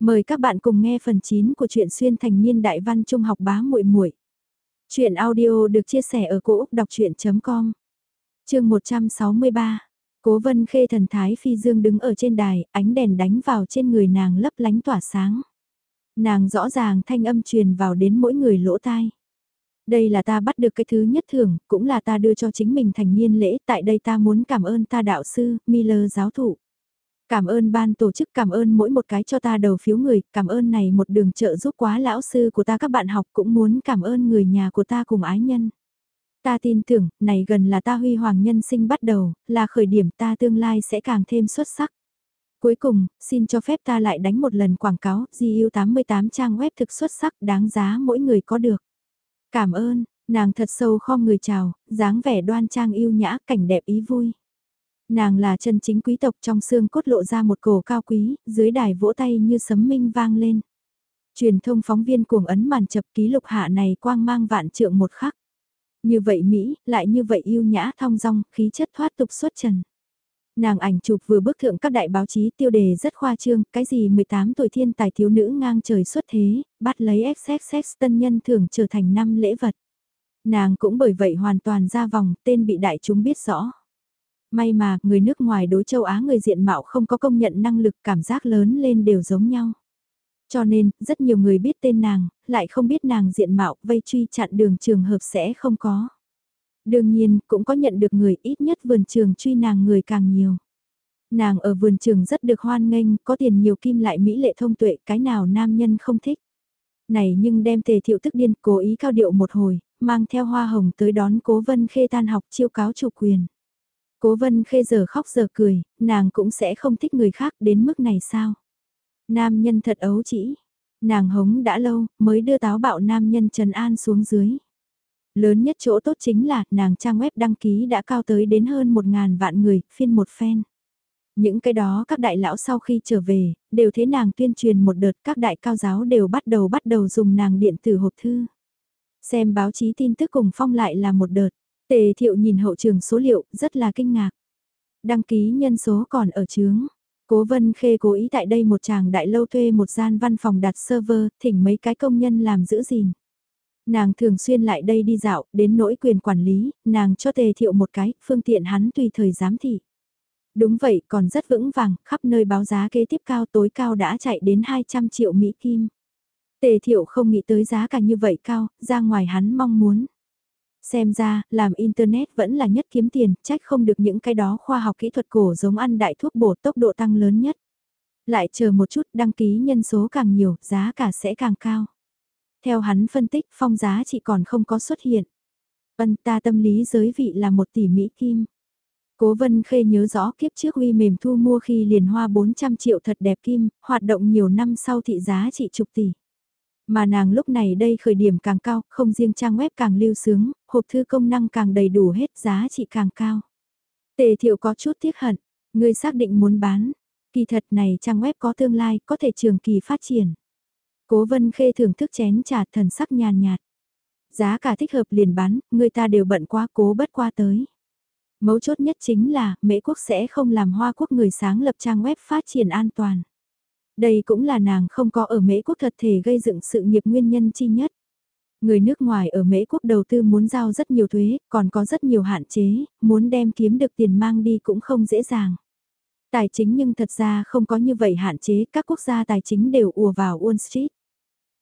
Mời các bạn cùng nghe phần 9 của truyện xuyên thành niên đại văn trung học bá muội muội. truyện audio được chia sẻ ở cỗ đọc chuyện.com Chương 163 Cố vân khê thần thái phi dương đứng ở trên đài, ánh đèn đánh vào trên người nàng lấp lánh tỏa sáng. Nàng rõ ràng thanh âm truyền vào đến mỗi người lỗ tai. Đây là ta bắt được cái thứ nhất thưởng, cũng là ta đưa cho chính mình thành niên lễ, tại đây ta muốn cảm ơn ta đạo sư, Miller giáo thụ. Cảm ơn ban tổ chức, cảm ơn mỗi một cái cho ta đầu phiếu người, cảm ơn này một đường trợ giúp quá lão sư của ta các bạn học cũng muốn cảm ơn người nhà của ta cùng ái nhân. Ta tin tưởng, này gần là ta huy hoàng nhân sinh bắt đầu, là khởi điểm ta tương lai sẽ càng thêm xuất sắc. Cuối cùng, xin cho phép ta lại đánh một lần quảng cáo, GU88 trang web thực xuất sắc đáng giá mỗi người có được. Cảm ơn, nàng thật sâu kho người chào, dáng vẻ đoan trang yêu nhã, cảnh đẹp ý vui. Nàng là chân chính quý tộc trong xương cốt lộ ra một cổ cao quý, dưới đài vỗ tay như sấm minh vang lên. Truyền thông phóng viên cuồng ấn màn chập ký lục hạ này quang mang vạn trượng một khắc. Như vậy Mỹ, lại như vậy yêu nhã thong dong, khí chất thoát tục xuất trần. Nàng ảnh chụp vừa bước thượng các đại báo chí tiêu đề rất khoa trương, cái gì 18 tuổi thiên tài thiếu nữ ngang trời xuất thế, bắt lấy XXX tân nhân thường trở thành năm lễ vật. Nàng cũng bởi vậy hoàn toàn ra vòng, tên bị đại chúng biết rõ. May mà, người nước ngoài đối châu Á người diện mạo không có công nhận năng lực cảm giác lớn lên đều giống nhau. Cho nên, rất nhiều người biết tên nàng, lại không biết nàng diện mạo, vây truy chặn đường trường hợp sẽ không có. Đương nhiên, cũng có nhận được người ít nhất vườn trường truy nàng người càng nhiều. Nàng ở vườn trường rất được hoan nghênh, có tiền nhiều kim lại mỹ lệ thông tuệ, cái nào nam nhân không thích. Này nhưng đem tề thiệu tức điên, cố ý cao điệu một hồi, mang theo hoa hồng tới đón cố vân khê tan học chiêu cáo chủ quyền. Cố vân khê giờ khóc giờ cười, nàng cũng sẽ không thích người khác đến mức này sao? Nam nhân thật ấu chỉ. Nàng hống đã lâu, mới đưa táo bạo nam nhân Trần An xuống dưới. Lớn nhất chỗ tốt chính là nàng trang web đăng ký đã cao tới đến hơn 1.000 vạn người, phiên một phen. Những cái đó các đại lão sau khi trở về, đều thế nàng tuyên truyền một đợt các đại cao giáo đều bắt đầu bắt đầu dùng nàng điện tử hộp thư. Xem báo chí tin tức cùng phong lại là một đợt. Tề thiệu nhìn hậu trường số liệu, rất là kinh ngạc. Đăng ký nhân số còn ở chướng. Cố Vân Khê cố ý tại đây một chàng đại lâu thuê một gian văn phòng đặt server, thỉnh mấy cái công nhân làm giữ gìn. Nàng thường xuyên lại đây đi dạo, đến nỗi quyền quản lý, nàng cho tề thiệu một cái, phương tiện hắn tùy thời giám thị. Đúng vậy, còn rất vững vàng, khắp nơi báo giá kế tiếp cao tối cao đã chạy đến 200 triệu Mỹ Kim. Tề thiệu không nghĩ tới giá cả như vậy cao, ra ngoài hắn mong muốn. Xem ra, làm Internet vẫn là nhất kiếm tiền, trách không được những cái đó khoa học kỹ thuật cổ giống ăn đại thuốc bổ tốc độ tăng lớn nhất. Lại chờ một chút đăng ký nhân số càng nhiều, giá cả sẽ càng cao. Theo hắn phân tích, phong giá chỉ còn không có xuất hiện. Vân ta tâm lý giới vị là một tỷ Mỹ Kim. Cố Vân Khê nhớ rõ kiếp trước uy mềm thu mua khi liền hoa 400 triệu thật đẹp kim, hoạt động nhiều năm sau thị giá trị chục tỷ. Mà nàng lúc này đây khởi điểm càng cao, không riêng trang web càng lưu sướng, hộp thư công năng càng đầy đủ hết giá trị càng cao. Tề thiệu có chút tiếc hận, người xác định muốn bán. Kỳ thật này trang web có tương lai, có thể trường kỳ phát triển. Cố vân khê thưởng thức chén trà thần sắc nhàn nhạt. Giá cả thích hợp liền bán, người ta đều bận quá cố bất qua tới. Mấu chốt nhất chính là, Mễ quốc sẽ không làm hoa quốc người sáng lập trang web phát triển an toàn. Đây cũng là nàng không có ở Mễ quốc thật thể gây dựng sự nghiệp nguyên nhân chi nhất. Người nước ngoài ở Mễ quốc đầu tư muốn giao rất nhiều thuế, còn có rất nhiều hạn chế, muốn đem kiếm được tiền mang đi cũng không dễ dàng. Tài chính nhưng thật ra không có như vậy hạn chế, các quốc gia tài chính đều ùa vào Wall Street.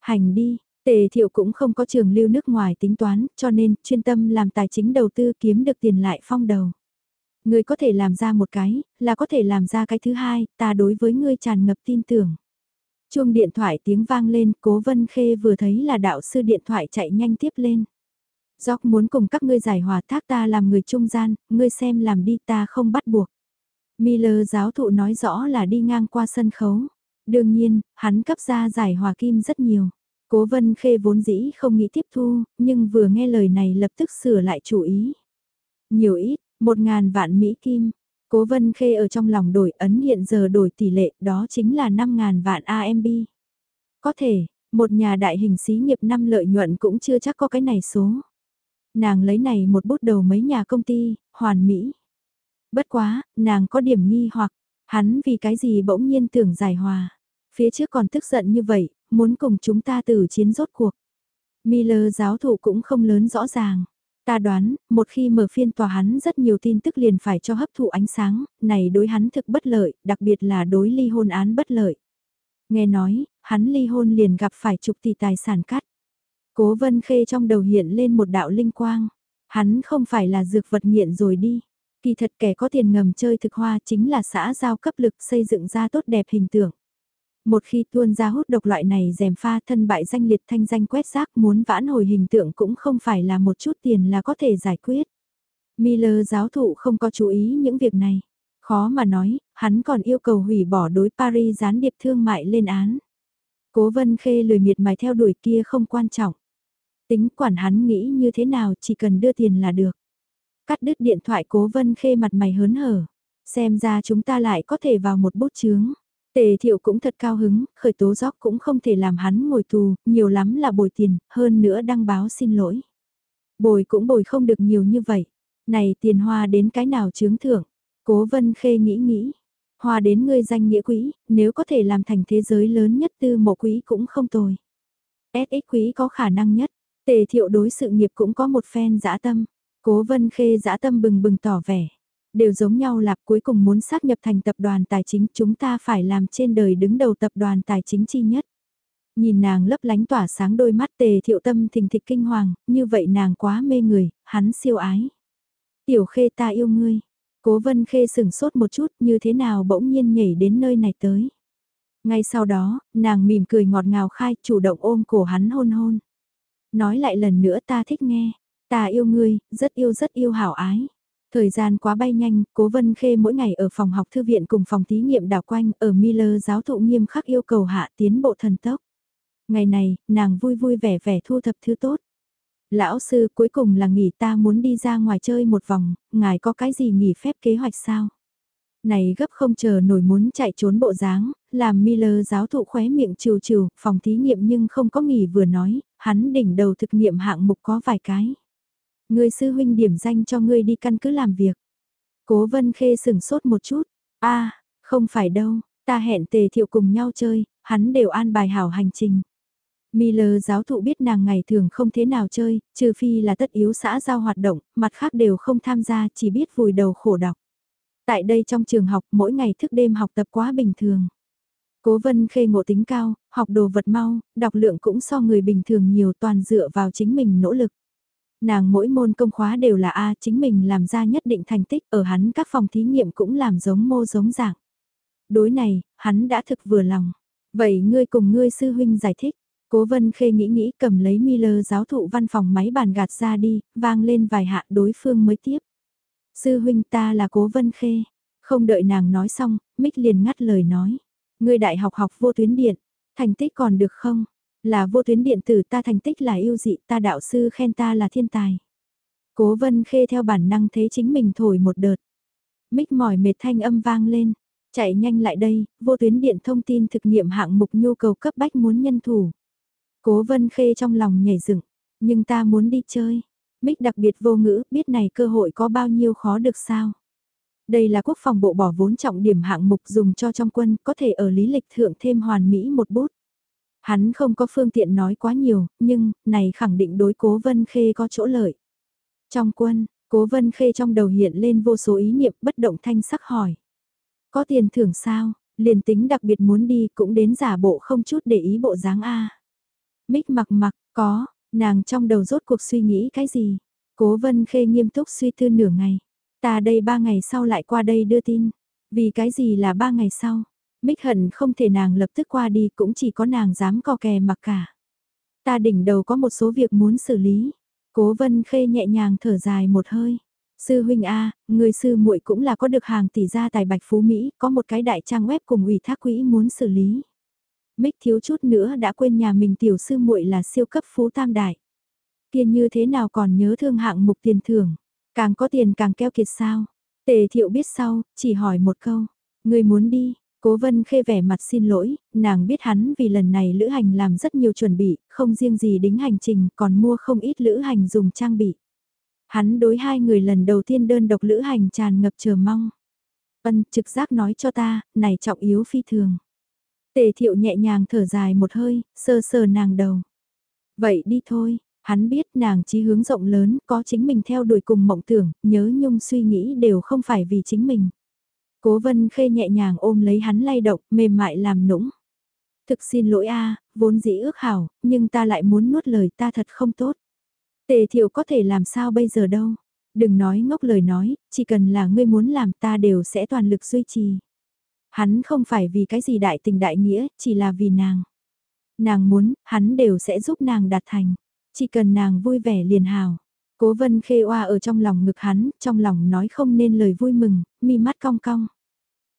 Hành đi, tề thiệu cũng không có trường lưu nước ngoài tính toán, cho nên chuyên tâm làm tài chính đầu tư kiếm được tiền lại phong đầu. Ngươi có thể làm ra một cái, là có thể làm ra cái thứ hai, ta đối với ngươi tràn ngập tin tưởng. Chuông điện thoại tiếng vang lên, cố vân khê vừa thấy là đạo sư điện thoại chạy nhanh tiếp lên. Gióc muốn cùng các ngươi giải hòa thác ta làm người trung gian, ngươi xem làm đi ta không bắt buộc. Miller giáo thụ nói rõ là đi ngang qua sân khấu. Đương nhiên, hắn cấp ra giải hòa kim rất nhiều. Cố vân khê vốn dĩ không nghĩ tiếp thu, nhưng vừa nghe lời này lập tức sửa lại chủ ý. Nhiều ít, một ngàn vạn Mỹ Kim. Cố Vân Khê ở trong lòng đổi ấn hiện giờ đổi tỷ lệ đó chính là 5 ngàn vạn AMB. Có thể, một nhà đại hình xí nghiệp năm lợi nhuận cũng chưa chắc có cái này số. Nàng lấy này một bút đầu mấy nhà công ty, hoàn mỹ. Bất quá, nàng có điểm nghi hoặc, hắn vì cái gì bỗng nhiên tưởng giải hòa. Phía trước còn tức giận như vậy, muốn cùng chúng ta tử chiến rốt cuộc. Miller giáo thụ cũng không lớn rõ ràng. Ta đoán, một khi mở phiên tòa hắn rất nhiều tin tức liền phải cho hấp thụ ánh sáng, này đối hắn thực bất lợi, đặc biệt là đối ly hôn án bất lợi. Nghe nói, hắn ly hôn liền gặp phải chục tỷ tài sản cắt. Cố vân khê trong đầu hiện lên một đạo linh quang. Hắn không phải là dược vật nghiện rồi đi. Kỳ thật kẻ có tiền ngầm chơi thực hoa chính là xã giao cấp lực xây dựng ra tốt đẹp hình tượng. Một khi tuôn ra hút độc loại này dèm pha thân bại danh liệt thanh danh quét rác muốn vãn hồi hình tượng cũng không phải là một chút tiền là có thể giải quyết. Miller giáo thụ không có chú ý những việc này. Khó mà nói, hắn còn yêu cầu hủy bỏ đối Paris gián điệp thương mại lên án. Cố vân khê lười miệt mài theo đuổi kia không quan trọng. Tính quản hắn nghĩ như thế nào chỉ cần đưa tiền là được. Cắt đứt điện thoại cố vân khê mặt mày hớn hở. Xem ra chúng ta lại có thể vào một bút chướng. Tề thiệu cũng thật cao hứng, khởi tố gióc cũng không thể làm hắn ngồi tù, nhiều lắm là bồi tiền, hơn nữa đăng báo xin lỗi. Bồi cũng bồi không được nhiều như vậy. Này tiền hoa đến cái nào chướng thưởng. Cố vân khê nghĩ nghĩ. Hoa đến ngươi danh nghĩa quỹ, nếu có thể làm thành thế giới lớn nhất tư mộ quỹ cũng không tồi. SX quỹ có khả năng nhất. Tề thiệu đối sự nghiệp cũng có một phen dã tâm. Cố vân khê dã tâm bừng bừng tỏ vẻ. Đều giống nhau lạp cuối cùng muốn xác nhập thành tập đoàn tài chính chúng ta phải làm trên đời đứng đầu tập đoàn tài chính chi nhất. Nhìn nàng lấp lánh tỏa sáng đôi mắt tề thiệu tâm thình thịch kinh hoàng, như vậy nàng quá mê người, hắn siêu ái. Tiểu khê ta yêu ngươi. Cố vân khê sừng sốt một chút như thế nào bỗng nhiên nhảy đến nơi này tới. Ngay sau đó, nàng mỉm cười ngọt ngào khai chủ động ôm cổ hắn hôn hôn. Nói lại lần nữa ta thích nghe, ta yêu ngươi, rất yêu rất yêu hảo ái. Thời gian quá bay nhanh, Cố Vân Khê mỗi ngày ở phòng học thư viện cùng phòng thí nghiệm đảo quanh ở Miller giáo thụ nghiêm khắc yêu cầu hạ tiến bộ thần tốc. Ngày này, nàng vui vui vẻ vẻ thu thập thứ tốt. Lão sư cuối cùng là nghỉ ta muốn đi ra ngoài chơi một vòng, ngài có cái gì nghỉ phép kế hoạch sao? Này gấp không chờ nổi muốn chạy trốn bộ dáng, làm Miller giáo thụ khóe miệng trừ trừ, phòng thí nghiệm nhưng không có nghỉ vừa nói, hắn đỉnh đầu thực nghiệm hạng mục có vài cái. Người sư huynh điểm danh cho ngươi đi căn cứ làm việc. Cố vân khê sừng sốt một chút. a không phải đâu, ta hẹn tề thiệu cùng nhau chơi, hắn đều an bài hảo hành trình. Miller giáo thụ biết nàng ngày thường không thế nào chơi, trừ phi là tất yếu xã giao hoạt động, mặt khác đều không tham gia, chỉ biết vùi đầu khổ đọc. Tại đây trong trường học mỗi ngày thức đêm học tập quá bình thường. Cố vân khê ngộ tính cao, học đồ vật mau, đọc lượng cũng so người bình thường nhiều toàn dựa vào chính mình nỗ lực. Nàng mỗi môn công khóa đều là A chính mình làm ra nhất định thành tích ở hắn các phòng thí nghiệm cũng làm giống mô giống dạng. Đối này, hắn đã thực vừa lòng. Vậy ngươi cùng ngươi sư huynh giải thích. Cố vân khê nghĩ nghĩ cầm lấy Miller giáo thụ văn phòng máy bàn gạt ra đi, vang lên vài hạ đối phương mới tiếp. Sư huynh ta là cố vân khê. Không đợi nàng nói xong, Mích liền ngắt lời nói. Ngươi đại học học vô tuyến điện, thành tích còn được không? Là vô tuyến điện tử ta thành tích là yêu dị ta đạo sư khen ta là thiên tài. Cố vân khê theo bản năng thấy chính mình thổi một đợt. Mích mỏi mệt thanh âm vang lên. Chạy nhanh lại đây, vô tuyến điện thông tin thực nghiệm hạng mục nhu cầu cấp bách muốn nhân thủ. Cố vân khê trong lòng nhảy dựng, nhưng ta muốn đi chơi. Mích đặc biệt vô ngữ, biết này cơ hội có bao nhiêu khó được sao. Đây là quốc phòng bộ bỏ vốn trọng điểm hạng mục dùng cho trong quân, có thể ở lý lịch thượng thêm hoàn mỹ một bút. Hắn không có phương tiện nói quá nhiều, nhưng, này khẳng định đối cố vân khê có chỗ lợi. Trong quân, cố vân khê trong đầu hiện lên vô số ý niệm bất động thanh sắc hỏi. Có tiền thưởng sao, liền tính đặc biệt muốn đi cũng đến giả bộ không chút để ý bộ dáng A. Mích mặc mặc, có, nàng trong đầu rốt cuộc suy nghĩ cái gì? Cố vân khê nghiêm túc suy tư nửa ngày. Ta đây ba ngày sau lại qua đây đưa tin. Vì cái gì là ba ngày sau? Mích hận không thể nàng lập tức qua đi cũng chỉ có nàng dám co kè mặc cả. Ta đỉnh đầu có một số việc muốn xử lý. Cố vân khê nhẹ nhàng thở dài một hơi. Sư huynh A, người sư muội cũng là có được hàng tỷ gia tài bạch phú Mỹ, có một cái đại trang web cùng ủy thác quỹ muốn xử lý. Mích thiếu chút nữa đã quên nhà mình tiểu sư muội là siêu cấp phú tam đại. Tiền như thế nào còn nhớ thương hạng mục tiền thưởng, càng có tiền càng keo kiệt sao. Tề thiệu biết sau, chỉ hỏi một câu, người muốn đi, Cố vân khê vẻ mặt xin lỗi, nàng biết hắn vì lần này lữ hành làm rất nhiều chuẩn bị, không riêng gì đính hành trình còn mua không ít lữ hành dùng trang bị. Hắn đối hai người lần đầu tiên đơn độc lữ hành tràn ngập chờ mong. Ân trực giác nói cho ta, này trọng yếu phi thường. Tề thiệu nhẹ nhàng thở dài một hơi, sơ sờ nàng đầu. Vậy đi thôi, hắn biết nàng chí hướng rộng lớn, có chính mình theo đuổi cùng mộng tưởng, nhớ nhung suy nghĩ đều không phải vì chính mình. Cố vân khê nhẹ nhàng ôm lấy hắn lay động, mềm mại làm nũng. Thực xin lỗi a vốn dĩ ước hảo, nhưng ta lại muốn nuốt lời ta thật không tốt. Tề thiệu có thể làm sao bây giờ đâu. Đừng nói ngốc lời nói, chỉ cần là ngươi muốn làm ta đều sẽ toàn lực duy trì. Hắn không phải vì cái gì đại tình đại nghĩa, chỉ là vì nàng. Nàng muốn, hắn đều sẽ giúp nàng đạt thành. Chỉ cần nàng vui vẻ liền hào. Cố vân khê oa ở trong lòng ngực hắn, trong lòng nói không nên lời vui mừng, mi mắt cong cong.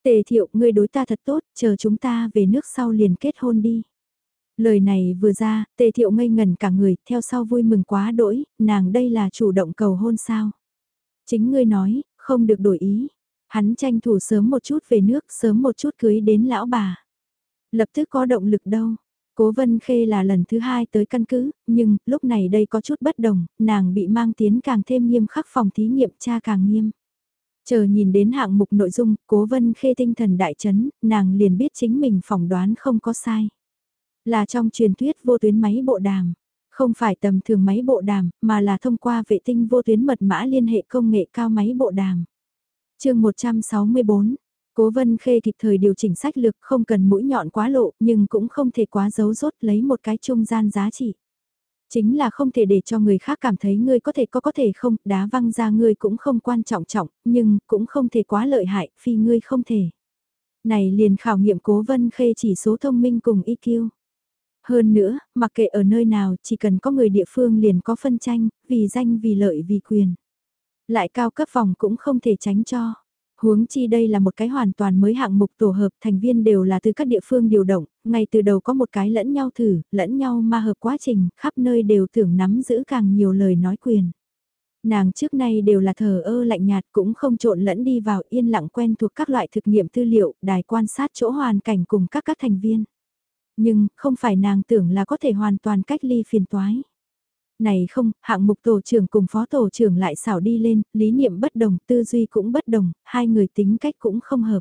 Tề thiệu, ngươi đối ta thật tốt, chờ chúng ta về nước sau liền kết hôn đi. Lời này vừa ra, tề thiệu ngây ngần cả người, theo sau vui mừng quá đỗi, nàng đây là chủ động cầu hôn sao. Chính ngươi nói, không được đổi ý. Hắn tranh thủ sớm một chút về nước, sớm một chút cưới đến lão bà. Lập tức có động lực đâu. Cố Vân Khê là lần thứ hai tới căn cứ, nhưng lúc này đây có chút bất đồng, nàng bị mang tiến càng thêm nghiêm khắc phòng thí nghiệm cha càng nghiêm. Chờ nhìn đến hạng mục nội dung, Cố Vân Khê tinh thần đại chấn, nàng liền biết chính mình phỏng đoán không có sai. Là trong truyền thuyết vô tuyến máy bộ đàm, không phải tầm thường máy bộ đàm, mà là thông qua vệ tinh vô tuyến mật mã liên hệ công nghệ cao máy bộ đàm. chương 164 Cố Vân Khê kịp thời điều chỉnh sách lược không cần mũi nhọn quá lộ nhưng cũng không thể quá giấu rốt lấy một cái trung gian giá trị. Chính là không thể để cho người khác cảm thấy ngươi có thể có có thể không, đá văng ra ngươi cũng không quan trọng trọng, nhưng cũng không thể quá lợi hại, phi ngươi không thể. Này liền khảo nghiệm cố vân khê chỉ số thông minh cùng EQ. Hơn nữa, mặc kệ ở nơi nào, chỉ cần có người địa phương liền có phân tranh, vì danh vì lợi vì quyền. Lại cao cấp vòng cũng không thể tránh cho. Huống chi đây là một cái hoàn toàn mới hạng mục tổ hợp thành viên đều là từ các địa phương điều động, ngay từ đầu có một cái lẫn nhau thử, lẫn nhau ma hợp quá trình, khắp nơi đều tưởng nắm giữ càng nhiều lời nói quyền. Nàng trước nay đều là thờ ơ lạnh nhạt cũng không trộn lẫn đi vào yên lặng quen thuộc các loại thực nghiệm tư liệu, đài quan sát chỗ hoàn cảnh cùng các các thành viên. Nhưng, không phải nàng tưởng là có thể hoàn toàn cách ly phiền toái. Này không, hạng mục tổ trưởng cùng phó tổ trưởng lại xảo đi lên, lý niệm bất đồng, tư duy cũng bất đồng, hai người tính cách cũng không hợp.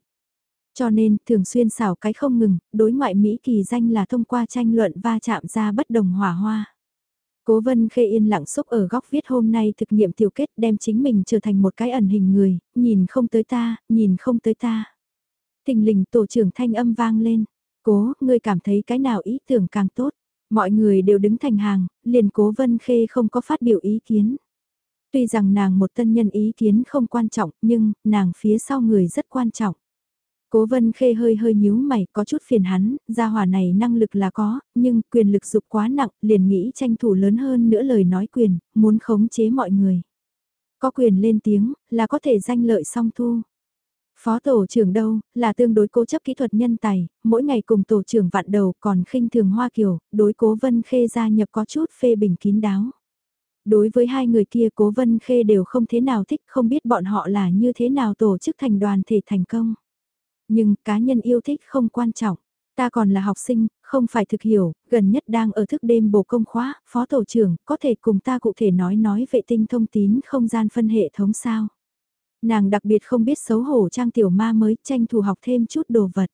Cho nên, thường xuyên xảo cái không ngừng, đối ngoại Mỹ kỳ danh là thông qua tranh luận va chạm ra bất đồng hỏa hoa. Cố vân khê yên lặng xúc ở góc viết hôm nay thực nghiệm tiểu kết đem chính mình trở thành một cái ẩn hình người, nhìn không tới ta, nhìn không tới ta. Tình lình tổ trưởng thanh âm vang lên, cố, ngươi cảm thấy cái nào ý tưởng càng tốt. Mọi người đều đứng thành hàng, liền cố vân khê không có phát biểu ý kiến. Tuy rằng nàng một tân nhân ý kiến không quan trọng, nhưng nàng phía sau người rất quan trọng. Cố vân khê hơi hơi nhíu mày có chút phiền hắn, gia hỏa này năng lực là có, nhưng quyền lực dục quá nặng, liền nghĩ tranh thủ lớn hơn nữa lời nói quyền, muốn khống chế mọi người. Có quyền lên tiếng, là có thể danh lợi song thu. Phó tổ trưởng đâu, là tương đối cố chấp kỹ thuật nhân tài, mỗi ngày cùng tổ trưởng vạn đầu còn khinh thường Hoa Kiều, đối cố vân khê gia nhập có chút phê bình kín đáo. Đối với hai người kia cố vân khê đều không thế nào thích không biết bọn họ là như thế nào tổ chức thành đoàn thể thành công. Nhưng cá nhân yêu thích không quan trọng. Ta còn là học sinh, không phải thực hiểu, gần nhất đang ở thức đêm bổ công khóa, phó tổ trưởng, có thể cùng ta cụ thể nói nói vệ tinh thông tín không gian phân hệ thống sao. Nàng đặc biệt không biết xấu hổ trang tiểu ma mới tranh thủ học thêm chút đồ vật.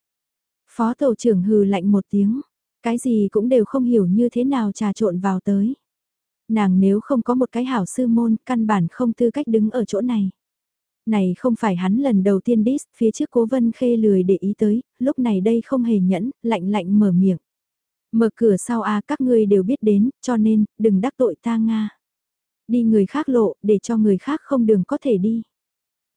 Phó tổ trưởng hừ lạnh một tiếng, cái gì cũng đều không hiểu như thế nào trà trộn vào tới. Nàng nếu không có một cái hảo sư môn, căn bản không tư cách đứng ở chỗ này. Này không phải hắn lần đầu tiên diss, phía trước cố vân khê lười để ý tới, lúc này đây không hề nhẫn, lạnh lạnh mở miệng. Mở cửa sau a các ngươi đều biết đến, cho nên, đừng đắc tội ta Nga. Đi người khác lộ, để cho người khác không đường có thể đi.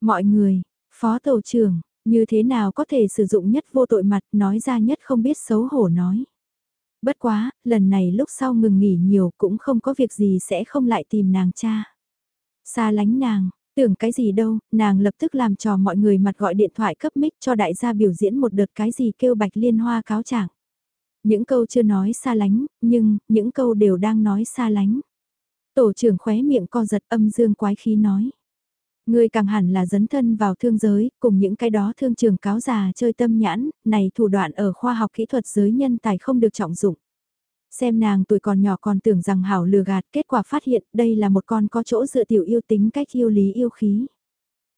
Mọi người, phó tổ trưởng, như thế nào có thể sử dụng nhất vô tội mặt nói ra nhất không biết xấu hổ nói. Bất quá, lần này lúc sau ngừng nghỉ nhiều cũng không có việc gì sẽ không lại tìm nàng cha. Xa lánh nàng, tưởng cái gì đâu, nàng lập tức làm trò mọi người mặt gọi điện thoại cấp mic cho đại gia biểu diễn một đợt cái gì kêu bạch liên hoa cáo trạng. Những câu chưa nói xa lánh, nhưng những câu đều đang nói xa lánh. Tổ trưởng khóe miệng co giật âm dương quái khí nói. Ngươi càng hẳn là dấn thân vào thương giới, cùng những cái đó thương trường cáo già chơi tâm nhãn, này thủ đoạn ở khoa học kỹ thuật giới nhân tài không được trọng dụng. Xem nàng tuổi còn nhỏ còn tưởng rằng hảo lừa gạt, kết quả phát hiện đây là một con có chỗ dựa tiểu yêu tính cách yêu lý yêu khí.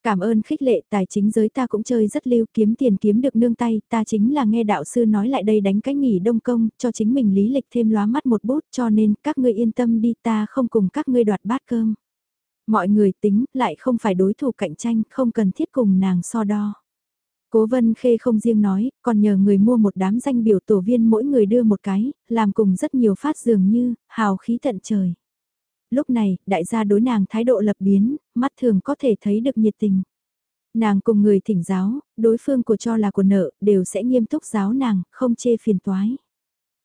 Cảm ơn khích lệ, tài chính giới ta cũng chơi rất lưu, kiếm tiền kiếm được nương tay, ta chính là nghe đạo sư nói lại đây đánh cái nghỉ đông công, cho chính mình lý lịch thêm lóa mắt một bút, cho nên các ngươi yên tâm đi, ta không cùng các ngươi đoạt bát cơm. Mọi người tính, lại không phải đối thủ cạnh tranh, không cần thiết cùng nàng so đo. Cố Vân Khê không riêng nói, còn nhờ người mua một đám danh biểu tổ viên mỗi người đưa một cái, làm cùng rất nhiều phát dường như, hào khí tận trời. Lúc này, đại gia đối nàng thái độ lập biến, mắt thường có thể thấy được nhiệt tình. Nàng cùng người thỉnh giáo, đối phương của cho là của nợ, đều sẽ nghiêm túc giáo nàng, không chê phiền toái.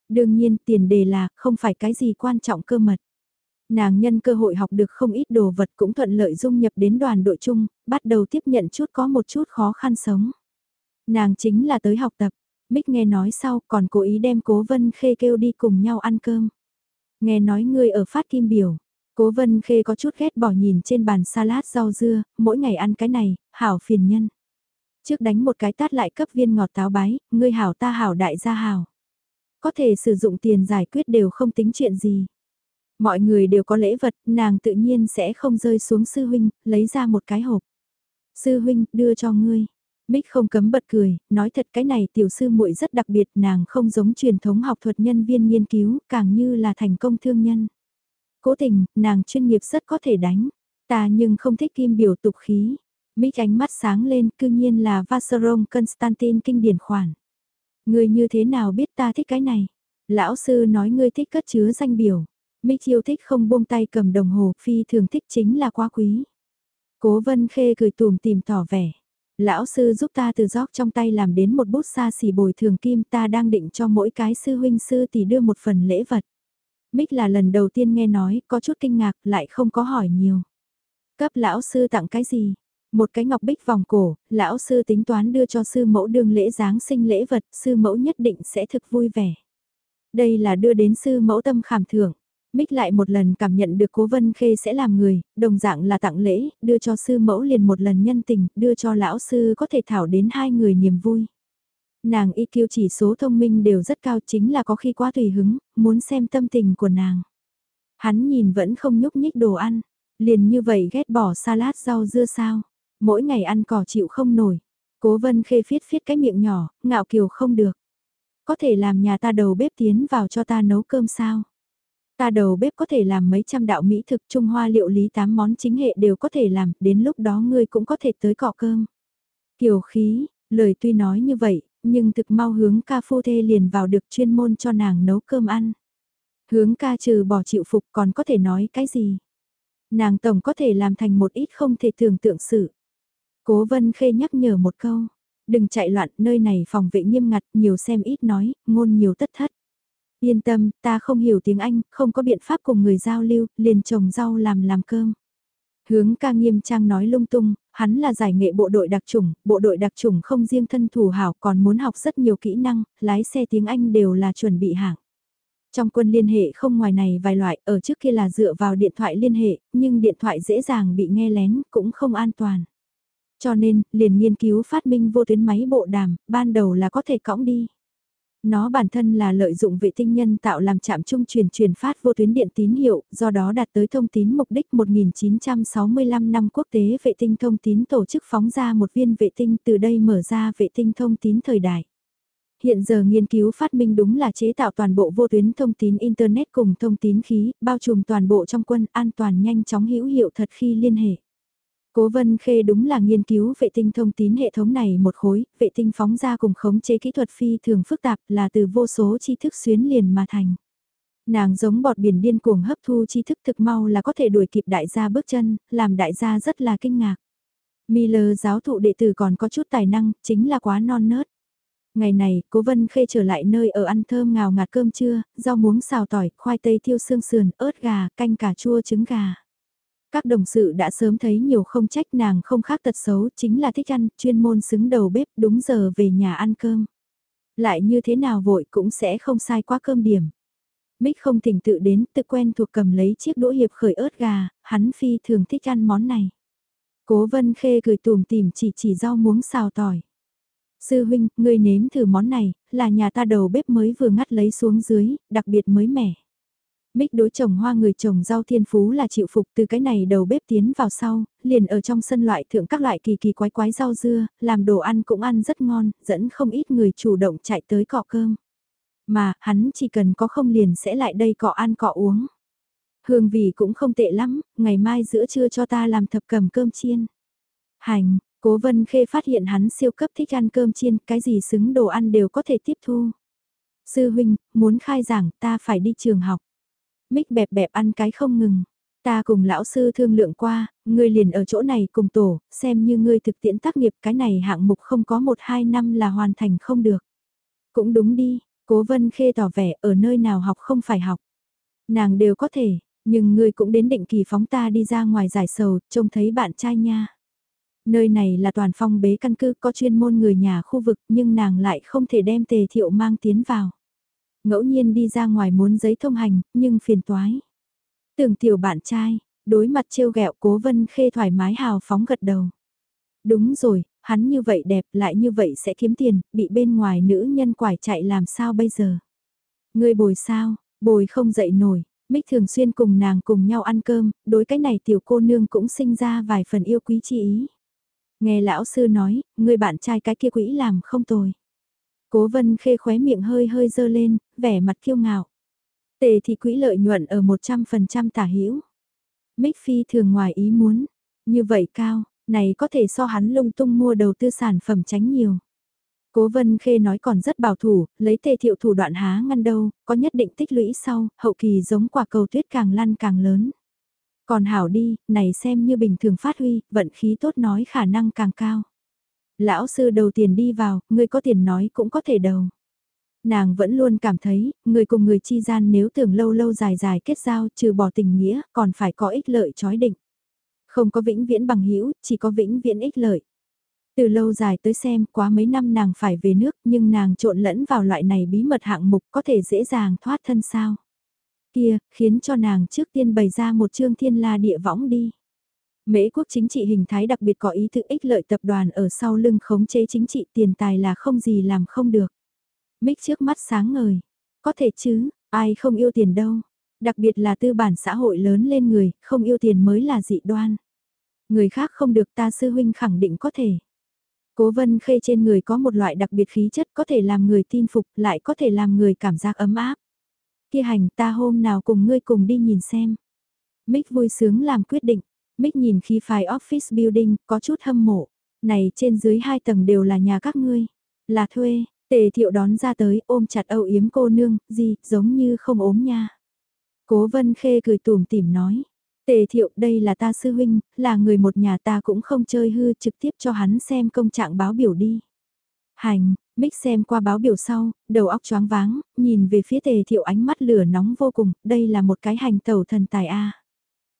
Đương nhiên, tiền đề là, không phải cái gì quan trọng cơ mật. Nàng nhân cơ hội học được không ít đồ vật cũng thuận lợi dung nhập đến đoàn đội chung, bắt đầu tiếp nhận chút có một chút khó khăn sống. Nàng chính là tới học tập, Mích nghe nói sau còn cố ý đem cố vân khê kêu đi cùng nhau ăn cơm. Nghe nói ngươi ở phát kim biểu, cố vân khê có chút ghét bỏ nhìn trên bàn salad rau dưa, mỗi ngày ăn cái này, hảo phiền nhân. Trước đánh một cái tát lại cấp viên ngọt táo bái, ngươi hảo ta hảo đại gia hảo. Có thể sử dụng tiền giải quyết đều không tính chuyện gì. Mọi người đều có lễ vật, nàng tự nhiên sẽ không rơi xuống sư huynh, lấy ra một cái hộp. Sư huynh, đưa cho ngươi. Mích không cấm bật cười, nói thật cái này tiểu sư muội rất đặc biệt, nàng không giống truyền thống học thuật nhân viên nghiên cứu, càng như là thành công thương nhân. Cố tình, nàng chuyên nghiệp rất có thể đánh, ta nhưng không thích kim biểu tục khí. Mích ánh mắt sáng lên, cư nhiên là Vassarom Constantin kinh điển khoản. Người như thế nào biết ta thích cái này? Lão sư nói ngươi thích cất chứa danh biểu. Mích yêu thích không buông tay cầm đồng hồ, phi thường thích chính là quá quý. Cố vân khê cười tùm tìm tỏ vẻ. Lão sư giúp ta từ gióc trong tay làm đến một bút xa xỉ bồi thường kim ta đang định cho mỗi cái sư huynh sư tỷ đưa một phần lễ vật. Mích là lần đầu tiên nghe nói, có chút kinh ngạc, lại không có hỏi nhiều. Cấp lão sư tặng cái gì? Một cái ngọc bích vòng cổ, lão sư tính toán đưa cho sư mẫu đương lễ Giáng sinh lễ vật, sư mẫu nhất định sẽ thực vui vẻ. Đây là đưa đến sư mẫu tâm khảm thưởng. Mích lại một lần cảm nhận được cố vân khê sẽ làm người, đồng dạng là tặng lễ, đưa cho sư mẫu liền một lần nhân tình, đưa cho lão sư có thể thảo đến hai người niềm vui. Nàng IQ chỉ số thông minh đều rất cao chính là có khi quá tùy hứng, muốn xem tâm tình của nàng. Hắn nhìn vẫn không nhúc nhích đồ ăn, liền như vậy ghét bỏ salad rau dưa sao, mỗi ngày ăn cỏ chịu không nổi. Cố vân khê phiết phiết cái miệng nhỏ, ngạo kiều không được. Có thể làm nhà ta đầu bếp tiến vào cho ta nấu cơm sao? Ta đầu bếp có thể làm mấy trăm đạo mỹ thực Trung Hoa liệu lý tám món chính hệ đều có thể làm, đến lúc đó ngươi cũng có thể tới cọ cơm. Kiều khí, lời tuy nói như vậy, nhưng thực mau hướng ca phu thê liền vào được chuyên môn cho nàng nấu cơm ăn. Hướng ca trừ bỏ chịu phục còn có thể nói cái gì? Nàng tổng có thể làm thành một ít không thể tưởng tượng sự. Cố vân khê nhắc nhở một câu, đừng chạy loạn nơi này phòng vệ nghiêm ngặt nhiều xem ít nói, ngôn nhiều tất thất. Yên tâm, ta không hiểu tiếng Anh, không có biện pháp cùng người giao lưu, liền trồng rau làm làm cơm. Hướng ca nghiêm trang nói lung tung, hắn là giải nghệ bộ đội đặc trùng, bộ đội đặc trùng không riêng thân thủ hảo còn muốn học rất nhiều kỹ năng, lái xe tiếng Anh đều là chuẩn bị hạng. Trong quân liên hệ không ngoài này vài loại, ở trước kia là dựa vào điện thoại liên hệ, nhưng điện thoại dễ dàng bị nghe lén, cũng không an toàn. Cho nên, liền nghiên cứu phát minh vô tuyến máy bộ đàm, ban đầu là có thể cõng đi. Nó bản thân là lợi dụng vệ tinh nhân tạo làm chạm trung truyền truyền phát vô tuyến điện tín hiệu, do đó đạt tới thông tín mục đích 1965 năm quốc tế vệ tinh thông tín tổ chức phóng ra một viên vệ tinh từ đây mở ra vệ tinh thông tín thời đại. Hiện giờ nghiên cứu phát minh đúng là chế tạo toàn bộ vô tuyến thông tín Internet cùng thông tín khí, bao trùm toàn bộ trong quân an toàn nhanh chóng hữu hiệu thật khi liên hệ. Cố Vân Khê đúng là nghiên cứu vệ tinh thông tín hệ thống này một khối, vệ tinh phóng ra cùng khống chế kỹ thuật phi thường phức tạp là từ vô số tri thức xuyến liền mà thành. Nàng giống bọt biển điên cuồng hấp thu tri thức thực mau là có thể đuổi kịp đại gia bước chân, làm đại gia rất là kinh ngạc. Miller giáo thụ đệ tử còn có chút tài năng, chính là quá non nớt. Ngày này, cố vân khê trở lại nơi ở ăn thơm ngào ngạt cơm trưa, rau muống xào tỏi, khoai tây thiêu xương sườn, ớt gà, canh cà chua trứng gà. Các đồng sự đã sớm thấy nhiều không trách nàng không khác tật xấu chính là thích ăn, chuyên môn xứng đầu bếp đúng giờ về nhà ăn cơm. Lại như thế nào vội cũng sẽ không sai quá cơm điểm. Mích không thỉnh tự đến tự quen thuộc cầm lấy chiếc đũa hiệp khởi ớt gà, hắn phi thường thích ăn món này. Cố vân khê cười tùm tìm chỉ chỉ rau muống xào tỏi. Sư huynh, ngươi nếm thử món này, là nhà ta đầu bếp mới vừa ngắt lấy xuống dưới, đặc biệt mới mẻ. Mích đối trồng hoa người trồng rau thiên phú là chịu phục từ cái này đầu bếp tiến vào sau, liền ở trong sân loại thượng các loại kỳ kỳ quái quái rau dưa, làm đồ ăn cũng ăn rất ngon, dẫn không ít người chủ động chạy tới cọ cơm. Mà, hắn chỉ cần có không liền sẽ lại đây cọ ăn cọ uống. Hương vị cũng không tệ lắm, ngày mai giữa trưa cho ta làm thập cầm cơm chiên. Hành, cố vân khê phát hiện hắn siêu cấp thích ăn cơm chiên, cái gì xứng đồ ăn đều có thể tiếp thu. Sư huynh, muốn khai giảng ta phải đi trường học. Mích bẹp bẹp ăn cái không ngừng. Ta cùng lão sư thương lượng qua, ngươi liền ở chỗ này cùng tổ, xem như ngươi thực tiễn tác nghiệp cái này hạng mục không có một hai năm là hoàn thành không được. Cũng đúng đi, cố vân khê tỏ vẻ ở nơi nào học không phải học. Nàng đều có thể, nhưng ngươi cũng đến định kỳ phóng ta đi ra ngoài giải sầu, trông thấy bạn trai nha. Nơi này là toàn phong bế căn cứ có chuyên môn người nhà khu vực nhưng nàng lại không thể đem tề thiệu mang tiến vào. Ngẫu nhiên đi ra ngoài muốn giấy thông hành, nhưng phiền toái. Tưởng tiểu bạn trai, đối mặt trêu ghẹo cố vân khê thoải mái hào phóng gật đầu. Đúng rồi, hắn như vậy đẹp lại như vậy sẽ kiếm tiền, bị bên ngoài nữ nhân quải chạy làm sao bây giờ? Người bồi sao, bồi không dậy nổi, Mích thường xuyên cùng nàng cùng nhau ăn cơm, đối cái này tiểu cô nương cũng sinh ra vài phần yêu quý chi ý. Nghe lão sư nói, người bạn trai cái kia quỹ làm không tồi. Cố vân khê khóe miệng hơi hơi dơ lên, vẻ mặt kiêu ngạo. Tề thì quỹ lợi nhuận ở 100% tả hữu Mích phi thường ngoài ý muốn. Như vậy cao, này có thể so hắn lung tung mua đầu tư sản phẩm tránh nhiều. Cố Vân Khê nói còn rất bảo thủ, lấy tề thiệu thủ đoạn há ngăn đâu, có nhất định tích lũy sau, hậu kỳ giống quả cầu tuyết càng lăn càng lớn. Còn hảo đi, này xem như bình thường phát huy, vận khí tốt nói khả năng càng cao. Lão sư đầu tiền đi vào, người có tiền nói cũng có thể đầu. Nàng vẫn luôn cảm thấy, người cùng người chi gian nếu tưởng lâu lâu dài dài kết giao trừ bỏ tình nghĩa, còn phải có ích lợi chói định. Không có vĩnh viễn bằng hữu chỉ có vĩnh viễn ích lợi. Từ lâu dài tới xem, quá mấy năm nàng phải về nước, nhưng nàng trộn lẫn vào loại này bí mật hạng mục có thể dễ dàng thoát thân sao. Kia, khiến cho nàng trước tiên bày ra một chương thiên la địa võng đi. Mễ quốc chính trị hình thái đặc biệt có ý thức ích lợi tập đoàn ở sau lưng khống chế chính trị tiền tài là không gì làm không được. Mích trước mắt sáng ngời. Có thể chứ, ai không yêu tiền đâu. Đặc biệt là tư bản xã hội lớn lên người, không yêu tiền mới là dị đoan. Người khác không được ta sư huynh khẳng định có thể. Cố vân khê trên người có một loại đặc biệt khí chất có thể làm người tin phục lại có thể làm người cảm giác ấm áp. Kia hành ta hôm nào cùng ngươi cùng đi nhìn xem. Mick vui sướng làm quyết định. Mick nhìn khi phái office building có chút hâm mộ. Này trên dưới hai tầng đều là nhà các ngươi. Là thuê, tề thiệu đón ra tới ôm chặt âu yếm cô nương, gì, giống như không ốm nha. Cố vân khê cười tủm tỉm nói. Tề thiệu đây là ta sư huynh, là người một nhà ta cũng không chơi hư trực tiếp cho hắn xem công trạng báo biểu đi. Hành, Mích xem qua báo biểu sau, đầu óc choáng váng, nhìn về phía tề thiệu ánh mắt lửa nóng vô cùng, đây là một cái hành tẩu thần tài A.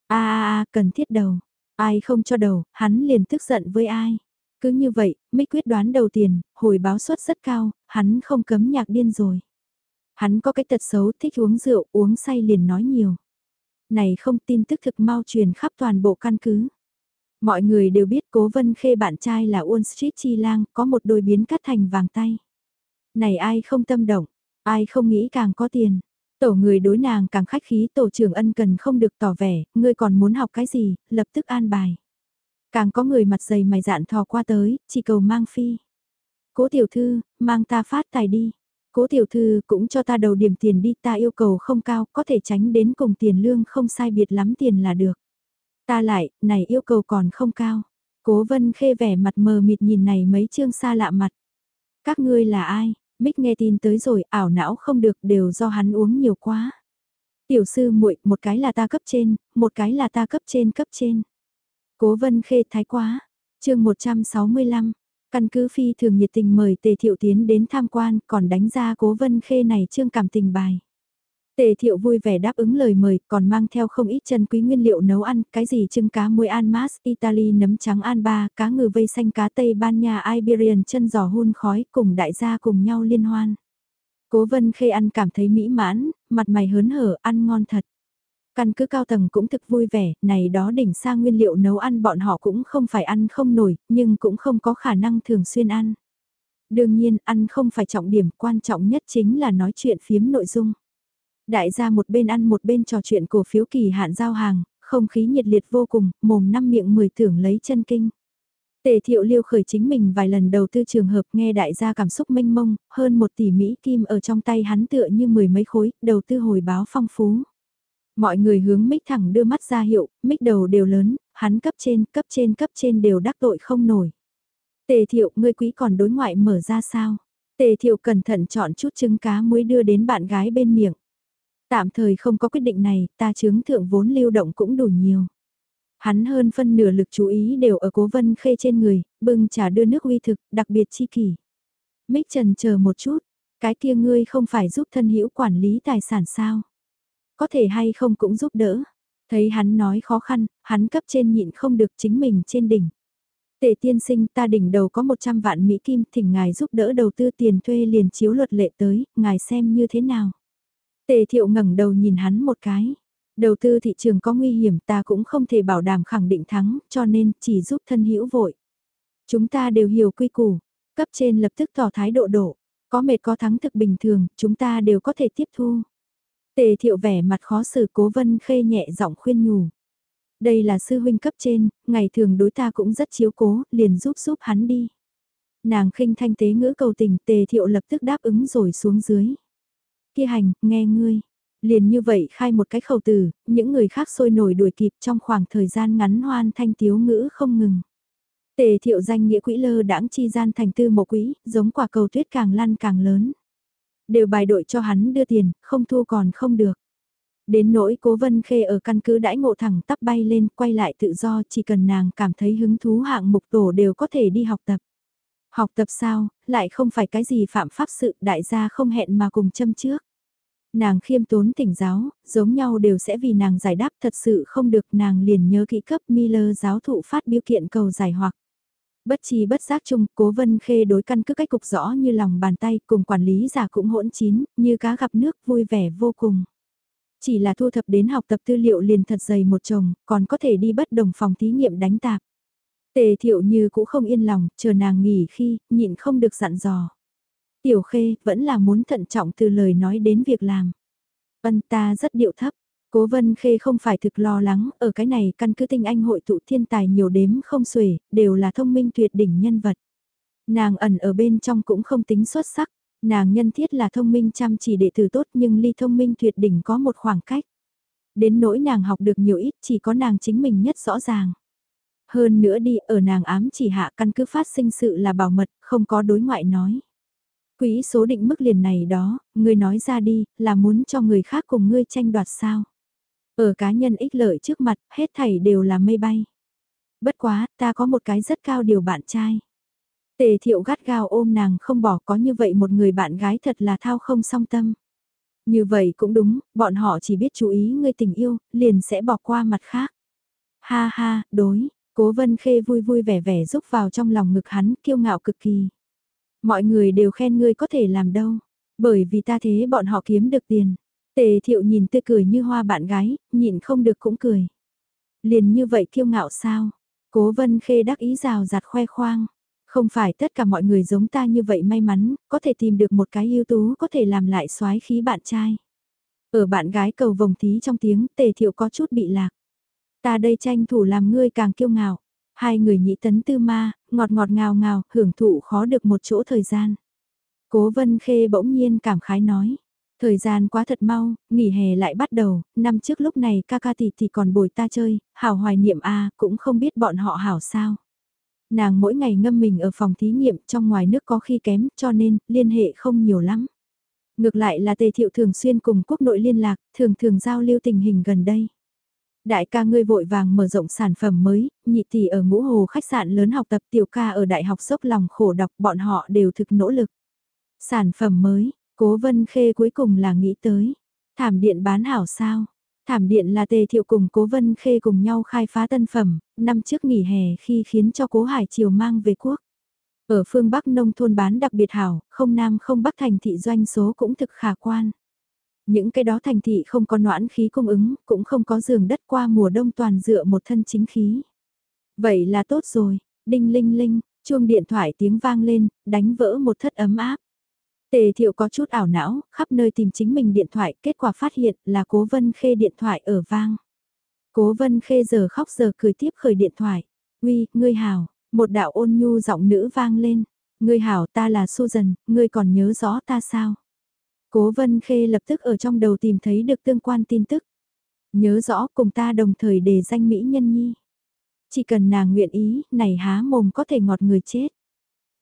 A a a, cần thiết đầu. Ai không cho đầu, hắn liền tức giận với ai. Cứ như vậy, Mích quyết đoán đầu tiền, hồi báo suất rất cao, hắn không cấm nhạc điên rồi. Hắn có cái tật xấu thích uống rượu, uống say liền nói nhiều này không tin tức thực mau truyền khắp toàn bộ căn cứ. Mọi người đều biết cố vân khê bạn trai là Wall Street Chi Lang, có một đôi biến cắt thành vàng tay. Này ai không tâm động, ai không nghĩ càng có tiền. Tổ người đối nàng càng khách khí tổ trưởng ân cần không được tỏ vẻ, ngươi còn muốn học cái gì, lập tức an bài. Càng có người mặt dày mày dạn thò qua tới, chỉ cầu mang phi. Cố tiểu thư, mang ta phát tài đi. Cố tiểu thư cũng cho ta đầu điểm tiền đi ta yêu cầu không cao, có thể tránh đến cùng tiền lương không sai biệt lắm tiền là được. Ta lại, này yêu cầu còn không cao. Cố vân khê vẻ mặt mờ mịt nhìn này mấy chương xa lạ mặt. Các ngươi là ai? Mích nghe tin tới rồi, ảo não không được đều do hắn uống nhiều quá. Tiểu sư muội một cái là ta cấp trên, một cái là ta cấp trên cấp trên. Cố vân khê thái quá. chương 165, Căn cứ phi thường nhiệt tình mời Tề Thiệu tiến đến tham quan còn đánh ra cố vân khê này trương cảm tình bài. Tề thiệu vui vẻ đáp ứng lời mời, còn mang theo không ít chân quý nguyên liệu nấu ăn, cái gì trưng cá muối Almas, Italy nấm trắng Alba, cá ngừ vây xanh cá Tây Ban Nha Iberian chân giò hun khói cùng đại gia cùng nhau liên hoan. Cố vân khê ăn cảm thấy mỹ mãn, mặt mày hớn hở, ăn ngon thật. Căn cứ cao tầng cũng thực vui vẻ, này đó đỉnh sang nguyên liệu nấu ăn bọn họ cũng không phải ăn không nổi, nhưng cũng không có khả năng thường xuyên ăn. Đương nhiên, ăn không phải trọng điểm, quan trọng nhất chính là nói chuyện phiếm nội dung. Đại gia một bên ăn một bên trò chuyện cổ phiếu kỳ hạn giao hàng, không khí nhiệt liệt vô cùng, mồm năm miệng mười tưởng lấy chân kinh. Tề thiệu liêu khởi chính mình vài lần đầu tư trường hợp nghe đại gia cảm xúc mênh mông, hơn một tỷ Mỹ kim ở trong tay hắn tựa như mười mấy khối, đầu tư hồi báo phong phú. Mọi người hướng mích thẳng đưa mắt ra hiệu, mích đầu đều lớn, hắn cấp trên, cấp trên, cấp trên đều đắc tội không nổi. Tề thiệu, ngươi quý còn đối ngoại mở ra sao? Tề thiệu cẩn thận chọn chút trứng cá muối đưa đến bạn gái bên miệng. Tạm thời không có quyết định này, ta chứng thượng vốn lưu động cũng đủ nhiều. Hắn hơn phân nửa lực chú ý đều ở cố vân khê trên người, bưng trà đưa nước uy thực, đặc biệt chi kỷ. Mích trần chờ một chút, cái kia ngươi không phải giúp thân hữu quản lý tài sản sao? Có thể hay không cũng giúp đỡ. Thấy hắn nói khó khăn, hắn cấp trên nhịn không được chính mình trên đỉnh. Tề tiên sinh ta đỉnh đầu có 100 vạn Mỹ Kim thỉnh ngài giúp đỡ đầu tư tiền thuê liền chiếu luật lệ tới, ngài xem như thế nào. Tề thiệu ngẩng đầu nhìn hắn một cái. Đầu tư thị trường có nguy hiểm ta cũng không thể bảo đảm khẳng định thắng, cho nên chỉ giúp thân hữu vội. Chúng ta đều hiểu quy củ, cấp trên lập tức tỏ thái độ độ, có mệt có thắng thực bình thường, chúng ta đều có thể tiếp thu. Tề thiệu vẻ mặt khó xử cố vân khê nhẹ giọng khuyên nhủ. Đây là sư huynh cấp trên, ngày thường đối ta cũng rất chiếu cố, liền giúp giúp hắn đi. Nàng khinh thanh tế ngữ cầu tình tề thiệu lập tức đáp ứng rồi xuống dưới. Kia hành, nghe ngươi. Liền như vậy khai một cái khẩu từ, những người khác sôi nổi đuổi kịp trong khoảng thời gian ngắn hoan thanh tiếu ngữ không ngừng. Tề thiệu danh nghĩa quỹ lơ đãng chi gian thành tư một quỹ, giống quả cầu tuyết càng lăn càng lớn. Đều bài đội cho hắn đưa tiền, không thu còn không được. Đến nỗi cố vân khê ở căn cứ đãi ngộ thẳng tắp bay lên quay lại tự do chỉ cần nàng cảm thấy hứng thú hạng mục tổ đều có thể đi học tập. Học tập sao, lại không phải cái gì phạm pháp sự đại gia không hẹn mà cùng châm trước. Nàng khiêm tốn tỉnh giáo, giống nhau đều sẽ vì nàng giải đáp thật sự không được nàng liền nhớ kỹ cấp Miller giáo thụ phát biểu kiện cầu giải hoặc. Bất chi bất giác chung, cố vân khê đối căn cứ cách cục rõ như lòng bàn tay cùng quản lý giả cũng hỗn chín, như cá gặp nước vui vẻ vô cùng. Chỉ là thu thập đến học tập tư liệu liền thật dày một chồng, còn có thể đi bất đồng phòng thí nghiệm đánh tạp. Tề thiệu như cũng không yên lòng, chờ nàng nghỉ khi, nhịn không được dặn dò. Tiểu khê, vẫn là muốn thận trọng từ lời nói đến việc làm. Vân ta rất điệu thấp, Cố Vân Khê không phải thực lo lắng, ở cái này căn cứ tinh anh hội tụ thiên tài nhiều đếm không xuể, đều là thông minh tuyệt đỉnh nhân vật. Nàng ẩn ở bên trong cũng không tính xuất sắc, nàng nhân thiết là thông minh chăm chỉ đệ tử tốt nhưng ly thông minh tuyệt đỉnh có một khoảng cách. Đến nỗi nàng học được nhiều ít chỉ có nàng chính mình nhất rõ ràng. Hơn nữa đi ở nàng ám chỉ hạ căn cứ phát sinh sự là bảo mật, không có đối ngoại nói. Quỹ số định mức liền này đó, ngươi nói ra đi, là muốn cho người khác cùng ngươi tranh đoạt sao. Ở cá nhân ích lợi trước mặt, hết thảy đều là mây bay. Bất quá, ta có một cái rất cao điều bạn trai. Tề thiệu gắt gao ôm nàng không bỏ có như vậy một người bạn gái thật là thao không song tâm. Như vậy cũng đúng, bọn họ chỉ biết chú ý người tình yêu, liền sẽ bỏ qua mặt khác. Ha ha, đối, cố vân khê vui vui vẻ vẻ rúc vào trong lòng ngực hắn, kiêu ngạo cực kỳ. Mọi người đều khen ngươi có thể làm đâu, bởi vì ta thế bọn họ kiếm được tiền. Tề thiệu nhìn tươi cười như hoa bạn gái, nhịn không được cũng cười. Liền như vậy kiêu ngạo sao? Cố vân khê đắc ý rào rạt khoe khoang. Không phải tất cả mọi người giống ta như vậy may mắn, có thể tìm được một cái ưu tú có thể làm lại soái khí bạn trai. Ở bạn gái cầu vồng tí trong tiếng tề thiệu có chút bị lạc. Ta đây tranh thủ làm ngươi càng kiêu ngạo. Hai người nhị tấn tư ma, ngọt ngọt ngào ngào, hưởng thụ khó được một chỗ thời gian. Cố vân khê bỗng nhiên cảm khái nói. Thời gian quá thật mau, nghỉ hè lại bắt đầu, năm trước lúc này ca ca tỷ tỷ còn bồi ta chơi, hảo hoài niệm a cũng không biết bọn họ hảo sao. Nàng mỗi ngày ngâm mình ở phòng thí nghiệm trong ngoài nước có khi kém cho nên liên hệ không nhiều lắm. Ngược lại là tề thiệu thường xuyên cùng quốc nội liên lạc, thường thường giao lưu tình hình gần đây. Đại ca ngươi vội vàng mở rộng sản phẩm mới, nhị tỷ ở ngũ hồ khách sạn lớn học tập tiểu ca ở đại học sốc lòng khổ đọc bọn họ đều thực nỗ lực. Sản phẩm mới, Cố Vân Khê cuối cùng là nghĩ tới, thảm điện bán hảo sao? Thảm điện là tề thiệu cùng Cố Vân Khê cùng nhau khai phá tân phẩm, năm trước nghỉ hè khi khiến cho Cố Hải Triều mang về quốc. Ở phương Bắc nông thôn bán đặc biệt hảo, không Nam không Bắc thành thị doanh số cũng thực khả quan. Những cái đó thành thị không có noãn khí cung ứng, cũng không có giường đất qua mùa đông toàn dựa một thân chính khí. Vậy là tốt rồi, đinh linh linh, chuông điện thoại tiếng vang lên, đánh vỡ một thất ấm áp. Tề thiệu có chút ảo não, khắp nơi tìm chính mình điện thoại, kết quả phát hiện là cố vân khê điện thoại ở vang. Cố vân khê giờ khóc giờ cười tiếp khởi điện thoại. Uy, ngươi hảo, một đạo ôn nhu giọng nữ vang lên. Ngươi hảo ta là Susan, ngươi còn nhớ rõ ta sao? Cố vân khê lập tức ở trong đầu tìm thấy được tương quan tin tức. Nhớ rõ cùng ta đồng thời đề danh Mỹ Nhân Nhi. Chỉ cần nàng nguyện ý, này há mồm có thể ngọt người chết.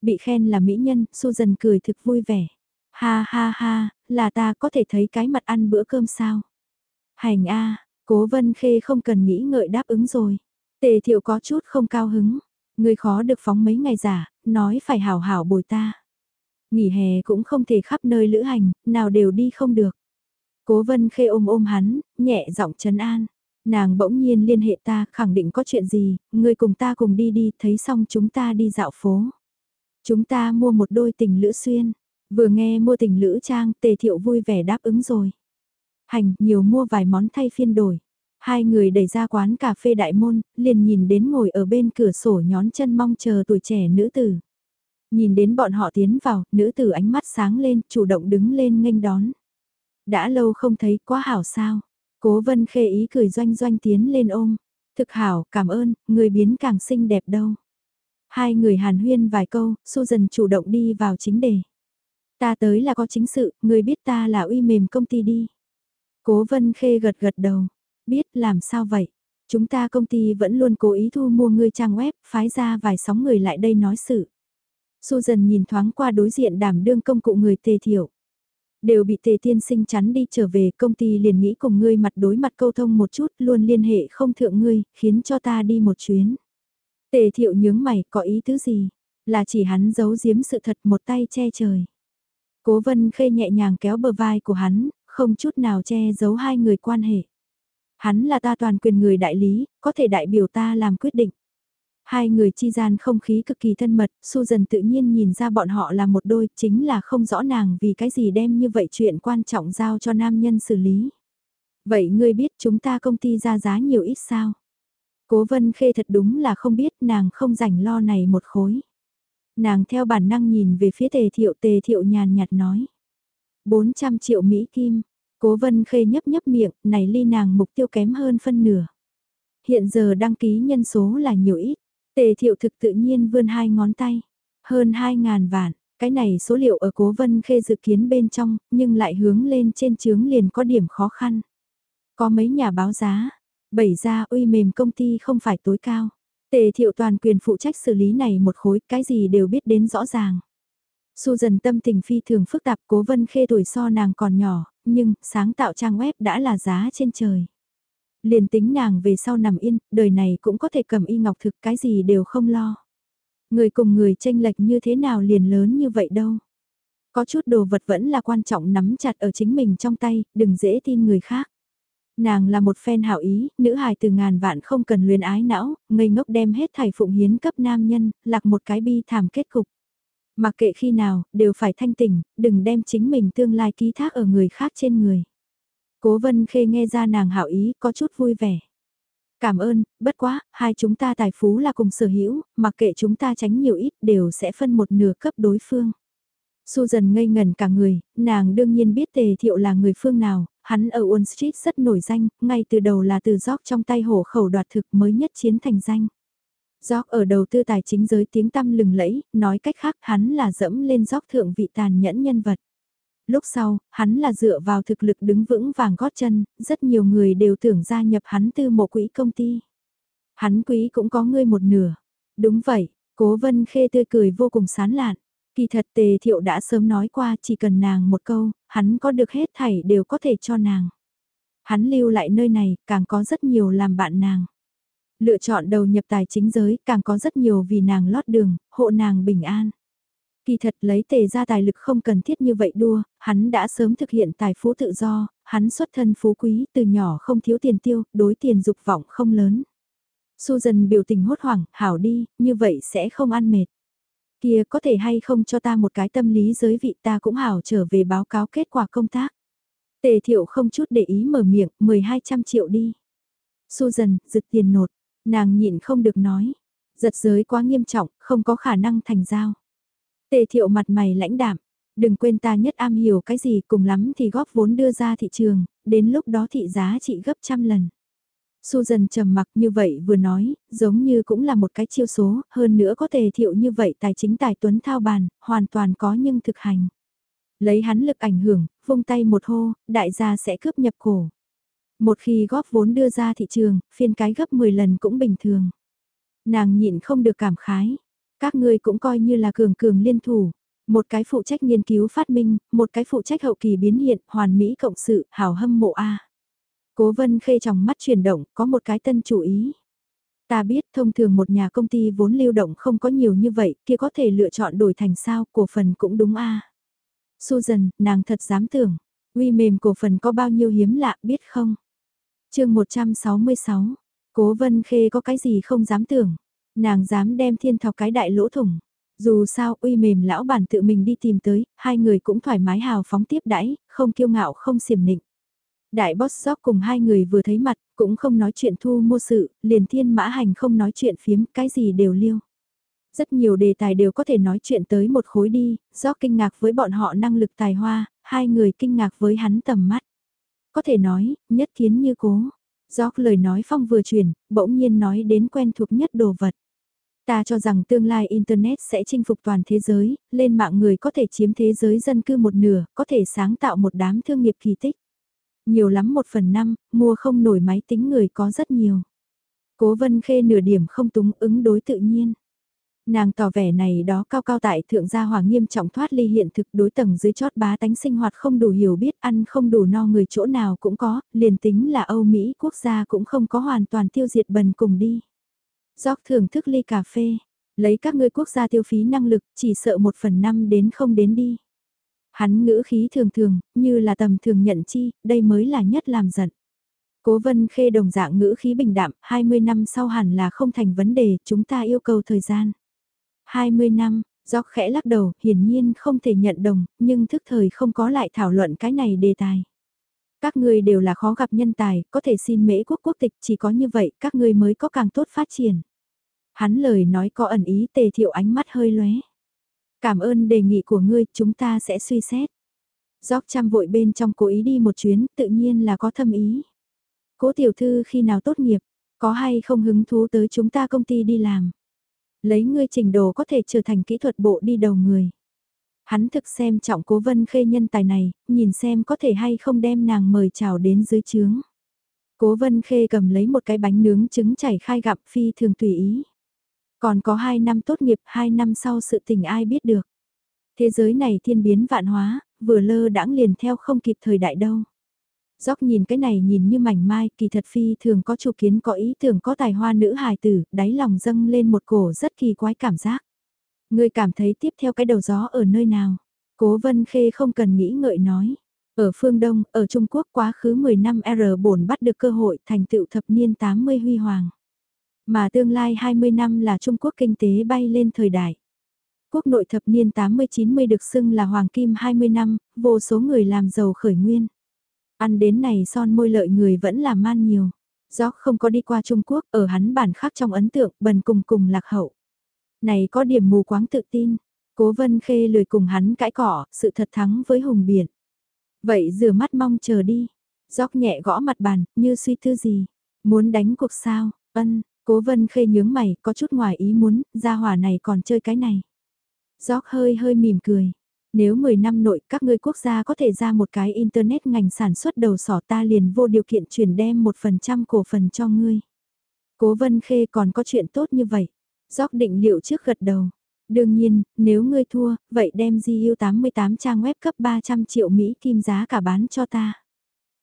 Bị khen là Mỹ Nhân, Susan cười thực vui vẻ. Ha ha ha, là ta có thể thấy cái mặt ăn bữa cơm sao? Hành a, cố vân khê không cần nghĩ ngợi đáp ứng rồi. Tề thiệu có chút không cao hứng. Người khó được phóng mấy ngày giả, nói phải hảo hảo bồi ta. Nghỉ hè cũng không thể khắp nơi lữ hành, nào đều đi không được. Cố vân khê ôm ôm hắn, nhẹ giọng trấn an. Nàng bỗng nhiên liên hệ ta, khẳng định có chuyện gì, người cùng ta cùng đi đi, thấy xong chúng ta đi dạo phố. Chúng ta mua một đôi tình lữ xuyên. Vừa nghe mua tình lữ trang, tề thiệu vui vẻ đáp ứng rồi. Hành, nhiều mua vài món thay phiên đổi. Hai người đẩy ra quán cà phê đại môn, liền nhìn đến ngồi ở bên cửa sổ nhón chân mong chờ tuổi trẻ nữ tử. Nhìn đến bọn họ tiến vào, nữ tử ánh mắt sáng lên, chủ động đứng lên nghênh đón. Đã lâu không thấy quá hảo sao. Cố vân khê ý cười doanh doanh tiến lên ôm. Thực hảo, cảm ơn, người biến càng xinh đẹp đâu. Hai người hàn huyên vài câu, Susan chủ động đi vào chính đề. Ta tới là có chính sự, người biết ta là uy mềm công ty đi. Cố vân khê gật gật đầu. Biết làm sao vậy? Chúng ta công ty vẫn luôn cố ý thu mua ngươi trang web, phái ra vài sóng người lại đây nói sự. Susan nhìn thoáng qua đối diện đảm đương công cụ người tề thiểu. Đều bị tề tiên sinh chắn đi trở về công ty liền nghĩ cùng ngươi mặt đối mặt câu thông một chút luôn liên hệ không thượng ngươi, khiến cho ta đi một chuyến. Tề thiệu nhướng mày, có ý tứ gì? Là chỉ hắn giấu giếm sự thật một tay che trời. Cố vân khê nhẹ nhàng kéo bờ vai của hắn, không chút nào che giấu hai người quan hệ. Hắn là ta toàn quyền người đại lý, có thể đại biểu ta làm quyết định. Hai người chi gian không khí cực kỳ thân mật, Susan tự nhiên nhìn ra bọn họ là một đôi, chính là không rõ nàng vì cái gì đem như vậy chuyện quan trọng giao cho nam nhân xử lý. Vậy ngươi biết chúng ta công ty ra giá nhiều ít sao? Cố vân khê thật đúng là không biết nàng không rảnh lo này một khối. Nàng theo bản năng nhìn về phía tề thiệu tề thiệu nhàn nhạt nói. 400 triệu Mỹ Kim, cố vân khê nhấp nhấp miệng, này ly nàng mục tiêu kém hơn phân nửa. Hiện giờ đăng ký nhân số là nhiều ít, tề thiệu thực tự nhiên vươn hai ngón tay, hơn 2.000 vạn. Cái này số liệu ở cố vân khê dự kiến bên trong, nhưng lại hướng lên trên chướng liền có điểm khó khăn. Có mấy nhà báo giá, bảy ra uy mềm công ty không phải tối cao. Tề thiệu toàn quyền phụ trách xử lý này một khối, cái gì đều biết đến rõ ràng. Su dần tâm tình phi thường phức tạp cố vân khê tuổi so nàng còn nhỏ, nhưng sáng tạo trang web đã là giá trên trời. Liền tính nàng về sau nằm yên, đời này cũng có thể cầm y ngọc thực cái gì đều không lo. Người cùng người tranh lệch như thế nào liền lớn như vậy đâu. Có chút đồ vật vẫn là quan trọng nắm chặt ở chính mình trong tay, đừng dễ tin người khác. Nàng là một phen hảo ý, nữ hài từ ngàn vạn không cần luyến ái não, ngây ngốc đem hết thảy phụng hiến cấp nam nhân, lạc một cái bi thảm kết cục. Mặc kệ khi nào, đều phải thanh tỉnh, đừng đem chính mình tương lai ký thác ở người khác trên người. Cố vân khê nghe ra nàng hảo ý, có chút vui vẻ. Cảm ơn, bất quá, hai chúng ta tài phú là cùng sở hữu, mặc kệ chúng ta tránh nhiều ít đều sẽ phân một nửa cấp đối phương. Susan ngây ngần cả người, nàng đương nhiên biết tề thiệu là người phương nào, hắn ở Wall Street rất nổi danh, ngay từ đầu là từ gióc trong tay hổ khẩu đoạt thực mới nhất chiến thành danh. Gióc ở đầu tư tài chính giới tiếng tăm lừng lẫy, nói cách khác hắn là dẫm lên gióc thượng vị tàn nhẫn nhân vật. Lúc sau, hắn là dựa vào thực lực đứng vững vàng gót chân, rất nhiều người đều tưởng gia nhập hắn tư một quỹ công ty. Hắn quý cũng có ngươi một nửa. Đúng vậy, cố vân khê tươi cười vô cùng sán lạn. Kỳ thật tề thiệu đã sớm nói qua chỉ cần nàng một câu, hắn có được hết thảy đều có thể cho nàng. Hắn lưu lại nơi này, càng có rất nhiều làm bạn nàng. Lựa chọn đầu nhập tài chính giới, càng có rất nhiều vì nàng lót đường, hộ nàng bình an. Kỳ thật lấy tề ra tài lực không cần thiết như vậy đua, hắn đã sớm thực hiện tài phú tự do, hắn xuất thân phú quý, từ nhỏ không thiếu tiền tiêu, đối tiền dục vọng không lớn. Susan biểu tình hốt hoảng, hảo đi, như vậy sẽ không ăn mệt. Kia có thể hay không cho ta một cái tâm lý giới vị ta cũng hảo trở về báo cáo kết quả công tác. Tề thiệu không chút để ý mở miệng, 1200 triệu đi. Susan, giật tiền nột, nàng nhịn không được nói. Giật giới quá nghiêm trọng, không có khả năng thành giao. Tề thiệu mặt mày lãnh đạm, Đừng quên ta nhất am hiểu cái gì cùng lắm thì góp vốn đưa ra thị trường, đến lúc đó thị giá trị gấp trăm lần. Susan trầm mặc như vậy vừa nói, giống như cũng là một cái chiêu số, hơn nữa có tề thiệu như vậy tài chính tài tuấn thao bàn, hoàn toàn có nhưng thực hành. Lấy hắn lực ảnh hưởng, vung tay một hô, đại gia sẽ cướp nhập cổ. Một khi góp vốn đưa ra thị trường, phiên cái gấp 10 lần cũng bình thường. Nàng nhịn không được cảm khái. Các ngươi cũng coi như là cường cường liên thủ. Một cái phụ trách nghiên cứu phát minh, một cái phụ trách hậu kỳ biến hiện, hoàn mỹ cộng sự, hảo hâm mộ A. Cố vân khê trong mắt chuyển động, có một cái tân chủ ý. Ta biết thông thường một nhà công ty vốn lưu động không có nhiều như vậy, kia có thể lựa chọn đổi thành sao, cổ phần cũng đúng a. Susan, nàng thật dám tưởng, uy mềm cổ phần có bao nhiêu hiếm lạ biết không? chương 166, Cố Vân Khê có cái gì không dám tưởng, nàng dám đem thiên thọc cái đại lỗ thủng. Dù sao uy mềm lão bản tự mình đi tìm tới, hai người cũng thoải mái hào phóng tiếp đãi, không kiêu ngạo không xiểm nịnh. Đại boss Jock cùng hai người vừa thấy mặt, cũng không nói chuyện thu mua sự, liền thiên mã hành không nói chuyện phiếm, cái gì đều liêu. Rất nhiều đề tài đều có thể nói chuyện tới một khối đi, do kinh ngạc với bọn họ năng lực tài hoa, hai người kinh ngạc với hắn tầm mắt. Có thể nói, nhất kiến như cố. gióc lời nói phong vừa chuyển, bỗng nhiên nói đến quen thuộc nhất đồ vật. Ta cho rằng tương lai Internet sẽ chinh phục toàn thế giới, lên mạng người có thể chiếm thế giới dân cư một nửa, có thể sáng tạo một đám thương nghiệp kỳ tích. Nhiều lắm một phần năm, mua không nổi máy tính người có rất nhiều. Cố vân khê nửa điểm không túng ứng đối tự nhiên. Nàng tỏ vẻ này đó cao cao tại thượng gia hòa nghiêm trọng thoát ly hiện thực đối tầng dưới chót bá tánh sinh hoạt không đủ hiểu biết ăn không đủ no người chỗ nào cũng có, liền tính là Âu Mỹ quốc gia cũng không có hoàn toàn tiêu diệt bần cùng đi. Gióc thưởng thức ly cà phê, lấy các ngươi quốc gia tiêu phí năng lực chỉ sợ một phần năm đến không đến đi. Hắn ngữ khí thường thường, như là tầm thường nhận chi, đây mới là nhất làm giận. Cố vân khê đồng dạng ngữ khí bình đạm, 20 năm sau hẳn là không thành vấn đề, chúng ta yêu cầu thời gian. 20 năm, Gióc khẽ lắc đầu, hiển nhiên không thể nhận đồng, nhưng thức thời không có lại thảo luận cái này đề tài. Các ngươi đều là khó gặp nhân tài, có thể xin mễ quốc quốc tịch, chỉ có như vậy các ngươi mới có càng tốt phát triển. Hắn lời nói có ẩn ý tề thiệu ánh mắt hơi lóe. Cảm ơn đề nghị của ngươi, chúng ta sẽ suy xét. Gióc chăm vội bên trong cố ý đi một chuyến, tự nhiên là có thâm ý. Cố tiểu thư khi nào tốt nghiệp, có hay không hứng thú tới chúng ta công ty đi làm. Lấy ngươi trình đồ có thể trở thành kỹ thuật bộ đi đầu người. Hắn thực xem trọng cố vân khê nhân tài này, nhìn xem có thể hay không đem nàng mời chào đến dưới trướng. Cố vân khê cầm lấy một cái bánh nướng trứng chảy khai gặp phi thường tùy ý. Còn có 2 năm tốt nghiệp, 2 năm sau sự tình ai biết được. Thế giới này thiên biến vạn hóa, vừa lơ đãng liền theo không kịp thời đại đâu. Dóc nhìn cái này nhìn như mảnh mai, kỳ thật phi thường có chủ kiến có ý tưởng có tài hoa nữ hài tử, đáy lòng dâng lên một cổ rất kỳ quái cảm giác ngươi cảm thấy tiếp theo cái đầu gió ở nơi nào? Cố Vân Khê không cần nghĩ ngợi nói. Ở phương Đông, ở Trung Quốc quá khứ 10 năm R bổn bắt được cơ hội thành tựu thập niên 80 huy hoàng. Mà tương lai 20 năm là Trung Quốc kinh tế bay lên thời đại. Quốc nội thập niên 80-90 được xưng là hoàng kim 20 năm, vô số người làm giàu khởi nguyên. Ăn đến này son môi lợi người vẫn là man nhiều. Gió không có đi qua Trung Quốc, ở hắn bản khác trong ấn tượng, bần cùng cùng lạc hậu. Này có điểm mù quáng tự tin. Cố vân khê lười cùng hắn cãi cỏ, sự thật thắng với hùng biển. Vậy rửa mắt mong chờ đi. Gióc nhẹ gõ mặt bàn, như suy tư gì. Muốn đánh cuộc sao, ân, cố vân khê nhướng mày, có chút ngoài ý muốn, gia hỏa này còn chơi cái này. Gióc hơi hơi mỉm cười. Nếu 10 năm nội các ngươi quốc gia có thể ra một cái internet ngành sản xuất đầu sỏ ta liền vô điều kiện chuyển đem một phần trăm cổ phần cho ngươi. Cố Vân Khê còn có chuyện tốt như vậy. Gióc định liệu trước gật đầu. Đương nhiên, nếu ngươi thua, vậy đem GU 88 trang web cấp 300 triệu Mỹ kim giá cả bán cho ta.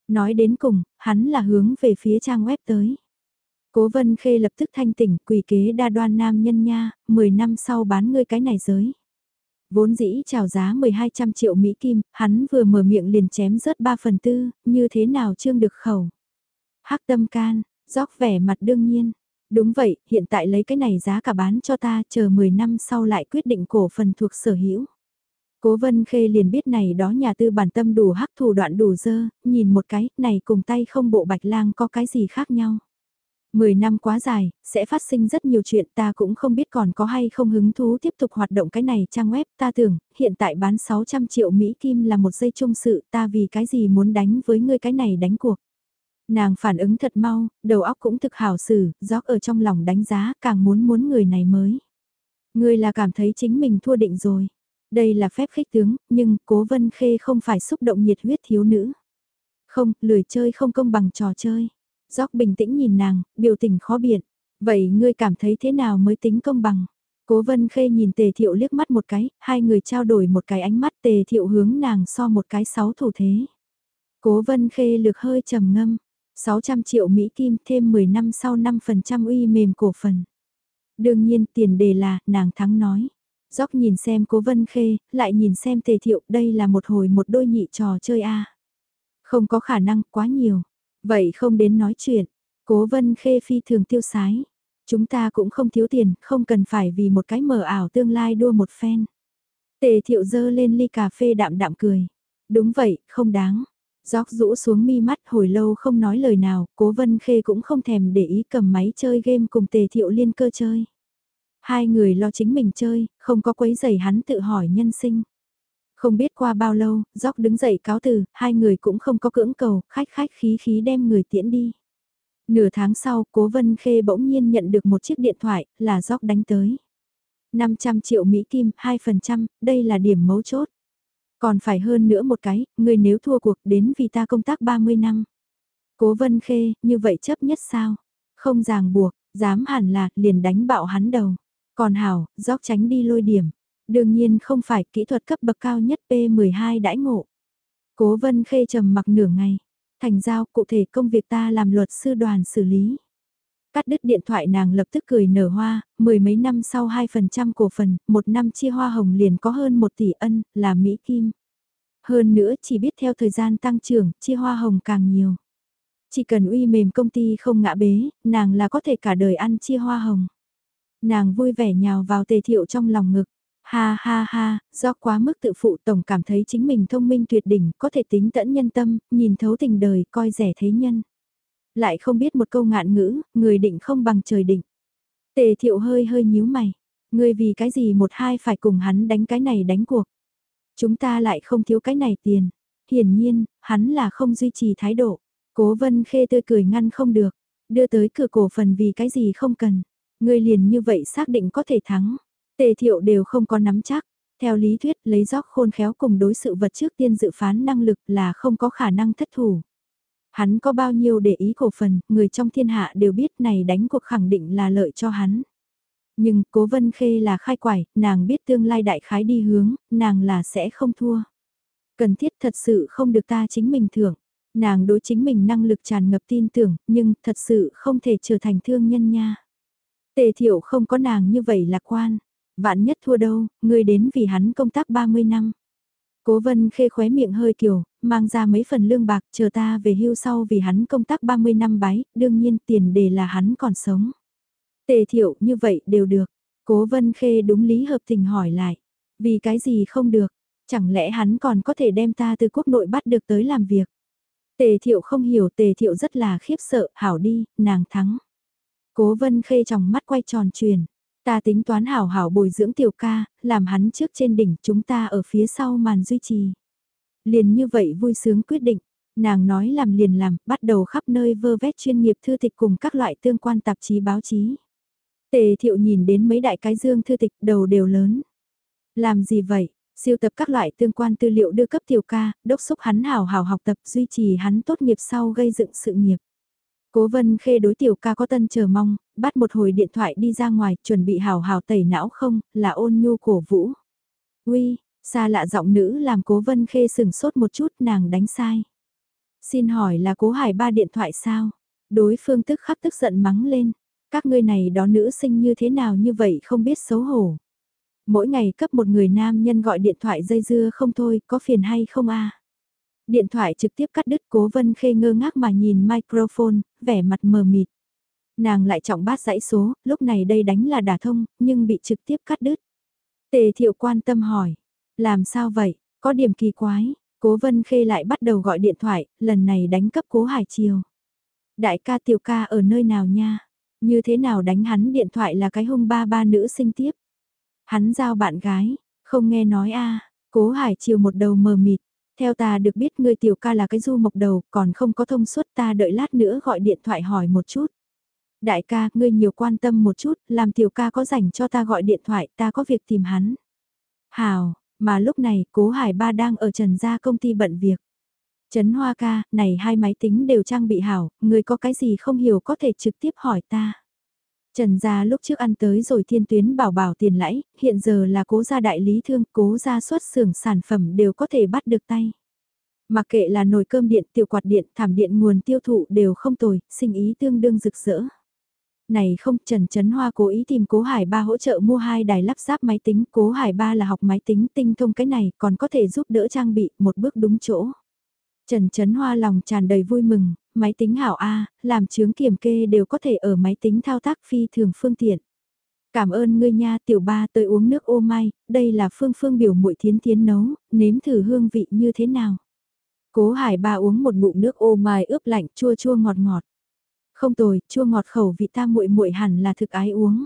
Nói đến cùng, hắn là hướng về phía trang web tới. Cố Vân Khê lập tức thanh tỉnh quỷ kế đa đoan nam nhân nha, 10 năm sau bán ngươi cái này giới. Vốn dĩ chào giá 1200 triệu Mỹ Kim, hắn vừa mở miệng liền chém rớt 3 phần tư, như thế nào trương được khẩu. hắc tâm can, gióc vẻ mặt đương nhiên. Đúng vậy, hiện tại lấy cái này giá cả bán cho ta, chờ 10 năm sau lại quyết định cổ phần thuộc sở hữu. Cố Vân Khê liền biết này đó nhà tư bản tâm đủ hắc thủ đoạn đủ dơ, nhìn một cái, này cùng tay không bộ bạch lang có cái gì khác nhau. Mười năm quá dài, sẽ phát sinh rất nhiều chuyện ta cũng không biết còn có hay không hứng thú tiếp tục hoạt động cái này trang web ta tưởng, hiện tại bán 600 triệu Mỹ Kim là một dây chung sự ta vì cái gì muốn đánh với ngươi cái này đánh cuộc. Nàng phản ứng thật mau, đầu óc cũng thực hào xử, gióc ở trong lòng đánh giá càng muốn muốn người này mới. Ngươi là cảm thấy chính mình thua định rồi. Đây là phép khích tướng, nhưng cố vân khê không phải xúc động nhiệt huyết thiếu nữ. Không, lười chơi không công bằng trò chơi. Gióc bình tĩnh nhìn nàng, biểu tình khó biện. Vậy ngươi cảm thấy thế nào mới tính công bằng? Cố vân khê nhìn tề thiệu liếc mắt một cái, hai người trao đổi một cái ánh mắt tề thiệu hướng nàng so một cái sáu thủ thế. Cố vân khê lược hơi trầm ngâm, 600 triệu Mỹ Kim thêm 10 năm sau 5% uy mềm cổ phần. Đương nhiên tiền đề là, nàng thắng nói. Dóc nhìn xem cố vân khê, lại nhìn xem tề thiệu, đây là một hồi một đôi nhị trò chơi a Không có khả năng quá nhiều. Vậy không đến nói chuyện. Cố vân khê phi thường tiêu sái. Chúng ta cũng không thiếu tiền, không cần phải vì một cái mờ ảo tương lai đua một phen. Tề thiệu dơ lên ly cà phê đạm đạm cười. Đúng vậy, không đáng. Gióc rũ xuống mi mắt hồi lâu không nói lời nào, cố vân khê cũng không thèm để ý cầm máy chơi game cùng tề thiệu liên cơ chơi. Hai người lo chính mình chơi, không có quấy giày hắn tự hỏi nhân sinh. Không biết qua bao lâu, gióc đứng dậy cáo từ, hai người cũng không có cưỡng cầu, khách khách khí khí đem người tiễn đi. Nửa tháng sau, Cố Vân Khê bỗng nhiên nhận được một chiếc điện thoại, là gióc đánh tới. 500 triệu Mỹ Kim, 2%, đây là điểm mấu chốt. Còn phải hơn nữa một cái, ngươi nếu thua cuộc đến vì ta công tác 30 năm. Cố Vân Khê, như vậy chấp nhất sao? Không ràng buộc, dám hẳn là, liền đánh bạo hắn đầu. Còn hảo, dốc tránh đi lôi điểm. Đương nhiên không phải kỹ thuật cấp bậc cao nhất P12 đãi ngộ. Cố Vân Khê trầm mặc nửa ngày. Thành giao cụ thể công việc ta làm luật sư đoàn xử lý. Cắt đứt điện thoại nàng lập tức cười nở hoa, mười mấy năm sau 2% cổ phần, một năm chia hoa hồng liền có hơn một tỷ ân, là Mỹ Kim. Hơn nữa chỉ biết theo thời gian tăng trưởng, chia hoa hồng càng nhiều. Chỉ cần uy mềm công ty không ngã bế, nàng là có thể cả đời ăn chia hoa hồng. Nàng vui vẻ nhào vào tề thiệu trong lòng ngực. Ha ha ha, do quá mức tự phụ tổng cảm thấy chính mình thông minh tuyệt đỉnh, có thể tính tẫn nhân tâm, nhìn thấu tình đời, coi rẻ thế nhân. Lại không biết một câu ngạn ngữ, người định không bằng trời định. Tề thiệu hơi hơi nhíu mày. Người vì cái gì một hai phải cùng hắn đánh cái này đánh cuộc. Chúng ta lại không thiếu cái này tiền. Hiển nhiên, hắn là không duy trì thái độ. Cố vân khê tươi cười ngăn không được. Đưa tới cửa cổ phần vì cái gì không cần. Người liền như vậy xác định có thể thắng. Tề thiệu đều không có nắm chắc. Theo lý thuyết lấy gióc khôn khéo cùng đối sự vật trước tiên dự phán năng lực là không có khả năng thất thủ. Hắn có bao nhiêu để ý cổ phần, người trong thiên hạ đều biết này đánh cuộc khẳng định là lợi cho hắn. Nhưng cố vân khê là khai quải, nàng biết tương lai đại khái đi hướng, nàng là sẽ không thua. Cần thiết thật sự không được ta chính mình thưởng. Nàng đối chính mình năng lực tràn ngập tin tưởng, nhưng thật sự không thể trở thành thương nhân nha. Tề thiểu không có nàng như vậy lạc quan. Vạn nhất thua đâu, người đến vì hắn công tác 30 năm. Cố vân khê khóe miệng hơi kiểu, mang ra mấy phần lương bạc chờ ta về hưu sau vì hắn công tác 30 năm bái, đương nhiên tiền đề là hắn còn sống. Tề thiệu như vậy đều được. Cố vân khê đúng lý hợp tình hỏi lại. Vì cái gì không được? Chẳng lẽ hắn còn có thể đem ta từ quốc nội bắt được tới làm việc? Tề thiệu không hiểu tề thiệu rất là khiếp sợ, hảo đi, nàng thắng. Cố vân khê trong mắt quay tròn truyền. Ta tính toán hảo hảo bồi dưỡng tiểu ca, làm hắn trước trên đỉnh chúng ta ở phía sau màn duy trì. Liền như vậy vui sướng quyết định, nàng nói làm liền làm, bắt đầu khắp nơi vơ vét chuyên nghiệp thư tịch cùng các loại tương quan tạp chí báo chí. Tề thiệu nhìn đến mấy đại cái dương thư tịch đầu đều lớn. Làm gì vậy? Siêu tập các loại tương quan tư liệu đưa cấp tiểu ca, đốc xúc hắn hào hào học tập duy trì hắn tốt nghiệp sau gây dựng sự nghiệp. Cố vân khê đối tiểu ca có tân chờ mong, bắt một hồi điện thoại đi ra ngoài, chuẩn bị hào hào tẩy não không, là ôn nhu cổ vũ. Uy, xa lạ giọng nữ làm cố vân khê sừng sốt một chút nàng đánh sai. Xin hỏi là cố hải ba điện thoại sao? Đối phương tức khắc tức giận mắng lên. Các ngươi này đó nữ sinh như thế nào như vậy không biết xấu hổ. Mỗi ngày cấp một người nam nhân gọi điện thoại dây dưa không thôi, có phiền hay không a Điện thoại trực tiếp cắt đứt cố vân khê ngơ ngác mà nhìn microphone, vẻ mặt mờ mịt. Nàng lại trọng bát dãy số, lúc này đây đánh là đả thông, nhưng bị trực tiếp cắt đứt. Tề thiệu quan tâm hỏi, làm sao vậy, có điểm kỳ quái, cố vân khê lại bắt đầu gọi điện thoại, lần này đánh cấp cố hải chiều. Đại ca tiểu ca ở nơi nào nha? Như thế nào đánh hắn điện thoại là cái hung ba ba nữ sinh tiếp? Hắn giao bạn gái, không nghe nói a cố hải chiều một đầu mờ mịt. Theo ta được biết ngươi tiểu ca là cái du mộc đầu, còn không có thông suốt ta đợi lát nữa gọi điện thoại hỏi một chút. Đại ca, ngươi nhiều quan tâm một chút, làm tiểu ca có rảnh cho ta gọi điện thoại, ta có việc tìm hắn. Hào, mà lúc này, cố hải ba đang ở trần gia công ty bận việc. Trấn Hoa ca, này hai máy tính đều trang bị hảo, người có cái gì không hiểu có thể trực tiếp hỏi ta. Trần gia lúc trước ăn tới rồi thiên tuyến bảo bảo tiền lãi, hiện giờ là cố gia đại lý thương, cố gia xuất xưởng sản phẩm đều có thể bắt được tay. Mặc kệ là nồi cơm điện, tiểu quạt điện, thảm điện nguồn tiêu thụ đều không tồi, sinh ý tương đương rực rỡ. Này không, Trần Trấn Hoa cố ý tìm Cố Hải Ba hỗ trợ mua hai đài lắp ráp máy tính, Cố Hải Ba là học máy tính tinh thông cái này, còn có thể giúp đỡ trang bị một bước đúng chỗ. Trần Trấn Hoa lòng tràn đầy vui mừng, máy tính hảo A, làm chướng kiểm kê đều có thể ở máy tính thao tác phi thường phương tiện. Cảm ơn ngươi nha tiểu ba tới uống nước ô mai, đây là phương phương biểu muội thiến thiến nấu, nếm thử hương vị như thế nào. Cố hải ba uống một ngụm nước ô mai ướp lạnh chua chua ngọt ngọt. Không tồi, chua ngọt khẩu vị ta muội muội hẳn là thực ái uống.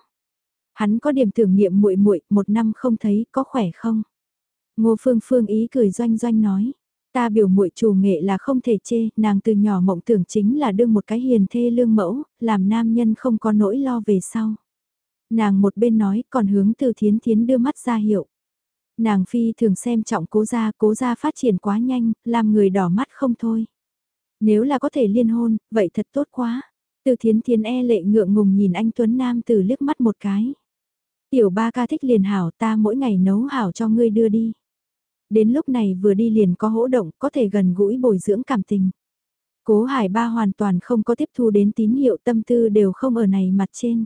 Hắn có điểm tưởng nghiệm muội muội, một năm không thấy, có khỏe không? Ngô Phương Phương ý cười doanh doanh nói, Ta biểu muội chủ nghệ là không thể chê, nàng từ nhỏ mộng tưởng chính là đương một cái hiền thê lương mẫu, làm nam nhân không có nỗi lo về sau. Nàng một bên nói còn hướng từ thiến thiến đưa mắt ra hiệu. Nàng phi thường xem trọng cố gia, cố gia phát triển quá nhanh, làm người đỏ mắt không thôi. Nếu là có thể liên hôn, vậy thật tốt quá. Từ thiến thiến e lệ ngượng ngùng nhìn anh Tuấn Nam từ liếc mắt một cái. Tiểu ba ca thích liền hảo ta mỗi ngày nấu hảo cho ngươi đưa đi đến lúc này vừa đi liền có hỗ động, có thể gần gũi bồi dưỡng cảm tình. Cố Hải Ba hoàn toàn không có tiếp thu đến tín hiệu tâm tư đều không ở này mặt trên.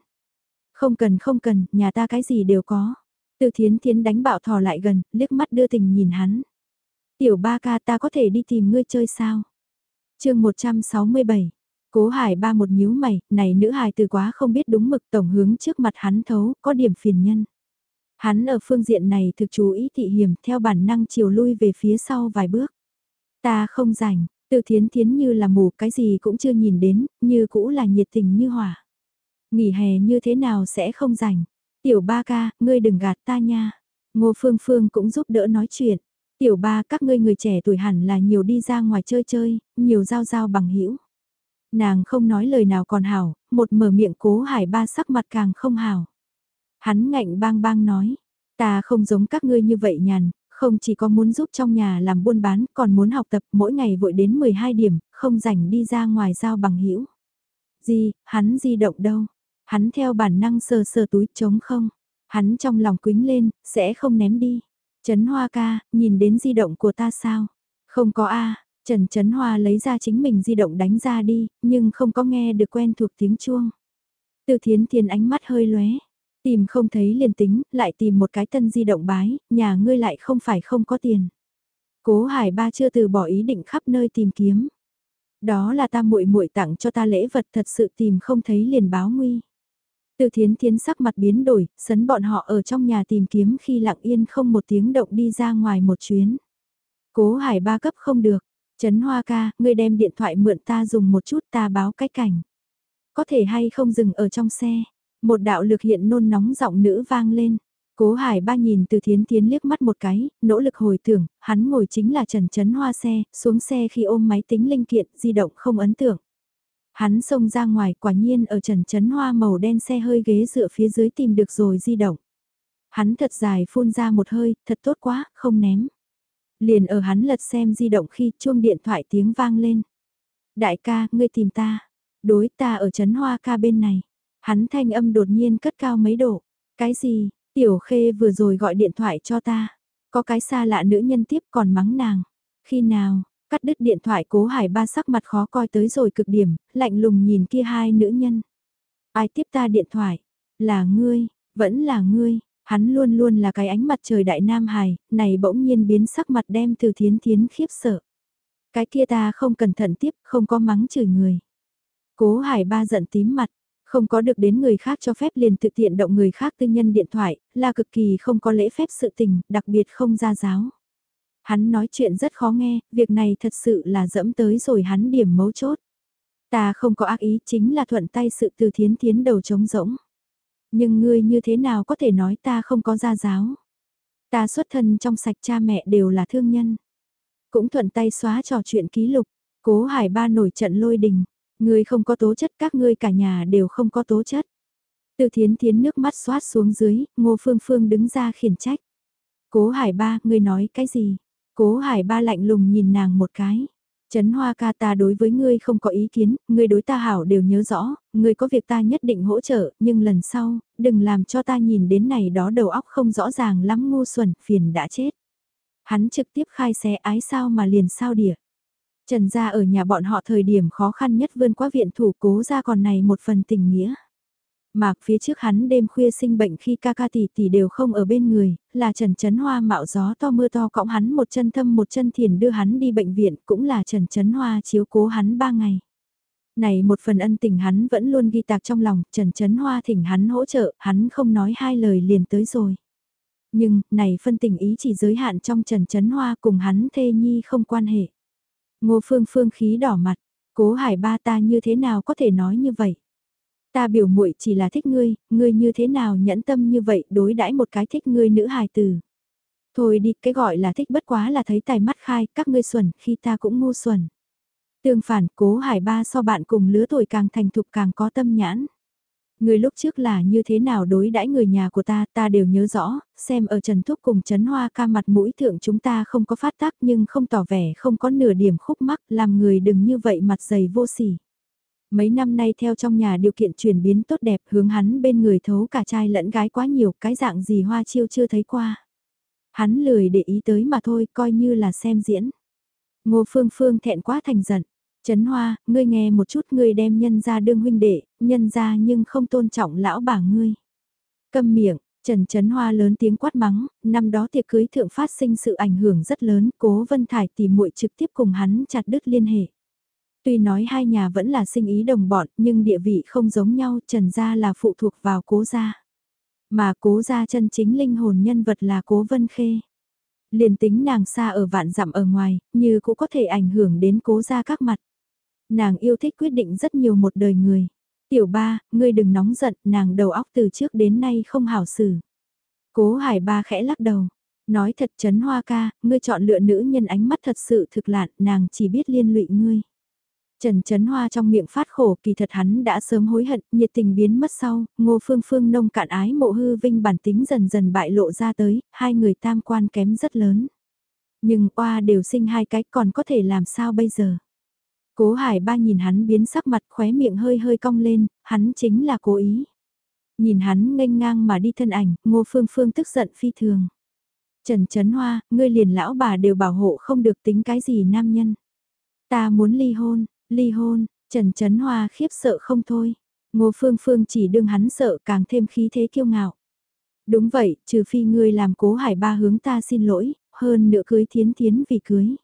Không cần không cần, nhà ta cái gì đều có. Từ thiến thiến đánh bạo thò lại gần, liếc mắt đưa tình nhìn hắn. Tiểu ba ca ta có thể đi tìm ngươi chơi sao? chương 167 Cố hải ba một nhíu mày, này nữ hài từ quá không biết đúng mực tổng hướng trước mặt hắn thấu, có điểm phiền nhân. Hắn ở phương diện này thực chú ý thị hiểm theo bản năng chiều lui về phía sau vài bước. Ta không rảnh, tự thiến thiến như là mù cái gì cũng chưa nhìn đến, như cũ là nhiệt tình như hỏa. Nghỉ hè như thế nào sẽ không rảnh. Tiểu ba ca, ngươi đừng gạt ta nha. Ngô Phương Phương cũng giúp đỡ nói chuyện. Tiểu ba các ngươi người trẻ tuổi hẳn là nhiều đi ra ngoài chơi chơi, nhiều giao giao bằng hữu Nàng không nói lời nào còn hảo, một mở miệng cố hải ba sắc mặt càng không hảo. Hắn ngạnh bang bang nói, ta không giống các ngươi như vậy nhàn, không chỉ có muốn giúp trong nhà làm buôn bán, còn muốn học tập mỗi ngày vội đến 12 điểm, không rảnh đi ra ngoài giao bằng hữu Gì, hắn di động đâu? Hắn theo bản năng sờ sờ túi trống không? Hắn trong lòng quính lên, sẽ không ném đi. Trấn Hoa ca, nhìn đến di động của ta sao? Không có a Trần Trấn Hoa lấy ra chính mình di động đánh ra đi, nhưng không có nghe được quen thuộc tiếng chuông. Từ thiến thiền ánh mắt hơi lóe Tìm không thấy liền tính, lại tìm một cái tân di động bái, nhà ngươi lại không phải không có tiền. Cố Hải Ba chưa từ bỏ ý định khắp nơi tìm kiếm. Đó là ta muội muội tặng cho ta lễ vật thật sự tìm không thấy liền báo nguy. Từ thiến thiến sắc mặt biến đổi, sấn bọn họ ở trong nhà tìm kiếm khi lặng yên không một tiếng động đi ra ngoài một chuyến. Cố hải ba cấp không được, Trấn Hoa ca, ngươi đem điện thoại mượn ta dùng một chút ta báo cái cảnh. Có thể hay không dừng ở trong xe, một đạo lực hiện nôn nóng giọng nữ vang lên. Cố Hải Ba nhìn từ thiến tiến liếc mắt một cái, nỗ lực hồi tưởng, hắn ngồi chính là Trần Trấn Hoa xe, xuống xe khi ôm máy tính linh kiện, di động không ấn tượng. Hắn xông ra ngoài quả nhiên ở Trần Trấn Hoa màu đen xe hơi ghế dựa phía dưới tìm được rồi di động. Hắn thật dài phun ra một hơi, thật tốt quá, không ném. Liền ở hắn lật xem di động khi chuông điện thoại tiếng vang lên. Đại ca, ngươi tìm ta. Đối ta ở Trấn Hoa ca bên này. Hắn thanh âm đột nhiên cất cao mấy độ. Cái gì, tiểu khê vừa rồi gọi điện thoại cho ta. Có cái xa lạ nữ nhân tiếp còn mắng nàng. Khi nào, cắt đứt điện thoại cố hải ba sắc mặt khó coi tới rồi cực điểm, lạnh lùng nhìn kia hai nữ nhân. Ai tiếp ta điện thoại? Là ngươi, vẫn là ngươi. Hắn luôn luôn là cái ánh mặt trời đại nam hài, này bỗng nhiên biến sắc mặt đem từ thiến thiến khiếp sợ. Cái kia ta không cẩn thận tiếp, không có mắng chửi người. Cố hải ba giận tím mặt, không có được đến người khác cho phép liền tự tiện động người khác tư nhân điện thoại, là cực kỳ không có lễ phép sự tình, đặc biệt không ra giáo. Hắn nói chuyện rất khó nghe, việc này thật sự là dẫm tới rồi hắn điểm mấu chốt. Ta không có ác ý chính là thuận tay sự từ thiến thiến đầu trống rỗng. Nhưng ngươi như thế nào có thể nói ta không có gia giáo. Ta xuất thân trong sạch cha mẹ đều là thương nhân. Cũng thuận tay xóa trò chuyện ký lục, cố hải ba nổi trận lôi đình. Ngươi không có tố chất các ngươi cả nhà đều không có tố chất. Từ thiến thiến nước mắt xoát xuống dưới, ngô phương phương đứng ra khiển trách. Cố hải ba, ngươi nói cái gì? Cố hải ba lạnh lùng nhìn nàng một cái. Trấn Hoa ca ta đối với ngươi không có ý kiến, ngươi đối ta hảo đều nhớ rõ, ngươi có việc ta nhất định hỗ trợ, nhưng lần sau, đừng làm cho ta nhìn đến này đó đầu óc không rõ ràng lắm ngu xuẩn, phiền đã chết. Hắn trực tiếp khai xé ái sao mà liền sao địa. Trần gia ở nhà bọn họ thời điểm khó khăn nhất vươn qua viện thủ cố ra còn này một phần tình nghĩa. Mạc phía trước hắn đêm khuya sinh bệnh khi ca ca tỷ tỷ đều không ở bên người, là Trần Trấn Hoa mạo gió to mưa to cõng hắn một chân thâm một chân thiền đưa hắn đi bệnh viện cũng là Trần Trấn Hoa chiếu cố hắn ba ngày. Này một phần ân tình hắn vẫn luôn ghi tạc trong lòng, Trần Trấn Hoa thỉnh hắn hỗ trợ, hắn không nói hai lời liền tới rồi. Nhưng, này phân tình ý chỉ giới hạn trong Trần Trấn Hoa cùng hắn thê nhi không quan hệ. Ngô Phương Phương khí đỏ mặt, cố hải ba ta như thế nào có thể nói như vậy? Ta biểu muội chỉ là thích ngươi, ngươi như thế nào nhẫn tâm như vậy đối đãi một cái thích ngươi nữ hài tử. Thôi đi, cái gọi là thích bất quá là thấy tài mắt khai, các ngươi xuẩn, khi ta cũng ngu xuẩn. Tương phản, cố hải ba so bạn cùng lứa tuổi càng thành thục càng có tâm nhãn. Người lúc trước là như thế nào đối đãi người nhà của ta, ta đều nhớ rõ, xem ở Trần Thúc cùng Trấn Hoa ca mặt mũi thượng chúng ta không có phát tác nhưng không tỏ vẻ không có nửa điểm khúc mắc, làm người đừng như vậy mặt dày vô sỉ. Mấy năm nay theo trong nhà điều kiện chuyển biến tốt đẹp hướng hắn bên người thấu cả trai lẫn gái quá nhiều cái dạng gì hoa chiêu chưa thấy qua. Hắn lười để ý tới mà thôi coi như là xem diễn. Ngô Phương Phương thẹn quá thành giận. Trấn Hoa, ngươi nghe một chút ngươi đem nhân ra đương huynh đệ, nhân ra nhưng không tôn trọng lão bà ngươi. Câm miệng, Trần Trấn Hoa lớn tiếng quát mắng, năm đó tiệc cưới thượng phát sinh sự ảnh hưởng rất lớn, cố Vân Thải tìm muội trực tiếp cùng hắn chặt đứt liên hệ. Tuy nói hai nhà vẫn là sinh ý đồng bọn nhưng địa vị không giống nhau Trần Gia là phụ thuộc vào cố gia. Mà cố gia chân chính linh hồn nhân vật là cố vân khê. Liền tính nàng xa ở vạn dặm ở ngoài, như cũng có thể ảnh hưởng đến cố gia các mặt. Nàng yêu thích quyết định rất nhiều một đời người. Tiểu ba, ngươi đừng nóng giận, nàng đầu óc từ trước đến nay không hảo xử. Cố hải ba khẽ lắc đầu. Nói thật chấn hoa ca, ngươi chọn lựa nữ nhân ánh mắt thật sự thực lạn, nàng chỉ biết liên lụy ngươi. Trần Trấn Hoa trong miệng phát khổ kỳ thật hắn đã sớm hối hận, nhiệt tình biến mất sau, ngô phương phương nông cạn ái mộ hư vinh bản tính dần dần bại lộ ra tới, hai người tam quan kém rất lớn. Nhưng oa đều sinh hai cái còn có thể làm sao bây giờ? Cố hải ba nhìn hắn biến sắc mặt khóe miệng hơi hơi cong lên, hắn chính là cố ý. Nhìn hắn nghênh ngang mà đi thân ảnh, ngô phương phương tức giận phi thường. Trần Trấn Hoa, ngươi liền lão bà đều bảo hộ không được tính cái gì nam nhân. Ta muốn ly hôn, Ly hôn, Trần Trấn Hoa khiếp sợ không thôi. Ngô Phương Phương chỉ đương hắn sợ càng thêm khí thế kiêu ngạo. Đúng vậy, trừ phi ngươi làm cố hải ba hướng ta xin lỗi, hơn nữa cưới thiến thiến vì cưới.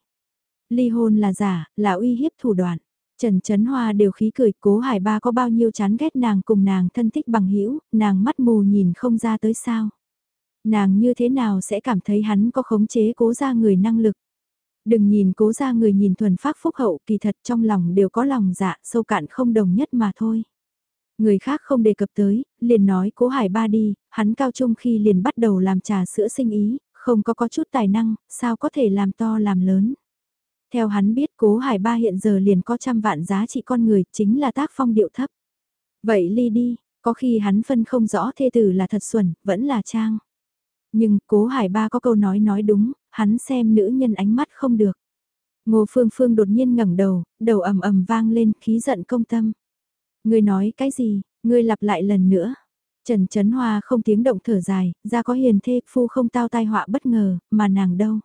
Ly hôn là giả, là uy hiếp thủ đoạn. Trần Trấn Hoa đều khí cười cố hải ba có bao nhiêu chán ghét nàng cùng nàng thân thích bằng hữu nàng mắt mù nhìn không ra tới sao. Nàng như thế nào sẽ cảm thấy hắn có khống chế cố ra người năng lực. Đừng nhìn cố ra người nhìn thuần phác phúc hậu kỳ thật trong lòng đều có lòng dạ sâu cạn không đồng nhất mà thôi. Người khác không đề cập tới, liền nói cố hải ba đi, hắn cao trung khi liền bắt đầu làm trà sữa sinh ý, không có có chút tài năng, sao có thể làm to làm lớn. Theo hắn biết cố hải ba hiện giờ liền có trăm vạn giá trị con người, chính là tác phong điệu thấp. Vậy ly đi, có khi hắn phân không rõ thê tử là thật xuẩn, vẫn là trang. Nhưng cố hải ba có câu nói nói đúng, hắn xem nữ nhân ánh mắt không được. Ngô Phương Phương đột nhiên ngẩng đầu, đầu ầm ầm vang lên, khí giận công tâm. Ngươi nói cái gì, ngươi lặp lại lần nữa. Trần Trấn Hoa không tiếng động thở dài, ra có hiền thê, phu không tao tai họa bất ngờ, mà nàng đâu.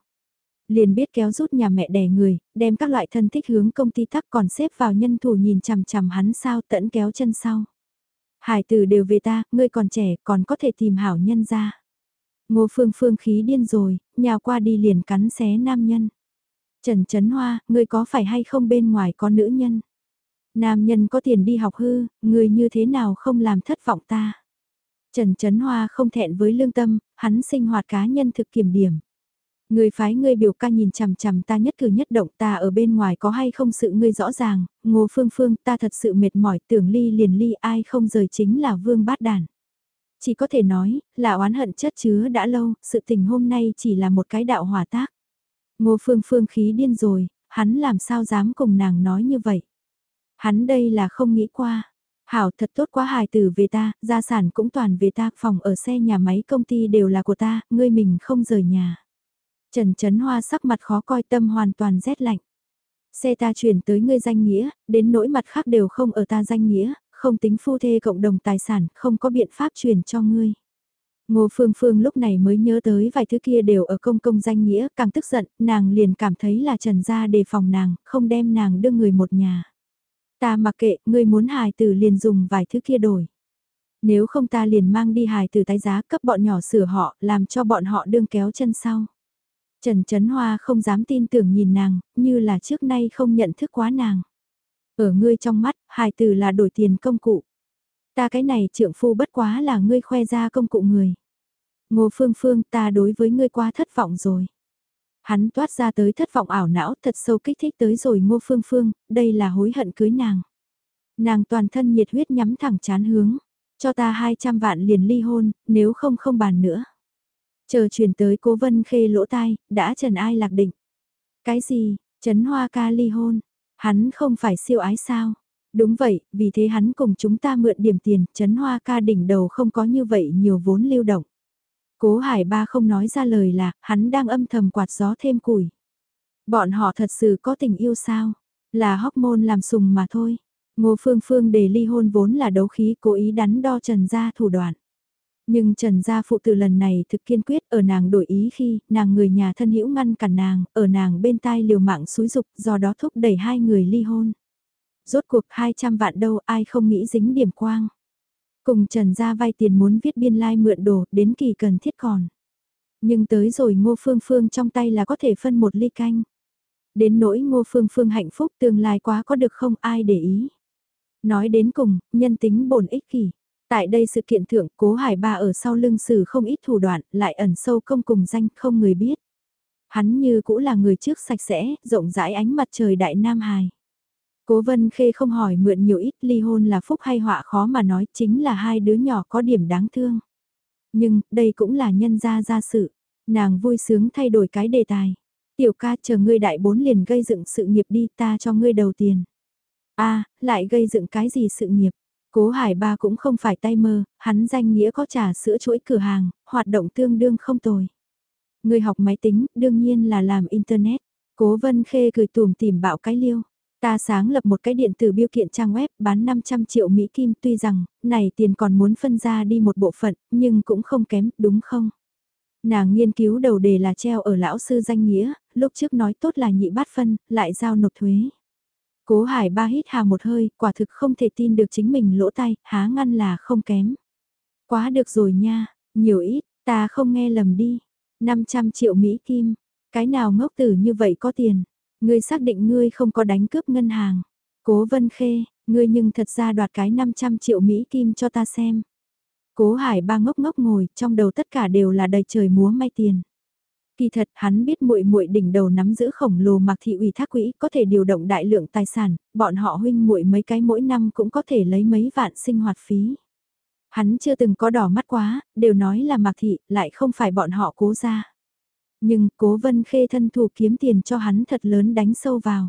Liền biết kéo rút nhà mẹ đẻ người, đem các loại thân thích hướng công ty tắc còn xếp vào nhân thủ nhìn chằm chằm hắn sao tẫn kéo chân sau. Hải tử đều về ta, ngươi còn trẻ, còn có thể tìm hảo nhân ra. Ngô Phương Phương khí điên rồi, nhào qua đi liền cắn xé nam nhân. Trần Trấn Hoa, ngươi có phải hay không bên ngoài có nữ nhân? Nam nhân có tiền đi học hư, ngươi như thế nào không làm thất vọng ta? Trần Trấn Hoa không thẹn với lương tâm, hắn sinh hoạt cá nhân thực kiểm điểm. Người phái ngươi biểu ca nhìn chằm chằm ta nhất cử nhất động ta ở bên ngoài có hay không sự ngươi rõ ràng, ngô phương phương ta thật sự mệt mỏi tưởng ly liền ly ai không rời chính là vương bát đàn. Chỉ có thể nói, là oán hận chất chứa đã lâu, sự tình hôm nay chỉ là một cái đạo hòa tác. Ngô phương phương khí điên rồi, hắn làm sao dám cùng nàng nói như vậy. Hắn đây là không nghĩ qua. Hảo thật tốt quá hài tử về ta, gia sản cũng toàn về ta, phòng ở xe nhà máy công ty đều là của ta, ngươi mình không rời nhà. Trần Trấn Hoa sắc mặt khó coi tâm hoàn toàn rét lạnh. Xe ta chuyển tới ngươi danh nghĩa, đến nỗi mặt khác đều không ở ta danh nghĩa, không tính phu thê cộng đồng tài sản, không có biện pháp chuyển cho ngươi. Ngô Phương Phương lúc này mới nhớ tới vài thứ kia đều ở công công danh nghĩa, càng tức giận, nàng liền cảm thấy là Trần gia đề phòng nàng, không đem nàng đưa người một nhà. Ta mặc kệ, ngươi muốn hài tử liền dùng vài thứ kia đổi. Nếu không ta liền mang đi hài tử tái giá cấp bọn nhỏ sửa họ, làm cho bọn họ đương kéo chân sau. Trần Trấn Hoa không dám tin tưởng nhìn nàng, như là trước nay không nhận thức quá nàng. Ở ngươi trong mắt, hài từ là đổi tiền công cụ. Ta cái này trượng phu bất quá là ngươi khoe ra công cụ người. Ngô Phương Phương ta đối với ngươi quá thất vọng rồi. Hắn toát ra tới thất vọng ảo não thật sâu kích thích tới rồi Ngô Phương Phương, đây là hối hận cưới nàng. Nàng toàn thân nhiệt huyết nhắm thẳng chán hướng, cho ta 200 vạn liền ly hôn, nếu không không bàn nữa. Chờ truyền tới cố vân khê lỗ tai, đã trần ai lạc định. Cái gì, Trấn Hoa ca ly hôn, hắn không phải siêu ái sao? Đúng vậy, vì thế hắn cùng chúng ta mượn điểm tiền, Trấn Hoa ca đỉnh đầu không có như vậy nhiều vốn lưu động. Cố Hải Ba không nói ra lời là, hắn đang âm thầm quạt gió thêm củi. Bọn họ thật sự có tình yêu sao? Là hóc môn làm sùng mà thôi. Ngô Phương Phương để ly hôn vốn là đấu khí cố ý đắn đo Trần Gia thủ đoạn. Nhưng Trần Gia phụ từ lần này thực kiên quyết ở nàng đổi ý khi nàng người nhà thân hữu ngăn cản nàng, ở nàng bên tai liều mạng xúi dục do đó thúc đẩy hai người ly hôn. Rốt cuộc 200 vạn đâu ai không nghĩ dính điểm quang. Cùng Trần Gia vay tiền muốn viết biên lai like mượn đồ đến kỳ cần thiết còn. Nhưng tới rồi ngô phương phương trong tay là có thể phân một ly canh. Đến nỗi ngô phương phương hạnh phúc tương lai quá có được không ai để ý. Nói đến cùng, nhân tính bổn ích kỷ. Tại đây sự kiện thượng cố hải ba ở sau lưng sử không ít thủ đoạn, lại ẩn sâu công cùng danh không người biết. Hắn như cũ là người trước sạch sẽ, rộng rãi ánh mặt trời đại Nam Hài. Cố vân khê không hỏi mượn nhiều ít ly hôn là phúc hay họa khó mà nói chính là hai đứa nhỏ có điểm đáng thương. Nhưng, đây cũng là nhân gia gia sự. Nàng vui sướng thay đổi cái đề tài. Tiểu ca chờ ngươi đại bốn liền gây dựng sự nghiệp đi ta cho ngươi đầu tiền. a lại gây dựng cái gì sự nghiệp? Cố Hải Ba cũng không phải tay mơ, hắn danh nghĩa có trà sữa chuỗi cửa hàng, hoạt động tương đương không tồi. Người học máy tính, đương nhiên là làm Internet. Cố Vân Khê cười tùm tìm bạo cái liêu. Ta sáng lập một cái điện tử biêu kiện trang web bán 500 triệu Mỹ Kim tuy rằng, này tiền còn muốn phân ra đi một bộ phận, nhưng cũng không kém, đúng không? Nàng nghiên cứu đầu đề là treo ở lão sư danh nghĩa, lúc trước nói tốt là nhị bát phân, lại giao nộp thuế. Cố hải ba hít hà một hơi, quả thực không thể tin được chính mình lỗ tay, há ngăn là không kém. Quá được rồi nha, nhiều ít, ta không nghe lầm đi. 500 triệu Mỹ Kim, cái nào ngốc tử như vậy có tiền. Ngươi xác định ngươi không có đánh cướp ngân hàng. Cố vân khê, ngươi nhưng thật ra đoạt cái 500 triệu Mỹ Kim cho ta xem. Cố hải ba ngốc ngốc ngồi, trong đầu tất cả đều là đầy trời múa may tiền. Kỳ thật hắn biết muội muội đỉnh đầu nắm giữ khổng lồ mặc thị ủy thác quỹ có thể điều động đại lượng tài sản, bọn họ huynh muội mấy cái mỗi năm cũng có thể lấy mấy vạn sinh hoạt phí. Hắn chưa từng có đỏ mắt quá, đều nói là mặc thị, lại không phải bọn họ cố ra. Nhưng cố vân khê thân thủ kiếm tiền cho hắn thật lớn đánh sâu vào.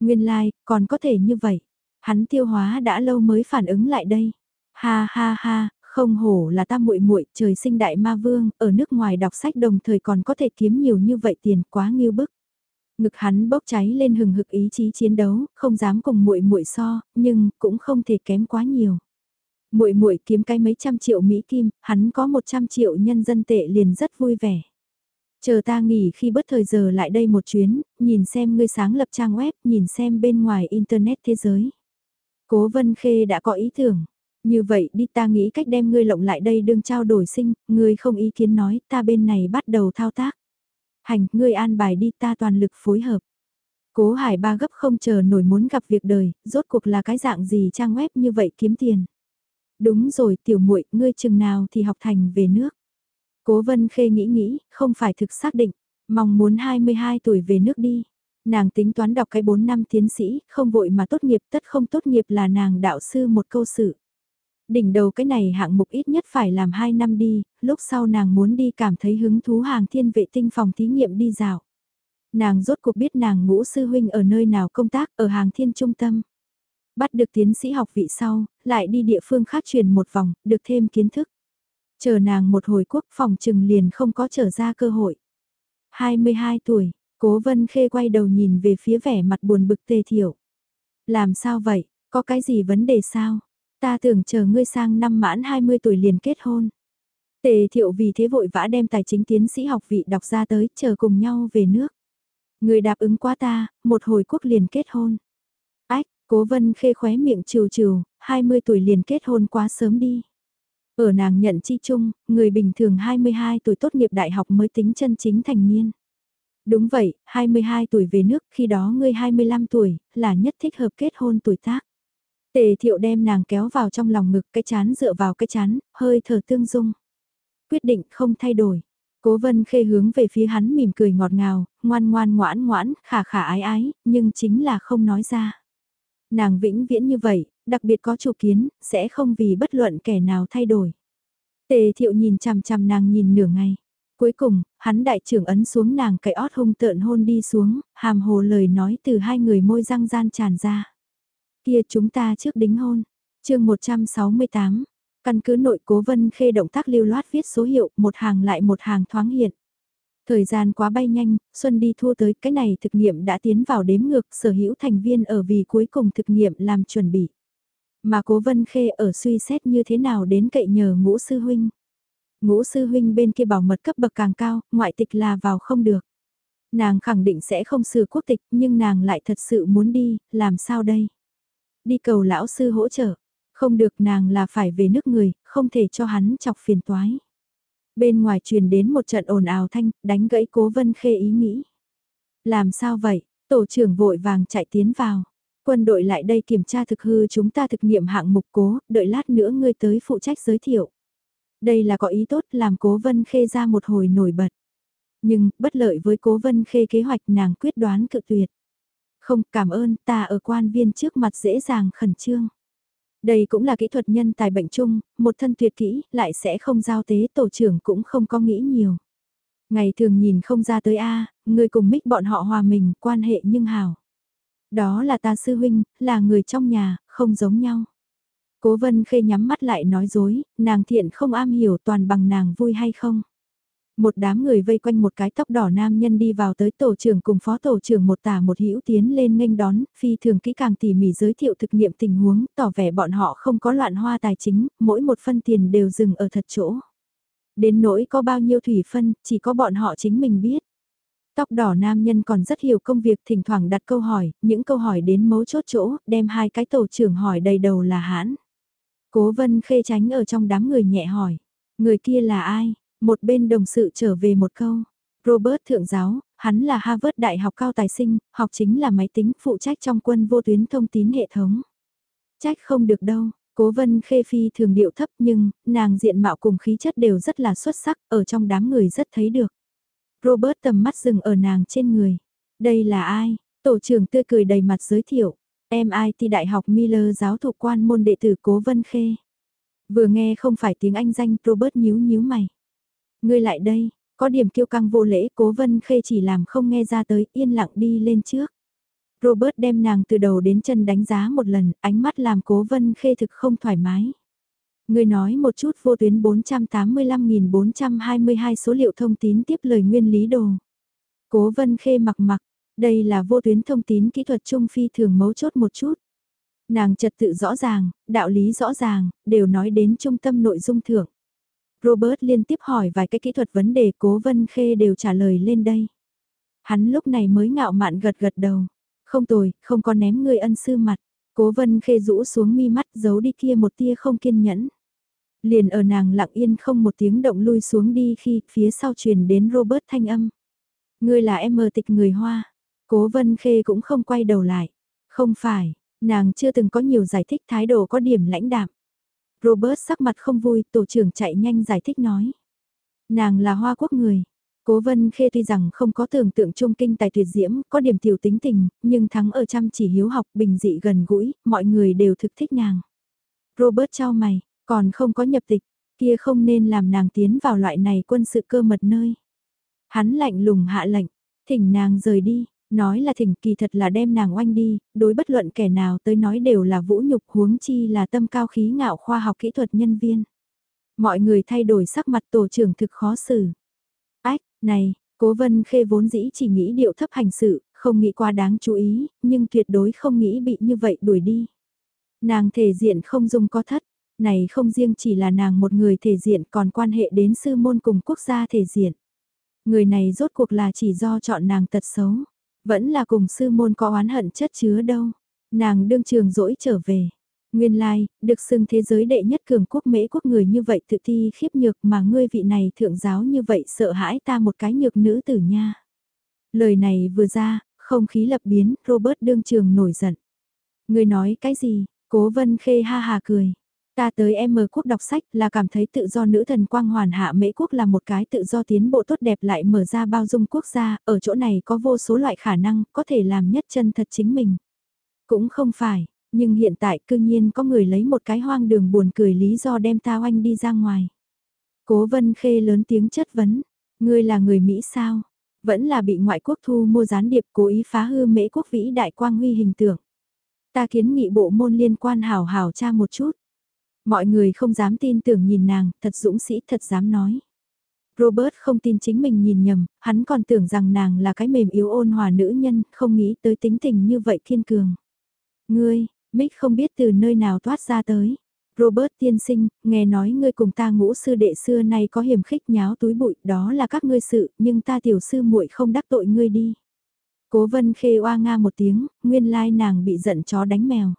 Nguyên lai, like, còn có thể như vậy. Hắn tiêu hóa đã lâu mới phản ứng lại đây. Ha ha ha, không hổ là ta muội muội, trời sinh đại ma vương, ở nước ngoài đọc sách đồng thời còn có thể kiếm nhiều như vậy tiền, quá nghiêu bức. Ngực hắn bốc cháy lên hừng hực ý chí chiến đấu, không dám cùng muội muội so, nhưng cũng không thể kém quá nhiều. Muội muội kiếm cái mấy trăm triệu mỹ kim, hắn có 100 triệu nhân dân tệ liền rất vui vẻ. Chờ ta nghỉ khi bất thời giờ lại đây một chuyến, nhìn xem ngươi sáng lập trang web, nhìn xem bên ngoài internet thế giới. Cố Vân Khê đã có ý tưởng. Như vậy đi ta nghĩ cách đem ngươi lộng lại đây đương trao đổi sinh, ngươi không ý kiến nói, ta bên này bắt đầu thao tác. Hành, ngươi an bài đi ta toàn lực phối hợp. Cố hải ba gấp không chờ nổi muốn gặp việc đời, rốt cuộc là cái dạng gì trang web như vậy kiếm tiền. Đúng rồi tiểu muội ngươi chừng nào thì học thành về nước. Cố vân khê nghĩ nghĩ, không phải thực xác định. Mong muốn 22 tuổi về nước đi. Nàng tính toán đọc cái 4 năm tiến sĩ, không vội mà tốt nghiệp tất không tốt nghiệp là nàng đạo sư một câu sự. Đỉnh đầu cái này hạng mục ít nhất phải làm 2 năm đi, lúc sau nàng muốn đi cảm thấy hứng thú hàng thiên vệ tinh phòng thí nghiệm đi dạo. Nàng rốt cuộc biết nàng ngũ sư huynh ở nơi nào công tác ở hàng thiên trung tâm. Bắt được tiến sĩ học vị sau, lại đi địa phương khác truyền một vòng, được thêm kiến thức. Chờ nàng một hồi quốc phòng trừng liền không có trở ra cơ hội. 22 tuổi, Cố Vân Khê quay đầu nhìn về phía vẻ mặt buồn bực tê thiểu. Làm sao vậy, có cái gì vấn đề sao? Ta tưởng chờ ngươi sang năm mãn 20 tuổi liền kết hôn. Tề thiệu vì thế vội vã đem tài chính tiến sĩ học vị đọc ra tới, chờ cùng nhau về nước. Người đáp ứng quá ta, một hồi quốc liền kết hôn. Ách, cố vân khê khóe miệng trừ trừ, 20 tuổi liền kết hôn quá sớm đi. Ở nàng nhận chi chung, người bình thường 22 tuổi tốt nghiệp đại học mới tính chân chính thành niên. Đúng vậy, 22 tuổi về nước, khi đó ngươi 25 tuổi, là nhất thích hợp kết hôn tuổi tác. Tề thiệu đem nàng kéo vào trong lòng ngực cái chán dựa vào cái chán, hơi thở tương dung. Quyết định không thay đổi. Cố vân khê hướng về phía hắn mỉm cười ngọt ngào, ngoan ngoan ngoãn ngoãn, khả khả ái ái, nhưng chính là không nói ra. Nàng vĩnh viễn như vậy, đặc biệt có chủ kiến, sẽ không vì bất luận kẻ nào thay đổi. Tề thiệu nhìn chằm chằm nàng nhìn nửa ngày. Cuối cùng, hắn đại trưởng ấn xuống nàng cái ót hung tợn hôn đi xuống, hàm hồ lời nói từ hai người môi răng gian tràn ra. Kia chúng ta trước đính hôn. chương 168, căn cứ nội cố vân khê động tác lưu loát viết số hiệu một hàng lại một hàng thoáng hiện. Thời gian quá bay nhanh, Xuân đi thua tới cái này thực nghiệm đã tiến vào đếm ngược sở hữu thành viên ở vì cuối cùng thực nghiệm làm chuẩn bị. Mà cố vân khê ở suy xét như thế nào đến cậy nhờ ngũ sư huynh. Ngũ sư huynh bên kia bảo mật cấp bậc càng cao, ngoại tịch là vào không được. Nàng khẳng định sẽ không sửa quốc tịch nhưng nàng lại thật sự muốn đi, làm sao đây? Đi cầu lão sư hỗ trợ, không được nàng là phải về nước người, không thể cho hắn chọc phiền toái. Bên ngoài truyền đến một trận ồn ào thanh, đánh gãy cố vân khê ý nghĩ. Làm sao vậy? Tổ trưởng vội vàng chạy tiến vào. Quân đội lại đây kiểm tra thực hư chúng ta thực nghiệm hạng mục cố, đợi lát nữa ngươi tới phụ trách giới thiệu. Đây là có ý tốt làm cố vân khê ra một hồi nổi bật. Nhưng, bất lợi với cố vân khê kế hoạch nàng quyết đoán cự tuyệt. Không, cảm ơn, ta ở quan viên trước mặt dễ dàng khẩn trương. Đây cũng là kỹ thuật nhân tài bệnh chung, một thân tuyệt kỹ, lại sẽ không giao tế tổ trưởng cũng không có nghĩ nhiều. Ngày thường nhìn không ra tới A, người cùng mích bọn họ hòa mình, quan hệ nhưng hảo Đó là ta sư huynh, là người trong nhà, không giống nhau. Cố vân khê nhắm mắt lại nói dối, nàng thiện không am hiểu toàn bằng nàng vui hay không. Một đám người vây quanh một cái tóc đỏ nam nhân đi vào tới tổ trưởng cùng phó tổ trưởng một tả một hữu tiến lên nghênh đón, phi thường kỹ càng tỉ mỉ giới thiệu thực nghiệm tình huống, tỏ vẻ bọn họ không có loạn hoa tài chính, mỗi một phân tiền đều dừng ở thật chỗ. Đến nỗi có bao nhiêu thủy phân, chỉ có bọn họ chính mình biết. Tóc đỏ nam nhân còn rất hiểu công việc thỉnh thoảng đặt câu hỏi, những câu hỏi đến mấu chốt chỗ, đem hai cái tổ trưởng hỏi đầy đầu là hãn. Cố vân khê tránh ở trong đám người nhẹ hỏi, người kia là ai? Một bên đồng sự trở về một câu. Robert thượng giáo, hắn là Harvard Đại học cao tài sinh, học chính là máy tính phụ trách trong quân vô tuyến thông tín hệ thống. Trách không được đâu, cố vân khê phi thường điệu thấp nhưng, nàng diện mạo cùng khí chất đều rất là xuất sắc, ở trong đám người rất thấy được. Robert tầm mắt dừng ở nàng trên người. Đây là ai? Tổ trưởng tươi cười đầy mặt giới thiệu. MIT Đại học Miller giáo thụ quan môn đệ tử Cố Vân Khê. Vừa nghe không phải tiếng Anh danh Robert nhíu nhíu mày. Ngươi lại đây, có điểm kiêu căng vô lễ Cố Vân Khê chỉ làm không nghe ra tới yên lặng đi lên trước. Robert đem nàng từ đầu đến chân đánh giá một lần, ánh mắt làm Cố Vân Khê thực không thoải mái. Ngươi nói một chút vô tuyến 485.422 số liệu thông tín tiếp lời nguyên lý đồ. Cố Vân Khê mặc mặc, đây là vô tuyến thông tín kỹ thuật trung phi thường mấu chốt một chút. Nàng trật tự rõ ràng, đạo lý rõ ràng, đều nói đến trung tâm nội dung thưởng. Robert liên tiếp hỏi vài cái kỹ thuật vấn đề cố vân khê đều trả lời lên đây. Hắn lúc này mới ngạo mạn gật gật đầu. Không tồi, không có ném người ân sư mặt. Cố vân khê rũ xuống mi mắt giấu đi kia một tia không kiên nhẫn. Liền ở nàng lặng yên không một tiếng động lui xuống đi khi phía sau truyền đến Robert thanh âm. Ngươi là em mờ tịch người Hoa. Cố vân khê cũng không quay đầu lại. Không phải, nàng chưa từng có nhiều giải thích thái độ có điểm lãnh đạm. Robert sắc mặt không vui, tổ trưởng chạy nhanh giải thích nói. Nàng là Hoa Quốc người. Cố vân khê tuy rằng không có tưởng tượng trung kinh tài tuyệt diễm, có điểm tiểu tính tình, nhưng thắng ở chăm chỉ hiếu học bình dị gần gũi, mọi người đều thực thích nàng. Robert trao mày, còn không có nhập tịch, kia không nên làm nàng tiến vào loại này quân sự cơ mật nơi. Hắn lạnh lùng hạ lệnh, thỉnh nàng rời đi, nói là thỉnh kỳ thật là đem nàng oanh đi, đối bất luận kẻ nào tới nói đều là vũ nhục huống chi là tâm cao khí ngạo khoa học kỹ thuật nhân viên. Mọi người thay đổi sắc mặt tổ trưởng thực khó xử. Ách, này, cố vân khê vốn dĩ chỉ nghĩ điệu thấp hành sự, không nghĩ qua đáng chú ý, nhưng tuyệt đối không nghĩ bị như vậy đuổi đi. Nàng thể diện không dung có thất, này không riêng chỉ là nàng một người thể diện còn quan hệ đến sư môn cùng quốc gia thể diện. Người này rốt cuộc là chỉ do chọn nàng tật xấu, vẫn là cùng sư môn có oán hận chất chứa đâu. Nàng đương trường dỗi trở về. Nguyên lai, like, được xưng thế giới đệ nhất cường quốc mễ quốc người như vậy tự ti khiếp nhược mà ngươi vị này thượng giáo như vậy sợ hãi ta một cái nhược nữ tử nha. Lời này vừa ra, không khí lập biến, Robert đương trường nổi giận. Ngươi nói cái gì, cố vân khê ha hà cười. Ta tới M quốc đọc sách là cảm thấy tự do nữ thần quang hoàn hạ mễ quốc là một cái tự do tiến bộ tốt đẹp lại mở ra bao dung quốc gia, ở chỗ này có vô số loại khả năng có thể làm nhất chân thật chính mình. Cũng không phải, nhưng hiện tại cư nhiên có người lấy một cái hoang đường buồn cười lý do đem ta oanh đi ra ngoài. Cố vân khê lớn tiếng chất vấn, ngươi là người Mỹ sao? Vẫn là bị ngoại quốc thu mua gián điệp cố ý phá hư mễ quốc vĩ đại quang huy hình tượng. Ta kiến nghị bộ môn liên quan hào hào tra một chút. Mọi người không dám tin tưởng nhìn nàng, thật dũng sĩ thật dám nói. Robert không tin chính mình nhìn nhầm, hắn còn tưởng rằng nàng là cái mềm yếu ôn hòa nữ nhân, không nghĩ tới tính tình như vậy thiên cường. Ngươi, Mick không biết từ nơi nào toát ra tới. Robert tiên sinh, nghe nói ngươi cùng ta ngũ sư đệ xưa nay có hiểm khích nháo túi bụi, đó là các ngươi sự, nhưng ta tiểu sư muội không đắc tội ngươi đi. Cố vân khê oa nga một tiếng, nguyên lai nàng bị giận chó đánh mèo.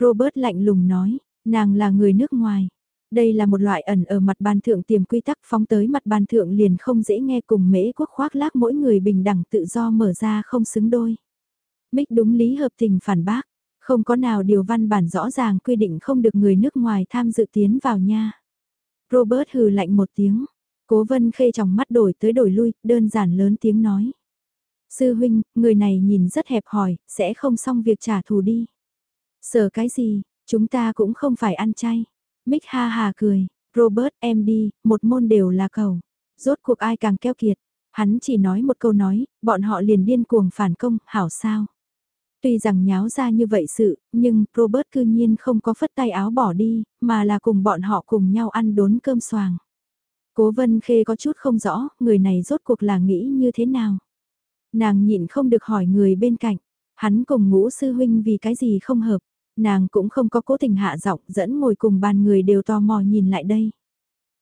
Robert lạnh lùng nói, Nàng là người nước ngoài. Đây là một loại ẩn ở mặt bàn thượng tiềm quy tắc phóng tới mặt bàn thượng liền không dễ nghe cùng mễ quốc khoác lác mỗi người bình đẳng tự do mở ra không xứng đôi. Mích đúng lý hợp tình phản bác, không có nào điều văn bản rõ ràng quy định không được người nước ngoài tham dự tiến vào nha. Robert hừ lạnh một tiếng, cố vân khê trong mắt đổi tới đổi lui, đơn giản lớn tiếng nói. Sư huynh, người này nhìn rất hẹp hòi, sẽ không xong việc trả thù đi. Sợ cái gì, Chúng ta cũng không phải ăn chay. Mick ha hà cười, Robert em đi, một môn đều là cầu. Rốt cuộc ai càng keo kiệt. Hắn chỉ nói một câu nói, bọn họ liền điên cuồng phản công, hảo sao. Tuy rằng nháo ra như vậy sự, nhưng Robert cư nhiên không có phất tay áo bỏ đi, mà là cùng bọn họ cùng nhau ăn đốn cơm xoàng. Cố vân khê có chút không rõ, người này rốt cuộc là nghĩ như thế nào. Nàng nhịn không được hỏi người bên cạnh, hắn cùng ngũ sư huynh vì cái gì không hợp. Nàng cũng không có cố tình hạ giọng dẫn ngồi cùng bàn người đều tò mò nhìn lại đây.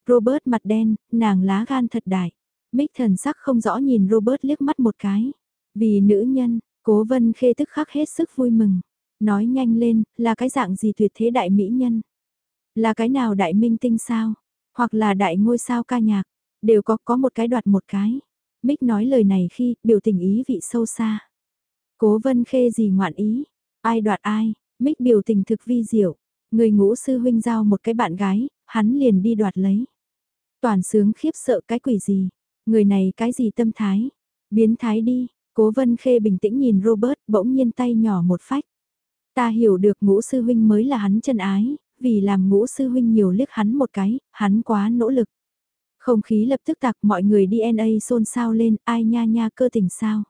Robert mặt đen, nàng lá gan thật đại. Mick thần sắc không rõ nhìn Robert liếc mắt một cái. Vì nữ nhân, cố vân khê tức khắc hết sức vui mừng. Nói nhanh lên, là cái dạng gì tuyệt thế đại mỹ nhân? Là cái nào đại minh tinh sao? Hoặc là đại ngôi sao ca nhạc? Đều có có một cái đoạt một cái. Mick nói lời này khi biểu tình ý vị sâu xa. Cố vân khê gì ngoạn ý? Ai đoạt ai? Mích biểu tình thực vi diệu, người ngũ sư huynh giao một cái bạn gái, hắn liền đi đoạt lấy. Toàn sướng khiếp sợ cái quỷ gì, người này cái gì tâm thái, biến thái đi, cố vân khê bình tĩnh nhìn Robert bỗng nhiên tay nhỏ một phách. Ta hiểu được ngũ sư huynh mới là hắn chân ái, vì làm ngũ sư huynh nhiều liếc hắn một cái, hắn quá nỗ lực. Không khí lập tức tạc mọi người DNA xôn xao lên, ai nha nha cơ tình sao.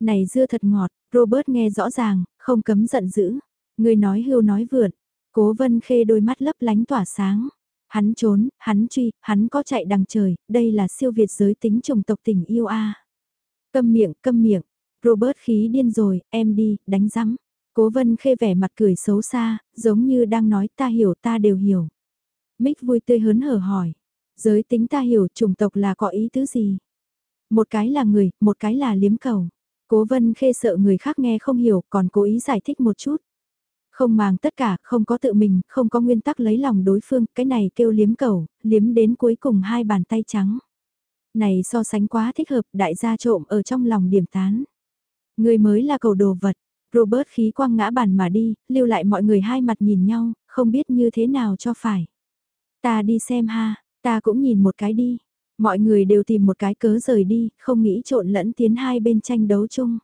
Này dưa thật ngọt, Robert nghe rõ ràng, không cấm giận dữ. Người nói hưu nói vượn, cố vân khê đôi mắt lấp lánh tỏa sáng. Hắn trốn, hắn truy, hắn có chạy đằng trời, đây là siêu việt giới tính chủng tộc tình yêu a. Câm miệng, câm miệng, Robert khí điên rồi, em đi, đánh rắm. Cố vân khê vẻ mặt cười xấu xa, giống như đang nói ta hiểu ta đều hiểu. Mick vui tươi hớn hở hỏi, giới tính ta hiểu chủng tộc là có ý tứ gì? Một cái là người, một cái là liếm cầu. Cố vân khê sợ người khác nghe không hiểu còn cố ý giải thích một chút. Không màng tất cả, không có tự mình, không có nguyên tắc lấy lòng đối phương, cái này kêu liếm cầu, liếm đến cuối cùng hai bàn tay trắng. Này so sánh quá thích hợp, đại gia trộm ở trong lòng điểm tán. Người mới là cầu đồ vật, Robert khí quang ngã bàn mà đi, lưu lại mọi người hai mặt nhìn nhau, không biết như thế nào cho phải. Ta đi xem ha, ta cũng nhìn một cái đi. Mọi người đều tìm một cái cớ rời đi, không nghĩ trộn lẫn tiến hai bên tranh đấu chung.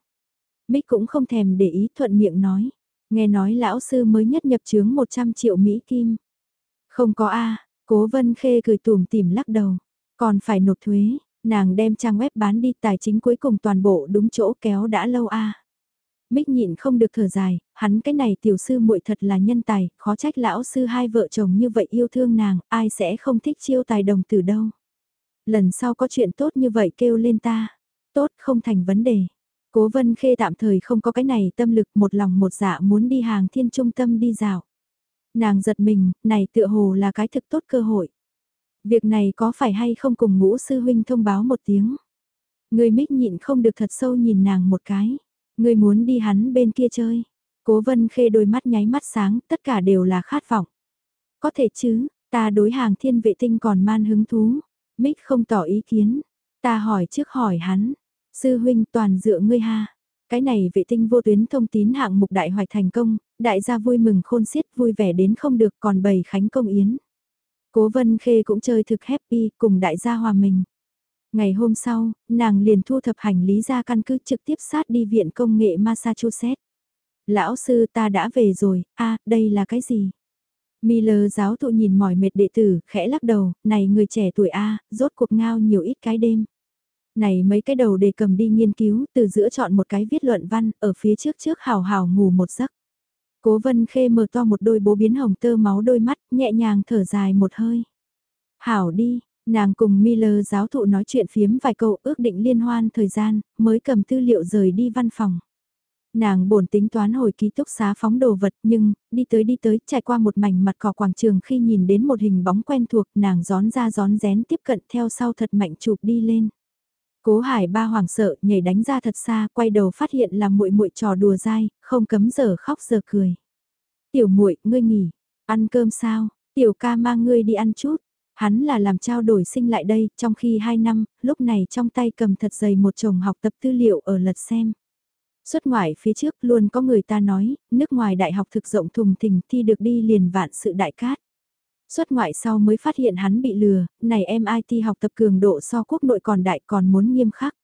Mick cũng không thèm để ý thuận miệng nói. Nghe nói lão sư mới nhất nhập chướng 100 triệu Mỹ Kim. Không có A, cố vân khê cười tùm tìm lắc đầu. Còn phải nộp thuế, nàng đem trang web bán đi tài chính cuối cùng toàn bộ đúng chỗ kéo đã lâu A. Mích nhịn không được thở dài, hắn cái này tiểu sư muội thật là nhân tài, khó trách lão sư hai vợ chồng như vậy yêu thương nàng, ai sẽ không thích chiêu tài đồng từ đâu. Lần sau có chuyện tốt như vậy kêu lên ta, tốt không thành vấn đề. Cố vân khê tạm thời không có cái này tâm lực một lòng một dạ muốn đi hàng thiên trung tâm đi dạo. Nàng giật mình, này tựa hồ là cái thực tốt cơ hội. Việc này có phải hay không cùng ngũ sư huynh thông báo một tiếng. Người mích nhịn không được thật sâu nhìn nàng một cái. Người muốn đi hắn bên kia chơi. Cố vân khê đôi mắt nháy mắt sáng, tất cả đều là khát vọng. Có thể chứ, ta đối hàng thiên vệ tinh còn man hứng thú. Mích không tỏ ý kiến. Ta hỏi trước hỏi hắn. Sư huynh toàn dựa ngươi ha. Cái này vệ tinh vô tuyến thông tín hạng mục đại hoạch thành công, đại gia vui mừng khôn xiết vui vẻ đến không được còn bày khánh công yến. Cố vân khê cũng chơi thực happy cùng đại gia hòa mình. Ngày hôm sau, nàng liền thu thập hành lý ra căn cứ trực tiếp sát đi viện công nghệ Massachusetts. Lão sư ta đã về rồi, a đây là cái gì? Miller giáo thụ nhìn mỏi mệt đệ tử, khẽ lắc đầu, này người trẻ tuổi A, rốt cuộc ngao nhiều ít cái đêm. Này mấy cái đầu để cầm đi nghiên cứu, từ giữa chọn một cái viết luận văn, ở phía trước trước hào hào ngủ một giấc. Cố vân khê mở to một đôi bố biến hồng tơ máu đôi mắt, nhẹ nhàng thở dài một hơi. Hảo đi, nàng cùng Miller giáo thụ nói chuyện phiếm vài câu ước định liên hoan thời gian, mới cầm tư liệu rời đi văn phòng. Nàng bổn tính toán hồi ký túc xá phóng đồ vật nhưng, đi tới đi tới, trải qua một mảnh mặt cỏ quảng trường khi nhìn đến một hình bóng quen thuộc, nàng gión ra gión rén tiếp cận theo sau thật mạnh chụp đi lên. Cố Hải ba hoảng sợ, nhảy đánh ra thật xa, quay đầu phát hiện là muội muội trò đùa dai, không cấm giờ khóc giờ cười. "Tiểu muội, ngươi nghỉ, ăn cơm sao? Tiểu ca mang ngươi đi ăn chút." Hắn là làm trao đổi sinh lại đây, trong khi 2 năm, lúc này trong tay cầm thật dày một chồng học tập tư liệu ở lật xem. Xuất ngoại phía trước luôn có người ta nói, nước ngoài đại học thực rộng thùng thình thi được đi liền vạn sự đại cát. Xuất ngoại sau mới phát hiện hắn bị lừa, này MIT học tập cường độ so quốc nội còn đại còn muốn nghiêm khắc.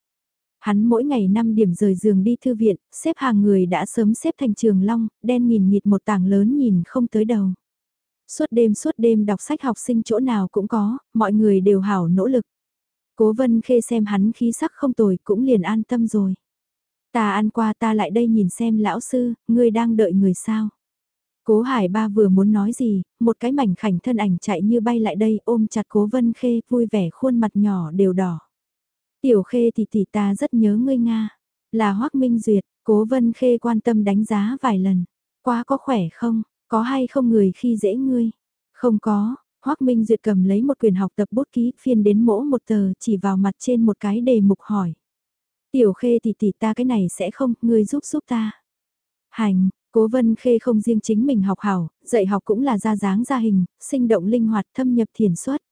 Hắn mỗi ngày 5 điểm rời giường đi thư viện, xếp hàng người đã sớm xếp thành trường long, đen nhìn nhịt một tảng lớn nhìn không tới đầu. Suốt đêm suốt đêm đọc sách học sinh chỗ nào cũng có, mọi người đều hảo nỗ lực. Cố vân khê xem hắn khí sắc không tồi cũng liền an tâm rồi. Ta ăn qua ta lại đây nhìn xem lão sư, ngươi đang đợi người sao. Cố Hải Ba vừa muốn nói gì, một cái mảnh khảnh thân ảnh chạy như bay lại đây ôm chặt Cố Vân Khê vui vẻ khuôn mặt nhỏ đều đỏ. Tiểu Khê thì tỷ ta rất nhớ ngươi Nga. Là Hoác Minh Duyệt, Cố Vân Khê quan tâm đánh giá vài lần. Quá có khỏe không, có hay không người khi dễ ngươi? Không có, Hoác Minh Duyệt cầm lấy một quyền học tập bút ký phiên đến mỗ một tờ chỉ vào mặt trên một cái đề mục hỏi. Tiểu Khê thì tỷ ta cái này sẽ không, ngươi giúp giúp ta. Hành, Cố Vân Khê không riêng chính mình học hảo, dạy học cũng là ra dáng ra hình, sinh động linh hoạt thâm nhập thiền suất.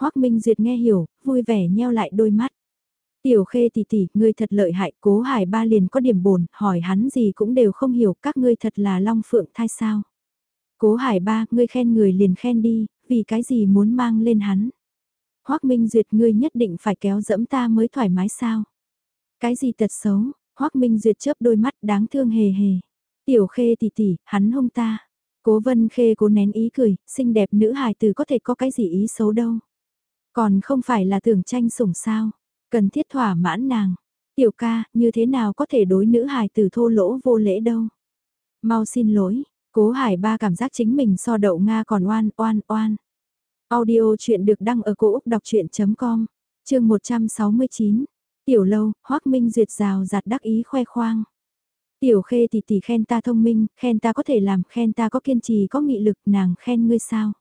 Hoắc Minh Duyệt nghe hiểu, vui vẻ nheo lại đôi mắt. Tiểu Khê tỷ tỷ, ngươi thật lợi hại, Cố Hải Ba liền có điểm bổn, hỏi hắn gì cũng đều không hiểu, các ngươi thật là long phượng thai sao? Cố Hải Ba, ngươi khen người liền khen đi, vì cái gì muốn mang lên hắn? Hoắc Minh Duyệt, ngươi nhất định phải kéo dẫm ta mới thoải mái sao? Cái gì tật xấu? Hoắc Minh Duyệt chớp đôi mắt đáng thương hề hề. Tiểu khê tỷ tỷ, hắn hông ta. Cố vân khê cố nén ý cười, xinh đẹp nữ hài tử có thể có cái gì ý xấu đâu. Còn không phải là tưởng tranh sủng sao. Cần thiết thỏa mãn nàng. Tiểu ca, như thế nào có thể đối nữ hài tử thô lỗ vô lễ đâu. Mau xin lỗi, cố hải ba cảm giác chính mình so đậu Nga còn oan oan oan. Audio chuyện được đăng ở cổ Úc đọc chuyện.com, chương 169. Tiểu lâu, Hoác Minh duyệt rào giạt đắc ý khoe khoang. Tiểu khê tỷ tỷ khen ta thông minh, khen ta có thể làm, khen ta có kiên trì có nghị lực, nàng khen ngươi sao.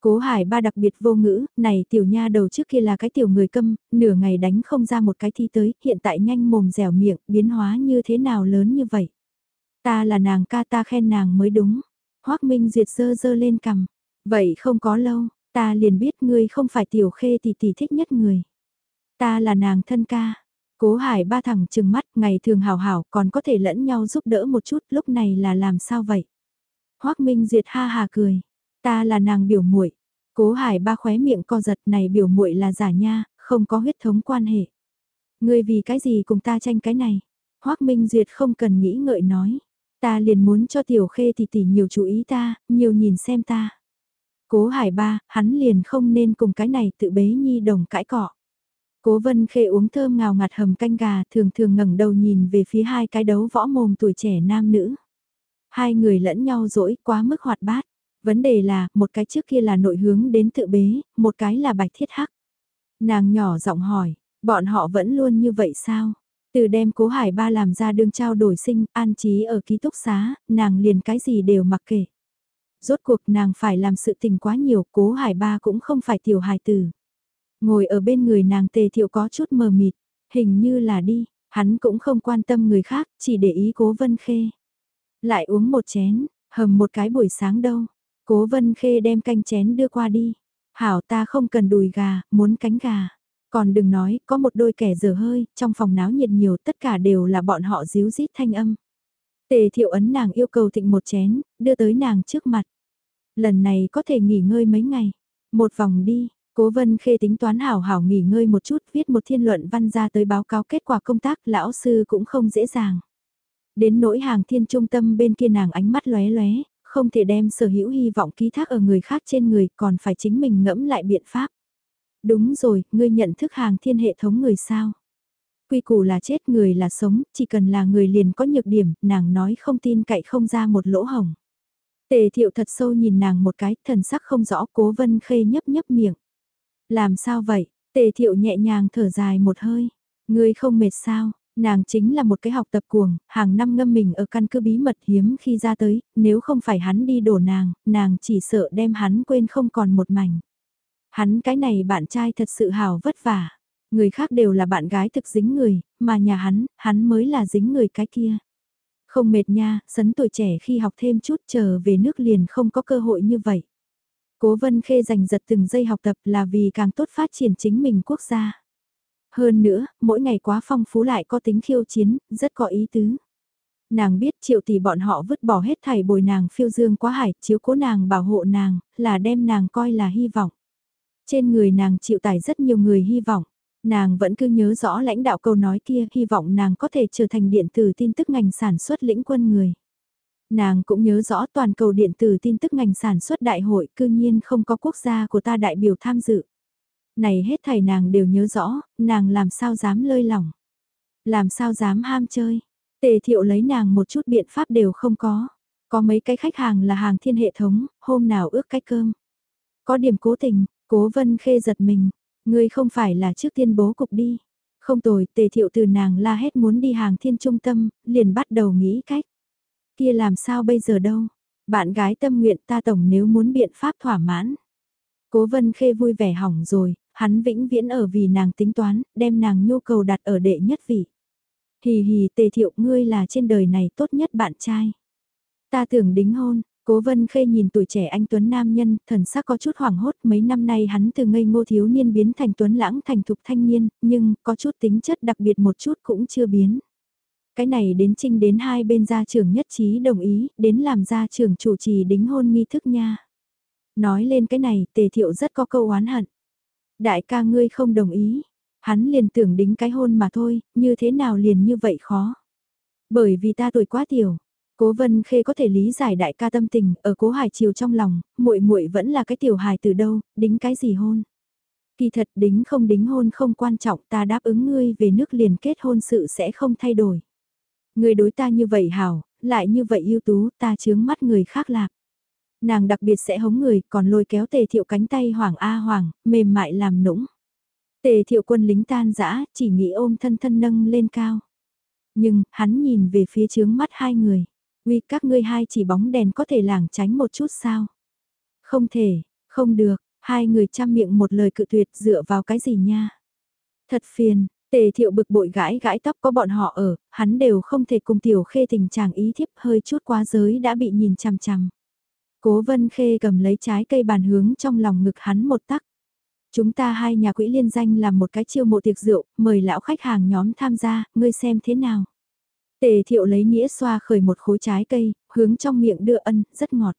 Cố hải ba đặc biệt vô ngữ, này tiểu nha đầu trước kia là cái tiểu người câm, nửa ngày đánh không ra một cái thi tới, hiện tại nhanh mồm dẻo miệng, biến hóa như thế nào lớn như vậy. Ta là nàng ca ta khen nàng mới đúng. Hoác Minh Duyệt dơ dơ lên cầm. Vậy không có lâu, ta liền biết ngươi không phải tiểu khê tỷ tỷ thích nhất người. Ta là nàng thân ca. Cố hải ba thẳng chừng mắt, ngày thường hào hảo còn có thể lẫn nhau giúp đỡ một chút, lúc này là làm sao vậy? Hoác Minh Duyệt ha hà cười. Ta là nàng biểu muội Cố hải ba khóe miệng co giật này biểu muội là giả nha, không có huyết thống quan hệ. Ngươi vì cái gì cùng ta tranh cái này? Hoác Minh Duyệt không cần nghĩ ngợi nói. Ta liền muốn cho tiểu khê tỷ tỷ nhiều chú ý ta, nhiều nhìn xem ta. Cố hải ba, hắn liền không nên cùng cái này tự bế nhi đồng cãi cọ. Cố vân khê uống thơm ngào ngạt hầm canh gà thường thường ngẩng đầu nhìn về phía hai cái đấu võ mồm tuổi trẻ nam nữ. Hai người lẫn nhau dỗi quá mức hoạt bát. Vấn đề là, một cái trước kia là nội hướng đến tự bế, một cái là bạch thiết hắc. Nàng nhỏ giọng hỏi, bọn họ vẫn luôn như vậy sao? Từ đem cố hải ba làm ra đương trao đổi sinh, an trí ở ký túc xá, nàng liền cái gì đều mặc kệ. Rốt cuộc nàng phải làm sự tình quá nhiều, cố hải ba cũng không phải tiểu hài tử. Ngồi ở bên người nàng tề thiệu có chút mờ mịt, hình như là đi, hắn cũng không quan tâm người khác, chỉ để ý cố vân khê. Lại uống một chén, hầm một cái buổi sáng đâu, cố vân khê đem canh chén đưa qua đi. Hảo ta không cần đùi gà, muốn cánh gà. Còn đừng nói, có một đôi kẻ dở hơi, trong phòng náo nhiệt nhiều tất cả đều là bọn họ díu rít thanh âm. Tề thiệu ấn nàng yêu cầu thịnh một chén, đưa tới nàng trước mặt. Lần này có thể nghỉ ngơi mấy ngày. Một vòng đi, cố vân khê tính toán hảo hảo nghỉ ngơi một chút viết một thiên luận văn ra tới báo cáo kết quả công tác lão sư cũng không dễ dàng. Đến nỗi hàng thiên trung tâm bên kia nàng ánh mắt lóe lóe, không thể đem sở hữu hy vọng ký thác ở người khác trên người còn phải chính mình ngẫm lại biện pháp. Đúng rồi, ngươi nhận thức hàng thiên hệ thống người sao? Quy củ là chết người là sống, chỉ cần là người liền có nhược điểm, nàng nói không tin cậy không ra một lỗ hồng. Tề thiệu thật sâu nhìn nàng một cái, thần sắc không rõ cố vân khê nhấp nhấp miệng. Làm sao vậy? Tề thiệu nhẹ nhàng thở dài một hơi. Ngươi không mệt sao? Nàng chính là một cái học tập cuồng, hàng năm ngâm mình ở căn cứ bí mật hiếm khi ra tới, nếu không phải hắn đi đổ nàng, nàng chỉ sợ đem hắn quên không còn một mảnh. Hắn cái này bạn trai thật sự hào vất vả. Người khác đều là bạn gái thực dính người, mà nhà hắn, hắn mới là dính người cái kia. Không mệt nha, sấn tuổi trẻ khi học thêm chút chờ về nước liền không có cơ hội như vậy. Cố Vân Khê dành giật từng giây học tập là vì càng tốt phát triển chính mình quốc gia. Hơn nữa, mỗi ngày quá phong phú lại có tính khiêu chiến, rất có ý tứ. Nàng biết triệu tỷ bọn họ vứt bỏ hết thảy bồi nàng phiêu dương quá hải, chiếu cố nàng bảo hộ nàng, là đem nàng coi là hy vọng. Trên người nàng chịu tải rất nhiều người hy vọng. Nàng vẫn cứ nhớ rõ lãnh đạo câu nói kia, hy vọng nàng có thể trở thành điện tử tin tức ngành sản xuất lĩnh quân người. Nàng cũng nhớ rõ toàn cầu điện tử tin tức ngành sản xuất đại hội cư nhiên không có quốc gia của ta đại biểu tham dự. Này hết thầy nàng đều nhớ rõ, nàng làm sao dám lơi lỏng. Làm sao dám ham chơi. Tề thiệu lấy nàng một chút biện pháp đều không có. Có mấy cái khách hàng là hàng thiên hệ thống, hôm nào ước cái cơm. Có điểm cố tình, Cố vân khê giật mình, ngươi không phải là trước tiên bố cục đi. Không tồi, tề thiệu từ nàng la hét muốn đi hàng thiên trung tâm, liền bắt đầu nghĩ cách. Kia làm sao bây giờ đâu? Bạn gái tâm nguyện ta tổng nếu muốn biện pháp thỏa mãn. Cố vân khê vui vẻ hỏng rồi, hắn vĩnh viễn ở vì nàng tính toán, đem nàng nhu cầu đặt ở đệ nhất vị. Hì hì tề thiệu ngươi là trên đời này tốt nhất bạn trai. Ta tưởng đính hôn, Cố Vân Khê nhìn tuổi trẻ anh Tuấn Nam Nhân, thần sắc có chút hoảng hốt mấy năm nay hắn từ ngây ngô thiếu niên biến thành Tuấn lãng thành thục thanh niên, nhưng có chút tính chất đặc biệt một chút cũng chưa biến. Cái này đến trinh đến hai bên gia trưởng nhất trí đồng ý, đến làm gia trưởng chủ trì đính hôn nghi thức nha. Nói lên cái này, tề thiệu rất có câu oán hận. Đại ca ngươi không đồng ý, hắn liền tưởng đính cái hôn mà thôi, như thế nào liền như vậy khó. Bởi vì ta tuổi quá tiểu, Cố Vân Khê có thể lý giải đại ca tâm tình, ở Cố Hải Triều trong lòng, muội muội vẫn là cái tiểu hài từ đâu, đính cái gì hôn? Kỳ thật đính không đính hôn không quan trọng, ta đáp ứng ngươi về nước liền kết hôn sự sẽ không thay đổi người đối ta như vậy hảo, lại như vậy ưu tú, ta chướng mắt người khác lạc. Nàng đặc biệt sẽ hống người, còn lôi kéo tề thiệu cánh tay hoàng a hoàng, mềm mại làm nũng. Tề thiệu quân lính tan dã chỉ nghĩ ôm thân thân nâng lên cao. Nhưng, hắn nhìn về phía chướng mắt hai người. Uy các ngươi hai chỉ bóng đèn có thể lảng tránh một chút sao? Không thể, không được, hai người chăm miệng một lời cự tuyệt dựa vào cái gì nha? Thật phiền, tề thiệu bực bội gãi gãi tóc có bọn họ ở, hắn đều không thể cùng tiểu khê tình chàng ý thiếp hơi chút quá giới đã bị nhìn chằm chằm. Cố vân khê cầm lấy trái cây bàn hướng trong lòng ngực hắn một tắc. Chúng ta hai nhà quỹ liên danh làm một cái chiêu mộ tiệc rượu, mời lão khách hàng nhóm tham gia, ngươi xem thế nào. Tề thiệu lấy nghĩa xoa khởi một khối trái cây, hướng trong miệng đưa ân, rất ngọt.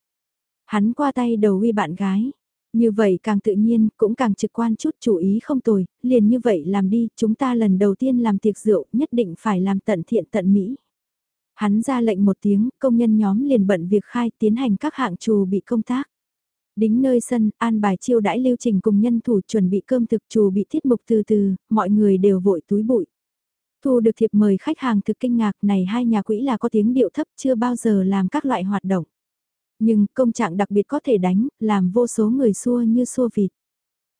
Hắn qua tay đầu uy bạn gái. Như vậy càng tự nhiên, cũng càng trực quan chút chủ ý không tồi, liền như vậy làm đi, chúng ta lần đầu tiên làm tiệc rượu, nhất định phải làm tận thiện tận mỹ. Hắn ra lệnh một tiếng, công nhân nhóm liền bận việc khai tiến hành các hạng trù bị công tác. Đính nơi sân, an bài chiêu đãi lưu trình cùng nhân thủ chuẩn bị cơm thực trù bị tiết mục từ từ, mọi người đều vội túi bụi. Thu được thiệp mời khách hàng thực kinh ngạc này hai nhà quỹ là có tiếng điệu thấp chưa bao giờ làm các loại hoạt động. Nhưng công trạng đặc biệt có thể đánh, làm vô số người xua như xua vịt.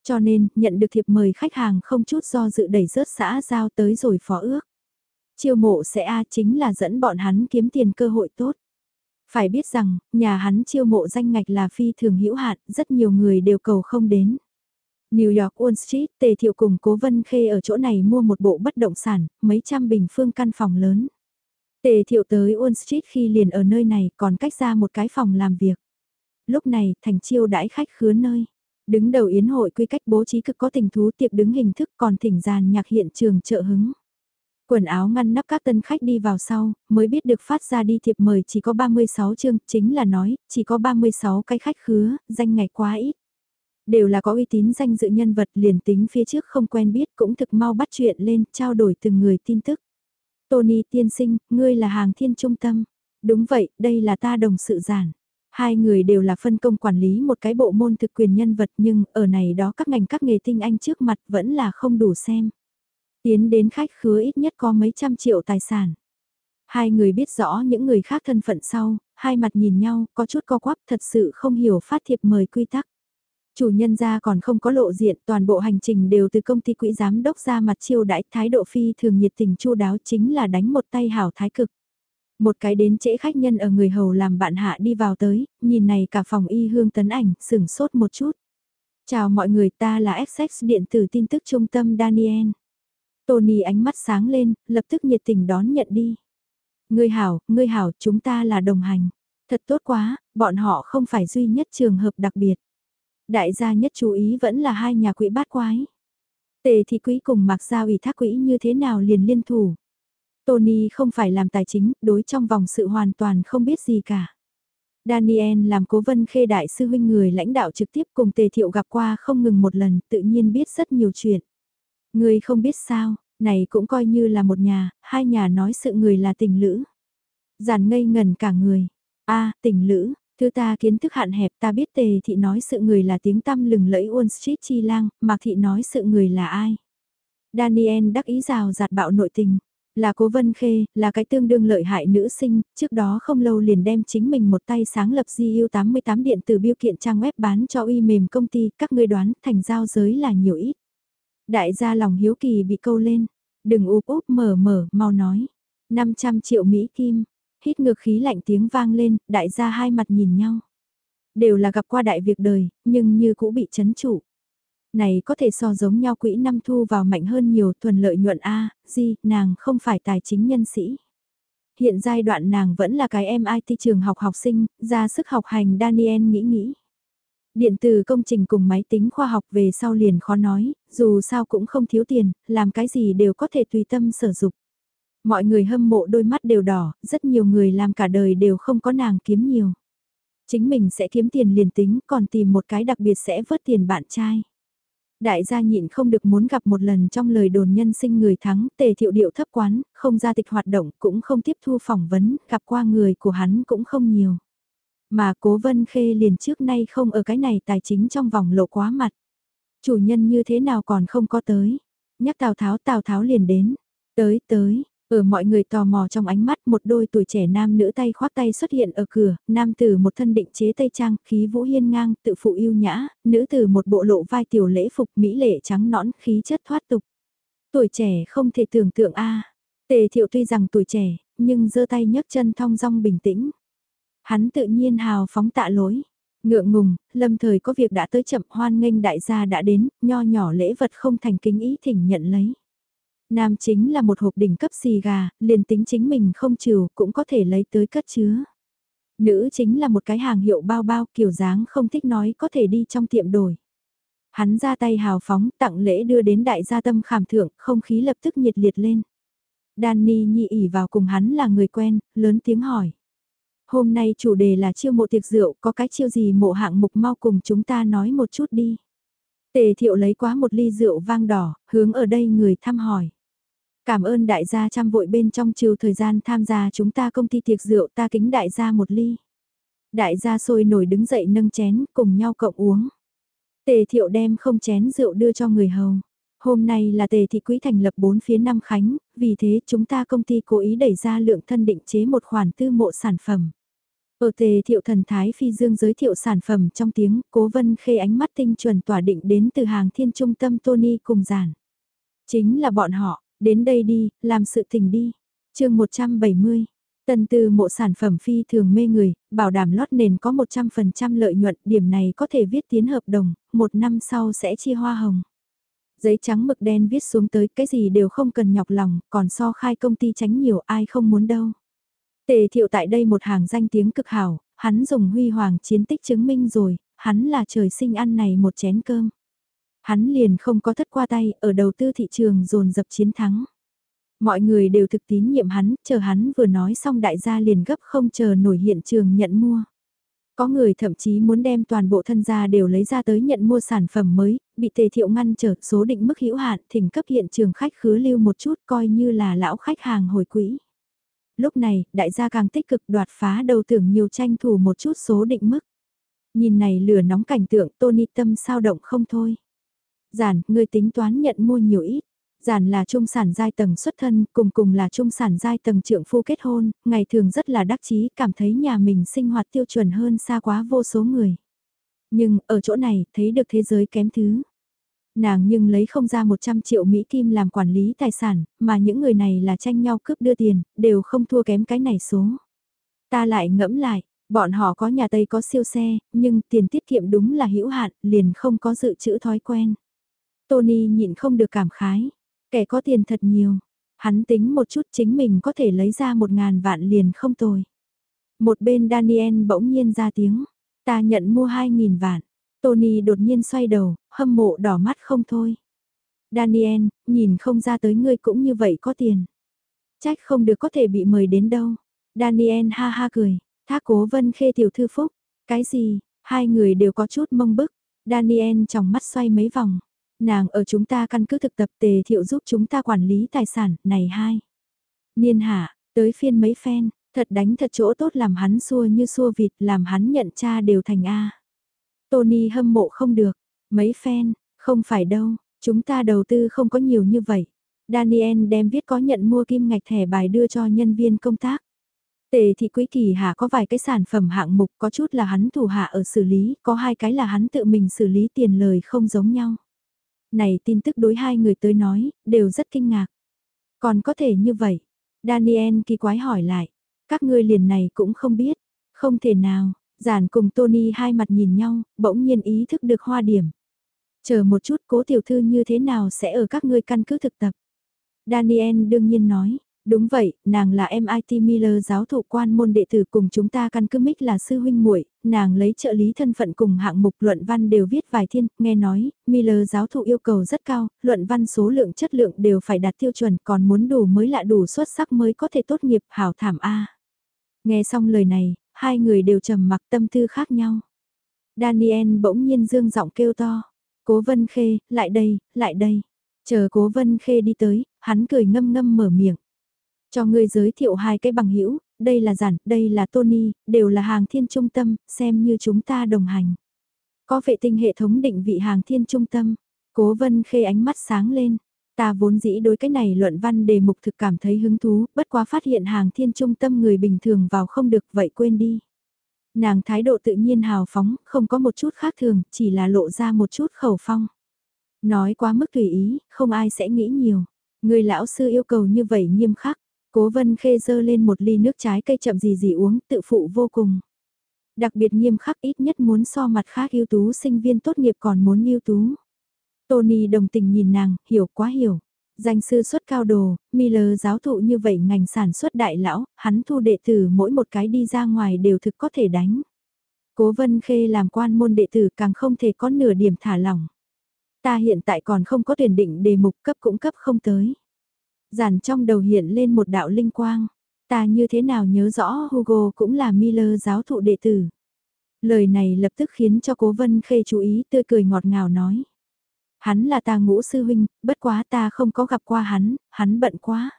Cho nên, nhận được thiệp mời khách hàng không chút do dự đẩy rớt xã giao tới rồi phó ước. Chiêu mộ sẽ A chính là dẫn bọn hắn kiếm tiền cơ hội tốt. Phải biết rằng, nhà hắn chiêu mộ danh ngạch là phi thường hữu hạn, rất nhiều người đều cầu không đến. New York Wall Street, Tề Thiệu cùng Cố Vân Khê ở chỗ này mua một bộ bất động sản, mấy trăm bình phương căn phòng lớn. Tề Thiệu tới Wall Street khi liền ở nơi này còn cách ra một cái phòng làm việc. Lúc này, thành chiêu đãi khách khứa nơi. Đứng đầu yến hội quy cách bố trí cực có tình thú tiệc đứng hình thức còn thỉnh giàn nhạc hiện trường trợ hứng. Quần áo ngăn nắp các tân khách đi vào sau, mới biết được phát ra đi thiệp mời chỉ có 36 chương, chính là nói, chỉ có 36 cái khách khứa, danh ngày quá ít. Đều là có uy tín danh dự nhân vật liền tính phía trước không quen biết cũng thực mau bắt chuyện lên, trao đổi từng người tin tức. Tony tiên sinh, ngươi là hàng thiên trung tâm. Đúng vậy, đây là ta đồng sự giản. Hai người đều là phân công quản lý một cái bộ môn thực quyền nhân vật nhưng ở này đó các ngành các nghề tinh anh trước mặt vẫn là không đủ xem. Tiến đến khách khứa ít nhất có mấy trăm triệu tài sản. Hai người biết rõ những người khác thân phận sau, hai mặt nhìn nhau, có chút co quắp thật sự không hiểu phát thiệp mời quy tắc. Chủ nhân ra còn không có lộ diện, toàn bộ hành trình đều từ công ty quỹ giám đốc ra mặt chiêu đãi thái độ phi thường nhiệt tình chu đáo chính là đánh một tay hảo thái cực. Một cái đến trễ khách nhân ở người hầu làm bạn hạ đi vào tới, nhìn này cả phòng y hương tấn ảnh, sửng sốt một chút. Chào mọi người ta là XX điện tử tin tức trung tâm Daniel. Tony ánh mắt sáng lên, lập tức nhiệt tình đón nhận đi. Ngươi hảo, ngươi hảo, chúng ta là đồng hành. Thật tốt quá, bọn họ không phải duy nhất trường hợp đặc biệt. Đại gia nhất chú ý vẫn là hai nhà quỹ bát quái. Tề thị quỹ cùng mặc ra ủy thác quỹ như thế nào liền liên thủ. Tony không phải làm tài chính, đối trong vòng sự hoàn toàn không biết gì cả. Daniel làm cố vân khê đại sư huynh người lãnh đạo trực tiếp cùng tề thiệu gặp qua không ngừng một lần, tự nhiên biết rất nhiều chuyện. Người không biết sao, này cũng coi như là một nhà, hai nhà nói sự người là tình lữ. Giản ngây ngần cả người. a tình lữ, Thứ ta kiến thức hạn hẹp ta biết tề thị nói sự người là tiếng tăm lừng lẫy Wall Street chi lang, mà thị nói sự người là ai. Daniel đắc ý rào giạt bạo nội tình. Là cố vân khê, là cái tương đương lợi hại nữ sinh, trước đó không lâu liền đem chính mình một tay sáng lập GU88 điện tử biêu kiện trang web bán cho uy mềm công ty, các ngươi đoán thành giao giới là nhiều ít. Đại gia lòng hiếu kỳ bị câu lên, đừng úp úp mở mở, mau nói. 500 triệu Mỹ Kim, hít ngược khí lạnh tiếng vang lên, đại gia hai mặt nhìn nhau. Đều là gặp qua đại việc đời, nhưng như cũ bị chấn trụ. Này có thể so giống nhau quỹ năm thu vào mạnh hơn nhiều thuần lợi nhuận A, gì, nàng không phải tài chính nhân sĩ. Hiện giai đoạn nàng vẫn là cái MIT trường học học sinh, ra sức học hành Daniel nghĩ nghĩ. Điện tử công trình cùng máy tính khoa học về sau liền khó nói, dù sao cũng không thiếu tiền, làm cái gì đều có thể tùy tâm sở dụng. Mọi người hâm mộ đôi mắt đều đỏ, rất nhiều người làm cả đời đều không có nàng kiếm nhiều. Chính mình sẽ kiếm tiền liền tính, còn tìm một cái đặc biệt sẽ vớt tiền bạn trai. Đại gia nhịn không được muốn gặp một lần trong lời đồn nhân sinh người thắng, tề thiệu điệu thấp quán, không ra tịch hoạt động, cũng không tiếp thu phỏng vấn, gặp qua người của hắn cũng không nhiều. Mà cố vân khê liền trước nay không ở cái này tài chính trong vòng lộ quá mặt. Chủ nhân như thế nào còn không có tới. Nhắc Tào Tháo Tào Tháo liền đến. Tới tới, ở mọi người tò mò trong ánh mắt một đôi tuổi trẻ nam nữ tay khoác tay xuất hiện ở cửa, nam tử một thân định chế tây trang, khí vũ hiên ngang, tự phụ yêu nhã, nữ tử một bộ lộ vai tiểu lễ phục mỹ lệ trắng nõn, khí chất thoát tục. Tuổi trẻ không thể tưởng tượng a. Tề thiệu tuy rằng tuổi trẻ, nhưng giơ tay nhấc chân thong dong bình tĩnh. Hắn tự nhiên hào phóng tạ lỗi. Ngượng ngùng, lâm thời có việc đã tới chậm hoan nghênh đại gia đã đến, nho nhỏ lễ vật không thành kính ý thỉnh nhận lấy. Nam chính là một hộp đỉnh cấp xì gà, liền tính chính mình không trừ cũng có thể lấy tới cất chứa. Nữ chính là một cái hàng hiệu bao bao kiểu dáng không thích nói có thể đi trong tiệm đổi. Hắn ra tay hào phóng tặng lễ đưa đến đại gia tâm khảm thượng, không khí lập tức nhiệt liệt lên. Danny nhị ỉ vào cùng hắn là người quen, lớn tiếng hỏi. Hôm nay chủ đề là chiêu mộ tiệc rượu, có cái chiêu gì mộ hạng mục mau cùng chúng ta nói một chút đi. Tề thiệu lấy quá một ly rượu vang đỏ, hướng ở đây người thăm hỏi. Cảm ơn đại gia chăm vội bên trong chiều thời gian tham gia chúng ta công ty tiệc rượu ta kính đại gia một ly. Đại gia sôi nổi đứng dậy nâng chén cùng nhau cộng uống. Tề thiệu đem không chén rượu đưa cho người hầu. Hôm nay là tề thị quỹ thành lập 4 phía năm khánh, vì thế chúng ta công ty cố ý đẩy ra lượng thân định chế một khoản tư mộ sản phẩm. Ở tề thiệu thần Thái Phi Dương giới thiệu sản phẩm trong tiếng, cố vân khê ánh mắt tinh chuẩn tỏa định đến từ hàng thiên trung tâm Tony cùng giản. Chính là bọn họ, đến đây đi, làm sự tình đi. chương 170, Tần từ mộ sản phẩm phi thường mê người, bảo đảm lót nền có 100% lợi nhuận, điểm này có thể viết tiến hợp đồng, một năm sau sẽ chia hoa hồng. Giấy trắng mực đen viết xuống tới cái gì đều không cần nhọc lòng, còn so khai công ty tránh nhiều ai không muốn đâu. Tề thiệu tại đây một hàng danh tiếng cực hảo, hắn dùng huy hoàng chiến tích chứng minh rồi, hắn là trời sinh ăn này một chén cơm. Hắn liền không có thất qua tay, ở đầu tư thị trường dồn dập chiến thắng. Mọi người đều thực tín nhiệm hắn, chờ hắn vừa nói xong đại gia liền gấp không chờ nổi hiện trường nhận mua. Có người thậm chí muốn đem toàn bộ thân gia đều lấy ra tới nhận mua sản phẩm mới, bị tề thiệu ngăn trở số định mức hữu hạn thỉnh cấp hiện trường khách khứa lưu một chút coi như là lão khách hàng hồi quỹ. Lúc này, đại gia càng tích cực đoạt phá đầu tưởng nhiều tranh thủ một chút số định mức. Nhìn này lửa nóng cảnh tượng Tony tâm sao động không thôi. Giản, người tính toán nhận mua nhiều ít. Giản là trung sản giai tầng xuất thân, cùng cùng là trung sản giai tầng trượng phu kết hôn, ngày thường rất là đắc chí, cảm thấy nhà mình sinh hoạt tiêu chuẩn hơn xa quá vô số người. Nhưng, ở chỗ này, thấy được thế giới kém thứ. Nàng nhưng lấy không ra 100 triệu Mỹ Kim làm quản lý tài sản, mà những người này là tranh nhau cướp đưa tiền, đều không thua kém cái này số. Ta lại ngẫm lại, bọn họ có nhà Tây có siêu xe, nhưng tiền tiết kiệm đúng là hữu hạn, liền không có dự trữ thói quen. Tony nhịn không được cảm khái, kẻ có tiền thật nhiều, hắn tính một chút chính mình có thể lấy ra một ngàn vạn liền không tồi. Một bên Daniel bỗng nhiên ra tiếng, ta nhận mua hai nghìn vạn. Tony đột nhiên xoay đầu, hâm mộ đỏ mắt không thôi. Daniel, nhìn không ra tới ngươi cũng như vậy có tiền. Trách không được có thể bị mời đến đâu. Daniel ha ha cười, thác cố vân khê tiểu thư phúc. Cái gì, hai người đều có chút mông bức. Daniel trong mắt xoay mấy vòng. Nàng ở chúng ta căn cứ thực tập tề thiệu giúp chúng ta quản lý tài sản, này hai. Niên hạ, tới phiên mấy phen, thật đánh thật chỗ tốt làm hắn xua như xua vịt, làm hắn nhận cha đều thành A. Tony hâm mộ không được, mấy phen không phải đâu, chúng ta đầu tư không có nhiều như vậy. Daniel đem viết có nhận mua kim ngạch thẻ bài đưa cho nhân viên công tác. Tề thị quý kỳ hạ có vài cái sản phẩm hạng mục có chút là hắn thủ hạ ở xử lý, có hai cái là hắn tự mình xử lý tiền lời không giống nhau. Này tin tức đối hai người tới nói, đều rất kinh ngạc. Còn có thể như vậy? Daniel kỳ quái hỏi lại. Các ngươi liền này cũng không biết. Không thể nào, Giản cùng Tony hai mặt nhìn nhau, bỗng nhiên ý thức được hoa điểm. Chờ một chút cố tiểu thư như thế nào sẽ ở các ngươi căn cứ thực tập. Daniel đương nhiên nói, đúng vậy, nàng là MIT Miller giáo thụ quan môn đệ tử cùng chúng ta căn cứ mít là sư huynh muội, nàng lấy trợ lý thân phận cùng hạng mục luận văn đều viết vài thiên, nghe nói, Miller giáo thụ yêu cầu rất cao, luận văn số lượng chất lượng đều phải đạt tiêu chuẩn, còn muốn đủ mới là đủ xuất sắc mới có thể tốt nghiệp hảo thảm A. Nghe xong lời này, hai người đều trầm mặc tâm tư khác nhau. Daniel bỗng nhiên dương giọng kêu to, cố vân khê, lại đây, lại đây. Chờ cố vân khê đi tới, hắn cười ngâm ngâm mở miệng. Cho ngươi giới thiệu hai cái bằng hữu đây là giản, đây là Tony, đều là hàng thiên trung tâm, xem như chúng ta đồng hành. Có vệ tinh hệ thống định vị hàng thiên trung tâm, cố vân khê ánh mắt sáng lên, Ta vốn dĩ đối cái này luận văn đề mục thực cảm thấy hứng thú, bất quá phát hiện hàng thiên trung tâm người bình thường vào không được vậy quên đi. Nàng thái độ tự nhiên hào phóng, không có một chút khác thường, chỉ là lộ ra một chút khẩu phong. Nói quá mức tùy ý, không ai sẽ nghĩ nhiều. Người lão sư yêu cầu như vậy nghiêm khắc, cố vân khê dơ lên một ly nước trái cây chậm gì gì uống, tự phụ vô cùng. Đặc biệt nghiêm khắc ít nhất muốn so mặt khác ưu tú sinh viên tốt nghiệp còn muốn ưu tú. Tony đồng tình nhìn nàng, hiểu quá hiểu. Danh sư xuất cao đồ, Miller giáo thụ như vậy ngành sản xuất đại lão, hắn thu đệ tử mỗi một cái đi ra ngoài đều thực có thể đánh. Cố Vân Khê làm quan môn đệ tử càng không thể có nửa điểm thả lỏng. Ta hiện tại còn không có tuyển định đề mục cấp cũng cấp không tới. Giản trong đầu hiện lên một đạo linh quang. Ta như thế nào nhớ rõ Hugo cũng là Miller giáo thụ đệ tử. Lời này lập tức khiến cho cố vân khê chú ý tươi cười ngọt ngào nói. Hắn là ta ngũ sư huynh, bất quá ta không có gặp qua hắn, hắn bận quá.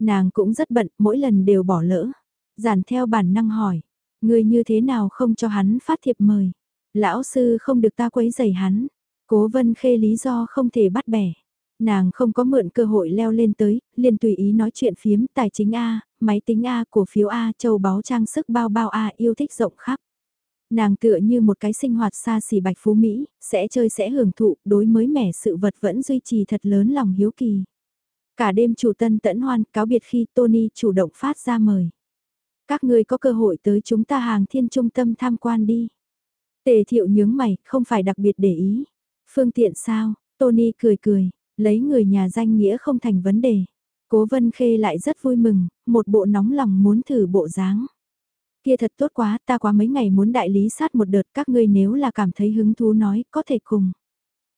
Nàng cũng rất bận, mỗi lần đều bỏ lỡ. Giản theo bản năng hỏi, người như thế nào không cho hắn phát thiệp mời. Lão sư không được ta quấy giày hắn. Cố vân khê lý do không thể bắt bẻ. Nàng không có mượn cơ hội leo lên tới, liền tùy ý nói chuyện phiếm tài chính A, máy tính A, cổ phiếu A, châu báu trang sức bao bao A yêu thích rộng khắp. Nàng tựa như một cái sinh hoạt xa xỉ bạch phú Mỹ, sẽ chơi sẽ hưởng thụ, đối mới mẻ sự vật vẫn duy trì thật lớn lòng hiếu kỳ. Cả đêm chủ tân tẫn hoan cáo biệt khi Tony chủ động phát ra mời. Các người có cơ hội tới chúng ta hàng thiên trung tâm tham quan đi. Tề thiệu nhướng mày, không phải đặc biệt để ý. Phương tiện sao, Tony cười cười, lấy người nhà danh nghĩa không thành vấn đề. Cố Vân Khê lại rất vui mừng, một bộ nóng lòng muốn thử bộ dáng. Kia thật tốt quá, ta quá mấy ngày muốn đại lý sát một đợt các ngươi nếu là cảm thấy hứng thú nói, có thể cùng.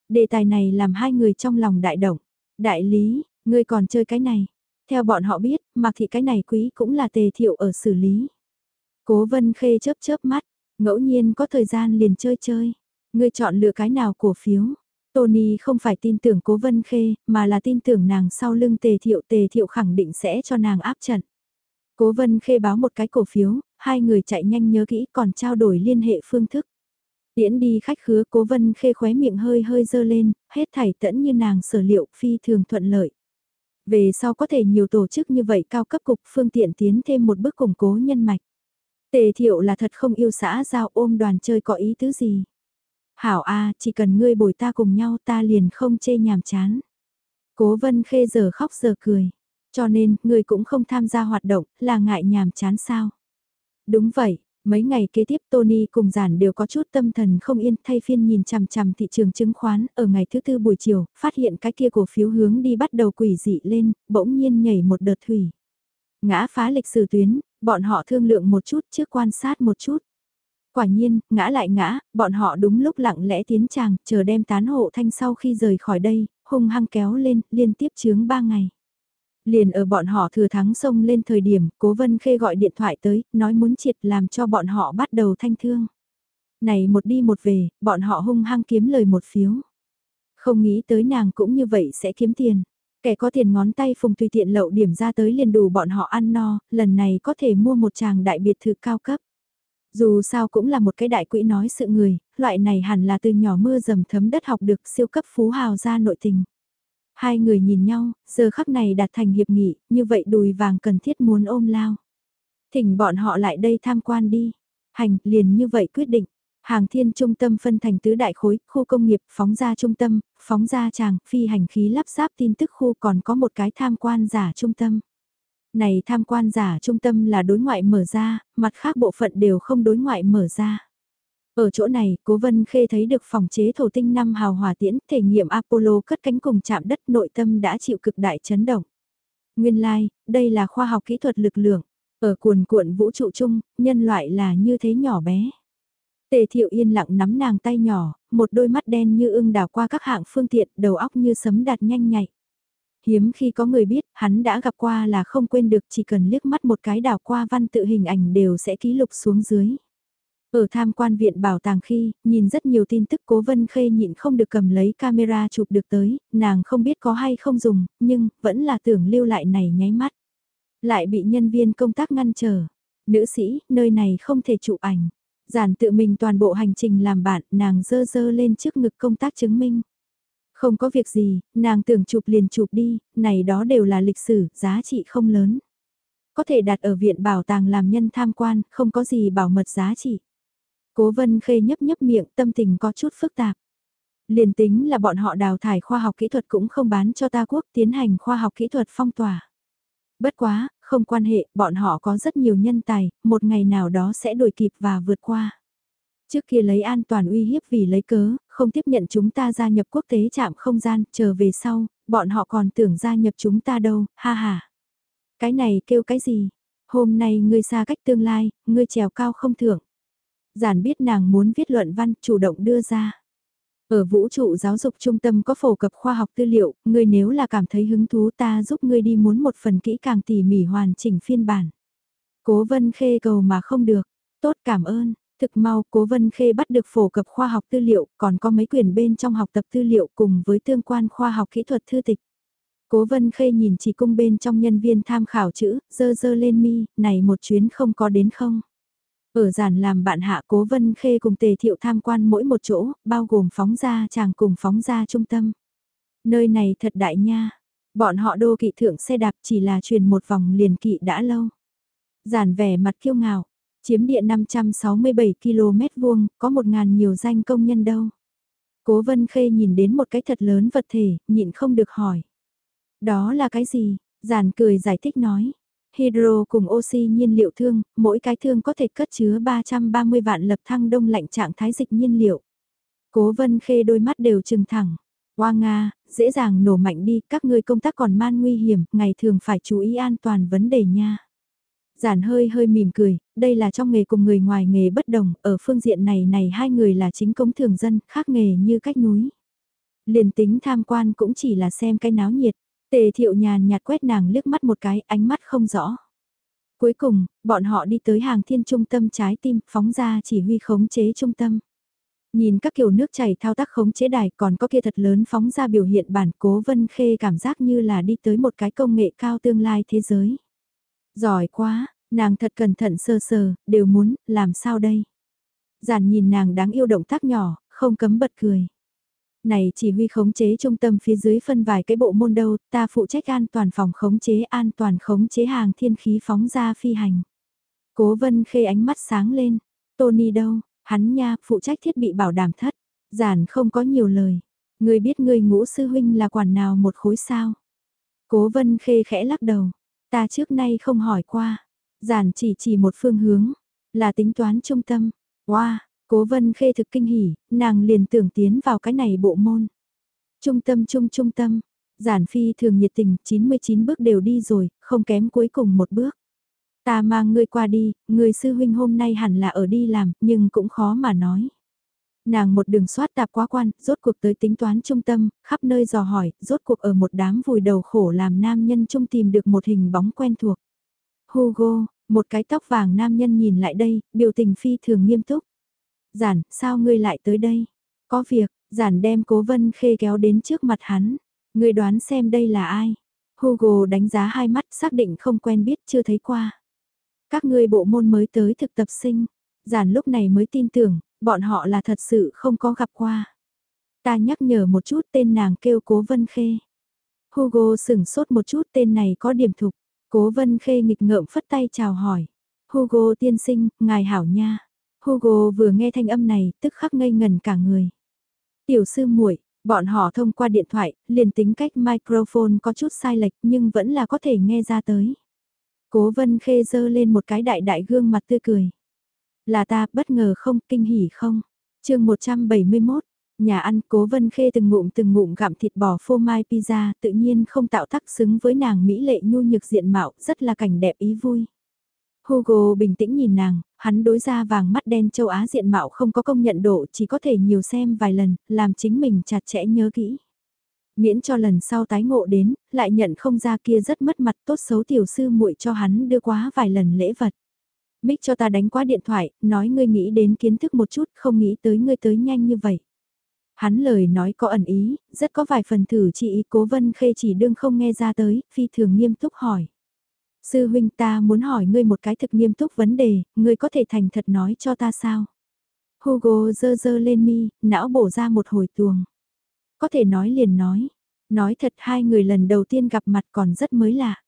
Đề tài này làm hai người trong lòng đại động. Đại lý, ngươi còn chơi cái này. Theo bọn họ biết, mặc thị cái này quý cũng là tề thiệu ở xử lý. Cố Vân Khê chớp chớp mắt, ngẫu nhiên có thời gian liền chơi chơi. Ngươi chọn lựa cái nào cổ phiếu. Tony không phải tin tưởng cố vân khê, mà là tin tưởng nàng sau lưng tề thiệu tề thiệu khẳng định sẽ cho nàng áp trận. Cố vân khê báo một cái cổ phiếu, hai người chạy nhanh nhớ kỹ còn trao đổi liên hệ phương thức. Tiễn đi khách khứa cố vân khê khóe miệng hơi hơi dơ lên, hết thảy tẫn như nàng sở liệu phi thường thuận lợi. Về sau có thể nhiều tổ chức như vậy cao cấp cục phương tiện tiến thêm một bước củng cố nhân mạch. Tề thiệu là thật không yêu xã giao ôm đoàn chơi có ý tứ gì. Hảo A, chỉ cần ngươi bồi ta cùng nhau ta liền không chê nhàm chán. Cố vân khê giờ khóc giờ cười. Cho nên, ngươi cũng không tham gia hoạt động, là ngại nhàm chán sao. Đúng vậy, mấy ngày kế tiếp Tony cùng giản đều có chút tâm thần không yên thay phiên nhìn chằm chằm thị trường chứng khoán ở ngày thứ tư buổi chiều, phát hiện cái kia cổ phiếu hướng đi bắt đầu quỷ dị lên, bỗng nhiên nhảy một đợt thủy. Ngã phá lịch sử tuyến, bọn họ thương lượng một chút trước quan sát một chút. Quả nhiên, ngã lại ngã, bọn họ đúng lúc lặng lẽ tiến tràng, chờ đem tán hộ thanh sau khi rời khỏi đây, hung hăng kéo lên, liên tiếp chướng ba ngày. Liền ở bọn họ thừa thắng sông lên thời điểm, cố vân khê gọi điện thoại tới, nói muốn triệt làm cho bọn họ bắt đầu thanh thương. Này một đi một về, bọn họ hung hăng kiếm lời một phiếu. Không nghĩ tới nàng cũng như vậy sẽ kiếm tiền. Kẻ có tiền ngón tay phùng tùy tiện lậu điểm ra tới liền đủ bọn họ ăn no, lần này có thể mua một chàng đại biệt thự cao cấp. Dù sao cũng là một cái đại quỹ nói sự người, loại này hẳn là từ nhỏ mưa dầm thấm đất học được siêu cấp phú hào ra nội tình. Hai người nhìn nhau, giờ khắc này đạt thành hiệp nghị, như vậy đùi vàng cần thiết muốn ôm lao. Thỉnh bọn họ lại đây tham quan đi. Hành, liền như vậy quyết định. Hàng thiên trung tâm phân thành tứ đại khối, khu công nghiệp, phóng ra trung tâm, phóng ra tràng, phi hành khí lắp ráp tin tức khu còn có một cái tham quan giả trung tâm. Này tham quan giả trung tâm là đối ngoại mở ra, mặt khác bộ phận đều không đối ngoại mở ra. Ở chỗ này, Cố Vân Khê thấy được phòng chế thổ tinh năm hào hòa tiễn, thể nghiệm Apollo cất cánh cùng chạm đất nội tâm đã chịu cực đại chấn động. Nguyên lai, like, đây là khoa học kỹ thuật lực lượng. Ở cuồn cuộn vũ trụ chung, nhân loại là như thế nhỏ bé. Tề thiệu yên lặng nắm nàng tay nhỏ, một đôi mắt đen như ưng đào qua các hạng phương tiện, đầu óc như sấm đạt nhanh nhạy. Hiếm khi có người biết, hắn đã gặp qua là không quên được chỉ cần liếc mắt một cái đào qua văn tự hình ảnh đều sẽ ký lục xuống dưới. Ở tham quan viện bảo tàng khi, nhìn rất nhiều tin tức cố vân khê nhịn không được cầm lấy camera chụp được tới, nàng không biết có hay không dùng, nhưng vẫn là tưởng lưu lại này nháy mắt. Lại bị nhân viên công tác ngăn trở. Nữ sĩ, nơi này không thể chụp ảnh. Giản tự mình toàn bộ hành trình làm bạn, nàng dơ dơ lên trước ngực công tác chứng minh. Không có việc gì, nàng tưởng chụp liền chụp đi, này đó đều là lịch sử, giá trị không lớn. Có thể đặt ở viện bảo tàng làm nhân tham quan, không có gì bảo mật giá trị. Cố vân khê nhấp nhấp miệng tâm tình có chút phức tạp. Liền tính là bọn họ đào thải khoa học kỹ thuật cũng không bán cho ta quốc tiến hành khoa học kỹ thuật phong tỏa. Bất quá, không quan hệ, bọn họ có rất nhiều nhân tài, một ngày nào đó sẽ đuổi kịp và vượt qua. Trước kia lấy an toàn uy hiếp vì lấy cớ, không tiếp nhận chúng ta gia nhập quốc tế chạm không gian, chờ về sau, bọn họ còn tưởng gia nhập chúng ta đâu, ha ha. Cái này kêu cái gì? Hôm nay ngươi xa cách tương lai, ngươi trèo cao không thưởng. Giản biết nàng muốn viết luận văn chủ động đưa ra. Ở vũ trụ giáo dục trung tâm có phổ cập khoa học tư liệu, ngươi nếu là cảm thấy hứng thú ta giúp ngươi đi muốn một phần kỹ càng tỉ mỉ hoàn chỉnh phiên bản. Cố vân khê cầu mà không được, tốt cảm ơn, thực mau cố vân khê bắt được phổ cập khoa học tư liệu, còn có mấy quyển bên trong học tập tư liệu cùng với tương quan khoa học kỹ thuật thư tịch. Cố vân khê nhìn chỉ cung bên trong nhân viên tham khảo chữ, dơ dơ lên mi, này một chuyến không có đến không. Ở giản làm bạn hạ cố vân khê cùng tề thiệu tham quan mỗi một chỗ, bao gồm phóng ra chàng cùng phóng ra trung tâm. Nơi này thật đại nha, bọn họ đô kỵ thượng xe đạp chỉ là truyền một vòng liền kỵ đã lâu. Giản vẻ mặt kiêu ngạo, chiếm địa 567 km vuông, có một ngàn nhiều danh công nhân đâu. Cố vân khê nhìn đến một cái thật lớn vật thể, nhịn không được hỏi. Đó là cái gì? Giản cười giải thích nói. Hydro cùng oxy nhiên liệu thương, mỗi cái thương có thể cất chứa 330 vạn lập thăng đông lạnh trạng thái dịch nhiên liệu. Cố vân khê đôi mắt đều trừng thẳng. Hoa Nga, dễ dàng nổ mạnh đi, các ngươi công tác còn man nguy hiểm, ngày thường phải chú ý an toàn vấn đề nha. Giản hơi hơi mỉm cười, đây là trong nghề cùng người ngoài nghề bất đồng, ở phương diện này này hai người là chính công thường dân, khác nghề như cách núi. Liền tính tham quan cũng chỉ là xem cái náo nhiệt, Tề thiệu nhàn nhạt quét nàng liếc mắt một cái, ánh mắt không rõ. Cuối cùng, bọn họ đi tới hàng thiên trung tâm trái tim, phóng ra chỉ huy khống chế trung tâm. Nhìn các kiểu nước chảy thao tác khống chế đài còn có kia thật lớn phóng ra biểu hiện bản cố vân khê cảm giác như là đi tới một cái công nghệ cao tương lai thế giới. Giỏi quá, nàng thật cẩn thận sơ sờ, đều muốn, làm sao đây? Giản nhìn nàng đáng yêu động tác nhỏ, không cấm bật cười. Này chỉ huy khống chế trung tâm phía dưới phân vài cái bộ môn đâu, ta phụ trách an toàn phòng khống chế an toàn khống chế hàng thiên khí phóng ra phi hành. Cố vân khê ánh mắt sáng lên, Tony đâu, hắn nha, phụ trách thiết bị bảo đảm thất, giản không có nhiều lời. Người biết người ngũ sư huynh là quản nào một khối sao? Cố vân khê khẽ lắc đầu, ta trước nay không hỏi qua. Giản chỉ chỉ một phương hướng, là tính toán trung tâm. Wow, Cố vân khê thực kinh hỉ, nàng liền tưởng tiến vào cái này bộ môn. Trung tâm trung trung tâm, giản phi thường nhiệt tình, 99 bước đều đi rồi, không kém cuối cùng một bước. Ta mang ngươi qua đi, người sư huynh hôm nay hẳn là ở đi làm, nhưng cũng khó mà nói. Nàng một đường soát tạp quá quan, rốt cuộc tới tính toán trung tâm, khắp nơi dò hỏi, rốt cuộc ở một đám vùi đầu khổ làm nam nhân trung tìm được một hình bóng quen thuộc. Hugo, một cái tóc vàng nam nhân nhìn lại đây, biểu tình phi thường nghiêm túc. Giản, sao ngươi lại tới đây? Có việc, giản đem cố vân khê kéo đến trước mặt hắn. Ngươi đoán xem đây là ai? Hugo đánh giá hai mắt xác định không quen biết chưa thấy qua. Các ngươi bộ môn mới tới thực tập sinh. Giản lúc này mới tin tưởng, bọn họ là thật sự không có gặp qua. Ta nhắc nhở một chút tên nàng kêu cố vân khê. Hugo sửng sốt một chút tên này có điểm thục. Cố vân khê nghịch ngợm phất tay chào hỏi. Hugo tiên sinh, ngài hảo nha. Hugo vừa nghe thanh âm này, tức khắc ngây ngần cả người. Tiểu sư muội, bọn họ thông qua điện thoại, liền tính cách microphone có chút sai lệch nhưng vẫn là có thể nghe ra tới. Cố vân khê dơ lên một cái đại đại gương mặt tươi cười. Là ta, bất ngờ không, kinh hỉ không? chương 171, nhà ăn cố vân khê từng ngụm từng ngụm gặm thịt bò phô mai pizza tự nhiên không tạo tác xứng với nàng mỹ lệ nhu nhược diện mạo, rất là cảnh đẹp ý vui. Hugo bình tĩnh nhìn nàng, hắn đối ra vàng mắt đen châu Á diện mạo không có công nhận độ chỉ có thể nhiều xem vài lần, làm chính mình chặt chẽ nhớ kỹ. Miễn cho lần sau tái ngộ đến, lại nhận không ra kia rất mất mặt tốt xấu tiểu sư muội cho hắn đưa quá vài lần lễ vật. Mick cho ta đánh qua điện thoại, nói ngươi nghĩ đến kiến thức một chút, không nghĩ tới ngươi tới nhanh như vậy. Hắn lời nói có ẩn ý, rất có vài phần thử chị ý cố vân khê chỉ đương không nghe ra tới, phi thường nghiêm túc hỏi. Sư huynh ta muốn hỏi ngươi một cái thực nghiêm túc vấn đề, ngươi có thể thành thật nói cho ta sao? Hugo dơ dơ lên mi, não bổ ra một hồi tuồng. Có thể nói liền nói. Nói thật hai người lần đầu tiên gặp mặt còn rất mới lạ.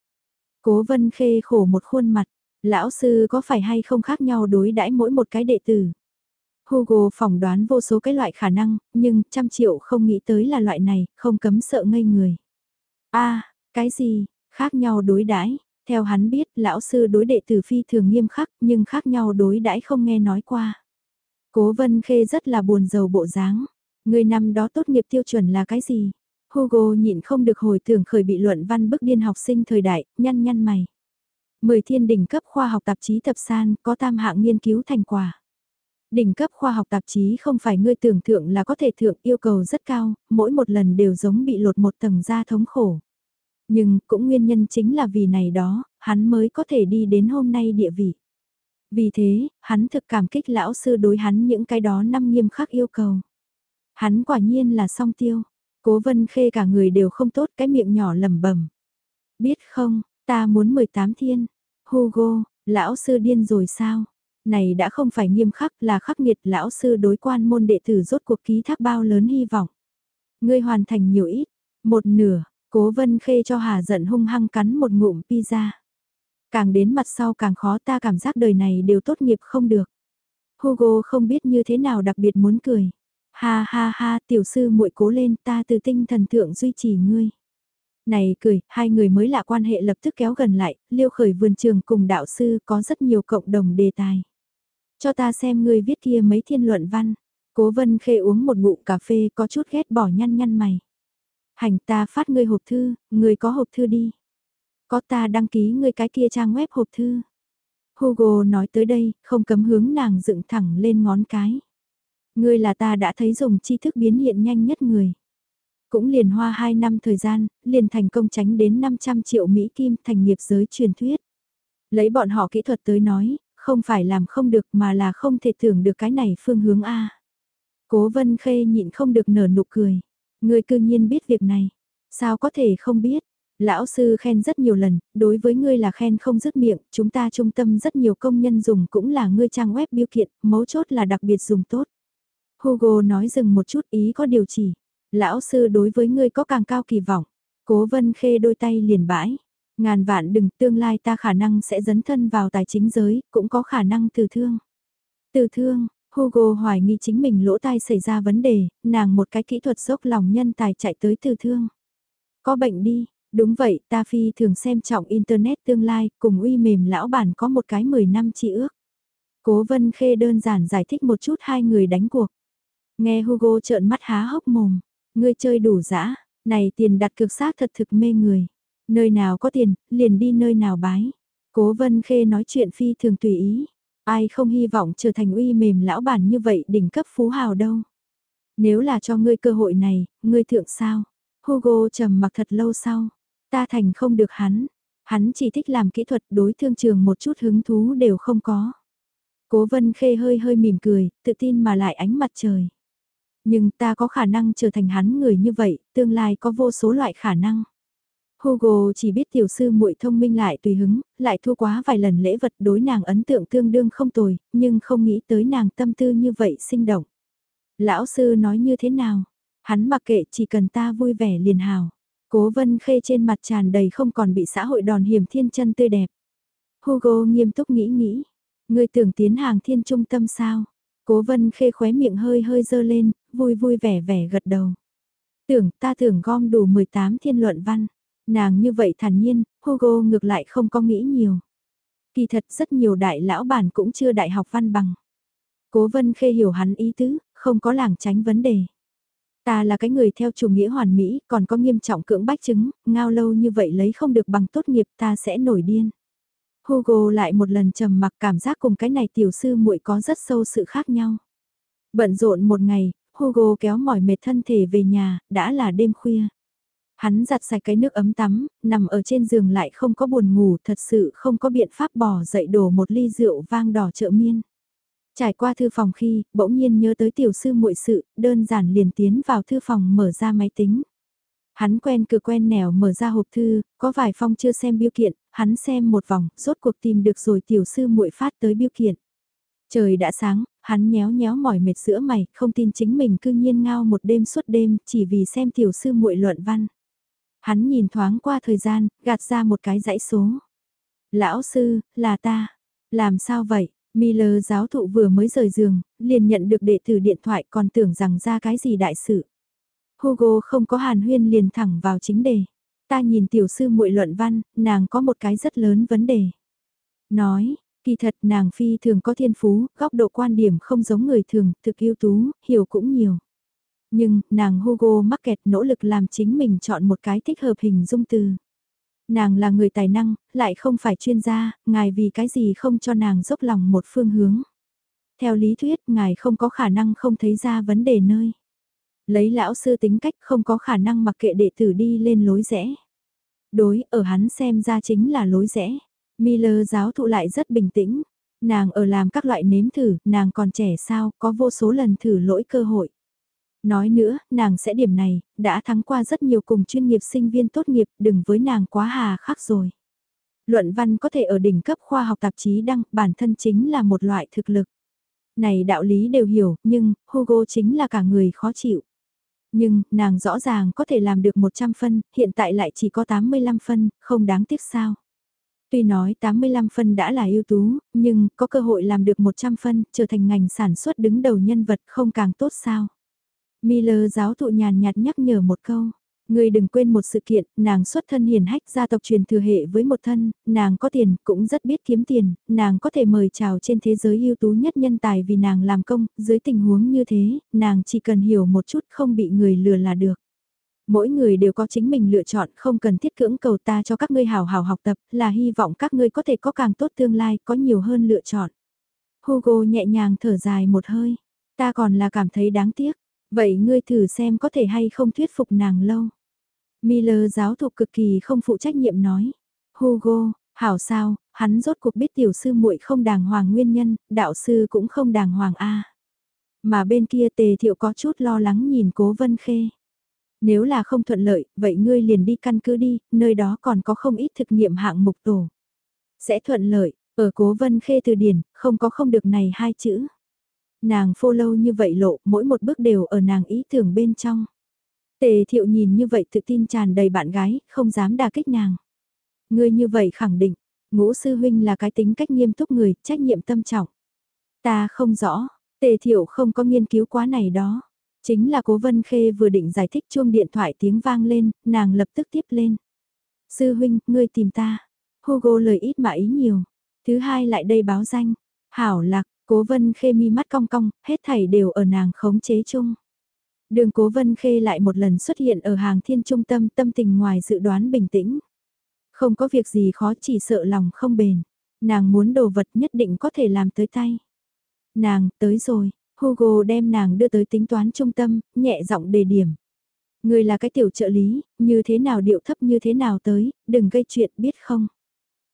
Cố vân khê khổ một khuôn mặt, lão sư có phải hay không khác nhau đối đãi mỗi một cái đệ tử. Hugo phỏng đoán vô số cái loại khả năng, nhưng trăm triệu không nghĩ tới là loại này, không cấm sợ ngây người. a cái gì, khác nhau đối đãi theo hắn biết, lão sư đối đệ tử phi thường nghiêm khắc, nhưng khác nhau đối đãi không nghe nói qua. Cố Vân Khê rất là buồn giàu bộ dáng. Người năm đó tốt nghiệp tiêu chuẩn là cái gì? Hugo nhịn không được hồi tưởng khởi bị luận văn bức điên học sinh thời đại, nhăn nhăn mày. Mười thiên đỉnh cấp khoa học tạp chí tập san có tam hạng nghiên cứu thành quả. Đỉnh cấp khoa học tạp chí không phải ngươi tưởng thượng là có thể thượng yêu cầu rất cao, mỗi một lần đều giống bị lột một tầng da thống khổ. Nhưng cũng nguyên nhân chính là vì này đó, hắn mới có thể đi đến hôm nay địa vị. Vì thế, hắn thực cảm kích lão sư đối hắn những cái đó năm nghiêm khắc yêu cầu. Hắn quả nhiên là song tiêu. Cố vân khê cả người đều không tốt cái miệng nhỏ lầm bẩm Biết không, ta muốn 18 thiên. Hugo, lão sư điên rồi sao? Này đã không phải nghiêm khắc là khắc nghiệt lão sư đối quan môn đệ tử rốt cuộc ký thác bao lớn hy vọng. Ngươi hoàn thành nhiều ít, một nửa, cố vân khê cho hà giận hung hăng cắn một ngụm pizza. Càng đến mặt sau càng khó ta cảm giác đời này đều tốt nghiệp không được. Hugo không biết như thế nào đặc biệt muốn cười. Ha ha ha, tiểu sư muội cố lên, ta từ tinh thần thượng duy trì ngươi. Này cười, hai người mới lạ quan hệ lập tức kéo gần lại, liêu khởi vườn trường cùng đạo sư có rất nhiều cộng đồng đề tài. Cho ta xem ngươi viết kia mấy thiên luận văn. Cố vân khê uống một ngụm cà phê có chút ghét bỏ nhăn nhăn mày. Hành ta phát ngươi hộp thư, ngươi có hộp thư đi. Có ta đăng ký ngươi cái kia trang web hộp thư. Hugo nói tới đây, không cấm hướng nàng dựng thẳng lên ngón cái. Ngươi là ta đã thấy dùng tri thức biến hiện nhanh nhất người. Cũng liền hoa 2 năm thời gian, liền thành công tránh đến 500 triệu Mỹ Kim thành nghiệp giới truyền thuyết. Lấy bọn họ kỹ thuật tới nói, không phải làm không được mà là không thể tưởng được cái này phương hướng A. Cố vân khê nhịn không được nở nụ cười. Ngươi cư nhiên biết việc này. Sao có thể không biết? Lão sư khen rất nhiều lần, đối với ngươi là khen không dứt miệng, chúng ta trung tâm rất nhiều công nhân dùng cũng là ngươi trang web biêu kiện, mấu chốt là đặc biệt dùng tốt. Hugo nói dừng một chút ý có điều chỉ. Lão sư đối với ngươi có càng cao kỳ vọng. Cố vân khê đôi tay liền bãi. Ngàn vạn đừng tương lai ta khả năng sẽ dấn thân vào tài chính giới, cũng có khả năng từ thương. Từ thương, Hugo hoài nghi chính mình lỗ tai xảy ra vấn đề, nàng một cái kỹ thuật dốc lòng nhân tài chạy tới từ thương. Có bệnh đi, đúng vậy, ta phi thường xem trọng Internet tương lai, cùng uy mềm lão bản có một cái 10 năm trị ước. Cố vân khê đơn giản giải thích một chút hai người đánh cuộc. Nghe Hugo trợn mắt há hốc mồm, ngươi chơi đủ dã, này tiền đặt cược xác thật thực mê người. Nơi nào có tiền, liền đi nơi nào bái. Cố Vân Khê nói chuyện phi thường tùy ý. Ai không hy vọng trở thành uy mềm lão bản như vậy đỉnh cấp phú hào đâu. Nếu là cho ngươi cơ hội này, ngươi thượng sao? Hugo trầm mặc thật lâu sau. Ta thành không được hắn. Hắn chỉ thích làm kỹ thuật đối thương trường một chút hứng thú đều không có. Cố vân khê hơi hơi mỉm cười, tự tin mà lại ánh mặt trời. Nhưng ta có khả năng trở thành hắn người như vậy, tương lai có vô số loại khả năng. Hugo chỉ biết tiểu sư muội thông minh lại tùy hứng, lại thua quá vài lần lễ vật đối nàng ấn tượng tương đương không tồi, nhưng không nghĩ tới nàng tâm tư như vậy sinh động. Lão sư nói như thế nào? Hắn mặc kệ chỉ cần ta vui vẻ liền hào. Cố vân khê trên mặt tràn đầy không còn bị xã hội đòn hiểm thiên chân tươi đẹp. Hugo nghiêm túc nghĩ nghĩ. Người tưởng tiến hàng thiên trung tâm sao? Cố vân khê khóe miệng hơi hơi dơ lên, vui vui vẻ vẻ gật đầu. Tưởng ta tưởng gom đủ 18 thiên luận văn. Nàng như vậy thản nhiên, Hugo ngược lại không có nghĩ nhiều. Kỳ thật rất nhiều đại lão bản cũng chưa đại học văn bằng. Cố vân khê hiểu hắn ý tứ, không có làng tránh vấn đề. Ta là cái người theo chủ nghĩa hoàn mỹ, còn có nghiêm trọng cưỡng bách chứng, ngao lâu như vậy lấy không được bằng tốt nghiệp ta sẽ nổi điên. Hugo lại một lần trầm mặc cảm giác cùng cái này tiểu sư muội có rất sâu sự khác nhau. Bận rộn một ngày, Hugo kéo mỏi mệt thân thể về nhà, đã là đêm khuya. Hắn giặt sạch cái nước ấm tắm, nằm ở trên giường lại không có buồn ngủ, thật sự không có biện pháp bỏ dậy đổ một ly rượu vang đỏ trợ miên. Trải qua thư phòng khi, bỗng nhiên nhớ tới tiểu sư muội sự, đơn giản liền tiến vào thư phòng mở ra máy tính. Hắn quen cửa quen nẻo mở ra hộp thư, có vài phong chưa xem biêu kiện, hắn xem một vòng, rốt cuộc tìm được rồi tiểu sư muội phát tới biêu kiện. Trời đã sáng, hắn nhéo nhéo mỏi mệt giữa mày, không tin chính mình cư nhiên ngao một đêm suốt đêm chỉ vì xem tiểu sư muội luận văn. Hắn nhìn thoáng qua thời gian, gạt ra một cái dãy số. Lão sư, là ta. Làm sao vậy? Miller giáo thụ vừa mới rời giường, liền nhận được đệ tử điện thoại còn tưởng rằng ra cái gì đại sự. Hugo không có hàn huyên liền thẳng vào chính đề. Ta nhìn tiểu sư muội luận văn, nàng có một cái rất lớn vấn đề. Nói, kỳ thật nàng phi thường có thiên phú, góc độ quan điểm không giống người thường, thực ưu tú, hiểu cũng nhiều. Nhưng, nàng Hugo mắc kẹt nỗ lực làm chính mình chọn một cái thích hợp hình dung từ. Nàng là người tài năng, lại không phải chuyên gia, ngài vì cái gì không cho nàng dốc lòng một phương hướng. Theo lý thuyết, ngài không có khả năng không thấy ra vấn đề nơi. Lấy lão sư tính cách không có khả năng mặc kệ đệ tử đi lên lối rẽ. Đối, ở hắn xem ra chính là lối rẽ. Miller giáo thụ lại rất bình tĩnh. Nàng ở làm các loại nếm thử, nàng còn trẻ sao, có vô số lần thử lỗi cơ hội. Nói nữa, nàng sẽ điểm này, đã thắng qua rất nhiều cùng chuyên nghiệp sinh viên tốt nghiệp, đừng với nàng quá hà khắc rồi. Luận văn có thể ở đỉnh cấp khoa học tạp chí đăng, bản thân chính là một loại thực lực. Này đạo lý đều hiểu, nhưng, Hugo chính là cả người khó chịu. Nhưng, nàng rõ ràng có thể làm được 100 phân, hiện tại lại chỉ có 85 phân, không đáng tiếc sao. Tuy nói 85 phân đã là ưu tú, nhưng có cơ hội làm được 100 phân, trở thành ngành sản xuất đứng đầu nhân vật không càng tốt sao. Miller giáo thụ nhàn nhạt nhắc nhở một câu. Người đừng quên một sự kiện, nàng xuất thân hiền hách gia tộc truyền thừa hệ với một thân, nàng có tiền, cũng rất biết kiếm tiền, nàng có thể mời chào trên thế giới ưu tú nhất nhân tài vì nàng làm công, dưới tình huống như thế, nàng chỉ cần hiểu một chút không bị người lừa là được. Mỗi người đều có chính mình lựa chọn, không cần thiết cưỡng cầu ta cho các ngươi hào hào học tập, là hy vọng các ngươi có thể có càng tốt tương lai, có nhiều hơn lựa chọn. Hugo nhẹ nhàng thở dài một hơi, ta còn là cảm thấy đáng tiếc, vậy ngươi thử xem có thể hay không thuyết phục nàng lâu. Miller giáo thục cực kỳ không phụ trách nhiệm nói. Hugo, hảo sao, hắn rốt cuộc biết tiểu sư muội không đàng hoàng nguyên nhân, đạo sư cũng không đàng hoàng a. Mà bên kia tề thiệu có chút lo lắng nhìn cố vân khê. Nếu là không thuận lợi, vậy ngươi liền đi căn cứ đi, nơi đó còn có không ít thực nghiệm hạng mục tổ. Sẽ thuận lợi, ở cố vân khê từ điển, không có không được này hai chữ. Nàng follow như vậy lộ, mỗi một bước đều ở nàng ý tưởng bên trong. Tề thiệu nhìn như vậy tự tin tràn đầy bạn gái, không dám đà kích nàng. Ngươi như vậy khẳng định, ngũ sư huynh là cái tính cách nghiêm túc người, trách nhiệm tâm trọng. Ta không rõ, tề thiệu không có nghiên cứu quá này đó. Chính là cố vân khê vừa định giải thích chuông điện thoại tiếng vang lên, nàng lập tức tiếp lên. Sư huynh, ngươi tìm ta. Hugo lời ít mà ý nhiều. Thứ hai lại đây báo danh. Hảo lạc, cố vân khê mi mắt cong cong, hết thảy đều ở nàng khống chế chung. Đường cố vân khê lại một lần xuất hiện ở hàng thiên trung tâm tâm tình ngoài dự đoán bình tĩnh. Không có việc gì khó chỉ sợ lòng không bền. Nàng muốn đồ vật nhất định có thể làm tới tay. Nàng, tới rồi, Hugo đem nàng đưa tới tính toán trung tâm, nhẹ giọng đề điểm. Người là cái tiểu trợ lý, như thế nào điệu thấp như thế nào tới, đừng gây chuyện biết không.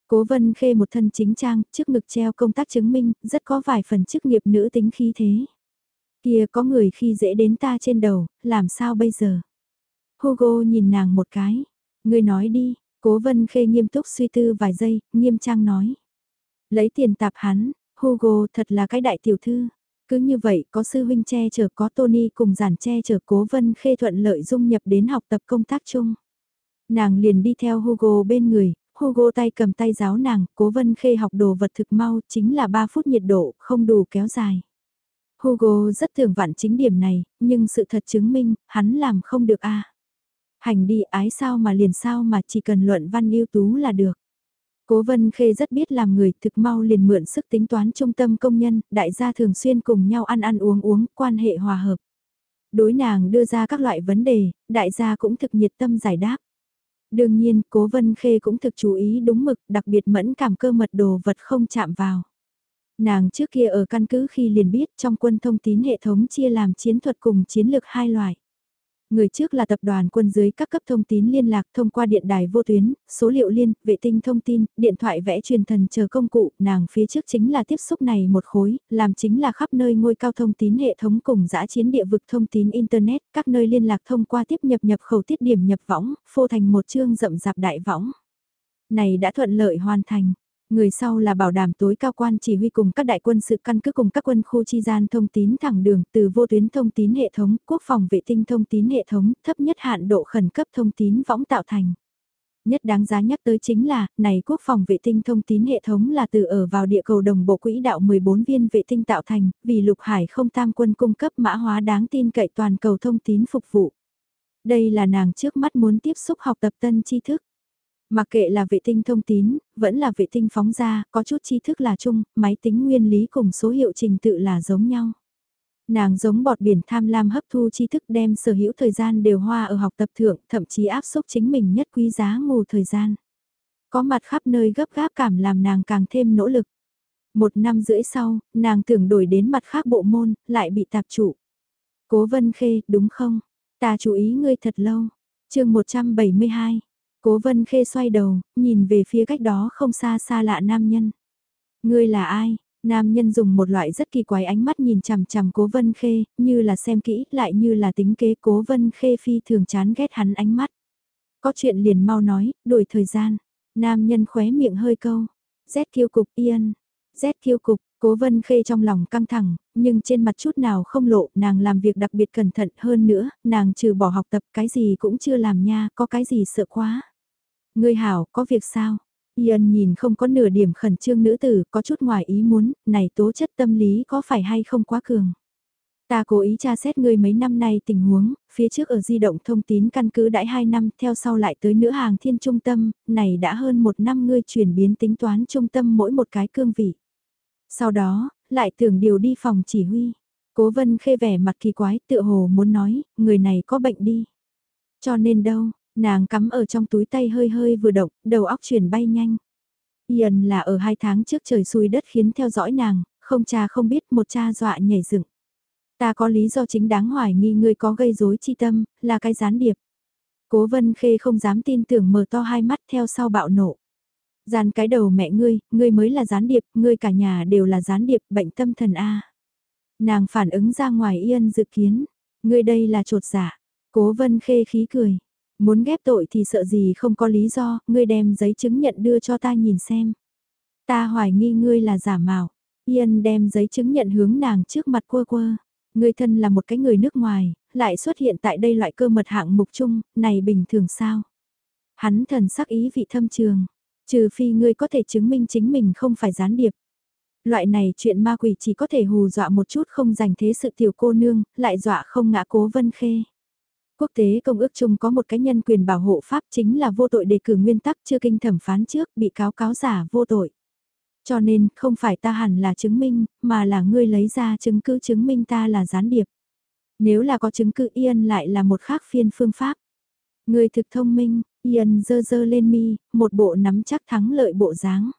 Cố vân khê một thân chính trang, trước ngực treo công tác chứng minh, rất có vài phần chức nghiệp nữ tính khi thế. Kia có người khi dễ đến ta trên đầu, làm sao bây giờ? Hugo nhìn nàng một cái. Người nói đi, cố vân khê nghiêm túc suy tư vài giây, nghiêm trang nói. Lấy tiền tạp hắn, Hugo thật là cái đại tiểu thư. Cứ như vậy có sư huynh che chở có Tony cùng giản che chở cố vân khê thuận lợi dung nhập đến học tập công tác chung. Nàng liền đi theo Hugo bên người, Hugo tay cầm tay giáo nàng, cố vân khê học đồ vật thực mau chính là 3 phút nhiệt độ, không đủ kéo dài. Hugo rất thường vạn chính điểm này, nhưng sự thật chứng minh, hắn làm không được a. Hành đi ái sao mà liền sao mà chỉ cần luận văn yêu tú là được. Cố Vân Khê rất biết làm người thực mau liền mượn sức tính toán trung tâm công nhân, đại gia thường xuyên cùng nhau ăn ăn uống uống, quan hệ hòa hợp. Đối nàng đưa ra các loại vấn đề, đại gia cũng thực nhiệt tâm giải đáp. Đương nhiên, Cố Vân Khê cũng thực chú ý đúng mực, đặc biệt mẫn cảm cơ mật đồ vật không chạm vào. Nàng trước kia ở căn cứ khi liền biết trong quân thông tín hệ thống chia làm chiến thuật cùng chiến lược hai loại. Người trước là tập đoàn quân dưới các cấp thông tín liên lạc thông qua điện đài vô tuyến, số liệu liên, vệ tinh thông tin, điện thoại vẽ truyền thần chờ công cụ, nàng phía trước chính là tiếp xúc này một khối, làm chính là khắp nơi ngôi cao thông tín hệ thống cùng giã chiến địa vực thông tín Internet, các nơi liên lạc thông qua tiếp nhập nhập khẩu tiết điểm nhập võng, phô thành một chương rậm rạp đại võng. Này đã thuận lợi hoàn thành. Người sau là bảo đảm tối cao quan chỉ huy cùng các đại quân sự căn cứ cùng các quân khu chi gian thông tín thẳng đường từ vô tuyến thông tín hệ thống, quốc phòng vệ tinh thông tín hệ thống, thấp nhất hạn độ khẩn cấp thông tín võng tạo thành. Nhất đáng giá nhắc tới chính là, này quốc phòng vệ tinh thông tín hệ thống là từ ở vào địa cầu đồng bộ quỹ đạo 14 viên vệ tinh tạo thành, vì lục hải không tam quân cung cấp mã hóa đáng tin cậy toàn cầu thông tín phục vụ. Đây là nàng trước mắt muốn tiếp xúc học tập tân tri thức. Mặc kệ là vệ tinh thông tín, vẫn là vệ tinh phóng ra, có chút tri thức là chung, máy tính nguyên lý cùng số hiệu trình tự là giống nhau. Nàng giống bọt biển tham lam hấp thu tri thức đem sở hữu thời gian đều hoa ở học tập thượng, thậm chí áp xúc chính mình nhất quý giá ngủ thời gian. Có mặt khắp nơi gấp gáp cảm làm nàng càng thêm nỗ lực. Một năm rưỡi sau, nàng tưởng đổi đến mặt khác bộ môn, lại bị tạp trụ. Cố Vân Khê, đúng không? Ta chú ý ngươi thật lâu. chương 172. Cố Vân Khê xoay đầu, nhìn về phía cách đó không xa xa lạ nam nhân. Ngươi là ai? Nam nhân dùng một loại rất kỳ quái ánh mắt nhìn chằm chằm Cố Vân Khê, như là xem kỹ, lại như là tính kế Cố Vân Khê phi thường chán ghét hắn ánh mắt. Có chuyện liền mau nói, đổi thời gian. Nam nhân khóe miệng hơi câu. Z thiêu cục yên. Z thiêu cục, Cố Vân Khê trong lòng căng thẳng, nhưng trên mặt chút nào không lộ, nàng làm việc đặc biệt cẩn thận hơn nữa, nàng trừ bỏ học tập cái gì cũng chưa làm nha, có cái gì sợ quá. Ngươi hảo, có việc sao? Yên nhìn không có nửa điểm khẩn trương nữ tử, có chút ngoài ý muốn, này tố chất tâm lý có phải hay không quá cường. Ta cố ý tra xét ngươi mấy năm nay tình huống, phía trước ở di động thông tín căn cứ đãi 2 năm, theo sau lại tới nữ hàng thiên trung tâm, này đã hơn một năm ngươi chuyển biến tính toán trung tâm mỗi một cái cương vị. Sau đó, lại tưởng điều đi phòng chỉ huy. Cố vân khê vẻ mặt kỳ quái tựa hồ muốn nói, người này có bệnh đi. Cho nên đâu, nàng cắm ở trong túi tay hơi hơi vừa động, đầu óc chuyển bay nhanh. Ian là ở hai tháng trước trời xui đất khiến theo dõi nàng, không cha không biết một cha dọa nhảy dựng. Ta có lý do chính đáng hoài nghi ngươi có gây rối chi tâm, là cái gián điệp. Cố vân khê không dám tin tưởng mở to hai mắt theo sau bạo nộ. Gian cái đầu mẹ ngươi, ngươi mới là gián điệp, ngươi cả nhà đều là gián điệp, bệnh tâm thần A. Nàng phản ứng ra ngoài yên dự kiến, ngươi đây là trột giả. Cố vân khê khí cười. Muốn ghép tội thì sợ gì không có lý do, ngươi đem giấy chứng nhận đưa cho ta nhìn xem. Ta hoài nghi ngươi là giả mạo. Yên đem giấy chứng nhận hướng nàng trước mặt quơ quơ. Ngươi thân là một cái người nước ngoài, lại xuất hiện tại đây loại cơ mật hạng mục chung, này bình thường sao? Hắn thần sắc ý vị thâm trường. Trừ phi ngươi có thể chứng minh chính mình không phải gián điệp. Loại này chuyện ma quỷ chỉ có thể hù dọa một chút không dành thế sự tiểu cô nương, lại dọa không ngã cố vân khê. Quốc tế công ước chung có một cái nhân quyền bảo hộ pháp chính là vô tội đề cử nguyên tắc chưa kinh thẩm phán trước bị cáo cáo giả vô tội. Cho nên không phải ta hẳn là chứng minh, mà là ngươi lấy ra chứng cứ chứng minh ta là gián điệp. Nếu là có chứng cứ yên lại là một khác phiên phương pháp. Ngươi thực thông minh, Ian dơ dơ lên mi, một bộ nắm chắc thắng lợi bộ dáng.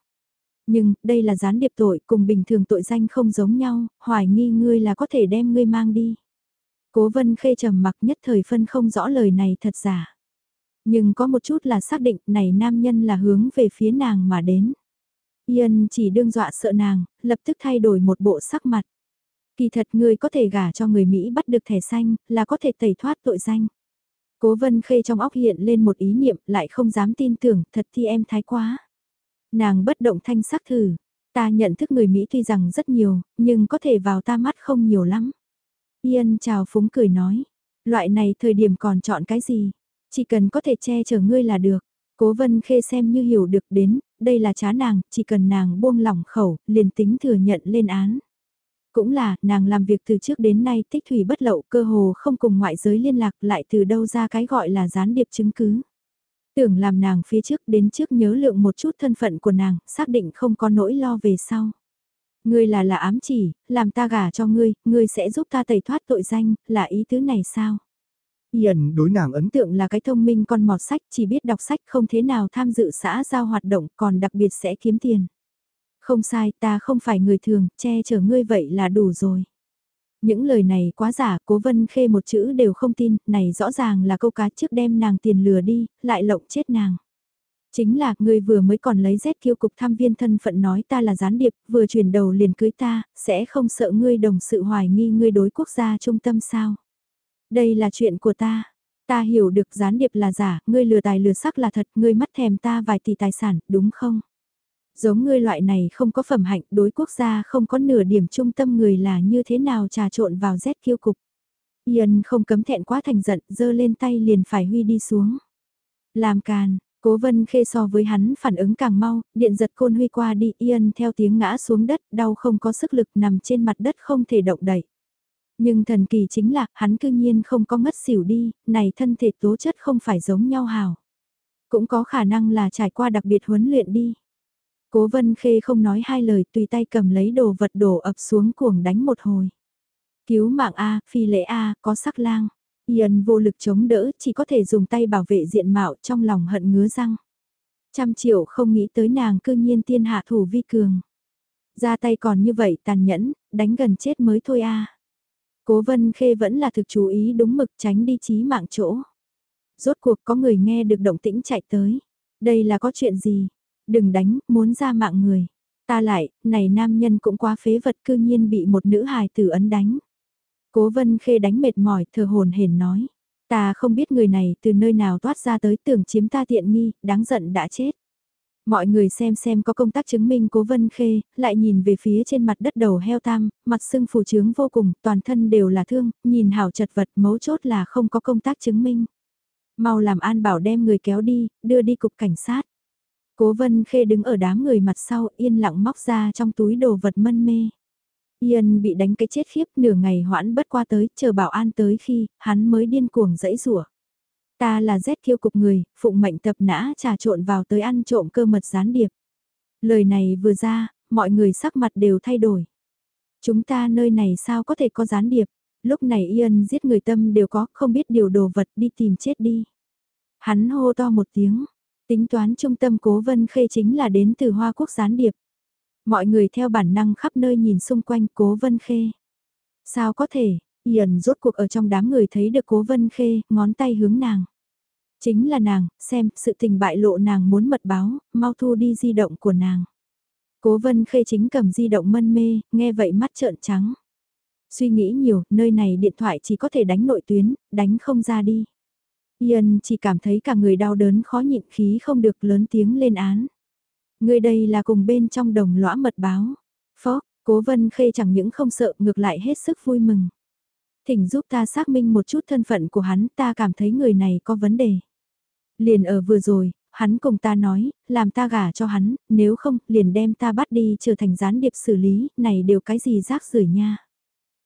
Nhưng, đây là gián điệp tội, cùng bình thường tội danh không giống nhau, hoài nghi ngươi là có thể đem ngươi mang đi. Cố vân khê trầm mặc nhất thời phân không rõ lời này thật giả. Nhưng có một chút là xác định này nam nhân là hướng về phía nàng mà đến. Ian chỉ đương dọa sợ nàng, lập tức thay đổi một bộ sắc mặt. Kỳ thật ngươi có thể gả cho người Mỹ bắt được thẻ xanh, là có thể tẩy thoát tội danh. Cố vân khê trong óc hiện lên một ý niệm lại không dám tin tưởng, thật thì em thái quá. Nàng bất động thanh sắc thử, ta nhận thức người Mỹ tuy rằng rất nhiều, nhưng có thể vào ta mắt không nhiều lắm. Yên chào phúng cười nói, loại này thời điểm còn chọn cái gì, chỉ cần có thể che chở ngươi là được. Cố vân khê xem như hiểu được đến, đây là trá nàng, chỉ cần nàng buông lỏng khẩu, liền tính thừa nhận lên án. Cũng là, nàng làm việc từ trước đến nay tích thủy bất lậu cơ hồ không cùng ngoại giới liên lạc lại từ đâu ra cái gọi là gián điệp chứng cứ. Tưởng làm nàng phía trước đến trước nhớ lượng một chút thân phận của nàng, xác định không có nỗi lo về sau. Ngươi là là ám chỉ, làm ta gả cho ngươi, ngươi sẽ giúp ta tẩy thoát tội danh, là ý tứ này sao? Ian đối nàng ấn tượng là cái thông minh con mọt sách, chỉ biết đọc sách không thế nào tham dự xã giao hoạt động, còn đặc biệt sẽ kiếm tiền. Không sai, ta không phải người thường, che chở ngươi vậy là đủ rồi. Những lời này quá giả, cố vân khê một chữ đều không tin, này rõ ràng là câu cá trước đem nàng tiền lừa đi, lại lộng chết nàng. Chính là, ngươi vừa mới còn lấy rét kiêu cục tham viên thân phận nói ta là gián điệp, vừa chuyển đầu liền cưới ta, sẽ không sợ ngươi đồng sự hoài nghi ngươi đối quốc gia trung tâm sao. Đây là chuyện của ta. Ta hiểu được gián điệp là giả, ngươi lừa tài lừa sắc là thật, ngươi mắt thèm ta vài tỷ tài sản, đúng không? Giống ngươi loại này không có phẩm hạnh, đối quốc gia không có nửa điểm trung tâm người là như thế nào trà trộn vào rét kiêu cục. yên không cấm thẹn quá thành giận, giơ lên tay liền phải huy đi xuống. Làm càn, cố vân khê so với hắn phản ứng càng mau, điện giật côn huy qua đi yên theo tiếng ngã xuống đất, đau không có sức lực nằm trên mặt đất không thể động đẩy Nhưng thần kỳ chính là, hắn cư nhiên không có ngất xỉu đi, này thân thể tố chất không phải giống nhau hào. Cũng có khả năng là trải qua đặc biệt huấn luyện đi. Cố vân khê không nói hai lời tùy tay cầm lấy đồ vật đổ ập xuống cuồng đánh một hồi. Cứu mạng A, phi lễ A, có sắc lang. Yên vô lực chống đỡ, chỉ có thể dùng tay bảo vệ diện mạo trong lòng hận ngứa răng. Trăm triệu không nghĩ tới nàng cư nhiên tiên hạ thủ vi cường. Ra tay còn như vậy tàn nhẫn, đánh gần chết mới thôi a. Cố Vân Khê vẫn là thực chú ý đúng mực tránh đi chí mạng chỗ. Rốt cuộc có người nghe được động tĩnh chạy tới. Đây là có chuyện gì? Đừng đánh, muốn ra mạng người. Ta lại, này nam nhân cũng quá phế vật cư nhiên bị một nữ hài tử ấn đánh. Cố Vân Khê đánh mệt mỏi, thờ hồn hển nói. Ta không biết người này từ nơi nào toát ra tới tưởng chiếm ta tiện nghi, đáng giận đã chết. Mọi người xem xem có công tác chứng minh cố vân khê, lại nhìn về phía trên mặt đất đầu heo tam, mặt sưng phù trướng vô cùng, toàn thân đều là thương, nhìn hảo chật vật mấu chốt là không có công tác chứng minh. Mau làm an bảo đem người kéo đi, đưa đi cục cảnh sát. Cố vân khê đứng ở đám người mặt sau yên lặng móc ra trong túi đồ vật mân mê. Yên bị đánh cái chết khiếp nửa ngày hoãn bất qua tới, chờ bảo an tới khi, hắn mới điên cuồng dẫy rủa Ta là rét thiêu cục người, phụng mệnh tập nã trà trộn vào tới ăn trộm cơ mật gián điệp. Lời này vừa ra, mọi người sắc mặt đều thay đổi. Chúng ta nơi này sao có thể có gián điệp, lúc này Yên giết người tâm đều có, không biết điều đồ vật đi tìm chết đi. Hắn hô to một tiếng, tính toán trung tâm cố vân khê chính là đến từ Hoa Quốc gián điệp. Mọi người theo bản năng khắp nơi nhìn xung quanh cố vân khê. Sao có thể, Yần rốt cuộc ở trong đám người thấy được cố vân khê, ngón tay hướng nàng. Chính là nàng, xem, sự tình bại lộ nàng muốn mật báo, mau thu đi di động của nàng. Cố vân khê chính cầm di động mân mê, nghe vậy mắt trợn trắng. Suy nghĩ nhiều, nơi này điện thoại chỉ có thể đánh nội tuyến, đánh không ra đi. Yên chỉ cảm thấy cả người đau đớn khó nhịn khí không được lớn tiếng lên án. Người đây là cùng bên trong đồng lõa mật báo. Phó, cố vân khê chẳng những không sợ ngược lại hết sức vui mừng. Thỉnh giúp ta xác minh một chút thân phận của hắn ta cảm thấy người này có vấn đề. Liền ở vừa rồi, hắn cùng ta nói, làm ta gả cho hắn, nếu không, liền đem ta bắt đi trở thành gián điệp xử lý, này đều cái gì rác rưởi nha.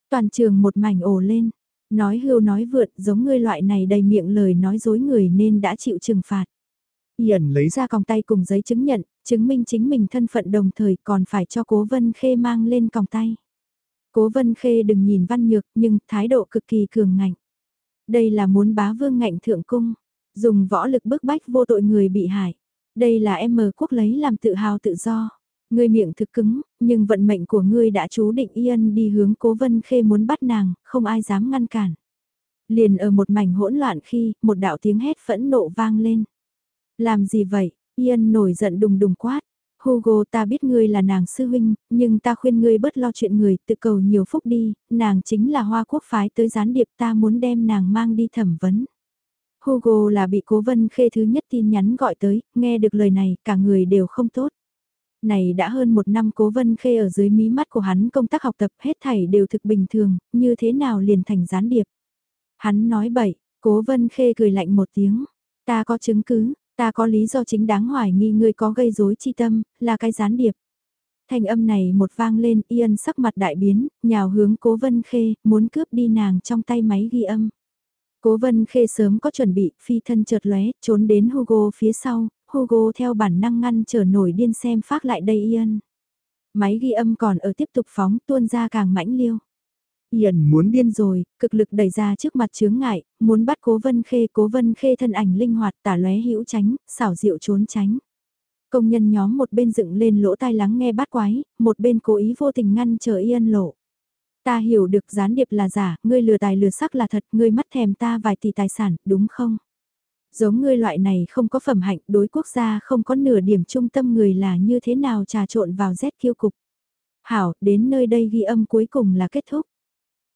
Toàn trường một mảnh ồ lên, nói hưu nói vượt giống ngươi loại này đầy miệng lời nói dối người nên đã chịu trừng phạt. Yển lấy ra còng tay cùng giấy chứng nhận, chứng minh chính mình thân phận đồng thời còn phải cho cố vân khê mang lên còng tay. Cố vân khê đừng nhìn văn nhược nhưng thái độ cực kỳ cường ngạnh. Đây là muốn bá vương ngạnh thượng cung, dùng võ lực bức bách vô tội người bị hại. Đây là em mờ quốc lấy làm tự hào tự do. Ngươi miệng thực cứng, nhưng vận mệnh của ngươi đã chú định yên đi hướng cố vân khê muốn bắt nàng, không ai dám ngăn cản. Liền ở một mảnh hỗn loạn khi, một đạo tiếng hét phẫn nộ vang lên. Làm gì vậy? Yên nổi giận đùng đùng quát. Hugo ta biết ngươi là nàng sư huynh, nhưng ta khuyên ngươi bớt lo chuyện người, tự cầu nhiều phúc đi, nàng chính là hoa quốc phái tới gián điệp ta muốn đem nàng mang đi thẩm vấn. Hugo là bị cố vân khê thứ nhất tin nhắn gọi tới, nghe được lời này, cả người đều không tốt. Này đã hơn một năm cố vân khê ở dưới mí mắt của hắn công tác học tập hết thảy đều thực bình thường, như thế nào liền thành gián điệp. Hắn nói bậy, cố vân khê cười lạnh một tiếng, ta có chứng cứ, Ta có lý do chính đáng hoài nghi ngươi có gây rối chi tâm, là cái gián điệp. thanh âm này một vang lên, yên sắc mặt đại biến, nhào hướng cố vân khê, muốn cướp đi nàng trong tay máy ghi âm. Cố vân khê sớm có chuẩn bị, phi thân chợt lóe, trốn đến Hugo phía sau, Hugo theo bản năng ngăn trở nổi điên xem phát lại đây Ian. Máy ghi âm còn ở tiếp tục phóng tuôn ra càng mãnh liêu. Ian muốn điên rồi, cực lực đẩy ra trước mặt chướng ngại, muốn bắt cố vân khê, cố vân khê thân ảnh linh hoạt tả lóe hữu tránh, xảo diệu trốn tránh. Công nhân nhóm một bên dựng lên lỗ tai lắng nghe bát quái, một bên cố ý vô tình ngăn chờ yên lộ. Ta hiểu được gián điệp là giả, ngươi lừa tài lừa sắc là thật, ngươi mắt thèm ta vài tỷ tài sản, đúng không? Giống ngươi loại này không có phẩm hạnh, đối quốc gia không có nửa điểm trung tâm người là như thế nào trà trộn vào rét kiêu cục. Hảo, đến nơi đây ghi âm cuối cùng là kết thúc.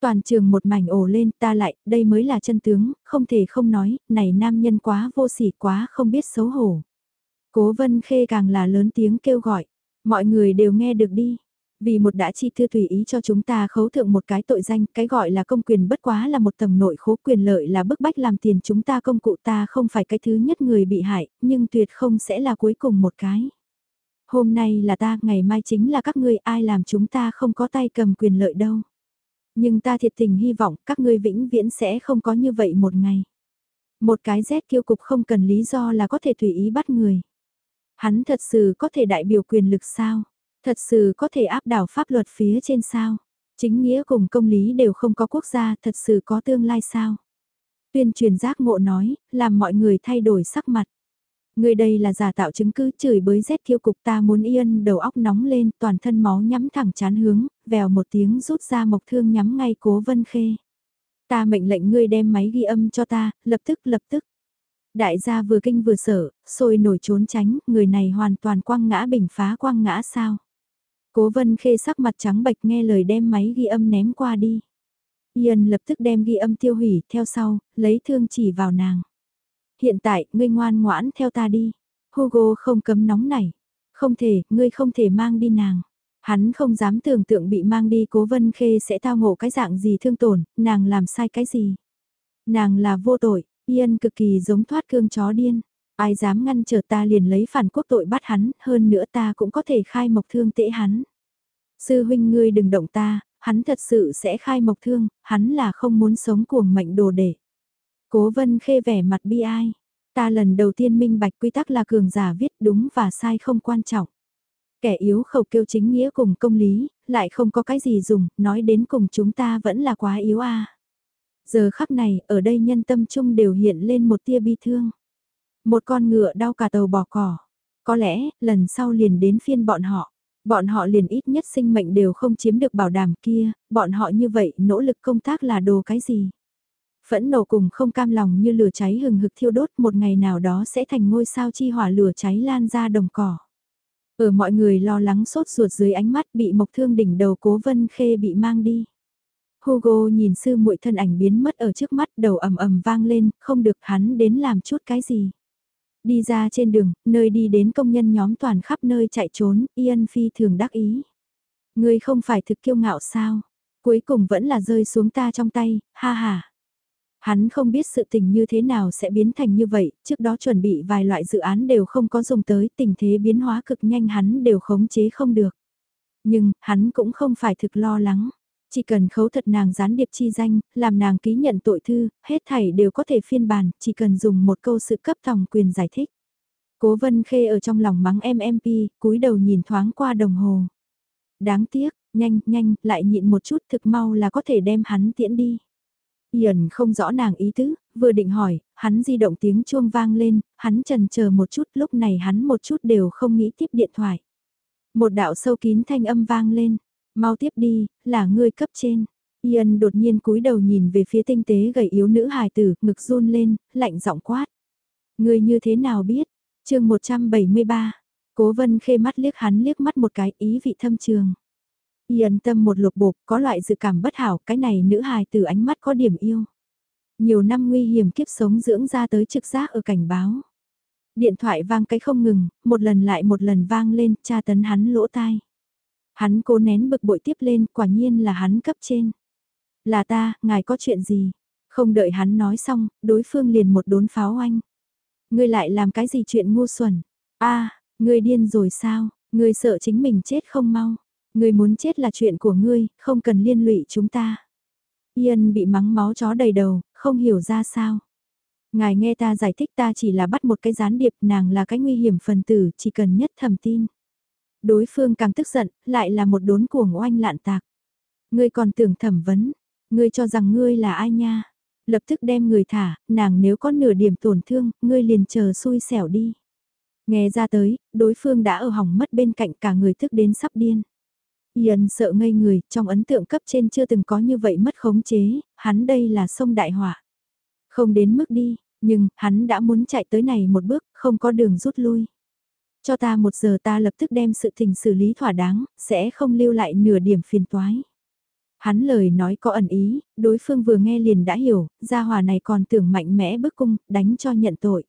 Toàn trường một mảnh ồ lên ta lại, đây mới là chân tướng, không thể không nói, này nam nhân quá vô sỉ quá không biết xấu hổ. Cố vân khê càng là lớn tiếng kêu gọi, mọi người đều nghe được đi. Vì một đã chi thư tùy ý cho chúng ta khấu thượng một cái tội danh, cái gọi là công quyền bất quá là một tầng nội khố quyền lợi là bức bách làm tiền chúng ta công cụ ta không phải cái thứ nhất người bị hại, nhưng tuyệt không sẽ là cuối cùng một cái. Hôm nay là ta, ngày mai chính là các ngươi ai làm chúng ta không có tay cầm quyền lợi đâu. Nhưng ta thiệt tình hy vọng các ngươi vĩnh viễn sẽ không có như vậy một ngày. Một cái rét kiêu cục không cần lý do là có thể tùy ý bắt người. Hắn thật sự có thể đại biểu quyền lực sao? Thật sự có thể áp đảo pháp luật phía trên sao? Chính nghĩa cùng công lý đều không có quốc gia thật sự có tương lai sao? Tuyên truyền giác ngộ nói, làm mọi người thay đổi sắc mặt. Người đây là giả tạo chứng cứ chửi bới rét thiêu cục ta muốn yên đầu óc nóng lên toàn thân máu nhắm thẳng chán hướng, vèo một tiếng rút ra mộc thương nhắm ngay cố vân khê. Ta mệnh lệnh ngươi đem máy ghi âm cho ta, lập tức lập tức. Đại gia vừa kinh vừa sợ, sôi nổi trốn tránh, người này hoàn toàn quăng ngã bình phá quăng ngã sao. Cố vân khê sắc mặt trắng bệch nghe lời đem máy ghi âm ném qua đi. Yên lập tức đem ghi âm tiêu hủy, theo sau, lấy thương chỉ vào nàng. Hiện tại, ngươi ngoan ngoãn theo ta đi. Hugo không cấm nóng nảy. Không thể, ngươi không thể mang đi nàng. Hắn không dám tưởng tượng bị mang đi cố vân khê sẽ tao ngộ cái dạng gì thương tổn, nàng làm sai cái gì. Nàng là vô tội, Yên cực kỳ giống thoát cương chó điên. Ai dám ngăn trở ta liền lấy phản quốc tội bắt hắn, hơn nữa ta cũng có thể khai mộc thương tễ hắn. Sư huynh ngươi đừng động ta, hắn thật sự sẽ khai mộc thương, hắn là không muốn sống cuồng mệnh đồ để. Cố vân khê vẻ mặt bi ai. Ta lần đầu tiên minh bạch quy tắc là cường giả viết đúng và sai không quan trọng. Kẻ yếu khẩu kêu chính nghĩa cùng công lý, lại không có cái gì dùng, nói đến cùng chúng ta vẫn là quá yếu a. Giờ khắc này, ở đây nhân tâm chung đều hiện lên một tia bi thương. Một con ngựa đau cả tàu bỏ cỏ. Có lẽ, lần sau liền đến phiên bọn họ. Bọn họ liền ít nhất sinh mệnh đều không chiếm được bảo đảm kia, bọn họ như vậy nỗ lực công tác là đồ cái gì. Phẫn nộ cùng không cam lòng như lửa cháy hừng hực thiêu đốt một ngày nào đó sẽ thành ngôi sao chi hỏa lửa cháy lan ra đồng cỏ. Ở mọi người lo lắng sốt ruột dưới ánh mắt bị mộc thương đỉnh đầu cố vân khê bị mang đi. Hugo nhìn sư muội thân ảnh biến mất ở trước mắt đầu ầm ầm vang lên, không được hắn đến làm chút cái gì. Đi ra trên đường, nơi đi đến công nhân nhóm toàn khắp nơi chạy trốn, Ian Phi thường đắc ý. Người không phải thực kiêu ngạo sao? Cuối cùng vẫn là rơi xuống ta trong tay, ha ha. Hắn không biết sự tình như thế nào sẽ biến thành như vậy, trước đó chuẩn bị vài loại dự án đều không có dùng tới, tình thế biến hóa cực nhanh hắn đều khống chế không được. Nhưng, hắn cũng không phải thực lo lắng. Chỉ cần khấu thật nàng gián điệp chi danh, làm nàng ký nhận tội thư, hết thảy đều có thể phiên bản, chỉ cần dùng một câu sự cấp thòng quyền giải thích. Cố vân khê ở trong lòng mắng em cúi đầu nhìn thoáng qua đồng hồ. Đáng tiếc, nhanh, nhanh, lại nhịn một chút thực mau là có thể đem hắn tiễn đi. Yẩn không rõ nàng ý tứ, vừa định hỏi, hắn di động tiếng chuông vang lên, hắn trần chờ một chút, lúc này hắn một chút đều không nghĩ tiếp điện thoại. Một đạo sâu kín thanh âm vang lên, mau tiếp đi, là ngươi cấp trên. Yên đột nhiên cúi đầu nhìn về phía tinh tế gầy yếu nữ hài tử, ngực run lên, lạnh giọng quát. Ngươi như thế nào biết? chương 173, cố vân khê mắt liếc hắn liếc mắt một cái ý vị thâm trường. Yên tâm một lục bộp, có loại dự cảm bất hảo, cái này nữ hài tử ánh mắt có điểm yêu. Nhiều năm nguy hiểm kiếp sống dưỡng ra tới trực giác ở cảnh báo. Điện thoại vang cái không ngừng, một lần lại một lần vang lên, tra tấn hắn lỗ tai. Hắn cố nén bực bội tiếp lên, quả nhiên là hắn cấp trên. Là ta, ngài có chuyện gì? Không đợi hắn nói xong, đối phương liền một đốn pháo anh. Ngươi lại làm cái gì chuyện ngu xuẩn? a ngươi điên rồi sao? Ngươi sợ chính mình chết không mau? Ngươi muốn chết là chuyện của ngươi, không cần liên lụy chúng ta. yên bị mắng máu chó đầy đầu, không hiểu ra sao. Ngài nghe ta giải thích ta chỉ là bắt một cái gián điệp nàng là cái nguy hiểm phần tử, chỉ cần nhất thầm tin. Đối phương càng tức giận, lại là một đốn cuồng oanh lạn tạc. Ngươi còn tưởng thẩm vấn, ngươi cho rằng ngươi là ai nha. Lập tức đem người thả, nàng nếu có nửa điểm tổn thương, ngươi liền chờ xui xẻo đi. Nghe ra tới, đối phương đã ở hỏng mất bên cạnh cả người thức đến sắp điên. Yên sợ ngây người, trong ấn tượng cấp trên chưa từng có như vậy mất khống chế, hắn đây là sông đại hỏa. Không đến mức đi, nhưng, hắn đã muốn chạy tới này một bước, không có đường rút lui. Cho ta một giờ ta lập tức đem sự tình xử lý thỏa đáng, sẽ không lưu lại nửa điểm phiền toái. Hắn lời nói có ẩn ý, đối phương vừa nghe liền đã hiểu, gia hòa này còn tưởng mạnh mẽ bức cung, đánh cho nhận tội.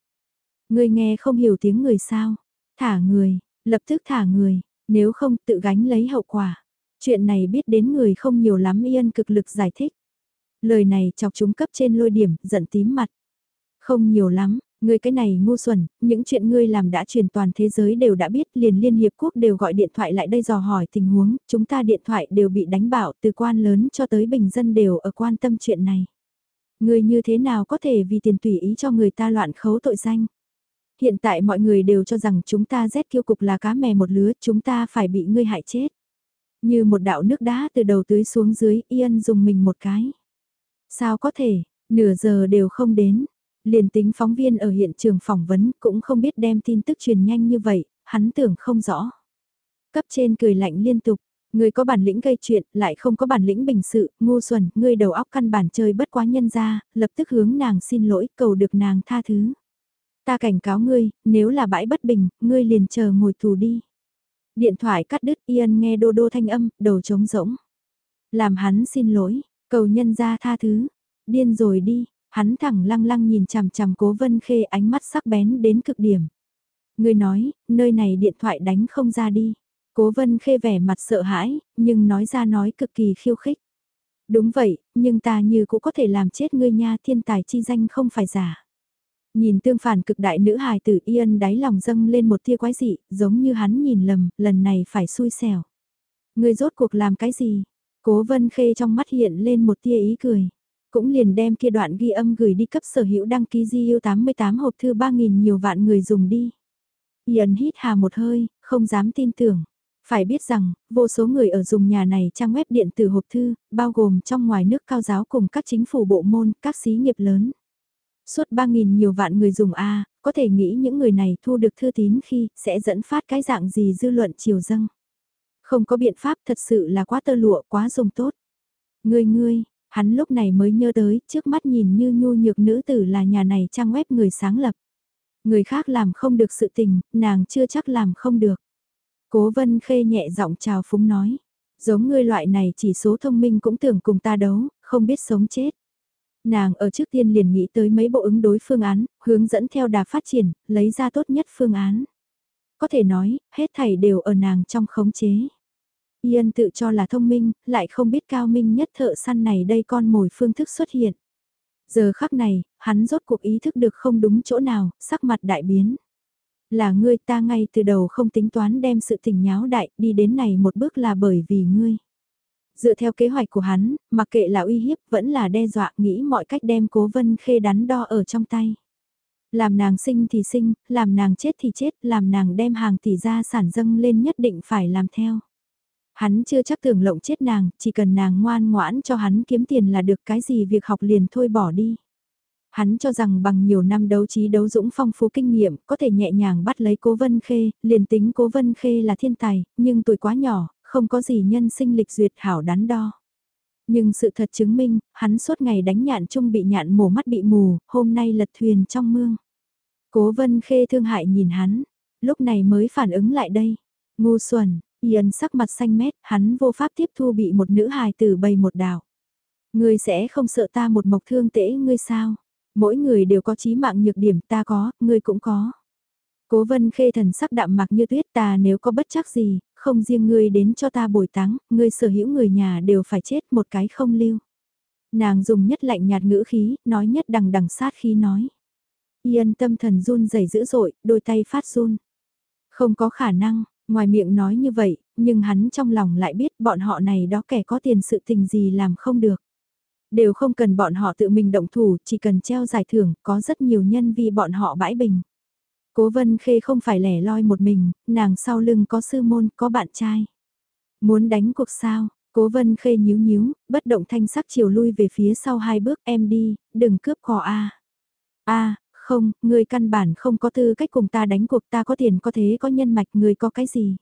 Người nghe không hiểu tiếng người sao, thả người, lập tức thả người, nếu không tự gánh lấy hậu quả. Chuyện này biết đến người không nhiều lắm yên cực lực giải thích. Lời này chọc chúng cấp trên lôi điểm, giận tím mặt. Không nhiều lắm, ngươi cái này ngu xuẩn, những chuyện ngươi làm đã truyền toàn thế giới đều đã biết, liền Liên Hiệp Quốc đều gọi điện thoại lại đây dò hỏi tình huống, chúng ta điện thoại đều bị đánh bảo từ quan lớn cho tới bình dân đều ở quan tâm chuyện này. Ngươi như thế nào có thể vì tiền tùy ý cho người ta loạn khấu tội danh? Hiện tại mọi người đều cho rằng chúng ta rét kiêu cục là cá mè một lứa, chúng ta phải bị ngươi hại chết. Như một đạo nước đá từ đầu tưới xuống dưới, Yên dùng mình một cái. Sao có thể, nửa giờ đều không đến. Liền tính phóng viên ở hiện trường phỏng vấn cũng không biết đem tin tức truyền nhanh như vậy, hắn tưởng không rõ. Cấp trên cười lạnh liên tục, người có bản lĩnh gây chuyện, lại không có bản lĩnh bình sự, ngu xuẩn, ngươi đầu óc căn bản chơi bất quá nhân ra, lập tức hướng nàng xin lỗi, cầu được nàng tha thứ. Ta cảnh cáo ngươi, nếu là bãi bất bình, ngươi liền chờ ngồi tù đi. Điện thoại cắt đứt Ian nghe đô đô thanh âm, đầu trống rỗng. Làm hắn xin lỗi, cầu nhân ra tha thứ. Điên rồi đi, hắn thẳng lăng lăng nhìn chằm chằm cố vân khê ánh mắt sắc bén đến cực điểm. người nói, nơi này điện thoại đánh không ra đi. Cố vân khê vẻ mặt sợ hãi, nhưng nói ra nói cực kỳ khiêu khích. Đúng vậy, nhưng ta như cũng có thể làm chết ngươi nha thiên tài chi danh không phải giả. Nhìn tương phản cực đại nữ hài tử Ian đáy lòng dâng lên một tia quái dị, giống như hắn nhìn lầm, lần này phải xui xẻo. Ngươi rốt cuộc làm cái gì? Cố vân khê trong mắt hiện lên một tia ý cười. Cũng liền đem kia đoạn ghi âm gửi đi cấp sở hữu đăng ký GU 88 hộp thư 3.000 nhiều vạn người dùng đi. Ian hít hà một hơi, không dám tin tưởng. Phải biết rằng, vô số người ở dùng nhà này trang web điện tử hộp thư, bao gồm trong ngoài nước cao giáo cùng các chính phủ bộ môn, các xí nghiệp lớn. Suốt 3.000 nhiều vạn người dùng A, có thể nghĩ những người này thu được thư tín khi sẽ dẫn phát cái dạng gì dư luận chiều dâng. Không có biện pháp thật sự là quá tơ lụa quá dùng tốt. Ngươi ngươi, hắn lúc này mới nhớ tới, trước mắt nhìn như nhu nhược nữ tử là nhà này trang web người sáng lập. Người khác làm không được sự tình, nàng chưa chắc làm không được. Cố vân khê nhẹ giọng chào phúng nói. Giống ngươi loại này chỉ số thông minh cũng tưởng cùng ta đấu, không biết sống chết. Nàng ở trước tiên liền nghĩ tới mấy bộ ứng đối phương án, hướng dẫn theo đà phát triển, lấy ra tốt nhất phương án. Có thể nói, hết thảy đều ở nàng trong khống chế. Yên tự cho là thông minh, lại không biết cao minh nhất thợ săn này đây con mồi phương thức xuất hiện. Giờ khắc này, hắn rốt cuộc ý thức được không đúng chỗ nào, sắc mặt đại biến. Là ngươi ta ngay từ đầu không tính toán đem sự tình nháo đại đi đến này một bước là bởi vì ngươi. Dựa theo kế hoạch của hắn, mặc kệ là uy hiếp vẫn là đe dọa nghĩ mọi cách đem cố vân khê đắn đo ở trong tay. Làm nàng sinh thì sinh, làm nàng chết thì chết, làm nàng đem hàng tỷ gia sản dâng lên nhất định phải làm theo. Hắn chưa chắc tưởng lộng chết nàng, chỉ cần nàng ngoan ngoãn cho hắn kiếm tiền là được cái gì việc học liền thôi bỏ đi. Hắn cho rằng bằng nhiều năm đấu trí đấu dũng phong phú kinh nghiệm, có thể nhẹ nhàng bắt lấy cố vân khê, liền tính cố vân khê là thiên tài, nhưng tuổi quá nhỏ, không có gì nhân sinh lịch duyệt hảo đắn đo. Nhưng sự thật chứng minh, hắn suốt ngày đánh nhạn chung bị nhạn mổ mắt bị mù, hôm nay lật thuyền trong mương. Cố vân khê thương hại nhìn hắn, lúc này mới phản ứng lại đây. Ngu xuẩn, Yên sắc mặt xanh mét, hắn vô pháp tiếp thu bị một nữ hài tử bày một đảo. Ngươi sẽ không sợ ta một mộc thương tễ ngươi sao? Mỗi người đều có chí mạng nhược điểm ta có, ngươi cũng có. Cố vân khê thần sắc đạm mặc như tuyết ta nếu có bất chắc gì, không riêng ngươi đến cho ta bồi táng, ngươi sở hữu người nhà đều phải chết một cái không lưu. Nàng dùng nhất lạnh nhạt ngữ khí, nói nhất đằng đằng sát khí nói. Yên tâm thần run rẩy dữ dội, đôi tay phát run. Không có khả năng, ngoài miệng nói như vậy, nhưng hắn trong lòng lại biết bọn họ này đó kẻ có tiền sự tình gì làm không được. Đều không cần bọn họ tự mình động thủ, chỉ cần treo giải thưởng, có rất nhiều nhân vì bọn họ bãi bình. Cố vân khê không phải lẻ loi một mình, nàng sau lưng có sư môn, có bạn trai. Muốn đánh cuộc sao, cố vân khê nhíu nhíu, bất động thanh sắc chiều lui về phía sau hai bước em đi, đừng cướp cò a a không, người căn bản không có tư cách cùng ta đánh cuộc ta có tiền có thế có nhân mạch người có cái gì.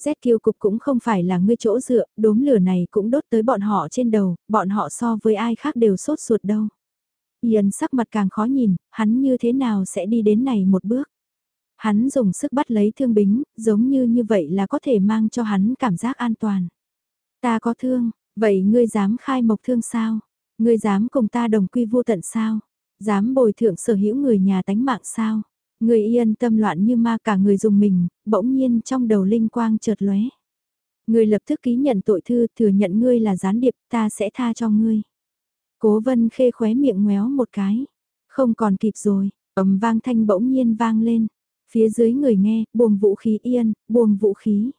Z kiêu cục cũng không phải là ngươi chỗ dựa, đốm lửa này cũng đốt tới bọn họ trên đầu, bọn họ so với ai khác đều sốt ruột đâu. Yên sắc mặt càng khó nhìn, hắn như thế nào sẽ đi đến này một bước. Hắn dùng sức bắt lấy thương bính, giống như như vậy là có thể mang cho hắn cảm giác an toàn. Ta có thương, vậy ngươi dám khai mộc thương sao? Ngươi dám cùng ta đồng quy vô tận sao? Dám bồi thượng sở hữu người nhà tánh mạng sao? Người yên tâm loạn như ma cả người dùng mình, bỗng nhiên trong đầu linh quang chợt lóe. Người lập tức ký nhận tội thư thừa nhận ngươi là gián điệp ta sẽ tha cho ngươi. Cố vân khê khóe miệng ngoéo một cái. Không còn kịp rồi, ầm vang thanh bỗng nhiên vang lên. Phía dưới người nghe, buông vũ khí yên, buông vũ khí.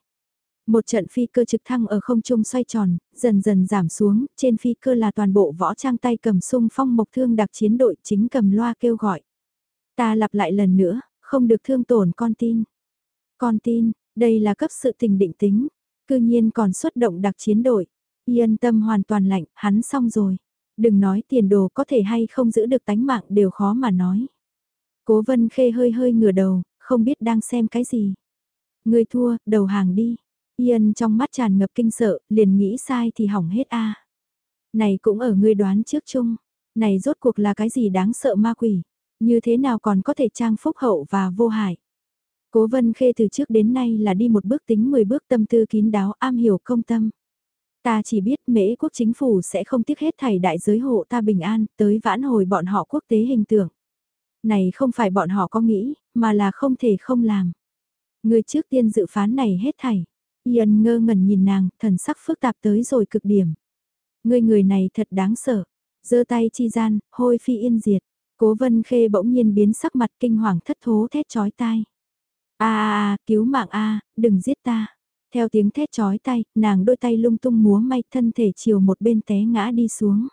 Một trận phi cơ trực thăng ở không trung xoay tròn, dần dần giảm xuống, trên phi cơ là toàn bộ võ trang tay cầm sung phong mộc thương đặc chiến đội chính cầm loa kêu gọi. Ta lặp lại lần nữa, không được thương tổn con tin. Con tin, đây là cấp sự tình định tính, cư nhiên còn xuất động đặc chiến đội. Yên tâm hoàn toàn lạnh, hắn xong rồi. Đừng nói tiền đồ có thể hay không giữ được tánh mạng đều khó mà nói. Cố vân khê hơi hơi ngửa đầu, không biết đang xem cái gì. Người thua, đầu hàng đi. Yên trong mắt tràn ngập kinh sợ, liền nghĩ sai thì hỏng hết a. Này cũng ở ngươi đoán trước chung. Này rốt cuộc là cái gì đáng sợ ma quỷ. Như thế nào còn có thể trang phúc hậu và vô hại. Cố vân khê từ trước đến nay là đi một bước tính 10 bước tâm tư kín đáo am hiểu công tâm. Ta chỉ biết mễ quốc chính phủ sẽ không tiếc hết thảy đại giới hộ ta bình an tới vãn hồi bọn họ quốc tế hình tượng. Này không phải bọn họ có nghĩ, mà là không thể không làm. Người trước tiên dự phán này hết thảy. Yên ngơ ngẩn nhìn nàng, thần sắc phức tạp tới rồi cực điểm. Người người này thật đáng sợ. giơ tay chi gian, hôi phi yên diệt. Cố vân khê bỗng nhiên biến sắc mặt kinh hoàng thất thố thét chói tai. a a a cứu mạng a đừng giết ta. Theo tiếng thét chói tay, nàng đôi tay lung tung múa may thân thể chiều một bên té ngã đi xuống.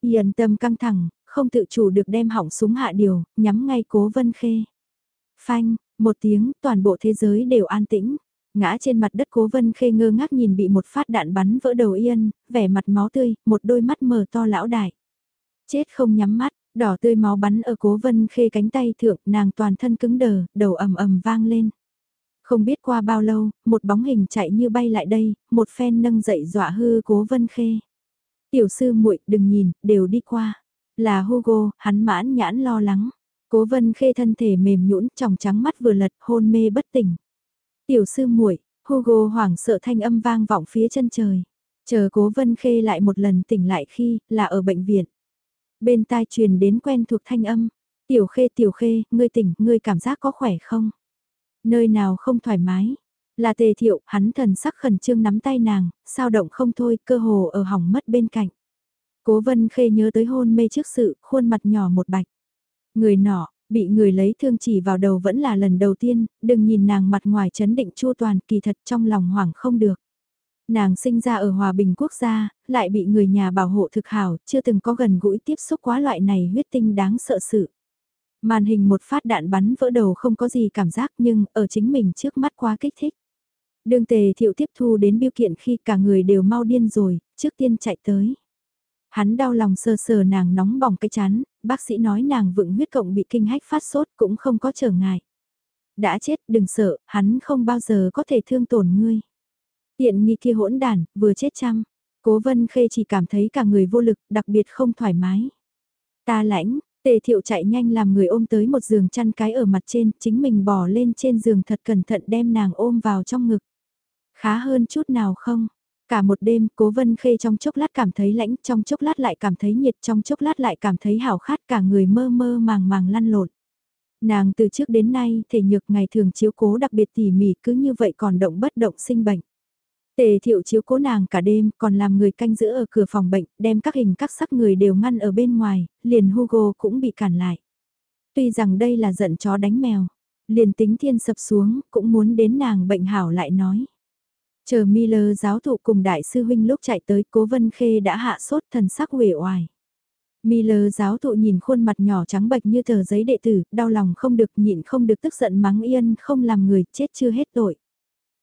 Yên tâm căng thẳng, không tự chủ được đem hỏng súng hạ điều, nhắm ngay cố vân khê. Phanh, một tiếng, toàn bộ thế giới đều an tĩnh. Ngã trên mặt đất cố vân khê ngơ ngác nhìn bị một phát đạn bắn vỡ đầu yên, vẻ mặt máu tươi, một đôi mắt mờ to lão đại. Chết không nhắm mắt, đỏ tươi máu bắn ở cố vân khê cánh tay thượng, nàng toàn thân cứng đờ, đầu ầm ầm vang lên. Không biết qua bao lâu, một bóng hình chạy như bay lại đây, một phen nâng dậy dọa hư cố vân khê. Tiểu sư muội đừng nhìn, đều đi qua. Là Hugo, hắn mãn nhãn lo lắng. Cố vân khê thân thể mềm nhũn tròng trắng mắt vừa lật hôn mê bất tỉnh. Tiểu sư muội Hugo hoảng sợ thanh âm vang vọng phía chân trời. Chờ cố vân khê lại một lần tỉnh lại khi là ở bệnh viện. Bên tai truyền đến quen thuộc thanh âm. Tiểu khê tiểu khê, ngươi tỉnh, ngươi cảm giác có khỏe không? Nơi nào không thoải mái? Là tề thiệu, hắn thần sắc khẩn trương nắm tay nàng, sao động không thôi, cơ hồ ở hỏng mất bên cạnh. Cố vân khê nhớ tới hôn mê trước sự, khuôn mặt nhỏ một bạch. Người nọ, bị người lấy thương chỉ vào đầu vẫn là lần đầu tiên, đừng nhìn nàng mặt ngoài chấn định chua toàn kỳ thật trong lòng hoảng không được. Nàng sinh ra ở hòa bình quốc gia, lại bị người nhà bảo hộ thực hảo, chưa từng có gần gũi tiếp xúc quá loại này huyết tinh đáng sợ sự. Màn hình một phát đạn bắn vỡ đầu không có gì cảm giác nhưng ở chính mình trước mắt quá kích thích. Đường tề thiệu tiếp thu đến biêu kiện khi cả người đều mau điên rồi, trước tiên chạy tới. Hắn đau lòng sờ sờ nàng nóng bỏng cái chán, bác sĩ nói nàng vựng huyết cộng bị kinh hách phát sốt cũng không có trở ngại. Đã chết đừng sợ, hắn không bao giờ có thể thương tổn ngươi. Tiện nghi kia hỗn đàn, vừa chết chăng? Cố vân khê chỉ cảm thấy cả người vô lực, đặc biệt không thoải mái. Ta lãnh, tề thiệu chạy nhanh làm người ôm tới một giường chăn cái ở mặt trên, chính mình bò lên trên giường thật cẩn thận đem nàng ôm vào trong ngực. Khá hơn chút nào không? Cả một đêm, cố vân khê trong chốc lát cảm thấy lãnh, trong chốc lát lại cảm thấy nhiệt, trong chốc lát lại cảm thấy hảo khát cả người mơ mơ màng màng lăn lộn. Nàng từ trước đến nay thể nhược ngày thường chiếu cố đặc biệt tỉ mỉ cứ như vậy còn động bất động sinh bệnh. Tề thiệu chiếu cố nàng cả đêm còn làm người canh giữ ở cửa phòng bệnh, đem các hình các sắc người đều ngăn ở bên ngoài, liền Hugo cũng bị cản lại. Tuy rằng đây là giận chó đánh mèo, liền tính thiên sập xuống cũng muốn đến nàng bệnh hảo lại nói. Chờ Miller giáo thụ cùng đại sư huynh lúc chạy tới cố vân khê đã hạ sốt thần sắc uể oải. Miller giáo thụ nhìn khuôn mặt nhỏ trắng bệch như tờ giấy đệ tử, đau lòng không được nhịn không được tức giận mắng yên không làm người chết chưa hết tội.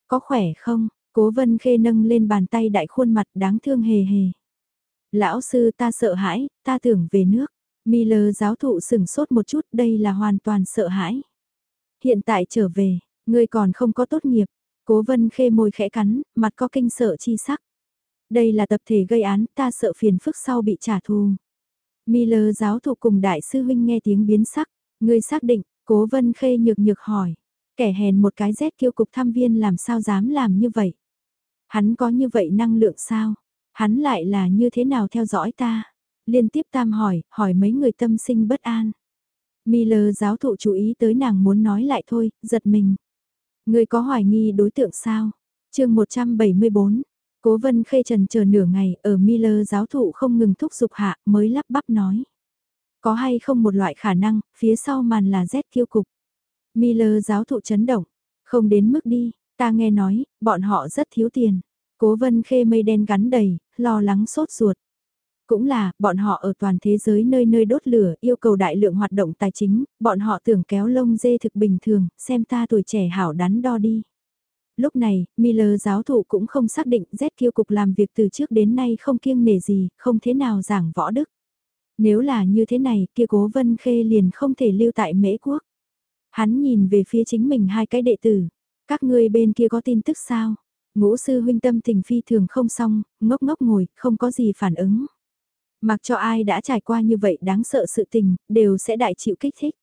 Có khỏe không? Cố vân khê nâng lên bàn tay đại khuôn mặt đáng thương hề hề. Lão sư ta sợ hãi, ta tưởng về nước. Miller giáo thụ sừng sốt một chút đây là hoàn toàn sợ hãi. Hiện tại trở về, ngươi còn không có tốt nghiệp, Cố vân khê môi khẽ cắn, mặt có kinh sợ chi sắc. Đây là tập thể gây án, ta sợ phiền phức sau bị trả thù. Miller giáo thụ cùng đại sư huynh nghe tiếng biến sắc, người xác định, cố vân khê nhược nhược hỏi. Kẻ hèn một cái rét kiêu cục tham viên làm sao dám làm như vậy. Hắn có như vậy năng lượng sao? Hắn lại là như thế nào theo dõi ta? Liên tiếp tam hỏi, hỏi mấy người tâm sinh bất an. Miller giáo thụ chú ý tới nàng muốn nói lại thôi, giật mình. Người có hoài nghi đối tượng sao? chương 174, Cố vân khê trần chờ nửa ngày ở Miller giáo thụ không ngừng thúc giục hạ mới lắp bắp nói. Có hay không một loại khả năng, phía sau màn là Z kiêu cục. Miller giáo thụ chấn động, không đến mức đi, ta nghe nói, bọn họ rất thiếu tiền. Cố vân khê mây đen gắn đầy, lo lắng sốt ruột. Cũng là, bọn họ ở toàn thế giới nơi nơi đốt lửa, yêu cầu đại lượng hoạt động tài chính, bọn họ tưởng kéo lông dê thực bình thường, xem ta tuổi trẻ hảo đắn đo đi. Lúc này, Miller giáo thụ cũng không xác định ZQ cục làm việc từ trước đến nay không kiêng nể gì, không thế nào giảng võ đức. Nếu là như thế này, kia cố vân khê liền không thể lưu tại mễ quốc. Hắn nhìn về phía chính mình hai cái đệ tử. Các ngươi bên kia có tin tức sao? Ngũ sư huynh tâm tình phi thường không xong, ngốc ngốc ngồi, không có gì phản ứng. Mặc cho ai đã trải qua như vậy đáng sợ sự tình, đều sẽ đại chịu kích thích.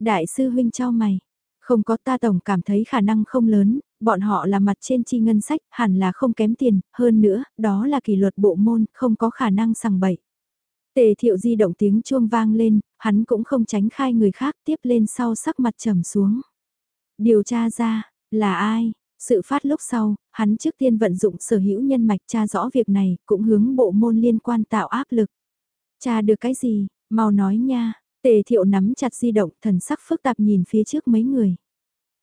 Đại sư huynh cho mày, không có ta tổng cảm thấy khả năng không lớn, bọn họ là mặt trên chi ngân sách, hẳn là không kém tiền, hơn nữa, đó là kỷ luật bộ môn, không có khả năng sằng bậy. Tề thiệu di động tiếng chuông vang lên, hắn cũng không tránh khai người khác tiếp lên sau sắc mặt trầm xuống. Điều tra ra, là ai? Sự phát lúc sau, hắn trước tiên vận dụng sở hữu nhân mạch tra rõ việc này, cũng hướng bộ môn liên quan tạo áp lực. Tra được cái gì, mau nói nha, tề thiệu nắm chặt di động thần sắc phức tạp nhìn phía trước mấy người.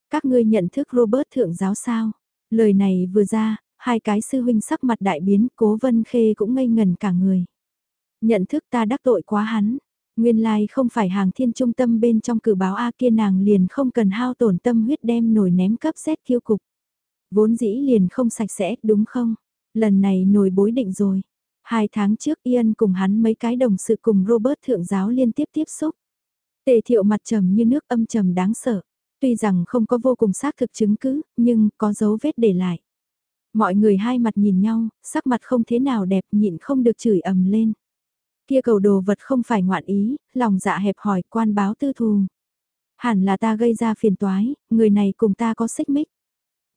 Các ngươi nhận thức Robert thượng giáo sao? Lời này vừa ra, hai cái sư huynh sắc mặt đại biến, cố vân khê cũng ngây ngần cả người. Nhận thức ta đắc tội quá hắn. Nguyên lai like không phải hàng thiên trung tâm bên trong cử báo A kia nàng liền không cần hao tổn tâm huyết đem nổi ném cấp xét thiêu cục. Vốn dĩ liền không sạch sẽ, đúng không? Lần này nổi bối định rồi. Hai tháng trước Ian cùng hắn mấy cái đồng sự cùng Robert thượng giáo liên tiếp tiếp xúc. Tề thiệu mặt trầm như nước âm trầm đáng sợ. Tuy rằng không có vô cùng xác thực chứng cứ, nhưng có dấu vết để lại. Mọi người hai mặt nhìn nhau, sắc mặt không thế nào đẹp nhịn không được chửi ầm lên. Kia cầu đồ vật không phải ngoạn ý, lòng dạ hẹp hỏi quan báo tư thù. Hẳn là ta gây ra phiền toái, người này cùng ta có xích mích.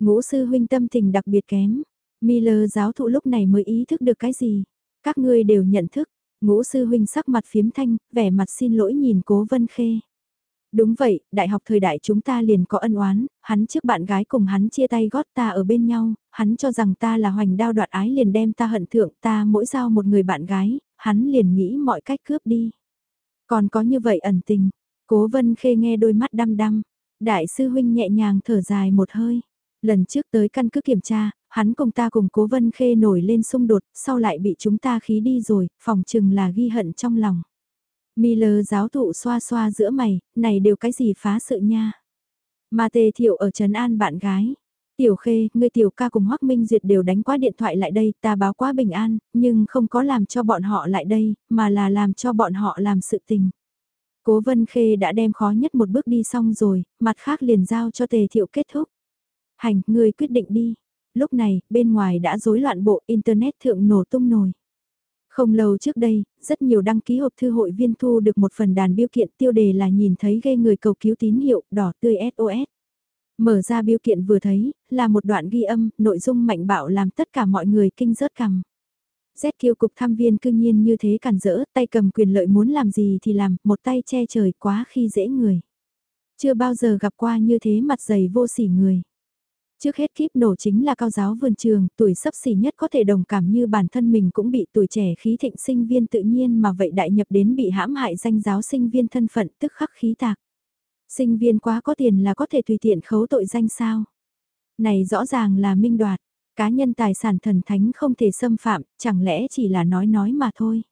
Ngũ sư huynh tâm tình đặc biệt kém. Miller giáo thụ lúc này mới ý thức được cái gì. Các ngươi đều nhận thức. Ngũ sư huynh sắc mặt phiếm thanh, vẻ mặt xin lỗi nhìn cố vân khê. Đúng vậy, đại học thời đại chúng ta liền có ân oán, hắn trước bạn gái cùng hắn chia tay gót ta ở bên nhau, hắn cho rằng ta là hoành đao đoạt ái liền đem ta hận thượng ta mỗi giao một người bạn gái, hắn liền nghĩ mọi cách cướp đi. Còn có như vậy ẩn tình, cố vân khê nghe đôi mắt đăm đăm, đại sư huynh nhẹ nhàng thở dài một hơi. Lần trước tới căn cứ kiểm tra, hắn cùng ta cùng cố vân khê nổi lên xung đột, sau lại bị chúng ta khí đi rồi, phòng chừng là ghi hận trong lòng. Miller giáo thụ xoa xoa giữa mày, này đều cái gì phá sự nha. Mà tề thiệu ở Trấn An bạn gái. Tiểu khê, người tiểu ca cùng hoắc Minh Duyệt đều đánh qua điện thoại lại đây, ta báo quá bình an, nhưng không có làm cho bọn họ lại đây, mà là làm cho bọn họ làm sự tình. Cố Vân Khê đã đem khó nhất một bước đi xong rồi, mặt khác liền giao cho tề thiệu kết thúc. Hành, ngươi quyết định đi. Lúc này, bên ngoài đã rối loạn bộ Internet thượng nổ tung nồi. Không lâu trước đây, rất nhiều đăng ký hộp thư hội viên thu được một phần đàn biêu kiện tiêu đề là nhìn thấy gây người cầu cứu tín hiệu đỏ tươi SOS. Mở ra biêu kiện vừa thấy, là một đoạn ghi âm, nội dung mạnh bạo làm tất cả mọi người kinh rớt cằm. Z cục tham viên cương nhiên như thế cản rỡ, tay cầm quyền lợi muốn làm gì thì làm, một tay che trời quá khi dễ người. Chưa bao giờ gặp qua như thế mặt dày vô sỉ người. Trước hết kíp nổ chính là cao giáo vườn trường, tuổi sấp xỉ nhất có thể đồng cảm như bản thân mình cũng bị tuổi trẻ khí thịnh sinh viên tự nhiên mà vậy đại nhập đến bị hãm hại danh giáo sinh viên thân phận tức khắc khí tạc. Sinh viên quá có tiền là có thể tùy tiện khấu tội danh sao. Này rõ ràng là minh đoạt, cá nhân tài sản thần thánh không thể xâm phạm, chẳng lẽ chỉ là nói nói mà thôi.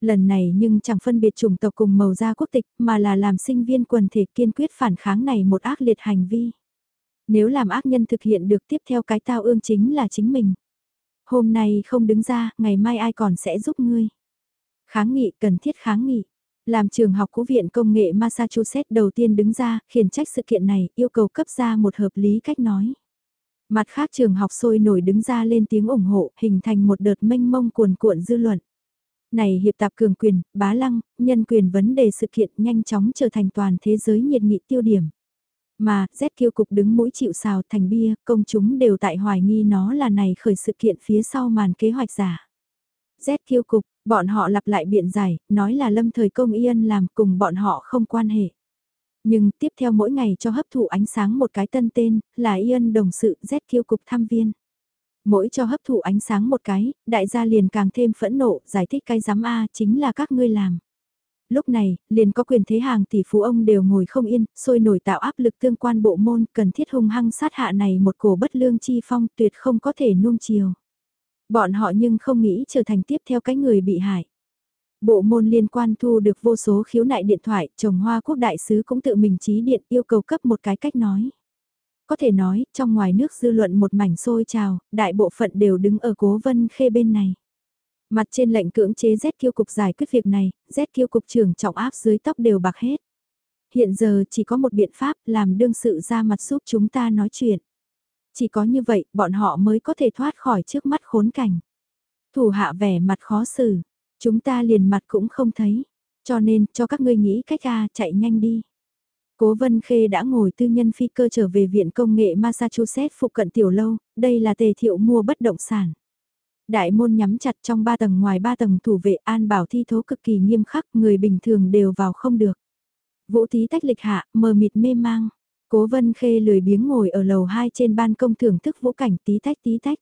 Lần này nhưng chẳng phân biệt chủng tộc cùng màu da quốc tịch mà là làm sinh viên quần thể kiên quyết phản kháng này một ác liệt hành vi. Nếu làm ác nhân thực hiện được tiếp theo cái tao ương chính là chính mình. Hôm nay không đứng ra, ngày mai ai còn sẽ giúp ngươi. Kháng nghị cần thiết kháng nghị. Làm trường học của Viện Công nghệ Massachusetts đầu tiên đứng ra, khiển trách sự kiện này, yêu cầu cấp ra một hợp lý cách nói. Mặt khác trường học sôi nổi đứng ra lên tiếng ủng hộ, hình thành một đợt mênh mông cuồn cuộn dư luận. Này hiệp tạp cường quyền, bá lăng, nhân quyền vấn đề sự kiện nhanh chóng trở thành toàn thế giới nhiệt nghị tiêu điểm. Mà, Z kiêu cục đứng mũi chịu xào thành bia, công chúng đều tại hoài nghi nó là này khởi sự kiện phía sau màn kế hoạch giả. Z kiêu cục, bọn họ lặp lại biện giải, nói là lâm thời công yên làm cùng bọn họ không quan hệ. Nhưng tiếp theo mỗi ngày cho hấp thụ ánh sáng một cái tân tên, là Yên đồng sự Z kiêu cục tham viên. Mỗi cho hấp thụ ánh sáng một cái, đại gia liền càng thêm phẫn nộ, giải thích cái giám A chính là các ngươi làm lúc này, liền có quyền thế hàng tỷ phú ông đều ngồi không yên, sôi nổi tạo áp lực tương quan bộ môn cần thiết hung hăng sát hạ này một cổ bất lương chi phong tuyệt không có thể nuông chiều. Bọn họ nhưng không nghĩ trở thành tiếp theo cái người bị hại. Bộ môn liên quan thu được vô số khiếu nại điện thoại, chồng Hoa Quốc Đại sứ cũng tự mình trí điện yêu cầu cấp một cái cách nói. Có thể nói, trong ngoài nước dư luận một mảnh sôi trào, đại bộ phận đều đứng ở cố vân khê bên này. Mặt trên lệnh cưỡng chế Z kiêu cục giải quyết việc này, Z kiêu cục trưởng trọng áp dưới tóc đều bạc hết. Hiện giờ chỉ có một biện pháp làm đương sự ra mặt giúp chúng ta nói chuyện. Chỉ có như vậy, bọn họ mới có thể thoát khỏi trước mắt khốn cảnh. Thủ hạ vẻ mặt khó xử, chúng ta liền mặt cũng không thấy, cho nên cho các ngươi nghĩ cách a chạy nhanh đi. Cố Vân Khê đã ngồi tư nhân phi cơ trở về Viện Công nghệ Massachusetts phụ cận tiểu lâu, đây là tề thiệu mua bất động sản. Đại môn nhắm chặt trong ba tầng ngoài ba tầng thủ vệ an bảo thi thố cực kỳ nghiêm khắc, người bình thường đều vào không được. Vũ tí tách lịch hạ, mờ mịt mê mang. Cố Vân Khê lười biếng ngồi ở lầu 2 trên ban công thưởng thức vũ cảnh tí tách tí tách.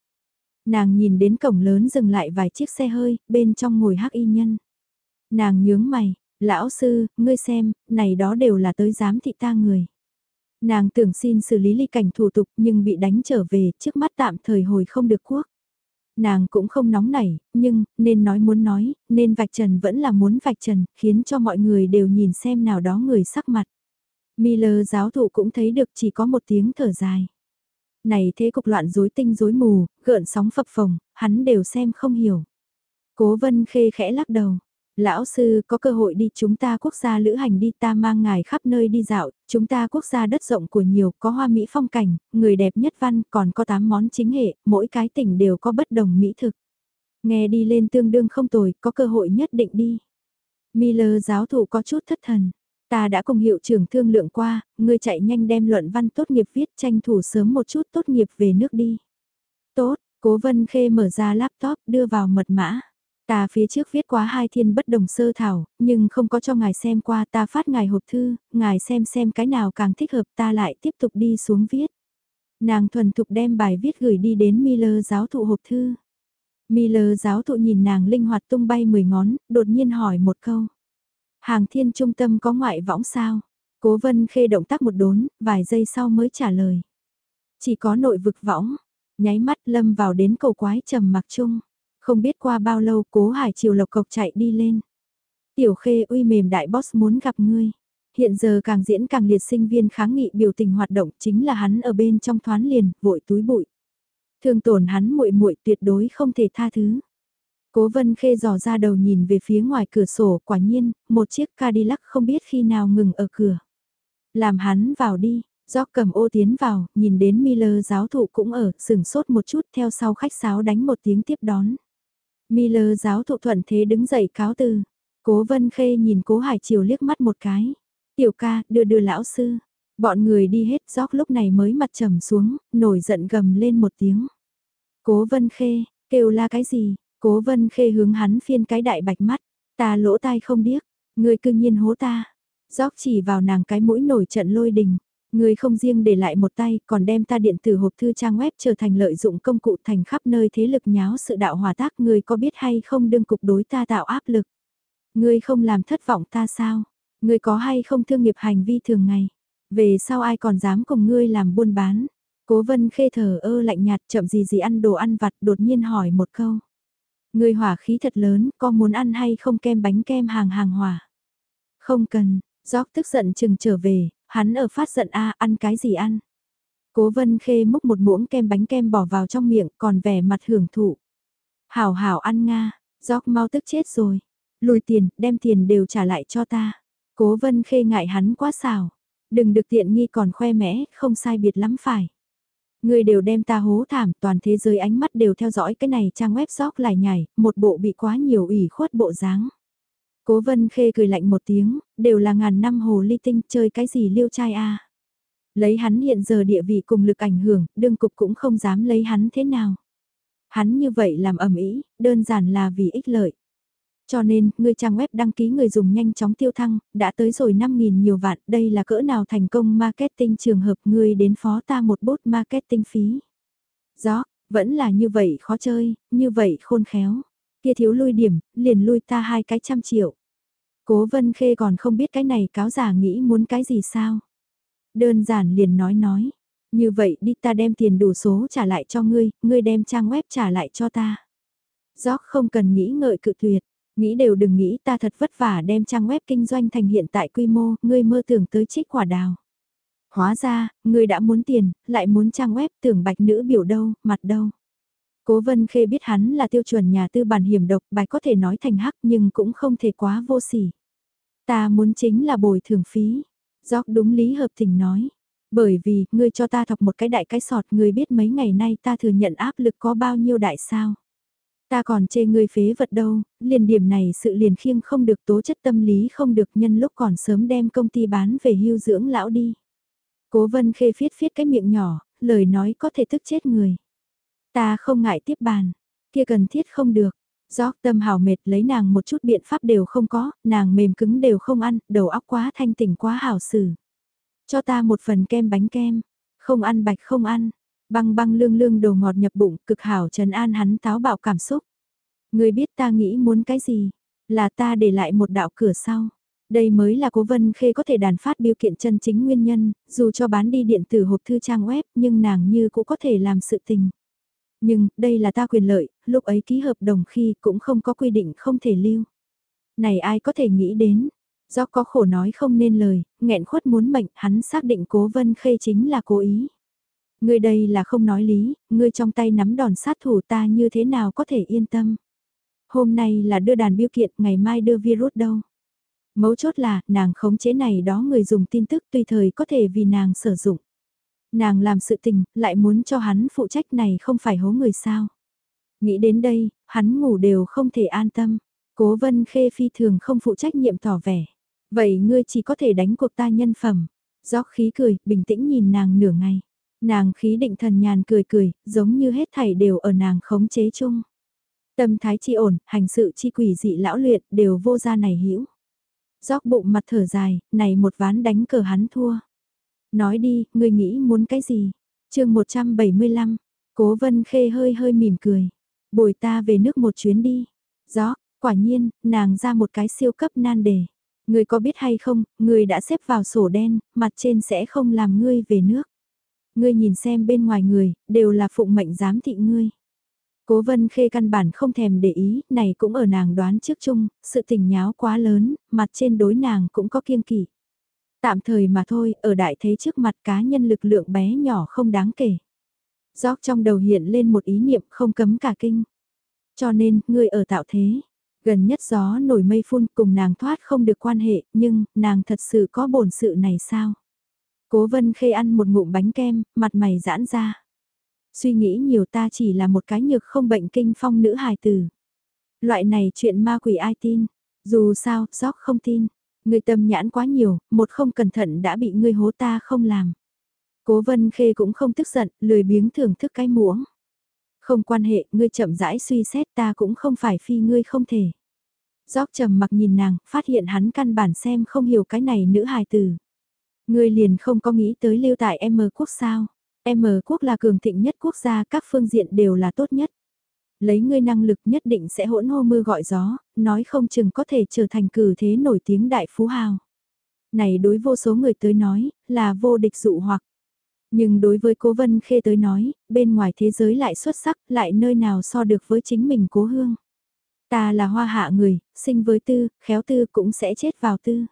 Nàng nhìn đến cổng lớn dừng lại vài chiếc xe hơi, bên trong ngồi hắc y nhân. Nàng nhướng mày, lão sư, ngươi xem, này đó đều là tới giám thị ta người. Nàng tưởng xin xử lý ly cảnh thủ tục nhưng bị đánh trở về, trước mắt tạm thời hồi không được quốc. Nàng cũng không nóng nảy, nhưng, nên nói muốn nói, nên vạch trần vẫn là muốn vạch trần, khiến cho mọi người đều nhìn xem nào đó người sắc mặt. Miller giáo thụ cũng thấy được chỉ có một tiếng thở dài. Này thế cục loạn rối tinh rối mù, gợn sóng phập phồng, hắn đều xem không hiểu. Cố vân khê khẽ lắc đầu. Lão sư có cơ hội đi chúng ta quốc gia lữ hành đi ta mang ngài khắp nơi đi dạo, chúng ta quốc gia đất rộng của nhiều, có hoa mỹ phong cảnh, người đẹp nhất văn, còn có 8 món chính hệ, mỗi cái tỉnh đều có bất đồng mỹ thực. Nghe đi lên tương đương không tồi, có cơ hội nhất định đi. Miller giáo thủ có chút thất thần. Ta đã cùng hiệu trưởng thương lượng qua, ngươi chạy nhanh đem luận văn tốt nghiệp viết tranh thủ sớm một chút tốt nghiệp về nước đi. Tốt, cố vân khê mở ra laptop đưa vào mật mã. Ta phía trước viết quá hai thiên bất đồng sơ thảo, nhưng không có cho ngài xem qua ta phát ngài hộp thư, ngài xem xem cái nào càng thích hợp ta lại tiếp tục đi xuống viết. Nàng thuần thục đem bài viết gửi đi đến Miller giáo thụ hộp thư. Miller giáo thụ nhìn nàng linh hoạt tung bay mười ngón, đột nhiên hỏi một câu. Hàng thiên trung tâm có ngoại võng sao? Cố vân khê động tác một đốn, vài giây sau mới trả lời. Chỉ có nội vực võng, nháy mắt lâm vào đến cầu quái trầm mặc chung. Không biết qua bao lâu cố hải chiều lộc cộc chạy đi lên. Tiểu khê uy mềm đại boss muốn gặp ngươi. Hiện giờ càng diễn càng liệt sinh viên kháng nghị biểu tình hoạt động chính là hắn ở bên trong thoán liền, vội túi bụi. Thương tổn hắn muội muội tuyệt đối không thể tha thứ. Cố vân khê dò ra đầu nhìn về phía ngoài cửa sổ, quả nhiên, một chiếc Cadillac không biết khi nào ngừng ở cửa. Làm hắn vào đi, do cầm ô tiến vào, nhìn đến Miller giáo thụ cũng ở, sừng sốt một chút theo sau khách sáo đánh một tiếng tiếp đón. Miller giáo thụ thuận thế đứng dậy cáo từ. Cố Vân Khê nhìn Cố Hải Triều liếc mắt một cái. Tiểu ca, đưa đưa lão sư. Bọn người đi hết gióc lúc này mới mặt trầm xuống, nổi giận gầm lên một tiếng. Cố Vân Khê, kêu la cái gì? Cố Vân Khê hướng hắn phiên cái đại bạch mắt. Ta lỗ tai không điếc, người cương nhiên hố ta. Gióc chỉ vào nàng cái mũi nổi trận lôi đình. Người không riêng để lại một tay còn đem ta điện tử hộp thư trang web trở thành lợi dụng công cụ thành khắp nơi thế lực nháo sự đạo hòa tác người có biết hay không đương cục đối ta tạo áp lực. Người không làm thất vọng ta sao? Người có hay không thương nghiệp hành vi thường ngày? Về sau ai còn dám cùng ngươi làm buôn bán? Cố vân khê thở ơ lạnh nhạt chậm gì gì ăn đồ ăn vặt đột nhiên hỏi một câu. Người hỏa khí thật lớn, có muốn ăn hay không kem bánh kem hàng hàng hỏa? Không cần, Gióc tức giận chừng trở về, Hắn ở phát giận a ăn cái gì ăn. Cố vân khê múc một muỗng kem bánh kem bỏ vào trong miệng còn vẻ mặt hưởng thụ. Hảo hảo ăn nga, gióc mau tức chết rồi. Lùi tiền, đem tiền đều trả lại cho ta. Cố vân khê ngại hắn quá xào. Đừng được tiện nghi còn khoe mẽ, không sai biệt lắm phải. Người đều đem ta hố thảm, toàn thế giới ánh mắt đều theo dõi cái này trang web gióc lại nhảy, một bộ bị quá nhiều ủy khuất bộ dáng. Cố vân khê cười lạnh một tiếng, đều là ngàn năm hồ ly tinh chơi cái gì liêu trai a Lấy hắn hiện giờ địa vị cùng lực ảnh hưởng, đương cục cũng không dám lấy hắn thế nào. Hắn như vậy làm ẩm ý, đơn giản là vì ích lợi. Cho nên, người trang web đăng ký người dùng nhanh chóng tiêu thăng, đã tới rồi 5.000 nhiều vạn, đây là cỡ nào thành công marketing trường hợp người đến phó ta một bút marketing phí. Gió, vẫn là như vậy khó chơi, như vậy khôn khéo kia thiếu lui điểm, liền lui ta hai cái trăm triệu. Cố vân khê còn không biết cái này cáo giả nghĩ muốn cái gì sao. Đơn giản liền nói nói, như vậy đi ta đem tiền đủ số trả lại cho ngươi, ngươi đem trang web trả lại cho ta. Gióc không cần nghĩ ngợi cự tuyệt, nghĩ đều đừng nghĩ ta thật vất vả đem trang web kinh doanh thành hiện tại quy mô, ngươi mơ tưởng tới trích quả đào. Hóa ra, ngươi đã muốn tiền, lại muốn trang web tưởng bạch nữ biểu đâu, mặt đâu. Cố Vân Khê biết hắn là tiêu chuẩn nhà tư bản hiểm độc, bài có thể nói thành hắc nhưng cũng không thể quá vô sỉ. Ta muốn chính là bồi thường phí. Gióc đúng lý hợp tình nói. Bởi vì, ngươi cho ta thọc một cái đại cái sọt, ngươi biết mấy ngày nay ta thừa nhận áp lực có bao nhiêu đại sao. Ta còn chê ngươi phế vật đâu, liền điểm này sự liền khiêng không được tố chất tâm lý không được nhân lúc còn sớm đem công ty bán về hưu dưỡng lão đi. Cố vân khê phiết phiết cái miệng nhỏ, lời nói có thể tức chết người. Ta không ngại tiếp bàn, kia cần thiết không được. Gióc tâm hào mệt lấy nàng một chút biện pháp đều không có, nàng mềm cứng đều không ăn, đầu óc quá thanh tỉnh quá hảo xử. Cho ta một phần kem bánh kem, không ăn bạch không ăn, băng băng lương lương đồ ngọt nhập bụng, cực hảo trần an hắn táo bạo cảm xúc. Người biết ta nghĩ muốn cái gì, là ta để lại một đạo cửa sau. Đây mới là cố vân khê có thể đàn phát biểu kiện chân chính nguyên nhân, dù cho bán đi điện tử hộp thư trang web nhưng nàng như cũng có thể làm sự tình. Nhưng, đây là ta quyền lợi, lúc ấy ký hợp đồng khi cũng không có quy định không thể lưu. Này ai có thể nghĩ đến, do có khổ nói không nên lời, nghẹn khuất muốn mệnh, hắn xác định cố vân khê chính là cố ý. Ngươi đây là không nói lý, ngươi trong tay nắm đòn sát thủ ta như thế nào có thể yên tâm. Hôm nay là đưa đàn biêu kiện, ngày mai đưa virus đâu. Mấu chốt là, nàng khống chế này đó người dùng tin tức tùy thời có thể vì nàng sử dụng. Nàng làm sự tình, lại muốn cho hắn phụ trách này không phải hố người sao. Nghĩ đến đây, hắn ngủ đều không thể an tâm. Cố vân khê phi thường không phụ trách nhiệm tỏ vẻ. Vậy ngươi chỉ có thể đánh cuộc ta nhân phẩm. Gióc khí cười, bình tĩnh nhìn nàng nửa ngày. Nàng khí định thần nhàn cười cười, giống như hết thảy đều ở nàng khống chế chung. Tâm thái chi ổn, hành sự chi quỷ dị lão luyện, đều vô gia này hiểu. Gióc bụng mặt thở dài, này một ván đánh cờ hắn thua. Nói đi, ngươi nghĩ muốn cái gì? chương 175, Cố Vân Khê hơi hơi mỉm cười. Bồi ta về nước một chuyến đi. Gió, quả nhiên, nàng ra một cái siêu cấp nan đề. Ngươi có biết hay không, ngươi đã xếp vào sổ đen, mặt trên sẽ không làm ngươi về nước. Ngươi nhìn xem bên ngoài người, đều là phụng mệnh giám thị ngươi. Cố vân khê căn bản không thèm để ý, này cũng ở nàng đoán trước chung, sự tình nháo quá lớn, mặt trên đối nàng cũng có kiêng kỵ. Tạm thời mà thôi, ở đại thế trước mặt cá nhân lực lượng bé nhỏ không đáng kể. Gióc trong đầu hiện lên một ý niệm không cấm cả kinh. Cho nên, ngươi ở tạo thế. Gần nhất gió nổi mây phun cùng nàng thoát không được quan hệ, nhưng, nàng thật sự có bổn sự này sao? Cố vân khê ăn một ngụm bánh kem, mặt mày giãn ra. Suy nghĩ nhiều ta chỉ là một cái nhược không bệnh kinh phong nữ hài tử. Loại này chuyện ma quỷ ai tin? Dù sao, gióc không tin. Ngươi tâm nhãn quá nhiều, một không cẩn thận đã bị ngươi hố ta không làm. Cố vân khê cũng không tức giận, lười biếng thưởng thức cái muỗng. Không quan hệ, ngươi chậm rãi suy xét ta cũng không phải phi ngươi không thể. Gióc trầm mặc nhìn nàng, phát hiện hắn căn bản xem không hiểu cái này nữ hài tử. Ngươi liền không có nghĩ tới lưu tại M quốc sao. M quốc là cường thịnh nhất quốc gia, các phương diện đều là tốt nhất. Lấy ngươi năng lực nhất định sẽ hỗn hô mưa gọi gió, nói không chừng có thể trở thành cử thế nổi tiếng đại phú hào. Này đối vô số người tới nói, là vô địch dụ hoặc. Nhưng đối với cố vân khê tới nói, bên ngoài thế giới lại xuất sắc, lại nơi nào so được với chính mình cố hương. Ta là hoa hạ người, sinh với tư, khéo tư cũng sẽ chết vào tư.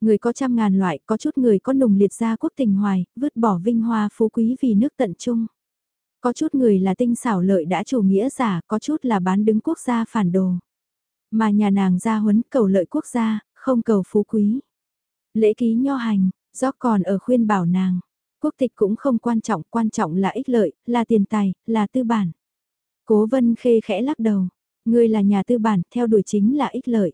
Người có trăm ngàn loại, có chút người có nồng liệt gia quốc tình hoài, vứt bỏ vinh hoa phú quý vì nước tận trung. Có chút người là tinh xảo lợi đã chủ nghĩa giả, có chút là bán đứng quốc gia phản đồ. Mà nhà nàng ra huấn cầu lợi quốc gia, không cầu phú quý. Lễ ký nho hành, do còn ở khuyên bảo nàng. Quốc tịch cũng không quan trọng, quan trọng là ích lợi, là tiền tài, là tư bản. Cố vân khê khẽ lắc đầu. Ngươi là nhà tư bản, theo đuổi chính là ích lợi.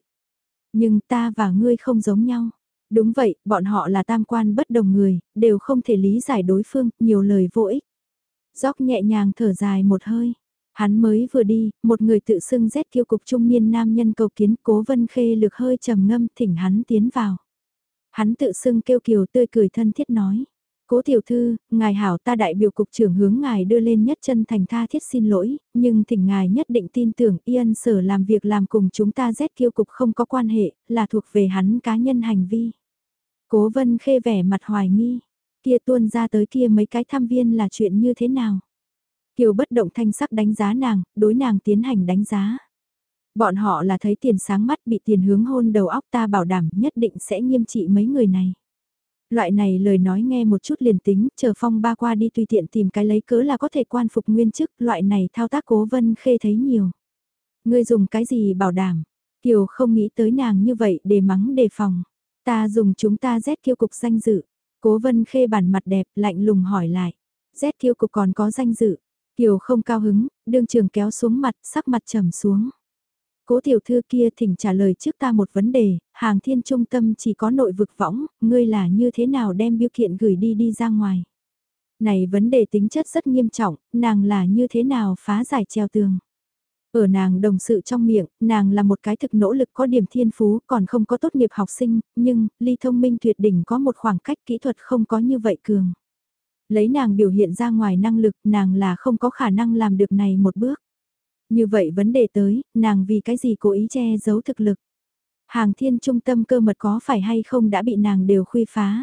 Nhưng ta và ngươi không giống nhau. Đúng vậy, bọn họ là tam quan bất đồng người, đều không thể lý giải đối phương, nhiều lời vô ích. Dóc nhẹ nhàng thở dài một hơi. Hắn mới vừa đi, một người tự xưng rét kiêu cục trung niên nam nhân cầu kiến cố vân khê lực hơi trầm ngâm thỉnh hắn tiến vào. Hắn tự xưng kêu kiều tươi cười thân thiết nói. Cố tiểu thư, ngài hảo ta đại biểu cục trưởng hướng ngài đưa lên nhất chân thành tha thiết xin lỗi, nhưng thỉnh ngài nhất định tin tưởng yên sở làm việc làm cùng chúng ta rét kiêu cục không có quan hệ, là thuộc về hắn cá nhân hành vi. Cố vân khê vẻ mặt hoài nghi, kia tuôn ra tới kia mấy cái tham viên là chuyện như thế nào? Kiều bất động thanh sắc đánh giá nàng, đối nàng tiến hành đánh giá. Bọn họ là thấy tiền sáng mắt bị tiền hướng hôn đầu óc ta bảo đảm nhất định sẽ nghiêm trị mấy người này. Loại này lời nói nghe một chút liền tính, chờ phong ba qua đi tùy tiện tìm cái lấy cớ là có thể quan phục nguyên chức, loại này thao tác cố vân khê thấy nhiều. Ngươi dùng cái gì bảo đảm? Kiều không nghĩ tới nàng như vậy để mắng đề phòng. Ta dùng chúng ta rét kiêu cục danh dự. Cố vân khê bản mặt đẹp lạnh lùng hỏi lại. Rét kiêu cục còn có danh dự. Kiều không cao hứng, đương trường kéo xuống mặt, sắc mặt trầm xuống. Cố tiểu thư kia thỉnh trả lời trước ta một vấn đề, hàng thiên trung tâm chỉ có nội vực võng, ngươi là như thế nào đem biêu kiện gửi đi đi ra ngoài. Này vấn đề tính chất rất nghiêm trọng, nàng là như thế nào phá giải treo tường. Ở nàng đồng sự trong miệng, nàng là một cái thực nỗ lực có điểm thiên phú còn không có tốt nghiệp học sinh, nhưng, ly thông minh tuyệt đỉnh có một khoảng cách kỹ thuật không có như vậy cường. Lấy nàng biểu hiện ra ngoài năng lực, nàng là không có khả năng làm được này một bước. Như vậy vấn đề tới, nàng vì cái gì cố ý che giấu thực lực. Hàng thiên trung tâm cơ mật có phải hay không đã bị nàng đều khuy phá.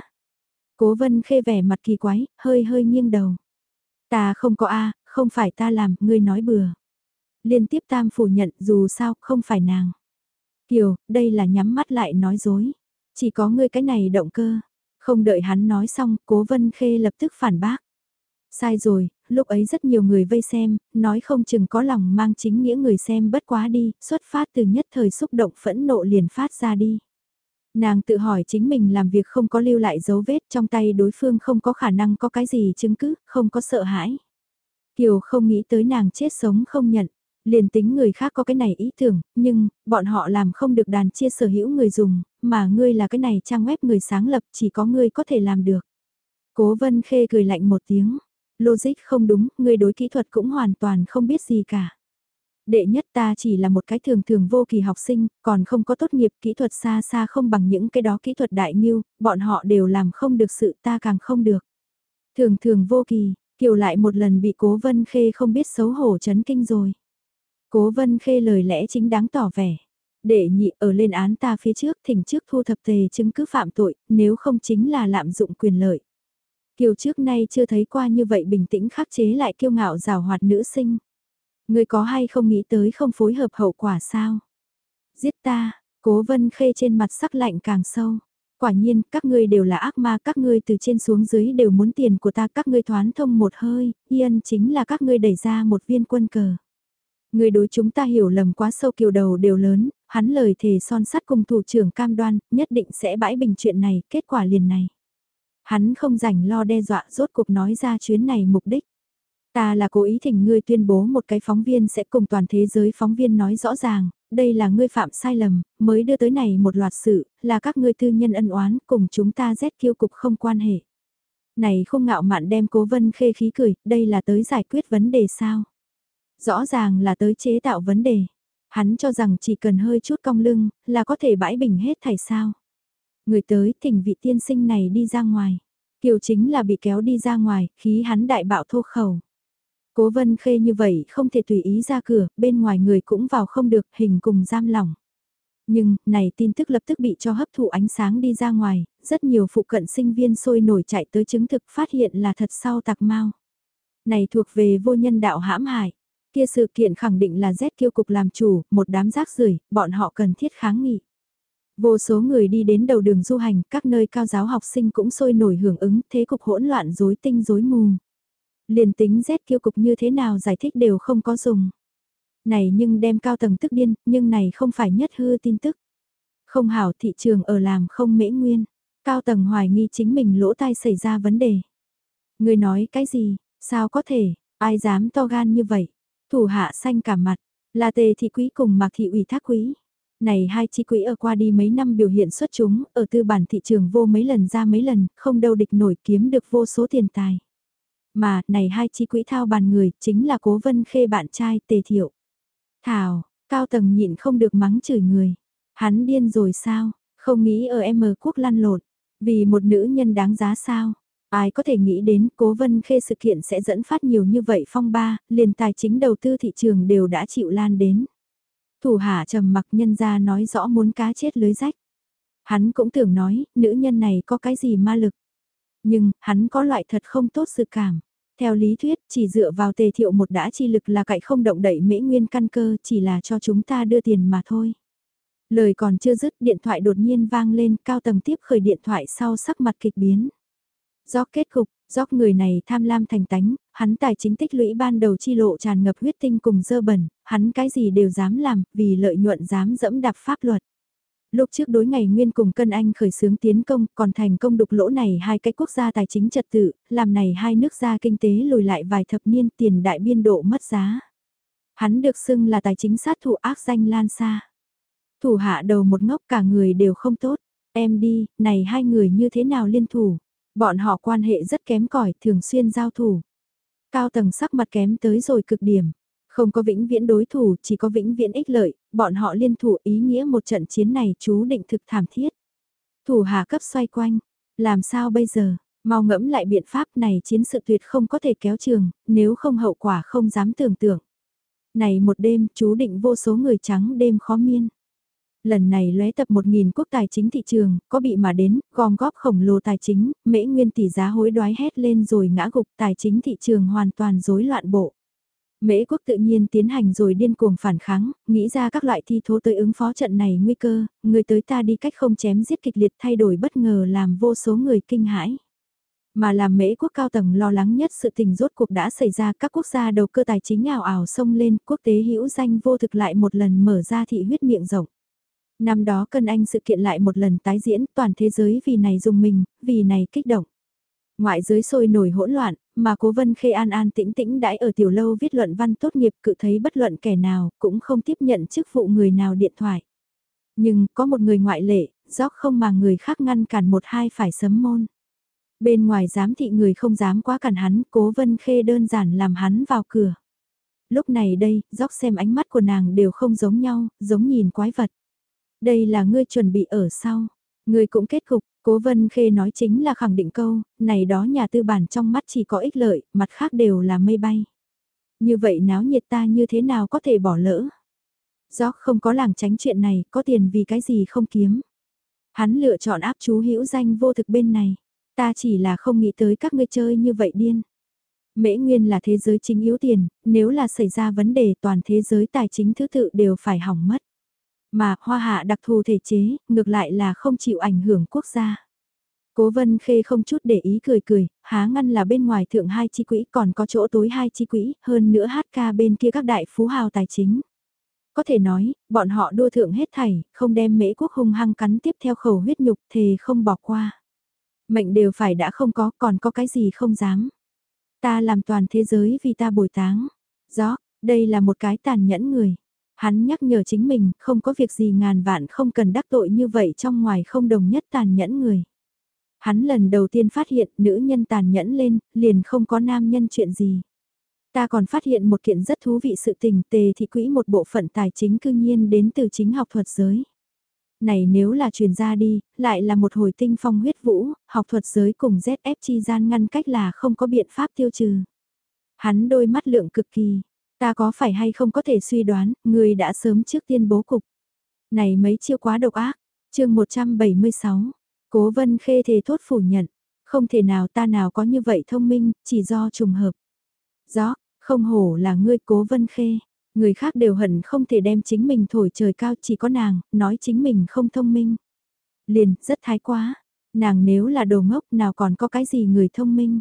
Cố vân khê vẻ mặt kỳ quái, hơi hơi nghiêng đầu. Ta không có A, không phải ta làm, ngươi nói bừa. Liên tiếp tam phủ nhận dù sao không phải nàng. Kiều, đây là nhắm mắt lại nói dối. Chỉ có ngươi cái này động cơ. Không đợi hắn nói xong, cố vân khê lập tức phản bác. Sai rồi, lúc ấy rất nhiều người vây xem, nói không chừng có lòng mang chính nghĩa người xem bất quá đi, xuất phát từ nhất thời xúc động phẫn nộ liền phát ra đi. Nàng tự hỏi chính mình làm việc không có lưu lại dấu vết trong tay đối phương không có khả năng có cái gì chứng cứ, không có sợ hãi. Kiều không nghĩ tới nàng chết sống không nhận. Liền tính người khác có cái này ý tưởng, nhưng, bọn họ làm không được đàn chia sở hữu người dùng, mà ngươi là cái này trang web người sáng lập chỉ có ngươi có thể làm được. Cố vân khê cười lạnh một tiếng, logic không đúng, ngươi đối kỹ thuật cũng hoàn toàn không biết gì cả. Đệ nhất ta chỉ là một cái thường thường vô kỳ học sinh, còn không có tốt nghiệp kỹ thuật xa xa không bằng những cái đó kỹ thuật đại nghiêu, bọn họ đều làm không được sự ta càng không được. Thường thường vô kỳ, kiều lại một lần bị cố vân khê không biết xấu hổ chấn kinh rồi. Cố vân khê lời lẽ chính đáng tỏ vẻ. Đệ nhị ở lên án ta phía trước thỉnh trước thu thập tề chứng cứ phạm tội, nếu không chính là lạm dụng quyền lợi. Kiều trước nay chưa thấy qua như vậy bình tĩnh khắc chế lại kiêu ngạo rào hoạt nữ sinh. Người có hay không nghĩ tới không phối hợp hậu quả sao? Giết ta, cố vân khê trên mặt sắc lạnh càng sâu. Quả nhiên, các ngươi đều là ác ma, các ngươi từ trên xuống dưới đều muốn tiền của ta, các ngươi thoán thông một hơi, yên chính là các ngươi đẩy ra một viên quân cờ. Người đối chúng ta hiểu lầm quá sâu kiều đầu đều lớn, hắn lời thề son sắt cùng thủ trưởng cam đoan, nhất định sẽ bãi bình chuyện này, kết quả liền này. Hắn không rảnh lo đe dọa rốt cuộc nói ra chuyến này mục đích. Ta là cố ý thỉnh ngươi tuyên bố một cái phóng viên sẽ cùng toàn thế giới phóng viên nói rõ ràng, đây là ngươi phạm sai lầm, mới đưa tới này một loạt sự, là các ngươi tư nhân ân oán, cùng chúng ta rét kiêu cục không quan hệ. Này không ngạo mạn đem cố vân khê khí cười, đây là tới giải quyết vấn đề sao? Rõ ràng là tới chế tạo vấn đề. Hắn cho rằng chỉ cần hơi chút cong lưng, là có thể bãi bình hết thảy sao. Người tới thỉnh vị tiên sinh này đi ra ngoài. Kiều chính là bị kéo đi ra ngoài, khí hắn đại bạo thô khẩu. Cố vân khê như vậy không thể tùy ý ra cửa, bên ngoài người cũng vào không được, hình cùng giam lỏng. Nhưng, này tin tức lập tức bị cho hấp thụ ánh sáng đi ra ngoài, rất nhiều phụ cận sinh viên sôi nổi chạy tới chứng thực phát hiện là thật sau tạc mau. Này thuộc về vô nhân đạo hãm hại. Kia sự kiện khẳng định là Z kiêu cục làm chủ, một đám rác rưởi bọn họ cần thiết kháng nghị. Vô số người đi đến đầu đường du hành, các nơi cao giáo học sinh cũng sôi nổi hưởng ứng, thế cục hỗn loạn rối tinh rối mù. Liền tính Z kiêu cục như thế nào giải thích đều không có dùng. Này nhưng đem cao tầng tức điên, nhưng này không phải nhất hư tin tức. Không hảo thị trường ở làm không mễ nguyên. Cao tầng hoài nghi chính mình lỗ tai xảy ra vấn đề. Người nói cái gì, sao có thể, ai dám to gan như vậy. Thủ hạ xanh cả mặt, là tề thị quý cùng mạc thị ủy thác quý. Này hai chi quỹ ở qua đi mấy năm biểu hiện xuất chúng, ở tư bản thị trường vô mấy lần ra mấy lần, không đâu địch nổi kiếm được vô số tiền tài. Mà, này hai chi quỹ thao bàn người, chính là cố vân khê bạn trai tề thiệu. Thảo, cao tầng nhịn không được mắng chửi người. Hắn điên rồi sao, không nghĩ ở em quốc lăn lộn, vì một nữ nhân đáng giá sao. Ai có thể nghĩ đến cố vân khê sự kiện sẽ dẫn phát nhiều như vậy phong ba, liền tài chính đầu tư thị trường đều đã chịu lan đến. Thủ hạ trầm mặc nhân ra nói rõ muốn cá chết lưới rách. Hắn cũng tưởng nói, nữ nhân này có cái gì ma lực. Nhưng, hắn có loại thật không tốt sự cảm. Theo lý thuyết, chỉ dựa vào tề thiệu một đã chi lực là cậy không động đậy mễ nguyên căn cơ chỉ là cho chúng ta đưa tiền mà thôi. Lời còn chưa dứt điện thoại đột nhiên vang lên cao tầng tiếp khởi điện thoại sau sắc mặt kịch biến. Do kết cục, do người này tham lam thành tánh, hắn tài chính tích lũy ban đầu chi lộ tràn ngập huyết tinh cùng dơ bẩn, hắn cái gì đều dám làm, vì lợi nhuận dám dẫm đạp pháp luật. Lúc trước đối ngày nguyên cùng cân anh khởi xướng tiến công còn thành công đục lỗ này hai cái quốc gia tài chính trật tự, làm này hai nước gia kinh tế lùi lại vài thập niên tiền đại biên độ mất giá. Hắn được xưng là tài chính sát thủ ác danh lan xa. Thủ hạ đầu một ngốc cả người đều không tốt. Em đi, này hai người như thế nào liên thủ? Bọn họ quan hệ rất kém cỏi thường xuyên giao thủ. Cao tầng sắc mặt kém tới rồi cực điểm. Không có vĩnh viễn đối thủ, chỉ có vĩnh viễn ích lợi, bọn họ liên thủ ý nghĩa một trận chiến này chú định thực thảm thiết. Thủ hạ cấp xoay quanh, làm sao bây giờ, mau ngẫm lại biện pháp này chiến sự tuyệt không có thể kéo trường, nếu không hậu quả không dám tưởng tượng. Này một đêm chú định vô số người trắng đêm khó miên. Lần này lóe tập 1.000 quốc tài chính thị trường, có bị mà đến, gom góp khổng lồ tài chính, mễ nguyên tỷ giá hối đoái hét lên rồi ngã gục tài chính thị trường hoàn toàn rối loạn bộ. Mễ quốc tự nhiên tiến hành rồi điên cuồng phản kháng, nghĩ ra các loại thi thố tới ứng phó trận này nguy cơ, người tới ta đi cách không chém giết kịch liệt thay đổi bất ngờ làm vô số người kinh hãi. Mà làm mễ quốc cao tầng lo lắng nhất sự tình rốt cuộc đã xảy ra các quốc gia đầu cơ tài chính ảo ảo xông lên quốc tế hữu danh vô thực lại một lần mở ra thị huyết miệng rộng. Năm đó cân anh sự kiện lại một lần tái diễn toàn thế giới vì này dùng mình, vì này kích động. Ngoại giới sôi nổi hỗn loạn, mà cố vân khê an an tĩnh tĩnh đãi ở tiểu lâu viết luận văn tốt nghiệp cự thấy bất luận kẻ nào cũng không tiếp nhận chức vụ người nào điện thoại. Nhưng có một người ngoại lệ, gióc không mà người khác ngăn cản một hai phải sấm môn. Bên ngoài giám thị người không dám quá cản hắn, cố vân khê đơn giản làm hắn vào cửa. Lúc này đây, gióc xem ánh mắt của nàng đều không giống nhau, giống nhìn quái vật. Đây là ngươi chuẩn bị ở sau. Ngươi cũng kết cục, Cố Vân Khê nói chính là khẳng định câu, này đó nhà tư bản trong mắt chỉ có ích lợi, mặt khác đều là mây bay. Như vậy náo nhiệt ta như thế nào có thể bỏ lỡ? Gióc không có làng tránh chuyện này, có tiền vì cái gì không kiếm. Hắn lựa chọn áp chú hữu danh vô thực bên này. Ta chỉ là không nghĩ tới các ngươi chơi như vậy điên. Mễ Nguyên là thế giới chính yếu tiền, nếu là xảy ra vấn đề toàn thế giới tài chính thứ tự đều phải hỏng mất. Mà hoa hạ đặc thù thể chế, ngược lại là không chịu ảnh hưởng quốc gia. Cố vân khê không chút để ý cười cười, há ngăn là bên ngoài thượng hai chi quỹ còn có chỗ tối hai chi quỹ, hơn nữa hát ca bên kia các đại phú hào tài chính. Có thể nói, bọn họ đua thượng hết thảy, không đem mễ quốc hung hăng cắn tiếp theo khẩu huyết nhục thề không bỏ qua. Mệnh đều phải đã không có, còn có cái gì không dám. Ta làm toàn thế giới vì ta bồi táng. Gió, đây là một cái tàn nhẫn người. Hắn nhắc nhở chính mình, không có việc gì ngàn vạn không cần đắc tội như vậy trong ngoài không đồng nhất tàn nhẫn người. Hắn lần đầu tiên phát hiện nữ nhân tàn nhẫn lên, liền không có nam nhân chuyện gì. Ta còn phát hiện một kiện rất thú vị sự tình tề thị quỹ một bộ phận tài chính cư nhiên đến từ chính học thuật giới. Này nếu là truyền ra đi, lại là một hồi tinh phong huyết vũ, học thuật giới cùng ZF chi gian ngăn cách là không có biện pháp tiêu trừ. Hắn đôi mắt lượng cực kỳ, Ta có phải hay không có thể suy đoán, người đã sớm trước tiên bố cục. Này mấy chiêu quá độc ác. chương 176. Cố vân khê thề thốt phủ nhận. Không thể nào ta nào có như vậy thông minh, chỉ do trùng hợp. Gió, không hổ là ngươi cố vân khê. Người khác đều hận không thể đem chính mình thổi trời cao chỉ có nàng, nói chính mình không thông minh. Liền, rất thái quá. Nàng nếu là đồ ngốc nào còn có cái gì người thông minh.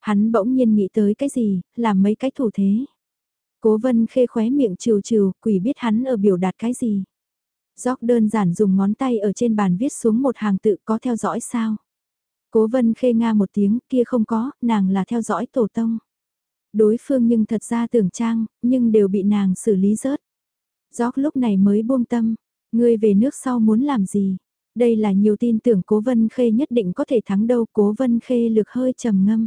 Hắn bỗng nhiên nghĩ tới cái gì, làm mấy cái thủ thế. Cố vân khê khóe miệng trừ trừ, quỷ biết hắn ở biểu đạt cái gì. Gióc đơn giản dùng ngón tay ở trên bàn viết xuống một hàng tự có theo dõi sao. Cố vân khê nga một tiếng kia không có, nàng là theo dõi tổ tông. Đối phương nhưng thật ra tưởng trang, nhưng đều bị nàng xử lý rớt. Gióc lúc này mới buông tâm, ngươi về nước sau muốn làm gì? Đây là nhiều tin tưởng cố vân khê nhất định có thể thắng đâu cố vân khê lực hơi trầm ngâm.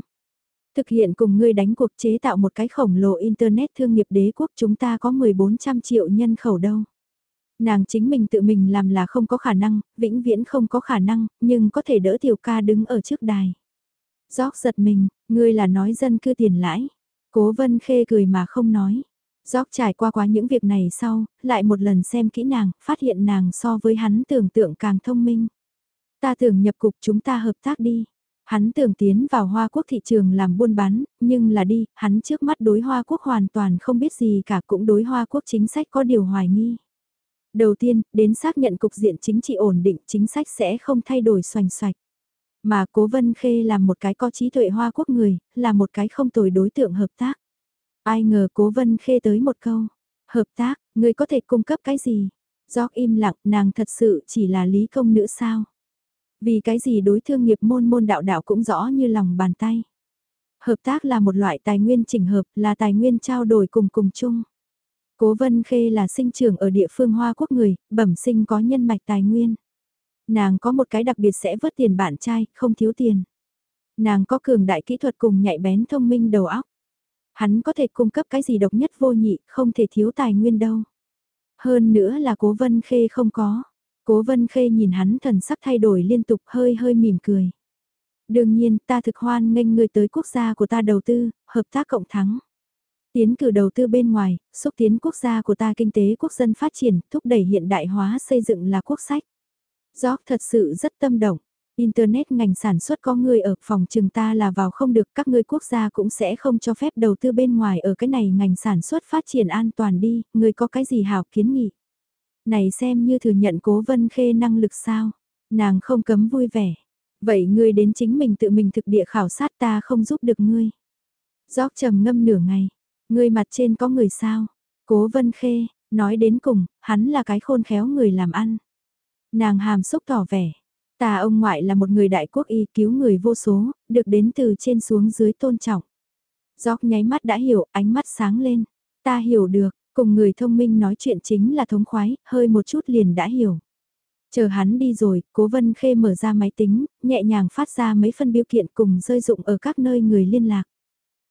Thực hiện cùng ngươi đánh cuộc chế tạo một cái khổng lồ Internet thương nghiệp đế quốc chúng ta có 1400 triệu nhân khẩu đâu. Nàng chính mình tự mình làm là không có khả năng, vĩnh viễn không có khả năng, nhưng có thể đỡ tiểu ca đứng ở trước đài. Gióc giật mình, ngươi là nói dân cư tiền lãi. Cố vân khê cười mà không nói. Gióc trải qua quá những việc này sau, lại một lần xem kỹ nàng, phát hiện nàng so với hắn tưởng tượng càng thông minh. Ta tưởng nhập cục chúng ta hợp tác đi. Hắn tưởng tiến vào Hoa Quốc thị trường làm buôn bán, nhưng là đi, hắn trước mắt đối Hoa Quốc hoàn toàn không biết gì cả cũng đối Hoa Quốc chính sách có điều hoài nghi. Đầu tiên, đến xác nhận cục diện chính trị ổn định chính sách sẽ không thay đổi xoành xoạch. Mà Cố Vân Khê là một cái có trí tuệ hoa quốc người, là một cái không tồi đối tượng hợp tác. Ai ngờ Cố Vân Khê tới một câu, hợp tác, người có thể cung cấp cái gì? Gióc im lặng, nàng thật sự chỉ là lý công nữ sao? Vì cái gì đối thương nghiệp môn môn đạo đạo cũng rõ như lòng bàn tay. Hợp tác là một loại tài nguyên chỉnh hợp, là tài nguyên trao đổi cùng cùng chung. Cố Vân Khê là sinh trưởng ở địa phương Hoa Quốc người, bẩm sinh có nhân mạch tài nguyên. Nàng có một cái đặc biệt sẽ vớt tiền bạn trai, không thiếu tiền. Nàng có cường đại kỹ thuật cùng nhạy bén thông minh đầu óc. Hắn có thể cung cấp cái gì độc nhất vô nhị, không thể thiếu tài nguyên đâu. Hơn nữa là cố vân khê không có. Cố vân khê nhìn hắn thần sắc thay đổi liên tục hơi hơi mỉm cười. Đương nhiên ta thực hoan nghênh người tới quốc gia của ta đầu tư, hợp tác cộng thắng. Tiến cử đầu tư bên ngoài, xúc tiến quốc gia của ta kinh tế quốc dân phát triển, thúc đẩy hiện đại hóa xây dựng là quốc sách. Gióc thật sự rất tâm động. Internet ngành sản xuất có người ở phòng trường ta là vào không được các ngươi quốc gia cũng sẽ không cho phép đầu tư bên ngoài ở cái này ngành sản xuất phát triển an toàn đi, người có cái gì hảo kiến nghị. Này xem như thừa nhận cố vân khê năng lực sao, nàng không cấm vui vẻ. Vậy ngươi đến chính mình tự mình thực địa khảo sát ta không giúp được ngươi. Gióc trầm ngâm nửa ngày, ngươi mặt trên có người sao? Cố vân khê, nói đến cùng, hắn là cái khôn khéo người làm ăn. Nàng hàm xúc tỏ vẻ. Ta ông ngoại là một người đại quốc y cứu người vô số, được đến từ trên xuống dưới tôn trọng. Gióc nháy mắt đã hiểu, ánh mắt sáng lên. Ta hiểu được, cùng người thông minh nói chuyện chính là thống khoái, hơi một chút liền đã hiểu. Chờ hắn đi rồi, cố vân khê mở ra máy tính, nhẹ nhàng phát ra mấy phân biểu kiện cùng rơi dụng ở các nơi người liên lạc.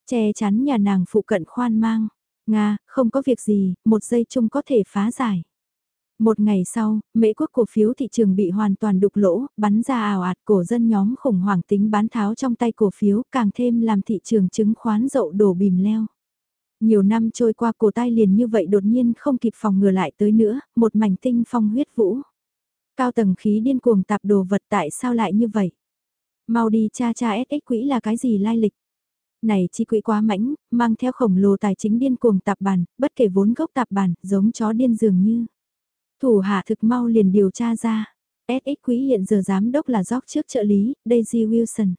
Che chắn nhà nàng phụ cận khoan mang. Nga, không có việc gì, một giây chung có thể phá giải. Một ngày sau, Mỹ quốc cổ phiếu thị trường bị hoàn toàn đục lỗ, bắn ra ảo ạt cổ dân nhóm khủng hoảng tính bán tháo trong tay cổ phiếu càng thêm làm thị trường chứng khoán dậu đổ bìm leo. Nhiều năm trôi qua cổ tai liền như vậy đột nhiên không kịp phòng ngừa lại tới nữa, một mảnh tinh phong huyết vũ. Cao tầng khí điên cuồng tạp đồ vật tại sao lại như vậy? Mau đi cha cha SX quỹ là cái gì lai lịch? Này chi quỹ quá mãnh, mang theo khổng lồ tài chính điên cuồng tạp bàn, bất kể vốn gốc tạp bàn, giống chó điên dường như. Thủ hạ thực mau liền điều tra ra. SX quỹ hiện giờ giám đốc là gióc trước trợ lý, Daisy Wilson.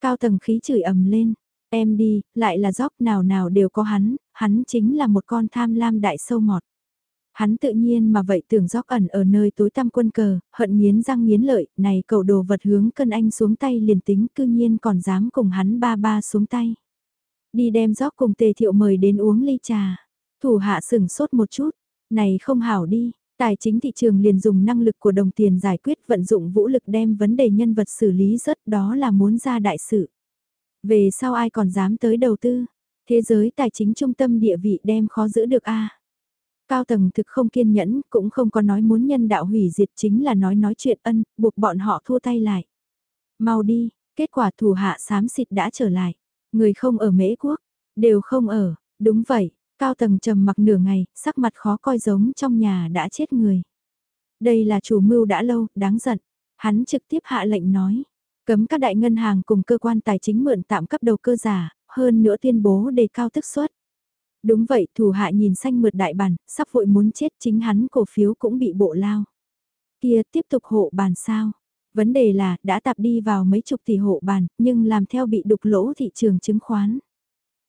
Cao tầng khí chửi ầm lên. Em đi, lại là gióc nào nào đều có hắn, hắn chính là một con tham lam đại sâu mọt. Hắn tự nhiên mà vậy tưởng gióc ẩn ở nơi tối tăm quân cờ, hận nghiến răng nghiến lợi, này cậu đồ vật hướng cân anh xuống tay liền tính cư nhiên còn dám cùng hắn ba ba xuống tay. Đi đem gióc cùng tề thiệu mời đến uống ly trà. Thủ hạ sừng sốt một chút, này không hảo đi, Tài chính thị trường liền dùng năng lực của đồng tiền giải quyết vận dụng vũ lực đem vấn đề nhân vật xử lý rất đó là muốn ra đại sự. Về sau ai còn dám tới đầu tư, thế giới tài chính trung tâm địa vị đem khó giữ được a Cao tầng thực không kiên nhẫn, cũng không có nói muốn nhân đạo hủy diệt chính là nói nói chuyện ân, buộc bọn họ thua tay lại. Mau đi, kết quả thủ hạ xám xịt đã trở lại. Người không ở mễ quốc, đều không ở, đúng vậy, Cao tầng trầm mặc nửa ngày, sắc mặt khó coi giống trong nhà đã chết người. Đây là chủ mưu đã lâu, đáng giận. Hắn trực tiếp hạ lệnh nói. Cấm các đại ngân hàng cùng cơ quan tài chính mượn tạm cấp đầu cơ giả, hơn nữa tuyên bố đề cao tức suất. Đúng vậy, thủ hạ nhìn xanh mượt đại bản, sắp vội muốn chết chính hắn cổ phiếu cũng bị bộ lao. Kia tiếp tục hộ bàn sao? Vấn đề là, đã tạp đi vào mấy chục tỷ hộ bàn, nhưng làm theo bị đục lỗ thị trường chứng khoán.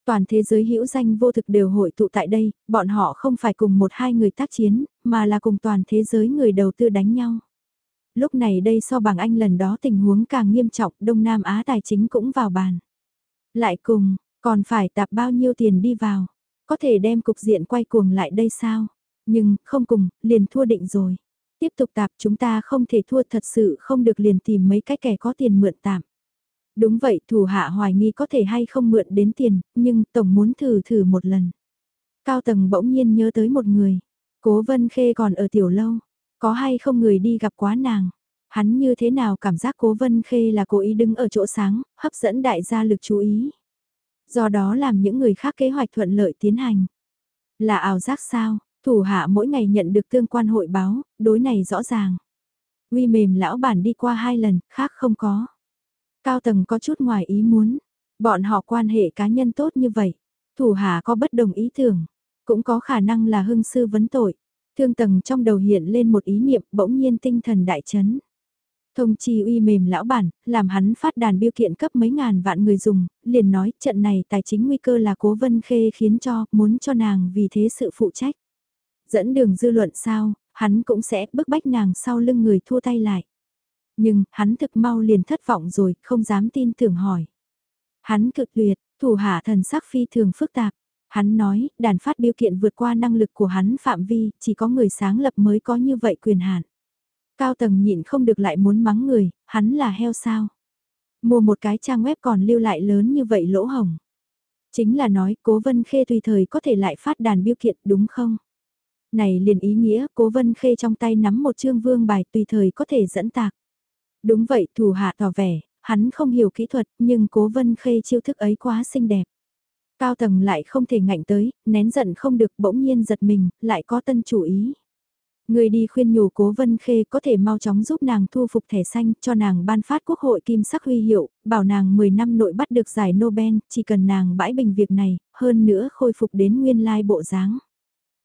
Toàn thế giới hữu danh vô thực đều hội tụ tại đây, bọn họ không phải cùng một hai người tác chiến, mà là cùng toàn thế giới người đầu tư đánh nhau. Lúc này đây so bằng Anh lần đó tình huống càng nghiêm trọng, Đông Nam Á tài chính cũng vào bàn. Lại cùng, còn phải tạp bao nhiêu tiền đi vào, có thể đem cục diện quay cuồng lại đây sao? Nhưng, không cùng, liền thua định rồi. Tiếp tục tạp chúng ta không thể thua thật sự không được liền tìm mấy cái kẻ có tiền mượn tạm. Đúng vậy, thủ hạ hoài nghi có thể hay không mượn đến tiền, nhưng tổng muốn thử thử một lần. Cao tầng bỗng nhiên nhớ tới một người. Cố vân khê còn ở tiểu lâu. Có hay không người đi gặp quá nàng. Hắn như thế nào cảm giác cố vân khê là cố ý đứng ở chỗ sáng, hấp dẫn đại gia lực chú ý. Do đó làm những người khác kế hoạch thuận lợi tiến hành. Là ảo giác sao, thủ hạ mỗi ngày nhận được tương quan hội báo, đối này rõ ràng. Uy mềm lão bản đi qua hai lần, khác không có. Cao tầng có chút ngoài ý muốn, bọn họ quan hệ cá nhân tốt như vậy, thủ hạ có bất đồng ý tưởng, cũng có khả năng là hưng sư vấn tội. Thương tầng trong đầu hiện lên một ý niệm bỗng nhiên tinh thần đại chấn. Thông chi uy mềm lão bản, làm hắn phát đàn biêu kiện cấp mấy ngàn vạn người dùng, liền nói trận này tài chính nguy cơ là cố vân khê khiến cho, muốn cho nàng vì thế sự phụ trách. Dẫn đường dư luận sao, hắn cũng sẽ bức bách nàng sau lưng người thua tay lại. Nhưng, hắn thực mau liền thất vọng rồi, không dám tin tưởng hỏi. Hắn cực tuyệt, thủ hạ thần sắc phi thường phức tạp. Hắn nói, đàn phát biêu kiện vượt qua năng lực của hắn phạm vi, chỉ có người sáng lập mới có như vậy quyền hạn. Cao tầng nhịn không được lại muốn mắng người, hắn là heo sao. Mua một cái trang web còn lưu lại lớn như vậy lỗ hồng. Chính là nói cố vân khê tùy thời có thể lại phát đàn biêu kiện đúng không? Này liền ý nghĩa cố vân khê trong tay nắm một chương vương bài tùy thời có thể dẫn tạc. Đúng vậy thủ hạ tỏ vẻ, hắn không hiểu kỹ thuật nhưng cố vân khê chiêu thức ấy quá xinh đẹp. Cao tầng lại không thể ngạnh tới, nén giận không được bỗng nhiên giật mình, lại có tân chủ ý. Người đi khuyên nhủ cố vân khê có thể mau chóng giúp nàng thu phục thẻ xanh cho nàng ban phát quốc hội kim sắc huy hiệu, bảo nàng 10 năm nội bắt được giải Nobel, chỉ cần nàng bãi bình việc này, hơn nữa khôi phục đến nguyên lai bộ dáng.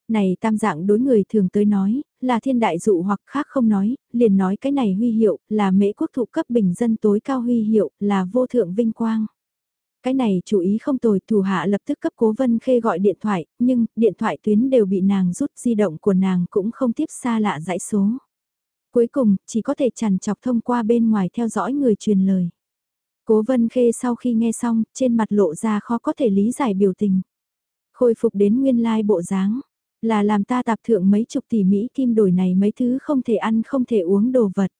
Này tam dạng đối người thường tới nói, là thiên đại dụ hoặc khác không nói, liền nói cái này huy hiệu, là mễ quốc thụ cấp bình dân tối cao huy hiệu, là vô thượng vinh quang. Cái này chủ ý không tồi, thủ hạ lập tức cấp cố vân khê gọi điện thoại, nhưng điện thoại tuyến đều bị nàng rút di động của nàng cũng không tiếp xa lạ dãy số. Cuối cùng, chỉ có thể chằn chọc thông qua bên ngoài theo dõi người truyền lời. Cố vân khê sau khi nghe xong, trên mặt lộ ra khó có thể lý giải biểu tình. Khôi phục đến nguyên lai bộ dáng, là làm ta tạp thượng mấy chục tỷ Mỹ kim đổi này mấy thứ không thể ăn không thể uống đồ vật.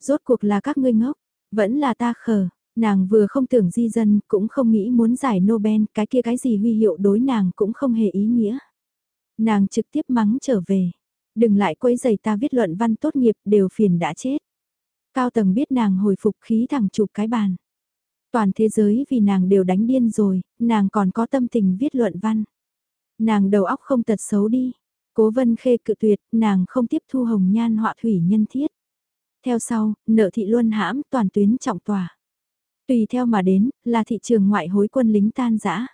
Rốt cuộc là các ngươi ngốc, vẫn là ta khờ, Nàng vừa không tưởng di dân, cũng không nghĩ muốn giải Nobel, cái kia cái gì huy hiệu đối nàng cũng không hề ý nghĩa. Nàng trực tiếp mắng trở về. Đừng lại quấy giày ta viết luận văn tốt nghiệp đều phiền đã chết. Cao tầng biết nàng hồi phục khí thẳng chụp cái bàn. Toàn thế giới vì nàng đều đánh điên rồi, nàng còn có tâm tình viết luận văn. Nàng đầu óc không tật xấu đi. Cố vân khê cự tuyệt, nàng không tiếp thu hồng nhan họa thủy nhân thiết. Theo sau, nợ thị luân hãm toàn tuyến trọng tòa. Tùy theo mà đến, là thị trường ngoại hối quân lính tan rã.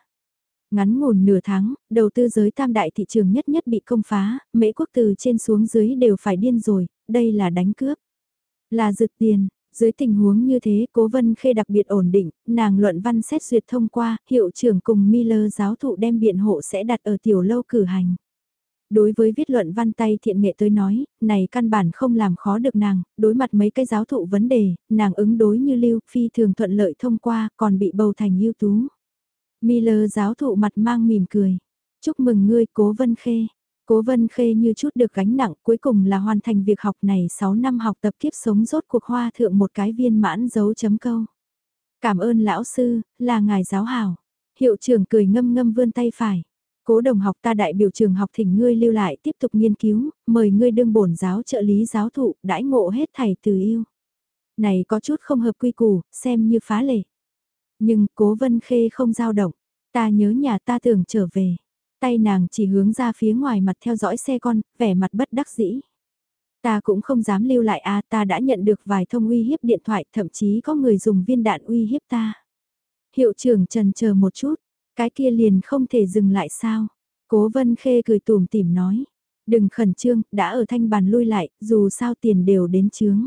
Ngắn ngủn nửa tháng, đầu tư giới tam đại thị trường nhất nhất bị công phá, mễ quốc từ trên xuống dưới đều phải điên rồi, đây là đánh cướp. Là rực tiền, dưới tình huống như thế cố vân khê đặc biệt ổn định, nàng luận văn xét duyệt thông qua, hiệu trưởng cùng Miller giáo thụ đem biện hộ sẽ đặt ở tiểu lâu cử hành. Đối với viết luận văn tay thiện nghệ tới nói, này căn bản không làm khó được nàng, đối mặt mấy cái giáo thụ vấn đề, nàng ứng đối như lưu phi thường thuận lợi thông qua, còn bị bầu thành ưu tú. Miller giáo thụ mặt mang mỉm cười. Chúc mừng ngươi cố vân khê. Cố vân khê như chút được gánh nặng cuối cùng là hoàn thành việc học này 6 năm học tập kiếp sống rốt cuộc hoa thượng một cái viên mãn dấu chấm câu. Cảm ơn lão sư, là ngài giáo hảo. Hiệu trưởng cười ngâm ngâm vươn tay phải. Cố đồng học ta đại biểu trường học thỉnh ngươi lưu lại tiếp tục nghiên cứu, mời ngươi đương bổn giáo trợ lý giáo thụ, đãi ngộ hết thầy từ yêu. Này có chút không hợp quy củ, xem như phá lệ. Nhưng cố vân khê không giao động, ta nhớ nhà ta tưởng trở về. Tay nàng chỉ hướng ra phía ngoài mặt theo dõi xe con, vẻ mặt bất đắc dĩ. Ta cũng không dám lưu lại a ta đã nhận được vài thông uy hiếp điện thoại, thậm chí có người dùng viên đạn uy hiếp ta. Hiệu trưởng trần chờ một chút, cái kia liền không thể dừng lại sao? Cố vân khê cười tùm tìm nói. Đừng khẩn trương, đã ở thanh bàn lui lại, dù sao tiền đều đến chướng.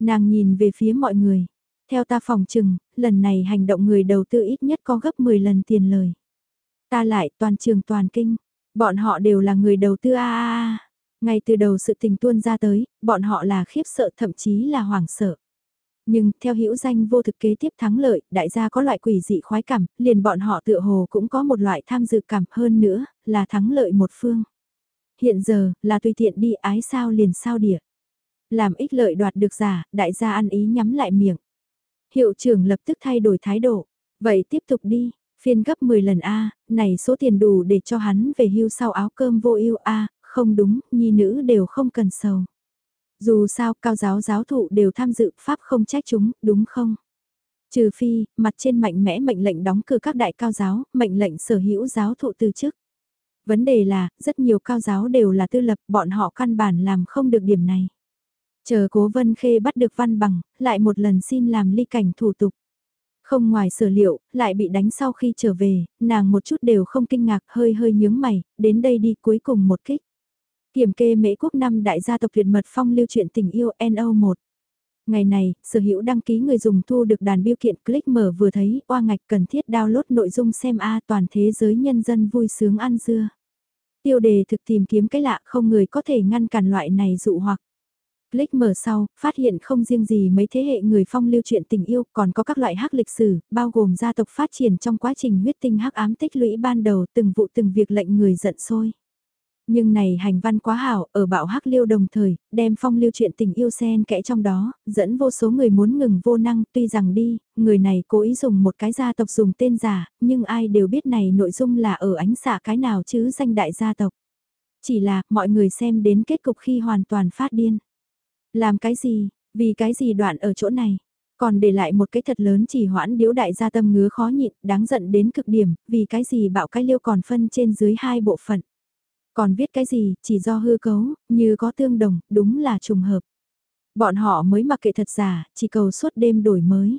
Nàng nhìn về phía mọi người. Theo ta phòng trừng, lần này hành động người đầu tư ít nhất có gấp 10 lần tiền lời. Ta lại toàn trường toàn kinh, bọn họ đều là người đầu tư a a a. Ngay từ đầu sự tình tuôn ra tới, bọn họ là khiếp sợ thậm chí là hoảng sợ. Nhưng, theo hữu danh vô thực kế tiếp thắng lợi, đại gia có loại quỷ dị khoái cảm, liền bọn họ tựa hồ cũng có một loại tham dự cảm hơn nữa, là thắng lợi một phương. Hiện giờ, là tùy tiện đi ái sao liền sao địa. Làm ích lợi đoạt được giả, đại gia ăn ý nhắm lại miệng. Hiệu trưởng lập tức thay đổi thái độ. Vậy tiếp tục đi, phiên gấp 10 lần A, này số tiền đủ để cho hắn về hưu sau áo cơm vô ưu A, không đúng, nhi nữ đều không cần sầu. Dù sao cao giáo giáo thụ đều tham dự pháp không trách chúng, đúng không? Trừ phi, mặt trên mạnh mẽ mệnh lệnh đóng cửa các đại cao giáo, mệnh lệnh sở hữu giáo thụ từ chức. Vấn đề là, rất nhiều cao giáo đều là tư lập, bọn họ căn bản làm không được điểm này. Chờ cố vân khê bắt được văn bằng, lại một lần xin làm ly cảnh thủ tục. Không ngoài sở liệu, lại bị đánh sau khi trở về, nàng một chút đều không kinh ngạc hơi hơi nhướng mày, đến đây đi cuối cùng một kích. Kiểm kê mễ quốc năm đại gia tộc tuyệt mật phong lưu truyện tình yêu NO1. Ngày này, sở hữu đăng ký người dùng thu được đàn biêu kiện click mở vừa thấy, oa ngạch cần thiết download nội dung xem A toàn thế giới nhân dân vui sướng ăn dưa. Tiêu đề thực tìm kiếm cái lạ không người có thể ngăn cản loại này dụ hoặc. Click mở sau, phát hiện không riêng gì mấy thế hệ người phong lưu truyện tình yêu, còn có các loại hắc lịch sử, bao gồm gia tộc phát triển trong quá trình huyết tinh hắc ám tích lũy ban đầu từng vụ từng việc lệnh người giận sôi. Nhưng này hành văn quá hảo, ở bạo hắc liêu đồng thời, đem phong lưu chuyện tình yêu sen kẽ trong đó, dẫn vô số người muốn ngừng vô năng, tuy rằng đi, người này cố ý dùng một cái gia tộc dùng tên giả, nhưng ai đều biết này nội dung là ở ánh xạ cái nào chứ danh đại gia tộc. Chỉ là, mọi người xem đến kết cục khi hoàn toàn phát điên. Làm cái gì, vì cái gì đoạn ở chỗ này, còn để lại một cái thật lớn chỉ hoãn điếu đại gia tâm ngứa khó nhịn, đáng giận đến cực điểm, vì cái gì bạo cái liêu còn phân trên dưới hai bộ phận. Còn viết cái gì, chỉ do hư cấu, như có tương đồng, đúng là trùng hợp. Bọn họ mới mặc kệ thật giả, chỉ cầu suốt đêm đổi mới.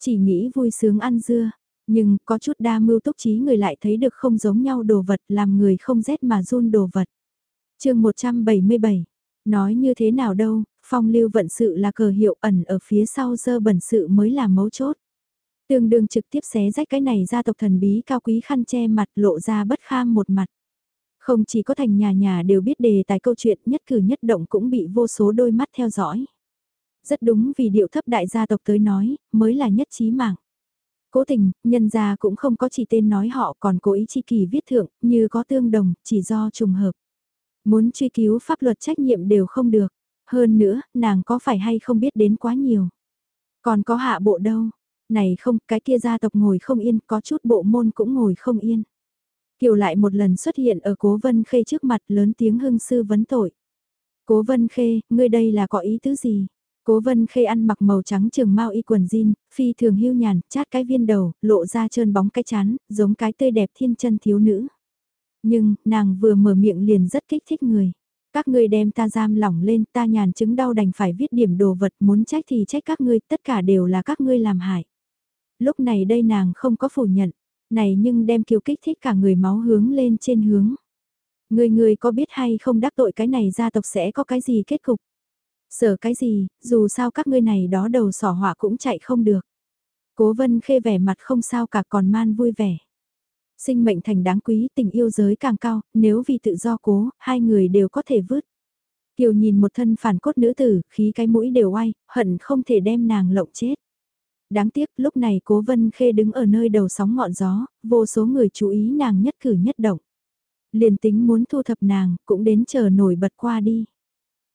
Chỉ nghĩ vui sướng ăn dưa, nhưng có chút đa mưu túc trí người lại thấy được không giống nhau đồ vật làm người không rét mà run đồ vật. chương 177, nói như thế nào đâu, phong lưu vận sự là cờ hiệu ẩn ở phía sau dơ bẩn sự mới là mấu chốt. Tương đương trực tiếp xé rách cái này ra tộc thần bí cao quý khăn che mặt lộ ra bất kham một mặt. Không chỉ có thành nhà nhà đều biết đề tài câu chuyện nhất cử nhất động cũng bị vô số đôi mắt theo dõi. Rất đúng vì điệu thấp đại gia tộc tới nói, mới là nhất trí mạng. Cố tình, nhân gia cũng không có chỉ tên nói họ còn cố ý chi kỳ viết thượng, như có tương đồng, chỉ do trùng hợp. Muốn truy cứu pháp luật trách nhiệm đều không được. Hơn nữa, nàng có phải hay không biết đến quá nhiều. Còn có hạ bộ đâu. Này không, cái kia gia tộc ngồi không yên, có chút bộ môn cũng ngồi không yên. Kiều lại một lần xuất hiện ở cố vân khê trước mặt lớn tiếng hưng sư vấn tội. Cố vân khê, ngươi đây là có ý tứ gì? Cố vân khê ăn mặc màu trắng trường mau y quần jean, phi thường hưu nhàn, chát cái viên đầu, lộ ra trơn bóng cái chán, giống cái tươi đẹp thiên chân thiếu nữ. Nhưng, nàng vừa mở miệng liền rất kích thích người. Các ngươi đem ta giam lỏng lên, ta nhàn chứng đau đành phải viết điểm đồ vật, muốn trách thì trách các ngươi, tất cả đều là các ngươi làm hại. Lúc này đây nàng không có phủ nhận, này nhưng đem kiều kích thích cả người máu hướng lên trên hướng. Người người có biết hay không đắc tội cái này gia tộc sẽ có cái gì kết cục? Sợ cái gì, dù sao các ngươi này đó đầu sỏ họa cũng chạy không được. Cố vân khê vẻ mặt không sao cả còn man vui vẻ. Sinh mệnh thành đáng quý tình yêu giới càng cao, nếu vì tự do cố, hai người đều có thể vứt. Kiều nhìn một thân phản cốt nữ tử, khí cái mũi đều oai, hận không thể đem nàng lộng chết. Đáng tiếc lúc này cố vân khê đứng ở nơi đầu sóng ngọn gió, vô số người chú ý nàng nhất cử nhất động. Liền tính muốn thu thập nàng, cũng đến chờ nổi bật qua đi.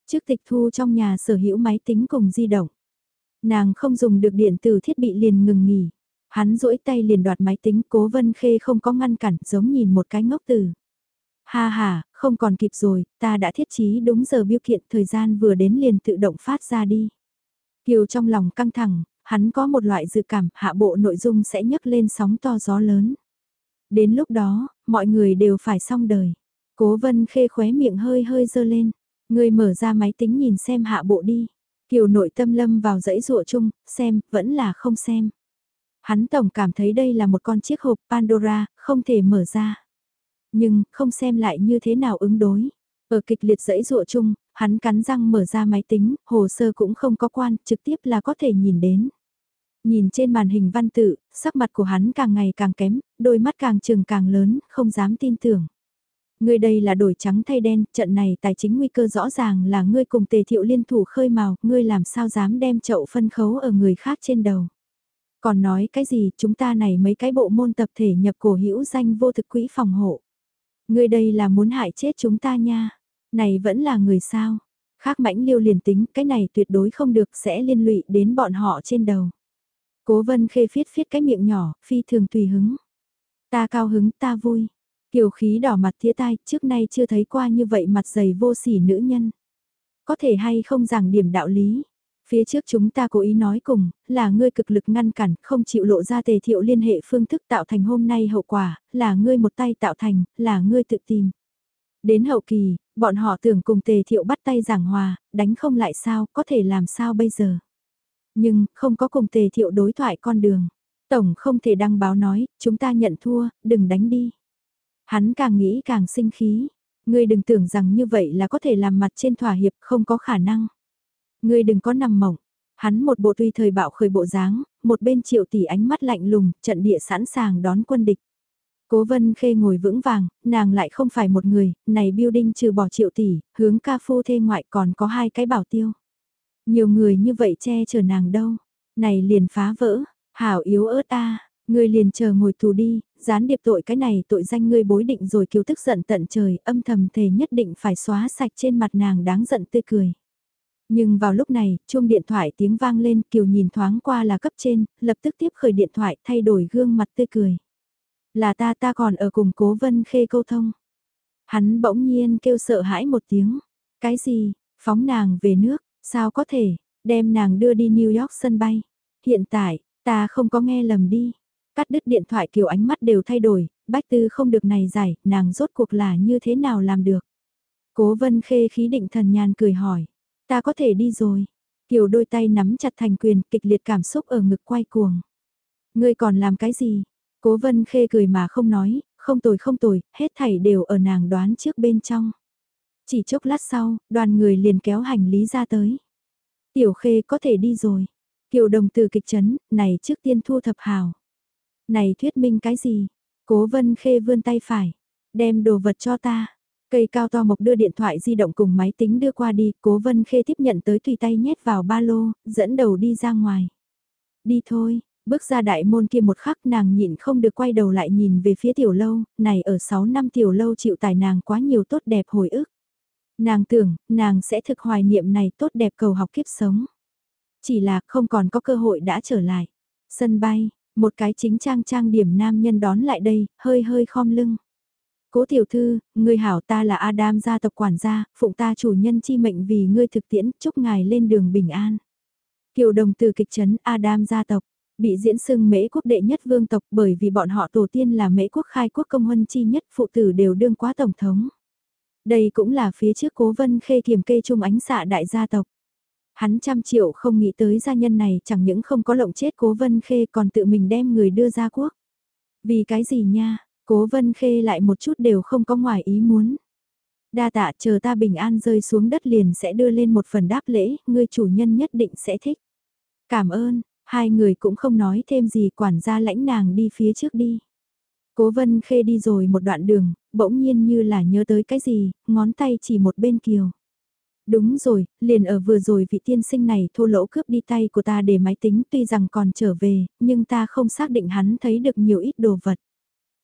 Trước tịch thu trong nhà sở hữu máy tính cùng di động. Nàng không dùng được điện tử thiết bị liền ngừng nghỉ. Hắn duỗi tay liền đoạt máy tính cố vân khê không có ngăn cản giống nhìn một cái ngốc từ. Ha ha, không còn kịp rồi, ta đã thiết trí đúng giờ biêu kiện thời gian vừa đến liền tự động phát ra đi. Kiều trong lòng căng thẳng, hắn có một loại dự cảm hạ bộ nội dung sẽ nhấc lên sóng to gió lớn. Đến lúc đó, mọi người đều phải xong đời. Cố vân khê khóe miệng hơi hơi dơ lên. Người mở ra máy tính nhìn xem hạ bộ đi. Kiều nội tâm lâm vào dãy rụa chung, xem, vẫn là không xem. Hắn tổng cảm thấy đây là một con chiếc hộp Pandora, không thể mở ra. Nhưng, không xem lại như thế nào ứng đối. Ở kịch liệt dãy rụa chung, hắn cắn răng mở ra máy tính, hồ sơ cũng không có quan, trực tiếp là có thể nhìn đến. Nhìn trên màn hình văn tự, sắc mặt của hắn càng ngày càng kém, đôi mắt càng trừng càng lớn, không dám tin tưởng. Ngươi đây là đổi trắng thay đen, trận này tài chính nguy cơ rõ ràng là ngươi cùng tề thiệu liên thủ khơi màu, ngươi làm sao dám đem chậu phân khấu ở người khác trên đầu. Còn nói cái gì, chúng ta này mấy cái bộ môn tập thể nhập cổ hữu danh vô thực quỹ phòng hộ. Ngươi đây là muốn hại chết chúng ta nha. Này vẫn là người sao. Khác mãnh liêu liền tính, cái này tuyệt đối không được sẽ liên lụy đến bọn họ trên đầu. Cố vân khê phiết phiết cái miệng nhỏ, phi thường tùy hứng. Ta cao hứng, ta vui. Kiều khí đỏ mặt thía tai, trước nay chưa thấy qua như vậy mặt dày vô sỉ nữ nhân. Có thể hay không giảng điểm đạo lý. Phía trước chúng ta cố ý nói cùng, là ngươi cực lực ngăn cản, không chịu lộ ra tề thiệu liên hệ phương thức tạo thành hôm nay hậu quả, là ngươi một tay tạo thành, là ngươi tự tìm. Đến hậu kỳ, bọn họ tưởng cùng tề thiệu bắt tay giảng hòa, đánh không lại sao, có thể làm sao bây giờ. Nhưng, không có cùng tề thiệu đối thoại con đường. Tổng không thể đăng báo nói, chúng ta nhận thua, đừng đánh đi. Hắn càng nghĩ càng sinh khí. Ngươi đừng tưởng rằng như vậy là có thể làm mặt trên thỏa hiệp không có khả năng. Ngươi đừng có nằm mộng. Hắn một bộ tuy thời bạo khởi bộ dáng, một bên triệu tỷ ánh mắt lạnh lùng, trận địa sẵn sàng đón quân địch. Cố vân khê ngồi vững vàng, nàng lại không phải một người, này building trừ bỏ triệu tỷ, hướng ca phu thê ngoại còn có hai cái bảo tiêu. Nhiều người như vậy che chở nàng đâu, này liền phá vỡ, hảo yếu ớt a Ngươi liền chờ ngồi tù đi, gián điệp tội cái này tội danh ngươi bối định rồi kiều tức giận tận trời, âm thầm thề nhất định phải xóa sạch trên mặt nàng đáng giận tươi cười. Nhưng vào lúc này, chuông điện thoại tiếng vang lên, Kiều nhìn thoáng qua là cấp trên, lập tức tiếp khởi điện thoại thay đổi gương mặt tươi cười. Là ta ta còn ở cùng cố vân khê câu thông. Hắn bỗng nhiên kêu sợ hãi một tiếng. Cái gì, phóng nàng về nước, sao có thể, đem nàng đưa đi New York sân bay. Hiện tại, ta không có nghe lầm đi. Cắt đứt điện thoại Kiều ánh mắt đều thay đổi, bách tư không được này giải, nàng rốt cuộc là như thế nào làm được. Cố vân khê khí định thần nhàn cười hỏi, ta có thể đi rồi. Kiều đôi tay nắm chặt thành quyền, kịch liệt cảm xúc ở ngực quay cuồng. Ngươi còn làm cái gì? Cố vân khê cười mà không nói, không tồi không tồi, hết thảy đều ở nàng đoán trước bên trong. Chỉ chốc lát sau, đoàn người liền kéo hành lý ra tới. Tiểu khê có thể đi rồi. Kiều đồng từ kịch chấn, này trước tiên thu thập hào. Này thuyết minh cái gì? Cố vân khê vươn tay phải. Đem đồ vật cho ta. Cây cao to mộc đưa điện thoại di động cùng máy tính đưa qua đi. Cố vân khê tiếp nhận tới tùy tay nhét vào ba lô, dẫn đầu đi ra ngoài. Đi thôi, bước ra đại môn kia một khắc nàng nhịn không được quay đầu lại nhìn về phía tiểu lâu, này ở 6 năm tiểu lâu chịu tài nàng quá nhiều tốt đẹp hồi ức. Nàng tưởng, nàng sẽ thực hoài niệm này tốt đẹp cầu học kiếp sống. Chỉ là không còn có cơ hội đã trở lại. Sân bay, một cái chính trang trang điểm nam nhân đón lại đây, hơi hơi khom lưng. Cố tiểu thư, người hảo ta là Adam gia tộc quản gia, phụng ta chủ nhân chi mệnh vì ngươi thực tiễn, chúc ngài lên đường bình an. Kiều đồng từ kịch trấn Adam gia tộc, bị diễn xưng mễ quốc đệ nhất vương tộc bởi vì bọn họ tổ tiên là mễ quốc khai quốc công huân chi nhất phụ tử đều đương quá tổng thống. Đây cũng là phía trước cố vân khê kiềm kê trung ánh xạ đại gia tộc. Hắn trăm triệu không nghĩ tới gia nhân này chẳng những không có lộng chết cố vân khê còn tự mình đem người đưa ra quốc. Vì cái gì nha, cố vân khê lại một chút đều không có ngoài ý muốn. Đa tạ chờ ta bình an rơi xuống đất liền sẽ đưa lên một phần đáp lễ, người chủ nhân nhất định sẽ thích. Cảm ơn, hai người cũng không nói thêm gì quản gia lãnh nàng đi phía trước đi. Cố vân khê đi rồi một đoạn đường, bỗng nhiên như là nhớ tới cái gì, ngón tay chỉ một bên kiều. Đúng rồi, liền ở vừa rồi vị tiên sinh này thô lỗ cướp đi tay của ta để máy tính tuy rằng còn trở về, nhưng ta không xác định hắn thấy được nhiều ít đồ vật.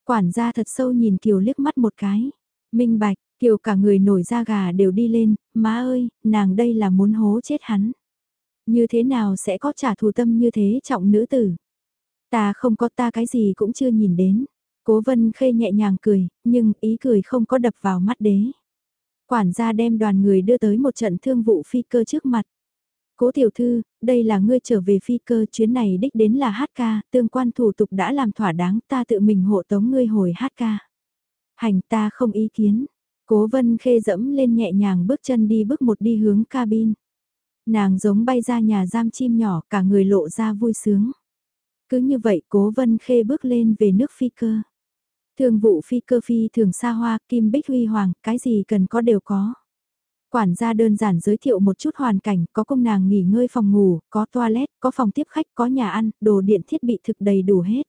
Quản gia thật sâu nhìn Kiều liếc mắt một cái. Minh bạch, Kiều cả người nổi da gà đều đi lên, má ơi, nàng đây là muốn hố chết hắn. Như thế nào sẽ có trả thù tâm như thế trọng nữ tử? Ta không có ta cái gì cũng chưa nhìn đến. Cố vân khê nhẹ nhàng cười, nhưng ý cười không có đập vào mắt đế. Quản gia đem đoàn người đưa tới một trận thương vụ phi cơ trước mặt. Cố tiểu thư, đây là ngươi trở về phi cơ chuyến này đích đến là hát ca, tương quan thủ tục đã làm thỏa đáng ta tự mình hộ tống ngươi hồi hát ca. Hành ta không ý kiến. Cố vân khê dẫm lên nhẹ nhàng bước chân đi bước một đi hướng cabin. Nàng giống bay ra nhà giam chim nhỏ cả người lộ ra vui sướng. Cứ như vậy cố vân khê bước lên về nước phi cơ. thường vụ phi cơ phi thường xa hoa, kim bích huy hoàng, cái gì cần có đều có. Quản gia đơn giản giới thiệu một chút hoàn cảnh, có công nàng nghỉ ngơi phòng ngủ, có toilet, có phòng tiếp khách, có nhà ăn, đồ điện thiết bị thực đầy đủ hết.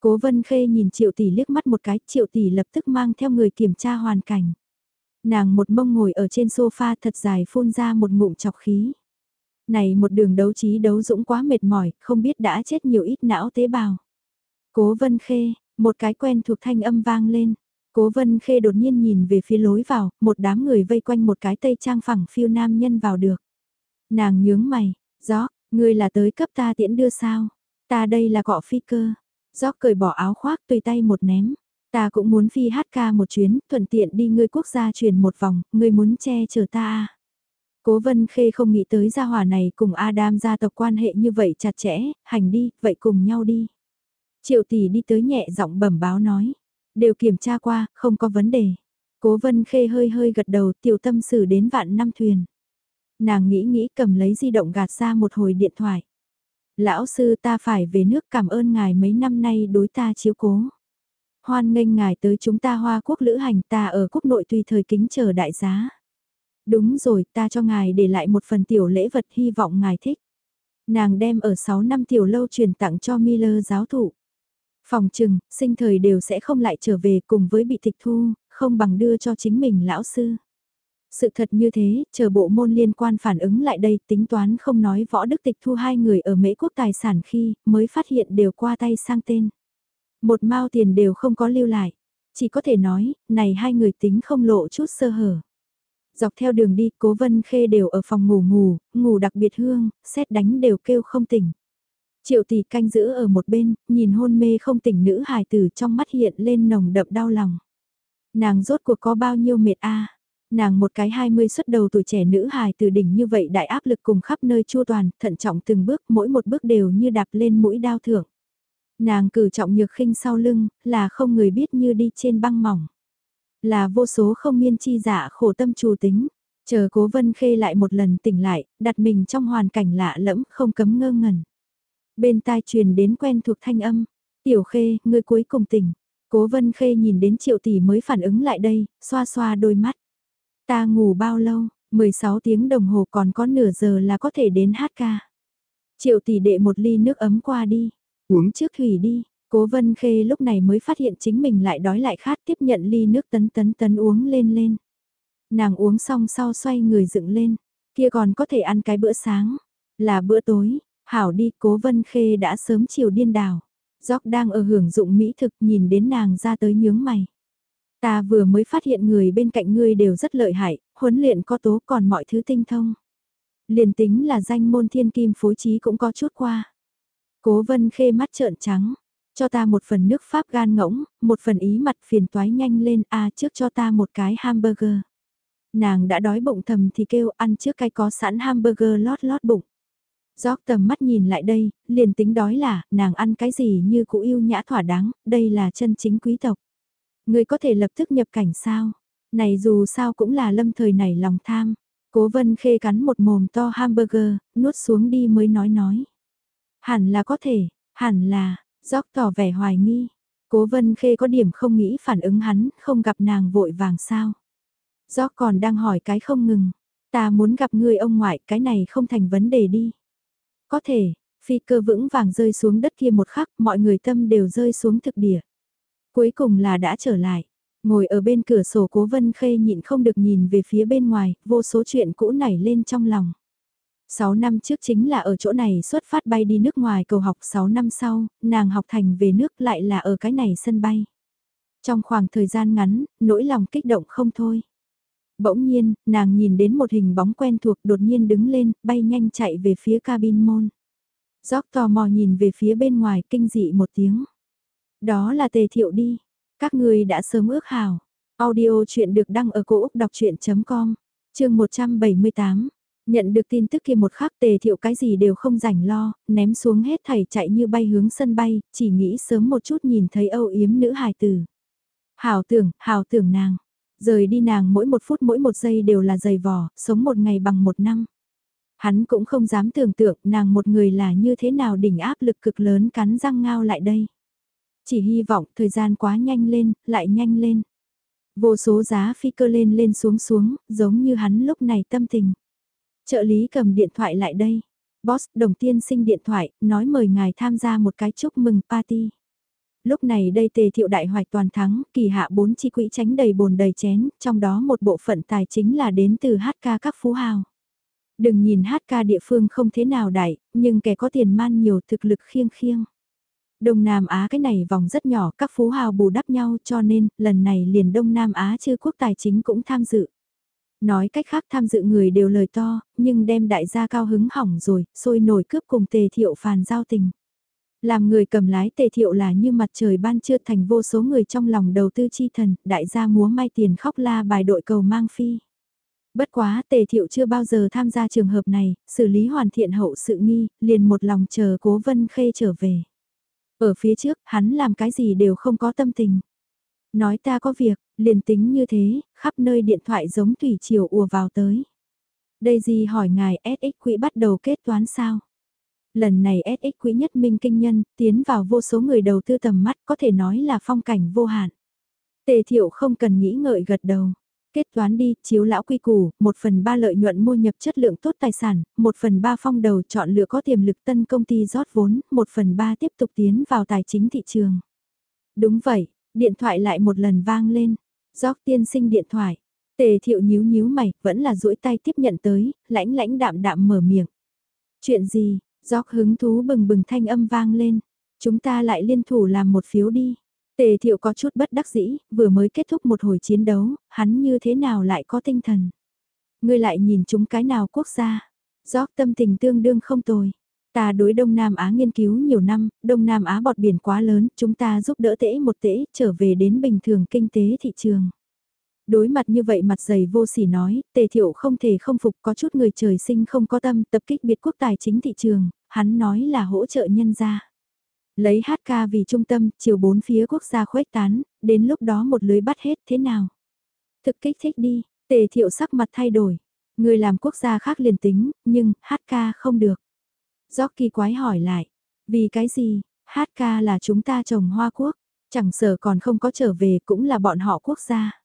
Cố Vân Khê nhìn Triệu Tỷ liếc mắt một cái, Triệu Tỷ lập tức mang theo người kiểm tra hoàn cảnh. Nàng một mông ngồi ở trên sofa thật dài phun ra một ngụm chọc khí. Này một đường đấu trí đấu dũng quá mệt mỏi, không biết đã chết nhiều ít não tế bào. Cố Vân Khê, một cái quen thuộc thanh âm vang lên. Cố Vân Khê đột nhiên nhìn về phía lối vào, một đám người vây quanh một cái tây trang phẳng phiêu nam nhân vào được. Nàng nhướng mày, gió, ngươi là tới cấp ta tiễn đưa sao? Ta đây là cọ phi cơ. Gió cởi bỏ áo khoác tùy tay một ném. Ta cũng muốn phi hát ca một chuyến, thuận tiện đi ngươi quốc gia truyền một vòng, ngươi muốn che chở ta à? Cố Vân Khê không nghĩ tới gia hỏa này cùng Adam gia tộc quan hệ như vậy chặt chẽ, hành đi, vậy cùng nhau đi. Triệu tỷ đi tới nhẹ giọng bẩm báo nói. Đều kiểm tra qua, không có vấn đề. Cố vân khê hơi hơi gật đầu tiểu tâm xử đến vạn năm thuyền. Nàng nghĩ nghĩ cầm lấy di động gạt ra một hồi điện thoại. Lão sư ta phải về nước cảm ơn ngài mấy năm nay đối ta chiếu cố. Hoan nghênh ngài tới chúng ta hoa quốc lữ hành ta ở quốc nội tùy thời kính chờ đại giá. Đúng rồi, ta cho ngài để lại một phần tiểu lễ vật hy vọng ngài thích. Nàng đem ở 6 năm tiểu lâu truyền tặng cho Miller giáo thụ. Phòng trừng, sinh thời đều sẽ không lại trở về cùng với bị tịch thu, không bằng đưa cho chính mình lão sư. Sự thật như thế, chờ bộ môn liên quan phản ứng lại đây tính toán không nói võ đức tịch thu hai người ở Mễ quốc tài sản khi mới phát hiện đều qua tay sang tên. Một mao tiền đều không có lưu lại. Chỉ có thể nói, này hai người tính không lộ chút sơ hở. Dọc theo đường đi, cố vân khê đều ở phòng ngủ ngủ, ngủ đặc biệt hương, xét đánh đều kêu không tỉnh. Triệu tỷ canh giữ ở một bên, nhìn hôn mê không tỉnh nữ hài tử trong mắt hiện lên nồng đậm đau lòng. Nàng rốt cuộc có bao nhiêu mệt a Nàng một cái 20 xuất đầu tuổi trẻ nữ hài từ đỉnh như vậy đại áp lực cùng khắp nơi chua toàn, thận trọng từng bước, mỗi một bước đều như đạp lên mũi đao thưởng. Nàng cử trọng nhược khinh sau lưng, là không người biết như đi trên băng mỏng. Là vô số không miên chi dạ khổ tâm trù tính. Chờ cố vân khê lại một lần tỉnh lại, đặt mình trong hoàn cảnh lạ lẫm, không cấm ngơ ngẩn. Bên tai truyền đến quen thuộc thanh âm. Tiểu khê, người cuối cùng tỉnh. Cố vân khê nhìn đến triệu tỷ mới phản ứng lại đây, xoa xoa đôi mắt. Ta ngủ bao lâu, 16 tiếng đồng hồ còn có nửa giờ là có thể đến hát ca. Triệu tỷ đệ một ly nước ấm qua đi, uống trước thủy đi. Cố Vân Khê lúc này mới phát hiện chính mình lại đói lại khát tiếp nhận ly nước tấn tấn tấn uống lên lên. Nàng uống xong sau xoay người dựng lên, kia còn có thể ăn cái bữa sáng, là bữa tối, hảo đi Cố Vân Khê đã sớm chiều điên đảo. Gióc đang ở hưởng dụng mỹ thực nhìn đến nàng ra tới nhướng mày. Ta vừa mới phát hiện người bên cạnh ngươi đều rất lợi hại, huấn luyện có tố còn mọi thứ tinh thông. Liền tính là danh môn thiên kim phối trí cũng có chút qua. Cố vân khê mắt trợn trắng, cho ta một phần nước pháp gan ngỗng, một phần ý mặt phiền toái nhanh lên a trước cho ta một cái hamburger. Nàng đã đói bụng thầm thì kêu ăn trước cái có sẵn hamburger lót lót bụng. Gióc tầm mắt nhìn lại đây, liền tính đói là, nàng ăn cái gì như cũ yêu nhã thỏa đáng, đây là chân chính quý tộc. Người có thể lập tức nhập cảnh sao? Này dù sao cũng là lâm thời này lòng tham. Cố vân khê cắn một mồm to hamburger, nuốt xuống đi mới nói nói. Hẳn là có thể, hẳn là, Gióc tỏ vẻ hoài nghi. Cố vân khê có điểm không nghĩ phản ứng hắn, không gặp nàng vội vàng sao. Gióc còn đang hỏi cái không ngừng. Ta muốn gặp người ông ngoại, cái này không thành vấn đề đi. Có thể, phi cơ vững vàng rơi xuống đất kia một khắc, mọi người tâm đều rơi xuống thực địa. Cuối cùng là đã trở lại. Ngồi ở bên cửa sổ cố vân khê nhịn không được nhìn về phía bên ngoài, vô số chuyện cũ nảy lên trong lòng. 6 năm trước chính là ở chỗ này xuất phát bay đi nước ngoài cầu học 6 năm sau, nàng học thành về nước lại là ở cái này sân bay. Trong khoảng thời gian ngắn, nỗi lòng kích động không thôi. Bỗng nhiên, nàng nhìn đến một hình bóng quen thuộc đột nhiên đứng lên, bay nhanh chạy về phía cabin môn. Gióc tò mò nhìn về phía bên ngoài kinh dị một tiếng. Đó là tề thiệu đi. Các người đã sớm ước hào. Audio chuyện được đăng ở cổ Úc đọc chuyện.com, chương 178. Nhận được tin tức kia một khắc tề thiệu cái gì đều không rảnh lo, ném xuống hết thảy chạy như bay hướng sân bay, chỉ nghĩ sớm một chút nhìn thấy âu yếm nữ hài tử. Hào tưởng, hào tưởng nàng. Rời đi nàng mỗi một phút mỗi một giây đều là dày vò, sống một ngày bằng một năm. Hắn cũng không dám tưởng tượng nàng một người là như thế nào đỉnh áp lực cực lớn cắn răng ngao lại đây. Chỉ hy vọng thời gian quá nhanh lên, lại nhanh lên. Vô số giá phi cơ lên lên xuống xuống, giống như hắn lúc này tâm tình. Trợ lý cầm điện thoại lại đây. Boss đồng tiên sinh điện thoại, nói mời ngài tham gia một cái chúc mừng party. Lúc này đây tề thiệu đại hoạch toàn thắng, kỳ hạ bốn chi quỹ tránh đầy bồn đầy chén, trong đó một bộ phận tài chính là đến từ hk các phú hào. Đừng nhìn hk địa phương không thế nào đại, nhưng kẻ có tiền man nhiều thực lực khiêng khiêng. Đông Nam Á cái này vòng rất nhỏ, các phú hào bù đắp nhau cho nên, lần này liền Đông Nam Á chư quốc tài chính cũng tham dự. Nói cách khác tham dự người đều lời to, nhưng đem đại gia cao hứng hỏng rồi, sôi nổi cướp cùng tề thiệu phàn giao tình. Làm người cầm lái tề thiệu là như mặt trời ban trưa thành vô số người trong lòng đầu tư chi thần, đại gia múa may tiền khóc la bài đội cầu mang phi. Bất quá tề thiệu chưa bao giờ tham gia trường hợp này, xử lý hoàn thiện hậu sự nghi, liền một lòng chờ cố vân khê trở về. Ở phía trước, hắn làm cái gì đều không có tâm tình. Nói ta có việc, liền tính như thế, khắp nơi điện thoại giống thủy triều ùa vào tới. Đây gì hỏi ngài SX quỹ bắt đầu kết toán sao? Lần này SX quỹ nhất minh kinh nhân, tiến vào vô số người đầu tư tầm mắt có thể nói là phong cảnh vô hạn. Tề thiệu không cần nghĩ ngợi gật đầu. Kết toán đi, chiếu lão quy củ, một phần ba lợi nhuận mua nhập chất lượng tốt tài sản, một phần ba phong đầu chọn lựa có tiềm lực tân công ty rót vốn, một phần ba tiếp tục tiến vào tài chính thị trường. Đúng vậy, điện thoại lại một lần vang lên. Gióc tiên sinh điện thoại. Tề thiệu nhíu nhíu mày, vẫn là duỗi tay tiếp nhận tới, lãnh lãnh đạm đạm mở miệng. Chuyện gì, gióc hứng thú bừng bừng thanh âm vang lên. Chúng ta lại liên thủ làm một phiếu đi. Tề thiệu có chút bất đắc dĩ, vừa mới kết thúc một hồi chiến đấu, hắn như thế nào lại có tinh thần. Ngươi lại nhìn chúng cái nào quốc gia. Gióc tâm tình tương đương không tồi. Ta đối Đông Nam Á nghiên cứu nhiều năm, Đông Nam Á bọt biển quá lớn, chúng ta giúp đỡ tễ một tễ, trở về đến bình thường kinh tế thị trường. Đối mặt như vậy mặt dày vô sỉ nói, tề thiệu không thể không phục có chút người trời sinh không có tâm tập kích biệt quốc tài chính thị trường, hắn nói là hỗ trợ nhân gia. Lấy HK vì trung tâm, chiều bốn phía quốc gia khuếch tán, đến lúc đó một lưới bắt hết thế nào? Thực kích thích đi, tề thiệu sắc mặt thay đổi. Người làm quốc gia khác liền tính, nhưng HK không được. Gióc kỳ quái hỏi lại, vì cái gì, HK là chúng ta trồng hoa quốc, chẳng sợ còn không có trở về cũng là bọn họ quốc gia.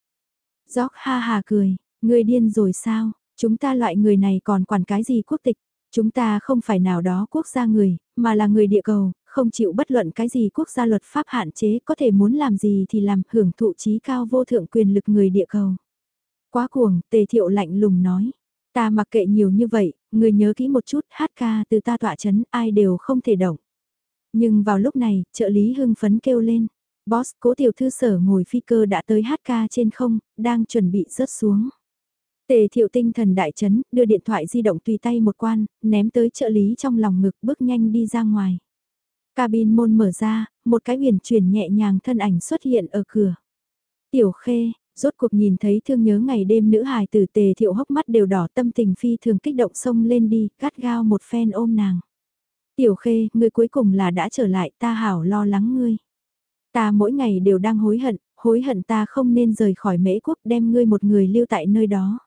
Gióc ha hà cười, người điên rồi sao, chúng ta loại người này còn quản cái gì quốc tịch, chúng ta không phải nào đó quốc gia người, mà là người địa cầu, không chịu bất luận cái gì quốc gia luật pháp hạn chế có thể muốn làm gì thì làm hưởng thụ trí cao vô thượng quyền lực người địa cầu. Quá cuồng, tề thiệu lạnh lùng nói. Ta mặc kệ nhiều như vậy, người nhớ kỹ một chút hát ca từ ta tọa chấn ai đều không thể động. Nhưng vào lúc này, trợ lý hưng phấn kêu lên. Boss, cố tiểu thư sở ngồi phi cơ đã tới hát ca trên không, đang chuẩn bị rớt xuống. Tề thiệu tinh thần đại chấn, đưa điện thoại di động tùy tay một quan, ném tới trợ lý trong lòng ngực bước nhanh đi ra ngoài. Cabin môn mở ra, một cái huyền chuyển nhẹ nhàng thân ảnh xuất hiện ở cửa. Tiểu khê, rốt cuộc nhìn thấy thương nhớ ngày đêm nữ hài tử tề thiệu hốc mắt đều đỏ tâm tình phi thường kích động sông lên đi, gắt gao một phen ôm nàng. Tiểu khê, ngươi cuối cùng là đã trở lại ta hảo lo lắng ngươi. Ta mỗi ngày đều đang hối hận, hối hận ta không nên rời khỏi mễ quốc đem ngươi một người lưu tại nơi đó.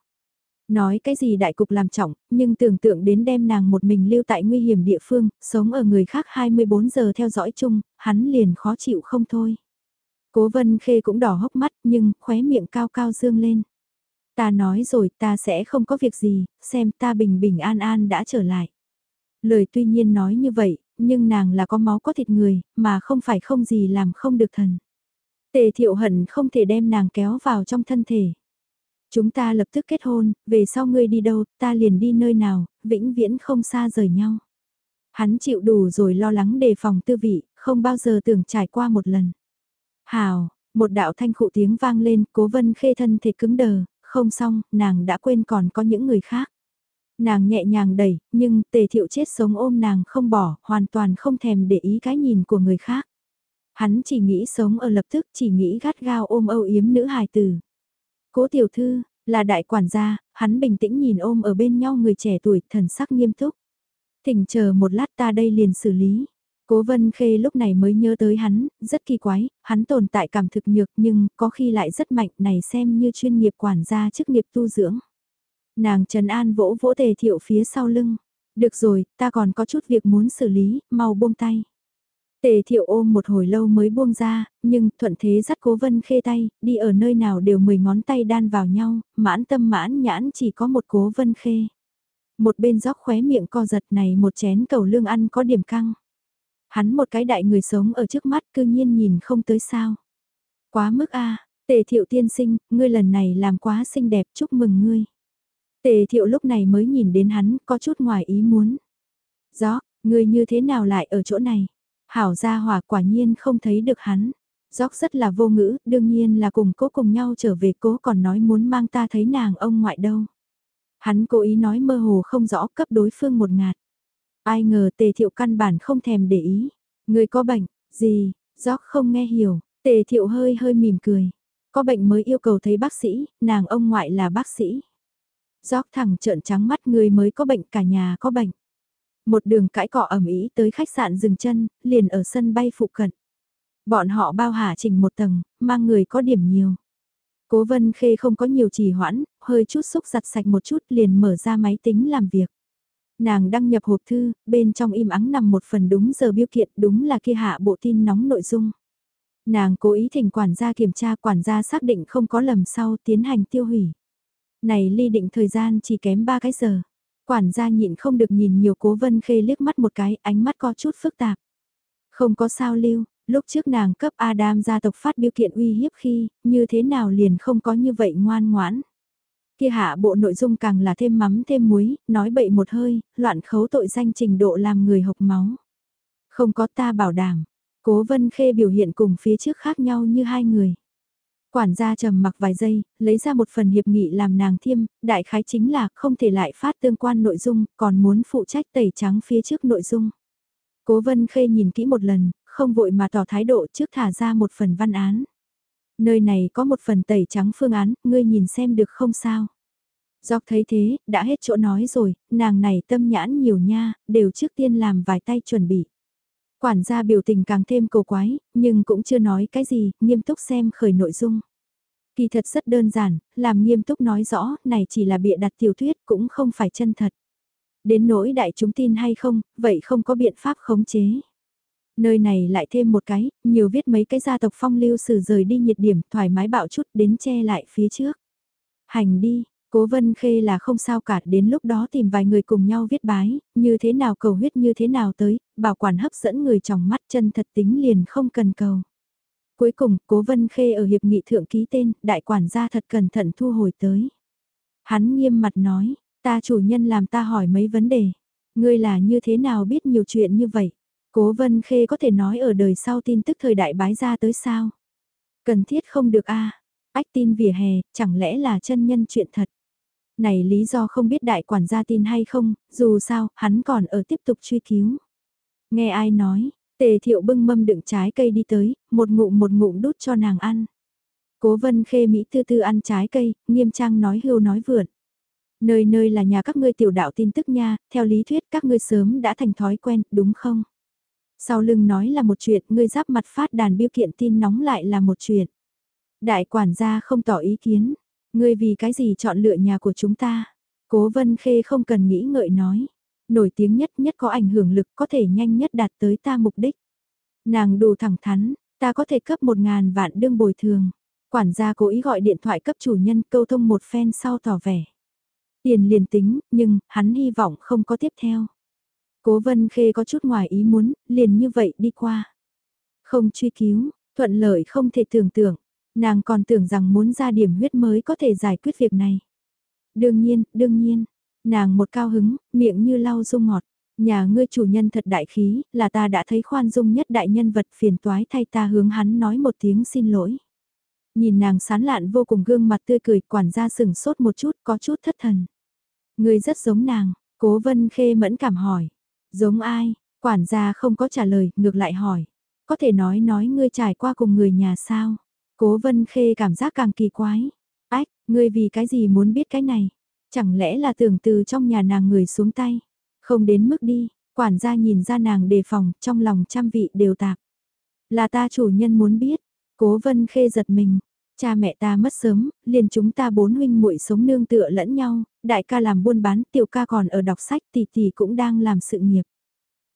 Nói cái gì đại cục làm trọng, nhưng tưởng tượng đến đem nàng một mình lưu tại nguy hiểm địa phương, sống ở người khác 24 giờ theo dõi chung, hắn liền khó chịu không thôi. Cố vân khê cũng đỏ hốc mắt nhưng khóe miệng cao cao dương lên. Ta nói rồi ta sẽ không có việc gì, xem ta bình bình an an đã trở lại. Lời tuy nhiên nói như vậy, nhưng nàng là có máu có thịt người, mà không phải không gì làm không được thần. Tề thiệu hận không thể đem nàng kéo vào trong thân thể. Chúng ta lập tức kết hôn, về sau ngươi đi đâu, ta liền đi nơi nào, vĩnh viễn không xa rời nhau. Hắn chịu đủ rồi lo lắng đề phòng tư vị, không bao giờ tưởng trải qua một lần. Hào, một đạo thanh khụ tiếng vang lên, cố vân khê thân thể cứng đờ, không xong, nàng đã quên còn có những người khác. Nàng nhẹ nhàng đẩy, nhưng tề thiệu chết sống ôm nàng không bỏ, hoàn toàn không thèm để ý cái nhìn của người khác. Hắn chỉ nghĩ sống ở lập tức, chỉ nghĩ gắt gao ôm âu yếm nữ hài tử. Cố tiểu thư, là đại quản gia, hắn bình tĩnh nhìn ôm ở bên nhau người trẻ tuổi, thần sắc nghiêm túc. Thỉnh chờ một lát ta đây liền xử lý. Cố Vân Khê lúc này mới nhớ tới hắn, rất kỳ quái, hắn tồn tại cảm thực nhược nhưng có khi lại rất mạnh này xem như chuyên nghiệp quản gia chức nghiệp tu dưỡng. Nàng Trần An vỗ vỗ tề thiệu phía sau lưng. Được rồi, ta còn có chút việc muốn xử lý, mau buông tay. Tề thiệu ôm một hồi lâu mới buông ra, nhưng thuận thế dắt cố vân khê tay, đi ở nơi nào đều mười ngón tay đan vào nhau, mãn tâm mãn nhãn chỉ có một cố vân khê. Một bên gióc khóe miệng co giật này một chén cầu lương ăn có điểm căng. Hắn một cái đại người sống ở trước mắt cư nhiên nhìn không tới sao. Quá mức a tề thiệu tiên sinh, ngươi lần này làm quá xinh đẹp chúc mừng ngươi. Tề thiệu lúc này mới nhìn đến hắn có chút ngoài ý muốn. Gió, ngươi như thế nào lại ở chỗ này? Hảo gia hỏa quả nhiên không thấy được hắn. Gióc rất là vô ngữ, đương nhiên là cùng cố cùng nhau trở về cố còn nói muốn mang ta thấy nàng ông ngoại đâu. Hắn cố ý nói mơ hồ không rõ cấp đối phương một ngạt. Ai ngờ tề thiệu căn bản không thèm để ý. Người có bệnh, gì, gióc không nghe hiểu, tề thiệu hơi hơi mỉm cười. Có bệnh mới yêu cầu thấy bác sĩ, nàng ông ngoại là bác sĩ. Gióc thẳng trợn trắng mắt người mới có bệnh cả nhà có bệnh. Một đường cãi cọ ẩm ý tới khách sạn dừng chân, liền ở sân bay phụ cận. Bọn họ bao hạ trình một tầng, mang người có điểm nhiều. Cố vân khê không có nhiều trì hoãn, hơi chút xúc giặt sạch một chút liền mở ra máy tính làm việc. Nàng đăng nhập hộp thư, bên trong im ắng nằm một phần đúng giờ biêu kiện đúng là kia hạ bộ tin nóng nội dung. Nàng cố ý thỉnh quản gia kiểm tra quản gia xác định không có lầm sau tiến hành tiêu hủy. Này ly định thời gian chỉ kém 3 cái giờ. Quản gia nhịn không được nhìn nhiều cố vân khê liếc mắt một cái, ánh mắt có chút phức tạp. Không có sao lưu, lúc trước nàng cấp Adam gia tộc phát biểu kiện uy hiếp khi, như thế nào liền không có như vậy ngoan ngoãn. Kia hạ bộ nội dung càng là thêm mắm thêm muối, nói bậy một hơi, loạn khấu tội danh trình độ làm người hộc máu. Không có ta bảo đảm, cố vân khê biểu hiện cùng phía trước khác nhau như hai người. Quản gia trầm mặc vài giây, lấy ra một phần hiệp nghị làm nàng thiêm, đại khái chính là không thể lại phát tương quan nội dung, còn muốn phụ trách tẩy trắng phía trước nội dung. Cố vân khê nhìn kỹ một lần, không vội mà tỏ thái độ trước thả ra một phần văn án. Nơi này có một phần tẩy trắng phương án, ngươi nhìn xem được không sao. Dọc thấy thế, đã hết chỗ nói rồi, nàng này tâm nhãn nhiều nha, đều trước tiên làm vài tay chuẩn bị. Quản gia biểu tình càng thêm cầu quái, nhưng cũng chưa nói cái gì, nghiêm túc xem khởi nội dung. Kỳ thật rất đơn giản, làm nghiêm túc nói rõ, này chỉ là bịa đặt tiểu thuyết cũng không phải chân thật. Đến nỗi đại chúng tin hay không, vậy không có biện pháp khống chế. Nơi này lại thêm một cái, nhiều viết mấy cái gia tộc phong lưu sử rời đi nhiệt điểm thoải mái bạo chút đến che lại phía trước. Hành đi, Cố vân khê là không sao cả đến lúc đó tìm vài người cùng nhau viết bái, như thế nào cầu huyết như thế nào tới, bảo quản hấp dẫn người trong mắt chân thật tính liền không cần cầu. Cuối cùng, cố vân khê ở hiệp nghị thượng ký tên, đại quản gia thật cẩn thận thu hồi tới. Hắn nghiêm mặt nói, ta chủ nhân làm ta hỏi mấy vấn đề. Ngươi là như thế nào biết nhiều chuyện như vậy? Cố vân khê có thể nói ở đời sau tin tức thời đại bái ra tới sao? Cần thiết không được a Ách tin vỉa hè, chẳng lẽ là chân nhân chuyện thật? Này lý do không biết đại quản gia tin hay không, dù sao, hắn còn ở tiếp tục truy cứu. Nghe ai nói, tề thiệu bưng mâm đựng trái cây đi tới, một ngụm một ngụm đút cho nàng ăn. Cố vân khê Mỹ tư tư ăn trái cây, nghiêm trang nói hưu nói vượn. Nơi nơi là nhà các ngươi tiểu đạo tin tức nha, theo lý thuyết các ngươi sớm đã thành thói quen, đúng không? Sau lưng nói là một chuyện, ngươi giáp mặt phát đàn biêu kiện tin nóng lại là một chuyện. Đại quản gia không tỏ ý kiến, Ngươi vì cái gì chọn lựa nhà của chúng ta? Cố Vân Khê không cần nghĩ ngợi nói. Nổi tiếng nhất nhất có ảnh hưởng lực có thể nhanh nhất đạt tới ta mục đích. Nàng đủ thẳng thắn, ta có thể cấp một ngàn vạn đương bồi thường. Quản gia cố ý gọi điện thoại cấp chủ nhân câu thông một phen sau tỏ vẻ. Tiền liền tính, nhưng hắn hy vọng không có tiếp theo. Cố Vân Khê có chút ngoài ý muốn, liền như vậy đi qua. Không truy cứu, thuận lợi không thể tưởng tượng, Nàng còn tưởng rằng muốn ra điểm huyết mới có thể giải quyết việc này. Đương nhiên, đương nhiên. Nàng một cao hứng, miệng như lau dung ngọt. Nhà ngươi chủ nhân thật đại khí, là ta đã thấy khoan dung nhất đại nhân vật phiền toái thay ta hướng hắn nói một tiếng xin lỗi. Nhìn nàng sán lạn vô cùng gương mặt tươi cười, quản gia sừng sốt một chút, có chút thất thần. Ngươi rất giống nàng, cố vân khê mẫn cảm hỏi. Giống ai, quản gia không có trả lời, ngược lại hỏi. Có thể nói nói ngươi trải qua cùng người nhà sao? Cố vân khê cảm giác càng kỳ quái. Ách, ngươi vì cái gì muốn biết cái này? Chẳng lẽ là tưởng từ trong nhà nàng người xuống tay? Không đến mức đi, quản gia nhìn ra nàng đề phòng, trong lòng trăm vị đều tạp. Là ta chủ nhân muốn biết. Cố vân khê giật mình. Cha mẹ ta mất sớm, liền chúng ta bốn huynh muội sống nương tựa lẫn nhau, đại ca làm buôn bán, tiểu ca còn ở đọc sách, tỷ tỷ cũng đang làm sự nghiệp.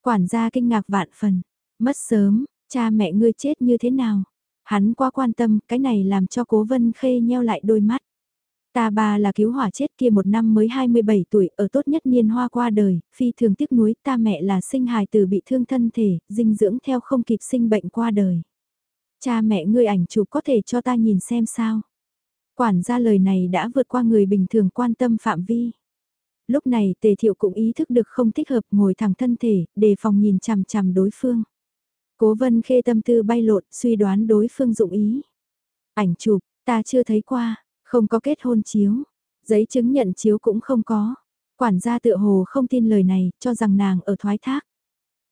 Quản gia kinh ngạc vạn phần, mất sớm, cha mẹ ngươi chết như thế nào? Hắn quá quan tâm, cái này làm cho cố vân khê nheo lại đôi mắt. Ta bà là cứu hỏa chết kia một năm mới 27 tuổi, ở tốt nhất niên hoa qua đời, phi thường tiếc nuối ta mẹ là sinh hài từ bị thương thân thể, dinh dưỡng theo không kịp sinh bệnh qua đời. Cha mẹ ngươi ảnh chụp có thể cho ta nhìn xem sao. Quản gia lời này đã vượt qua người bình thường quan tâm phạm vi. Lúc này tề thiệu cũng ý thức được không thích hợp ngồi thẳng thân thể, đề phòng nhìn chằm chằm đối phương. Cố vân khê tâm tư bay lộn, suy đoán đối phương dụng ý. Ảnh chụp, ta chưa thấy qua, không có kết hôn chiếu, giấy chứng nhận chiếu cũng không có. Quản gia tựa hồ không tin lời này, cho rằng nàng ở thoái thác.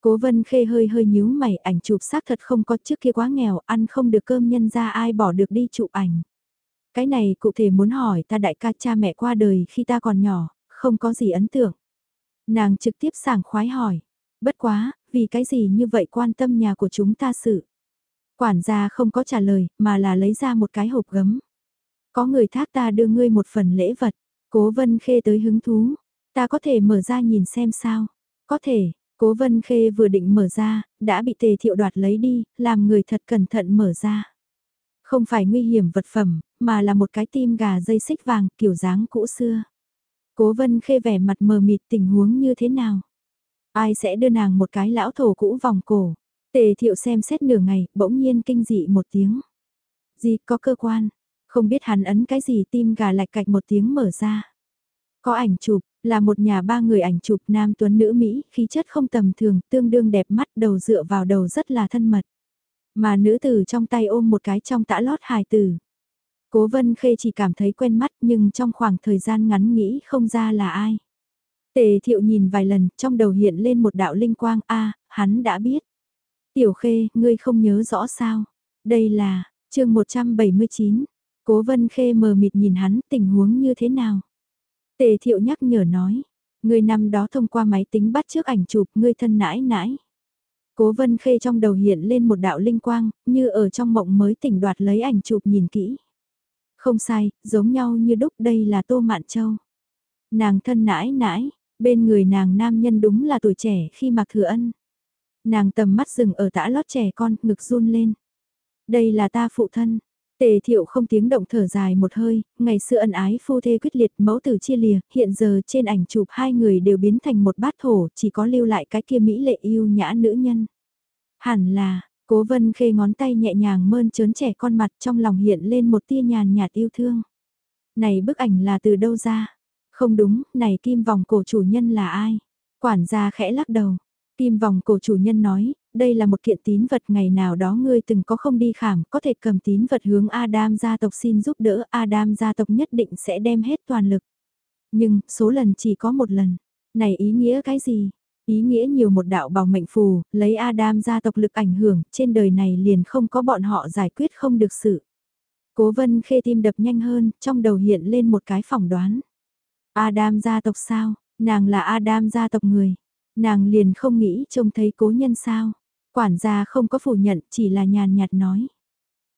Cố vân khê hơi hơi nhíu mày ảnh chụp xác thật không có trước kia quá nghèo, ăn không được cơm nhân ra ai bỏ được đi chụp ảnh. Cái này cụ thể muốn hỏi ta đại ca cha mẹ qua đời khi ta còn nhỏ, không có gì ấn tượng. Nàng trực tiếp sảng khoái hỏi, Bất quá, vì cái gì như vậy quan tâm nhà của chúng ta sự. Quản gia không có trả lời, mà là lấy ra một cái hộp gấm. Có người thác ta đưa ngươi một phần lễ vật, cố vân khê tới hứng thú. Ta có thể mở ra nhìn xem sao? Có thể, Cố Vân Khê vừa định mở ra, đã bị tề thiệu đoạt lấy đi, làm người thật cẩn thận mở ra. Không phải nguy hiểm vật phẩm, mà là một cái tim gà dây xích vàng kiểu dáng cũ xưa. Cố Vân Khê vẻ mặt mờ mịt tình huống như thế nào? Ai sẽ đưa nàng một cái lão thổ cũ vòng cổ? Tề thiệu xem xét nửa ngày, bỗng nhiên kinh dị một tiếng. Gì có cơ quan? Không biết hắn ấn cái gì tim gà lạch cạch một tiếng mở ra. Có ảnh chụp, là một nhà ba người ảnh chụp nam tuấn nữ Mỹ, khí chất không tầm thường, tương đương đẹp mắt đầu dựa vào đầu rất là thân mật. Mà nữ tử trong tay ôm một cái trong tã lót hài tử. Cố vân khê chỉ cảm thấy quen mắt nhưng trong khoảng thời gian ngắn nghĩ không ra là ai. Tề thiệu nhìn vài lần, trong đầu hiện lên một đạo linh quang, a hắn đã biết. Tiểu khê, ngươi không nhớ rõ sao. Đây là, chương 179. Cố vân khê mờ mịt nhìn hắn, tình huống như thế nào? Tề thiệu nhắc nhở nói, người năm đó thông qua máy tính bắt trước ảnh chụp ngươi thân nãi nãi. Cố vân khê trong đầu hiện lên một đạo linh quang, như ở trong mộng mới tỉnh đoạt lấy ảnh chụp nhìn kỹ. Không sai, giống nhau như đúc đây là Tô Mạn Châu. Nàng thân nãi nãi, bên người nàng nam nhân đúng là tuổi trẻ khi mặc thừa ân. Nàng tầm mắt dừng ở tã lót trẻ con, ngực run lên. Đây là ta phụ thân, Tề thiệu không tiếng động thở dài một hơi, ngày xưa ân ái phu thê quyết liệt mẫu tử chia lìa, hiện giờ trên ảnh chụp hai người đều biến thành một bát thổ, chỉ có lưu lại cái kia mỹ lệ yêu nhã nữ nhân. Hẳn là, cố vân khê ngón tay nhẹ nhàng mơn trớn trẻ con mặt trong lòng hiện lên một tia nhàn nhạt yêu thương. Này bức ảnh là từ đâu ra? Không đúng, này kim vòng cổ chủ nhân là ai? Quản gia khẽ lắc đầu. Kim vòng cổ chủ nhân nói, đây là một kiện tín vật ngày nào đó ngươi từng có không đi khảm, có thể cầm tín vật hướng Adam gia tộc xin giúp đỡ, Adam gia tộc nhất định sẽ đem hết toàn lực. Nhưng, số lần chỉ có một lần. Này ý nghĩa cái gì? Ý nghĩa nhiều một đạo bảo mệnh phù, lấy Adam gia tộc lực ảnh hưởng, trên đời này liền không có bọn họ giải quyết không được sự. Cố vân khê tim đập nhanh hơn, trong đầu hiện lên một cái phỏng đoán. Adam gia tộc sao? Nàng là Adam gia tộc người. Nàng liền không nghĩ trông thấy cố nhân sao? Quản gia không có phủ nhận, chỉ là nhàn nhạt nói.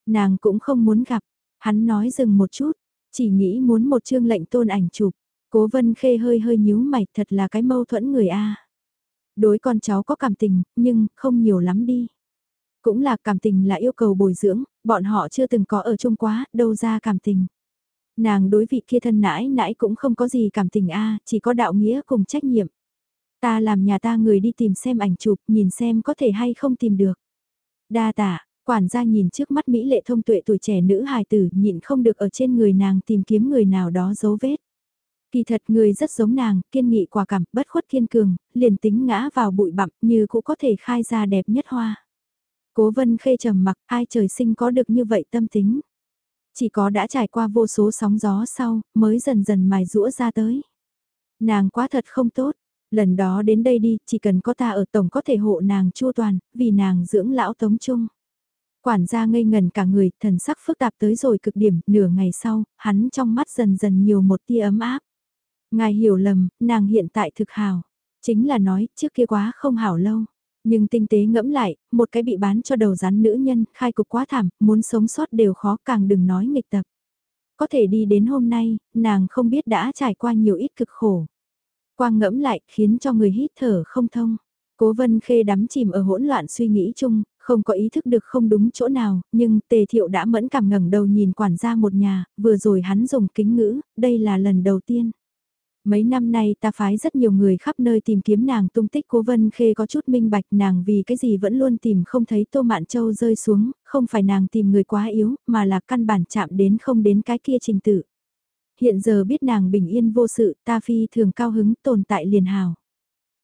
Nàng cũng không muốn gặp, hắn nói dừng một chút, chỉ nghĩ muốn một chương lệnh tôn ảnh chụp. Cố vân khê hơi hơi nhíu mày thật là cái mâu thuẫn người A. Đối con cháu có cảm tình, nhưng không nhiều lắm đi. Cũng là cảm tình là yêu cầu bồi dưỡng, bọn họ chưa từng có ở chung quá, đâu ra cảm tình. Nàng đối vị kia thân nãi nãi cũng không có gì cảm tình A, chỉ có đạo nghĩa cùng trách nhiệm. Ta làm nhà ta người đi tìm xem ảnh chụp, nhìn xem có thể hay không tìm được. Đa tạ, quản gia nhìn trước mắt Mỹ lệ thông tuệ tuổi trẻ nữ hài tử nhịn không được ở trên người nàng tìm kiếm người nào đó dấu vết. Kỳ thật người rất giống nàng, kiên nghị quả cảm, bất khuất kiên cường, liền tính ngã vào bụi bặm như cũng có thể khai ra đẹp nhất hoa. Cố vân khê trầm mặc, ai trời sinh có được như vậy tâm tính. Chỉ có đã trải qua vô số sóng gió sau, mới dần dần mài rũa ra tới. Nàng quá thật không tốt, Lần đó đến đây đi, chỉ cần có ta ở tổng có thể hộ nàng chua toàn, vì nàng dưỡng lão tống trung. Quản gia ngây ngần cả người, thần sắc phức tạp tới rồi cực điểm, nửa ngày sau, hắn trong mắt dần dần nhiều một tia ấm áp. Ngài hiểu lầm, nàng hiện tại thực hào. Chính là nói, trước kia quá không hảo lâu. Nhưng tinh tế ngẫm lại, một cái bị bán cho đầu rắn nữ nhân, khai cục quá thảm, muốn sống sót đều khó càng đừng nói nghịch tập. Có thể đi đến hôm nay, nàng không biết đã trải qua nhiều ít cực khổ. Quang ngẫm lại khiến cho người hít thở không thông. Cố vân khê đắm chìm ở hỗn loạn suy nghĩ chung, không có ý thức được không đúng chỗ nào, nhưng tề thiệu đã mẫn cảm ngẩng đầu nhìn quản gia một nhà, vừa rồi hắn dùng kính ngữ, đây là lần đầu tiên. Mấy năm nay ta phái rất nhiều người khắp nơi tìm kiếm nàng tung tích cố vân khê có chút minh bạch nàng vì cái gì vẫn luôn tìm không thấy tô mạn châu rơi xuống, không phải nàng tìm người quá yếu, mà là căn bản chạm đến không đến cái kia trình tự hiện giờ biết nàng bình yên vô sự, ta phi thường cao hứng tồn tại liền hào.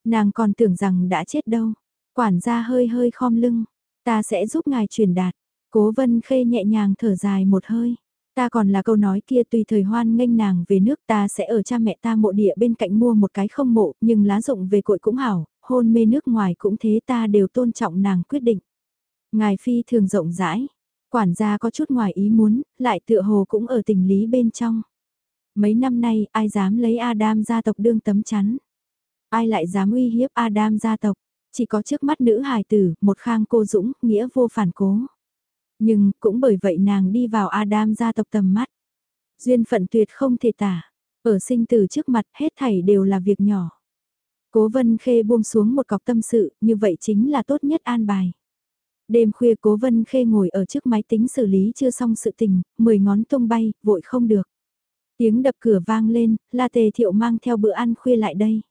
Nàng còn tưởng rằng đã chết đâu, quản gia hơi hơi khom lưng, ta sẽ giúp ngài truyền đạt, cố vân khê nhẹ nhàng thở dài một hơi. Ta còn là câu nói kia tùy thời hoan nghênh nàng về nước ta sẽ ở cha mẹ ta mộ địa bên cạnh mua một cái không mộ nhưng lá rụng về cội cũng hảo, hôn mê nước ngoài cũng thế ta đều tôn trọng nàng quyết định. Ngài phi thường rộng rãi, quản gia có chút ngoài ý muốn, lại tựa hồ cũng ở tình lý bên trong. Mấy năm nay, ai dám lấy Adam gia tộc đương tấm chắn? Ai lại dám uy hiếp Adam gia tộc? Chỉ có trước mắt nữ hài tử, một khang cô dũng, nghĩa vô phản cố. Nhưng, cũng bởi vậy nàng đi vào Adam gia tộc tầm mắt. Duyên phận tuyệt không thể tả. Ở sinh tử trước mặt hết thảy đều là việc nhỏ. Cố vân khê buông xuống một cọc tâm sự, như vậy chính là tốt nhất an bài. Đêm khuya cố vân khê ngồi ở trước máy tính xử lý chưa xong sự tình, mười ngón tung bay, vội không được. Tiếng đập cửa vang lên, là tề thiệu mang theo bữa ăn khuya lại đây.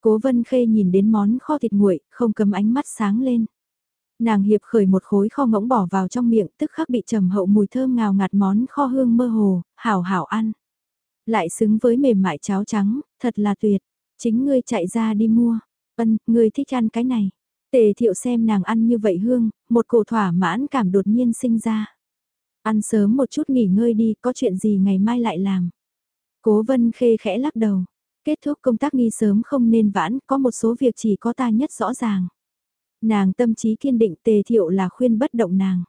Cố vân khê nhìn đến món kho thịt nguội, không cầm ánh mắt sáng lên. Nàng hiệp khởi một khối kho ngỗng bỏ vào trong miệng, tức khắc bị trầm hậu mùi thơm ngào ngạt món kho hương mơ hồ, hảo hảo ăn. Lại xứng với mềm mại cháo trắng, thật là tuyệt. Chính ngươi chạy ra đi mua. Ân, ngươi thích ăn cái này. Tề thiệu xem nàng ăn như vậy hương, một cổ thỏa mãn cảm đột nhiên sinh ra. Ăn sớm một chút nghỉ ngơi đi, có chuyện gì ngày mai lại làm. Cố vân khê khẽ lắc đầu. Kết thúc công tác nghi sớm không nên vãn, có một số việc chỉ có ta nhất rõ ràng. Nàng tâm trí kiên định tề thiệu là khuyên bất động nàng.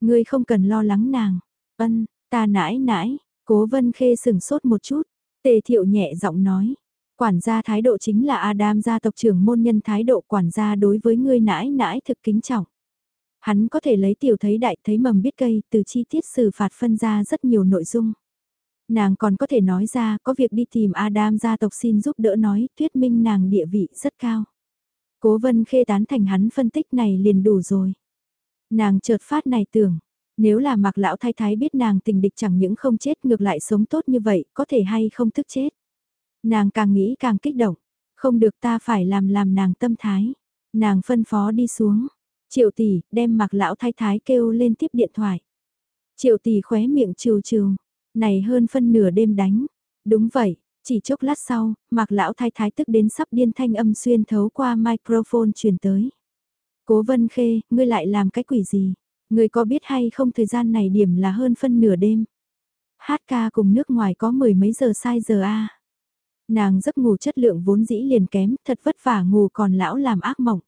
Ngươi không cần lo lắng nàng. Ân, ta nãi nãi, cố vân khê sừng sốt một chút. Tề thiệu nhẹ giọng nói. Quản gia thái độ chính là Adam gia tộc trưởng môn nhân thái độ quản gia đối với ngươi nãi nãi thực kính trọng. Hắn có thể lấy tiểu thấy đại thấy mầm biết cây từ chi tiết xử phạt phân ra rất nhiều nội dung. Nàng còn có thể nói ra có việc đi tìm Adam gia tộc xin giúp đỡ nói thuyết minh nàng địa vị rất cao. Cố vân khê tán thành hắn phân tích này liền đủ rồi. Nàng chợt phát này tưởng, nếu là mặc lão thái thái biết nàng tình địch chẳng những không chết ngược lại sống tốt như vậy, có thể hay không thức chết. Nàng càng nghĩ càng kích động, không được ta phải làm làm nàng tâm thái. Nàng phân phó đi xuống, triệu tỷ đem mặc lão thái thái kêu lên tiếp điện thoại. Triệu tỷ khóe miệng trừ trừ, này hơn phân nửa đêm đánh. Đúng vậy, chỉ chốc lát sau, mạc lão thái thái tức đến sắp điên thanh âm xuyên thấu qua microphone truyền tới. Cố vân khê, ngươi lại làm cái quỷ gì? Ngươi có biết hay không thời gian này điểm là hơn phân nửa đêm? Hát ca cùng nước ngoài có mười mấy giờ sai giờ a Nàng giấc ngủ chất lượng vốn dĩ liền kém, thật vất vả ngủ còn lão làm ác mộng.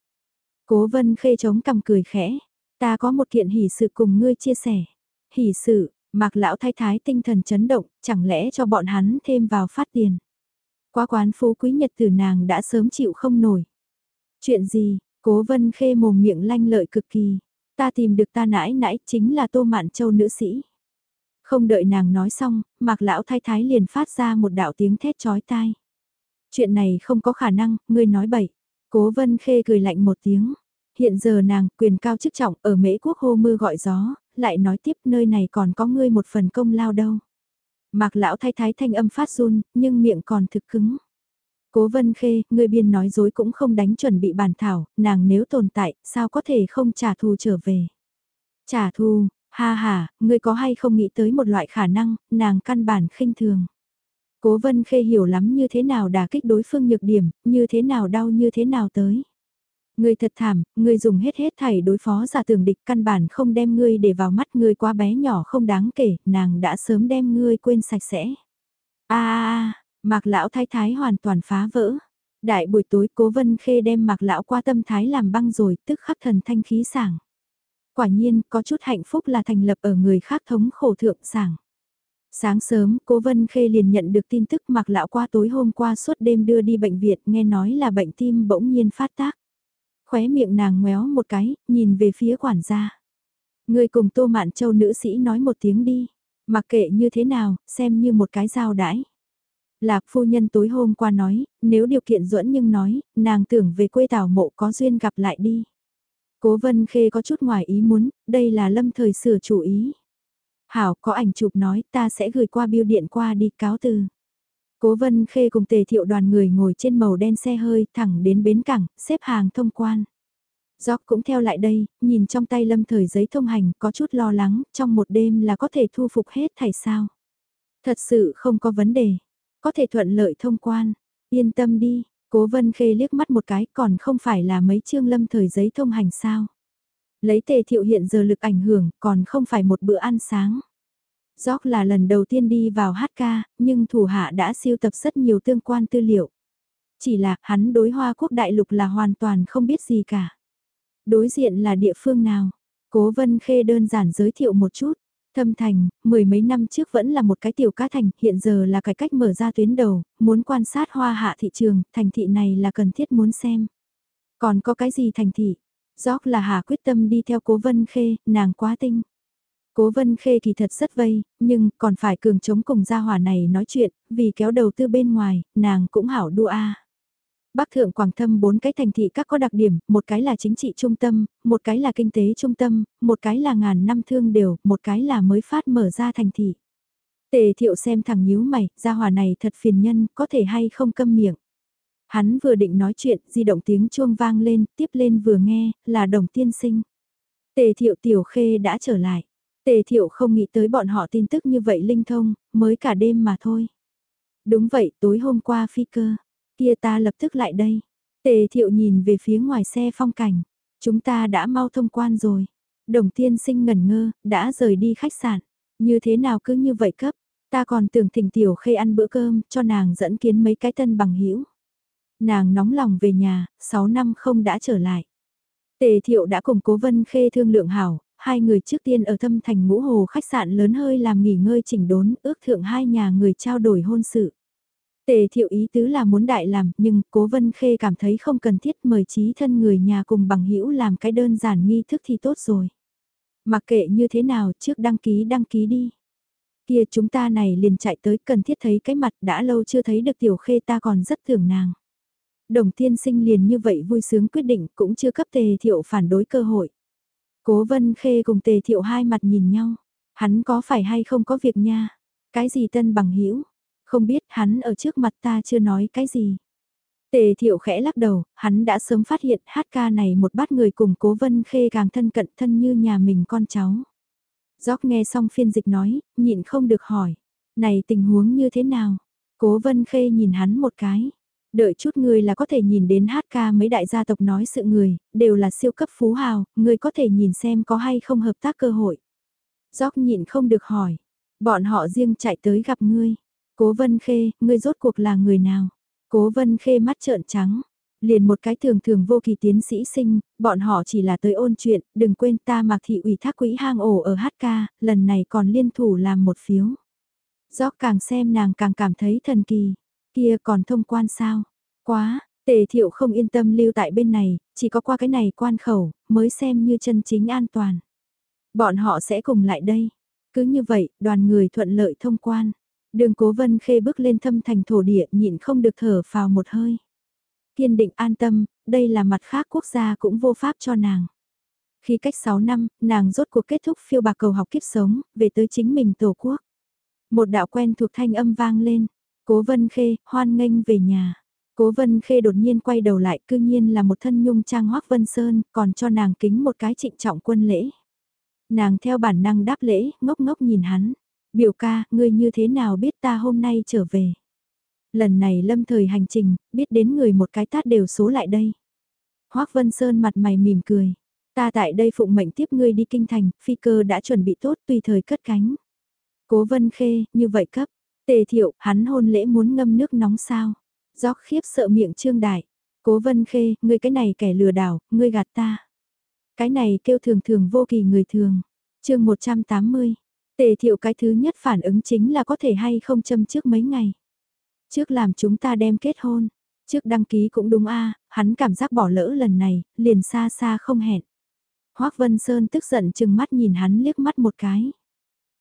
Cố vân khê chống cằm cười khẽ, ta có một kiện hỷ sự cùng ngươi chia sẻ. Hỷ sự, Mạc lão thái thái tinh thần chấn động, chẳng lẽ cho bọn hắn thêm vào phát tiền. Quá quán phú quý nhật tử nàng đã sớm chịu không nổi. Chuyện gì, cố vân khê mồm miệng lanh lợi cực kỳ. Ta tìm được ta nãi nãi chính là tô mạn châu nữ sĩ. Không đợi nàng nói xong, mạc lão thái thái liền phát ra một đạo tiếng thét chói tai. Chuyện này không có khả năng, ngươi nói bậy. Cố vân khê cười lạnh một tiếng. Hiện giờ nàng quyền cao chức trọng ở mễ quốc hô mưa gọi gió, lại nói tiếp nơi này còn có ngươi một phần công lao đâu. Mạc lão thái thái thanh âm phát run, nhưng miệng còn thực cứng. Cố vân khê, người biên nói dối cũng không đánh chuẩn bị bàn thảo, nàng nếu tồn tại, sao có thể không trả thù trở về. Trả thù, ha ha, ngươi có hay không nghĩ tới một loại khả năng, nàng căn bản khinh thường. Cố vân khê hiểu lắm như thế nào đả kích đối phương nhược điểm, như thế nào đau như thế nào tới. Ngươi thật thảm, ngươi dùng hết hết thảy đối phó giả tưởng địch căn bản không đem ngươi để vào mắt ngươi quá bé nhỏ không đáng kể, nàng đã sớm đem ngươi quên sạch sẽ. a a mạc lão thái thái hoàn toàn phá vỡ. Đại buổi tối cố vân khê đem mạc lão qua tâm thái làm băng rồi tức khắc thần thanh khí sảng. Quả nhiên có chút hạnh phúc là thành lập ở người khác thống khổ thượng sảng. Sáng sớm, cố Vân Khê liền nhận được tin tức mặc lão qua tối hôm qua suốt đêm đưa đi bệnh viện nghe nói là bệnh tim bỗng nhiên phát tác. Khóe miệng nàng ngoéo một cái, nhìn về phía quản gia. Người cùng Tô Mạn Châu nữ sĩ nói một tiếng đi, mặc kệ như thế nào, xem như một cái giao đãi. Lạc phu nhân tối hôm qua nói, nếu điều kiện duẫn nhưng nói, nàng tưởng về quê tảo mộ có duyên gặp lại đi. Cố vân khê có chút ngoài ý muốn, đây là lâm thời sửa chủ ý. Hảo có ảnh chụp nói ta sẽ gửi qua biêu điện qua đi cáo từ. Cố vân khê cùng tề thiệu đoàn người ngồi trên màu đen xe hơi thẳng đến bến cảng, xếp hàng thông quan. Gióc cũng theo lại đây, nhìn trong tay lâm thời giấy thông hành có chút lo lắng, trong một đêm là có thể thu phục hết thảy sao. Thật sự không có vấn đề, có thể thuận lợi thông quan, yên tâm đi, cố vân khê liếc mắt một cái còn không phải là mấy chương lâm thời giấy thông hành sao. Lấy tề thiệu hiện giờ lực ảnh hưởng còn không phải một bữa ăn sáng. Jock là lần đầu tiên đi vào hát ca, nhưng thủ hạ đã siêu tập rất nhiều tương quan tư liệu. Chỉ là hắn đối Hoa Quốc Đại Lục là hoàn toàn không biết gì cả. Đối diện là địa phương nào? Cố Vân Khê đơn giản giới thiệu một chút. Thâm Thành, mười mấy năm trước vẫn là một cái tiểu cá thành, hiện giờ là cái cách mở ra tuyến đầu, muốn quan sát hoa hạ thị trường, thành thị này là cần thiết muốn xem. Còn có cái gì thành thị? Gióc là hà quyết tâm đi theo cố Vân Khê, nàng quá tinh. Cố vân khê kỳ thật rất vây, nhưng còn phải cường chống cùng gia hỏa này nói chuyện, vì kéo đầu tư bên ngoài, nàng cũng hảo đua a. Bắc Thượng Quảng Thâm bốn cái thành thị các có đặc điểm, một cái là chính trị trung tâm, một cái là kinh tế trung tâm, một cái là ngàn năm thương đều, một cái là mới phát mở ra thành thị. Tề thiệu xem thằng nhíu mày, gia hỏa này thật phiền nhân, có thể hay không câm miệng. Hắn vừa định nói chuyện, di động tiếng chuông vang lên, tiếp lên vừa nghe, là đồng tiên sinh. Tề thiệu tiểu khê đã trở lại. Tề thiệu không nghĩ tới bọn họ tin tức như vậy linh thông, mới cả đêm mà thôi. Đúng vậy, tối hôm qua phi cơ, kia ta lập tức lại đây. Tề thiệu nhìn về phía ngoài xe phong cảnh, chúng ta đã mau thông quan rồi. Đồng tiên sinh ngẩn ngơ, đã rời đi khách sạn. Như thế nào cứ như vậy cấp, ta còn tưởng thỉnh tiểu khê ăn bữa cơm, cho nàng dẫn kiến mấy cái tân bằng hữu Nàng nóng lòng về nhà, 6 năm không đã trở lại. Tề thiệu đã cùng cố vân khê thương lượng hảo, hai người trước tiên ở thâm thành ngũ hồ khách sạn lớn hơi làm nghỉ ngơi chỉnh đốn, ước thượng hai nhà người trao đổi hôn sự. Tề thiệu ý tứ là muốn đại làm, nhưng cố vân khê cảm thấy không cần thiết mời trí thân người nhà cùng bằng hữu làm cái đơn giản nghi thức thì tốt rồi. Mặc kệ như thế nào trước đăng ký đăng ký đi. Kia chúng ta này liền chạy tới cần thiết thấy cái mặt đã lâu chưa thấy được tiểu khê ta còn rất thường nàng. Đồng tiên sinh liền như vậy vui sướng quyết định cũng chưa cấp tề thiệu phản đối cơ hội. Cố vân khê cùng tề thiệu hai mặt nhìn nhau. Hắn có phải hay không có việc nha? Cái gì tân bằng hữu Không biết hắn ở trước mặt ta chưa nói cái gì. Tề thiệu khẽ lắc đầu, hắn đã sớm phát hiện hát ca này một bát người cùng cố vân khê càng thân cận thân như nhà mình con cháu. Gióc nghe xong phiên dịch nói, nhịn không được hỏi. Này tình huống như thế nào? Cố vân khê nhìn hắn một cái. Đợi chút người là có thể nhìn đến hát ca mấy đại gia tộc nói sự người, đều là siêu cấp phú hào, người có thể nhìn xem có hay không hợp tác cơ hội. Gióc nhịn không được hỏi. Bọn họ riêng chạy tới gặp ngươi. Cố vân khê, ngươi rốt cuộc là người nào? Cố vân khê mắt trợn trắng. Liền một cái thường thường vô kỳ tiến sĩ sinh, bọn họ chỉ là tới ôn chuyện, đừng quên ta mặc thị ủy thác quỹ hang ổ ở HK, lần này còn liên thủ làm một phiếu. Gióc càng xem nàng càng cảm thấy thần kỳ, kia còn thông quan sao? Quá, tề thiệu không yên tâm lưu tại bên này, chỉ có qua cái này quan khẩu, mới xem như chân chính an toàn. Bọn họ sẽ cùng lại đây. Cứ như vậy, đoàn người thuận lợi thông quan. Đường cố vân khê bước lên thâm thành thổ địa nhịn không được thở vào một hơi. Kiên định an tâm, đây là mặt khác quốc gia cũng vô pháp cho nàng. Khi cách 6 năm, nàng rốt cuộc kết thúc phiêu bạc cầu học kiếp sống, về tới chính mình tổ quốc. Một đạo quen thuộc thanh âm vang lên, cố vân khê, hoan nghênh về nhà. Cố vân khê đột nhiên quay đầu lại cư nhiên là một thân nhung trang hoác vân sơn, còn cho nàng kính một cái trịnh trọng quân lễ. Nàng theo bản năng đáp lễ, ngốc ngốc nhìn hắn. Biểu ca, ngươi như thế nào biết ta hôm nay trở về? Lần này lâm thời hành trình, biết đến người một cái tát đều số lại đây. Hoắc Vân Sơn mặt mày mỉm cười. Ta tại đây phụng mệnh tiếp ngươi đi kinh thành, phi cơ đã chuẩn bị tốt tùy thời cất cánh. Cố Vân Khê, như vậy cấp. Tề thiệu, hắn hôn lễ muốn ngâm nước nóng sao. Gióc khiếp sợ miệng trương đại. Cố Vân Khê, ngươi cái này kẻ lừa đảo, ngươi gạt ta. Cái này kêu thường thường vô kỳ người thường. chương 180. Tề thiệu cái thứ nhất phản ứng chính là có thể hay không châm trước mấy ngày. Trước làm chúng ta đem kết hôn. Trước đăng ký cũng đúng a hắn cảm giác bỏ lỡ lần này, liền xa xa không hẹn. Hoác Vân Sơn tức giận chừng mắt nhìn hắn liếc mắt một cái.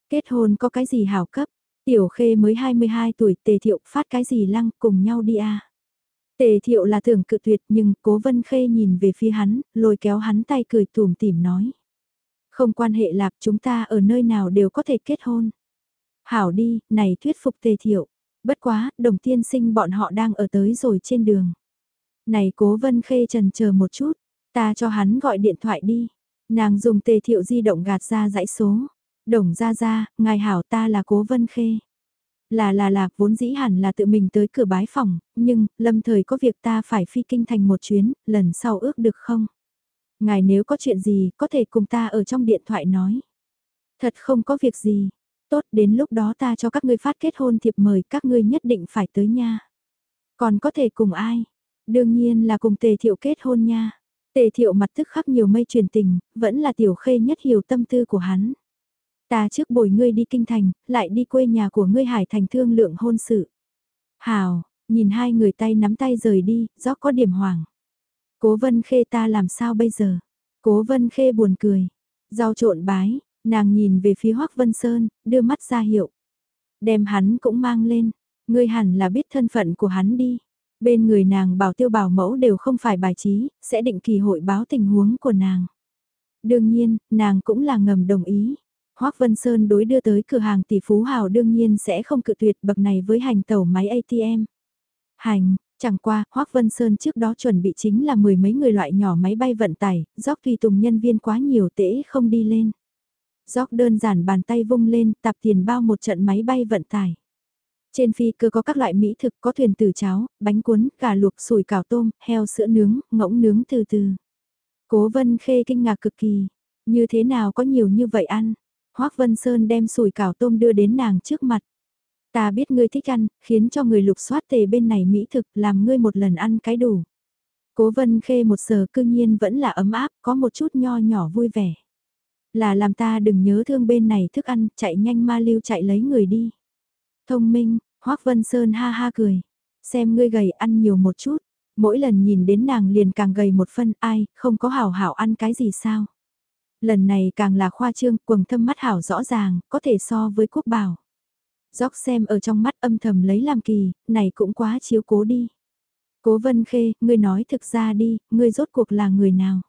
Kết hôn có cái gì hảo cấp, tiểu khê mới 22 tuổi tề thiệu phát cái gì lăng cùng nhau đi à? Tề thiệu là thường cự tuyệt nhưng cố vân khê nhìn về phía hắn, lôi kéo hắn tay cười tùm tìm nói. Không quan hệ lạp chúng ta ở nơi nào đều có thể kết hôn. Hảo đi, này thuyết phục tề thiệu. Bất quá, đồng tiên sinh bọn họ đang ở tới rồi trên đường. Này cố vân khê trần chờ một chút, ta cho hắn gọi điện thoại đi. Nàng dùng tề thiệu di động gạt ra dãy số. Đồng ra ra, ngài hảo ta là cố vân khê. Là là là, vốn dĩ hẳn là tự mình tới cửa bái phòng, nhưng, lâm thời có việc ta phải phi kinh thành một chuyến, lần sau ước được không? Ngài nếu có chuyện gì, có thể cùng ta ở trong điện thoại nói. Thật không có việc gì, Tốt đến lúc đó ta cho các ngươi phát kết hôn thiệp mời các ngươi nhất định phải tới nha. Còn có thể cùng ai? Đương nhiên là cùng tề thiệu kết hôn nha. Tề thiệu mặt tức khắc nhiều mây truyền tình, vẫn là tiểu khê nhất hiểu tâm tư của hắn. Ta trước bồi ngươi đi kinh thành, lại đi quê nhà của ngươi hải thành thương lượng hôn sự. Hào, nhìn hai người tay nắm tay rời đi, gió có điểm hoàng. Cố vân khê ta làm sao bây giờ? Cố vân khê buồn cười. Rau trộn bái, Nàng nhìn về phía Hoác Vân Sơn, đưa mắt ra hiệu. Đem hắn cũng mang lên, ngươi hẳn là biết thân phận của hắn đi. Bên người nàng bảo tiêu bảo mẫu đều không phải bài trí, sẽ định kỳ hội báo tình huống của nàng. Đương nhiên, nàng cũng là ngầm đồng ý. Hoác Vân Sơn đối đưa tới cửa hàng tỷ phú hào đương nhiên sẽ không cự tuyệt bậc này với hành tàu máy ATM. Hành, chẳng qua, Hoác Vân Sơn trước đó chuẩn bị chính là mười mấy người loại nhỏ máy bay vận tải, Gióc tùy tùng nhân viên quá nhiều tễ không đi lên. Gióc đơn giản bàn tay vung lên, tạp tiền bao một trận máy bay vận tải. Trên phi cơ có các loại mỹ thực, có thuyền từ cháo, bánh cuốn, gà luộc, sủi cảo tôm, heo sữa nướng, ngỗng nướng từ từ. Cố Vân Khê kinh ngạc cực kỳ, như thế nào có nhiều như vậy ăn. Hoác Vân Sơn đem sùi cảo tôm đưa đến nàng trước mặt. Ta biết ngươi thích ăn, khiến cho người lục soát tề bên này mỹ thực, làm ngươi một lần ăn cái đủ. Cố Vân Khê một giờ cư nhiên vẫn là ấm áp, có một chút nho nhỏ vui vẻ. Là làm ta đừng nhớ thương bên này thức ăn, chạy nhanh ma lưu chạy lấy người đi. Thông minh, Hoác Vân Sơn ha ha cười. Xem ngươi gầy ăn nhiều một chút, mỗi lần nhìn đến nàng liền càng gầy một phân, ai, không có hảo hảo ăn cái gì sao. Lần này càng là khoa trương, quầng thâm mắt hảo rõ ràng, có thể so với quốc bảo. Dóc xem ở trong mắt âm thầm lấy làm kỳ, này cũng quá chiếu cố đi. Cố Vân Khê, ngươi nói thực ra đi, ngươi rốt cuộc là người nào?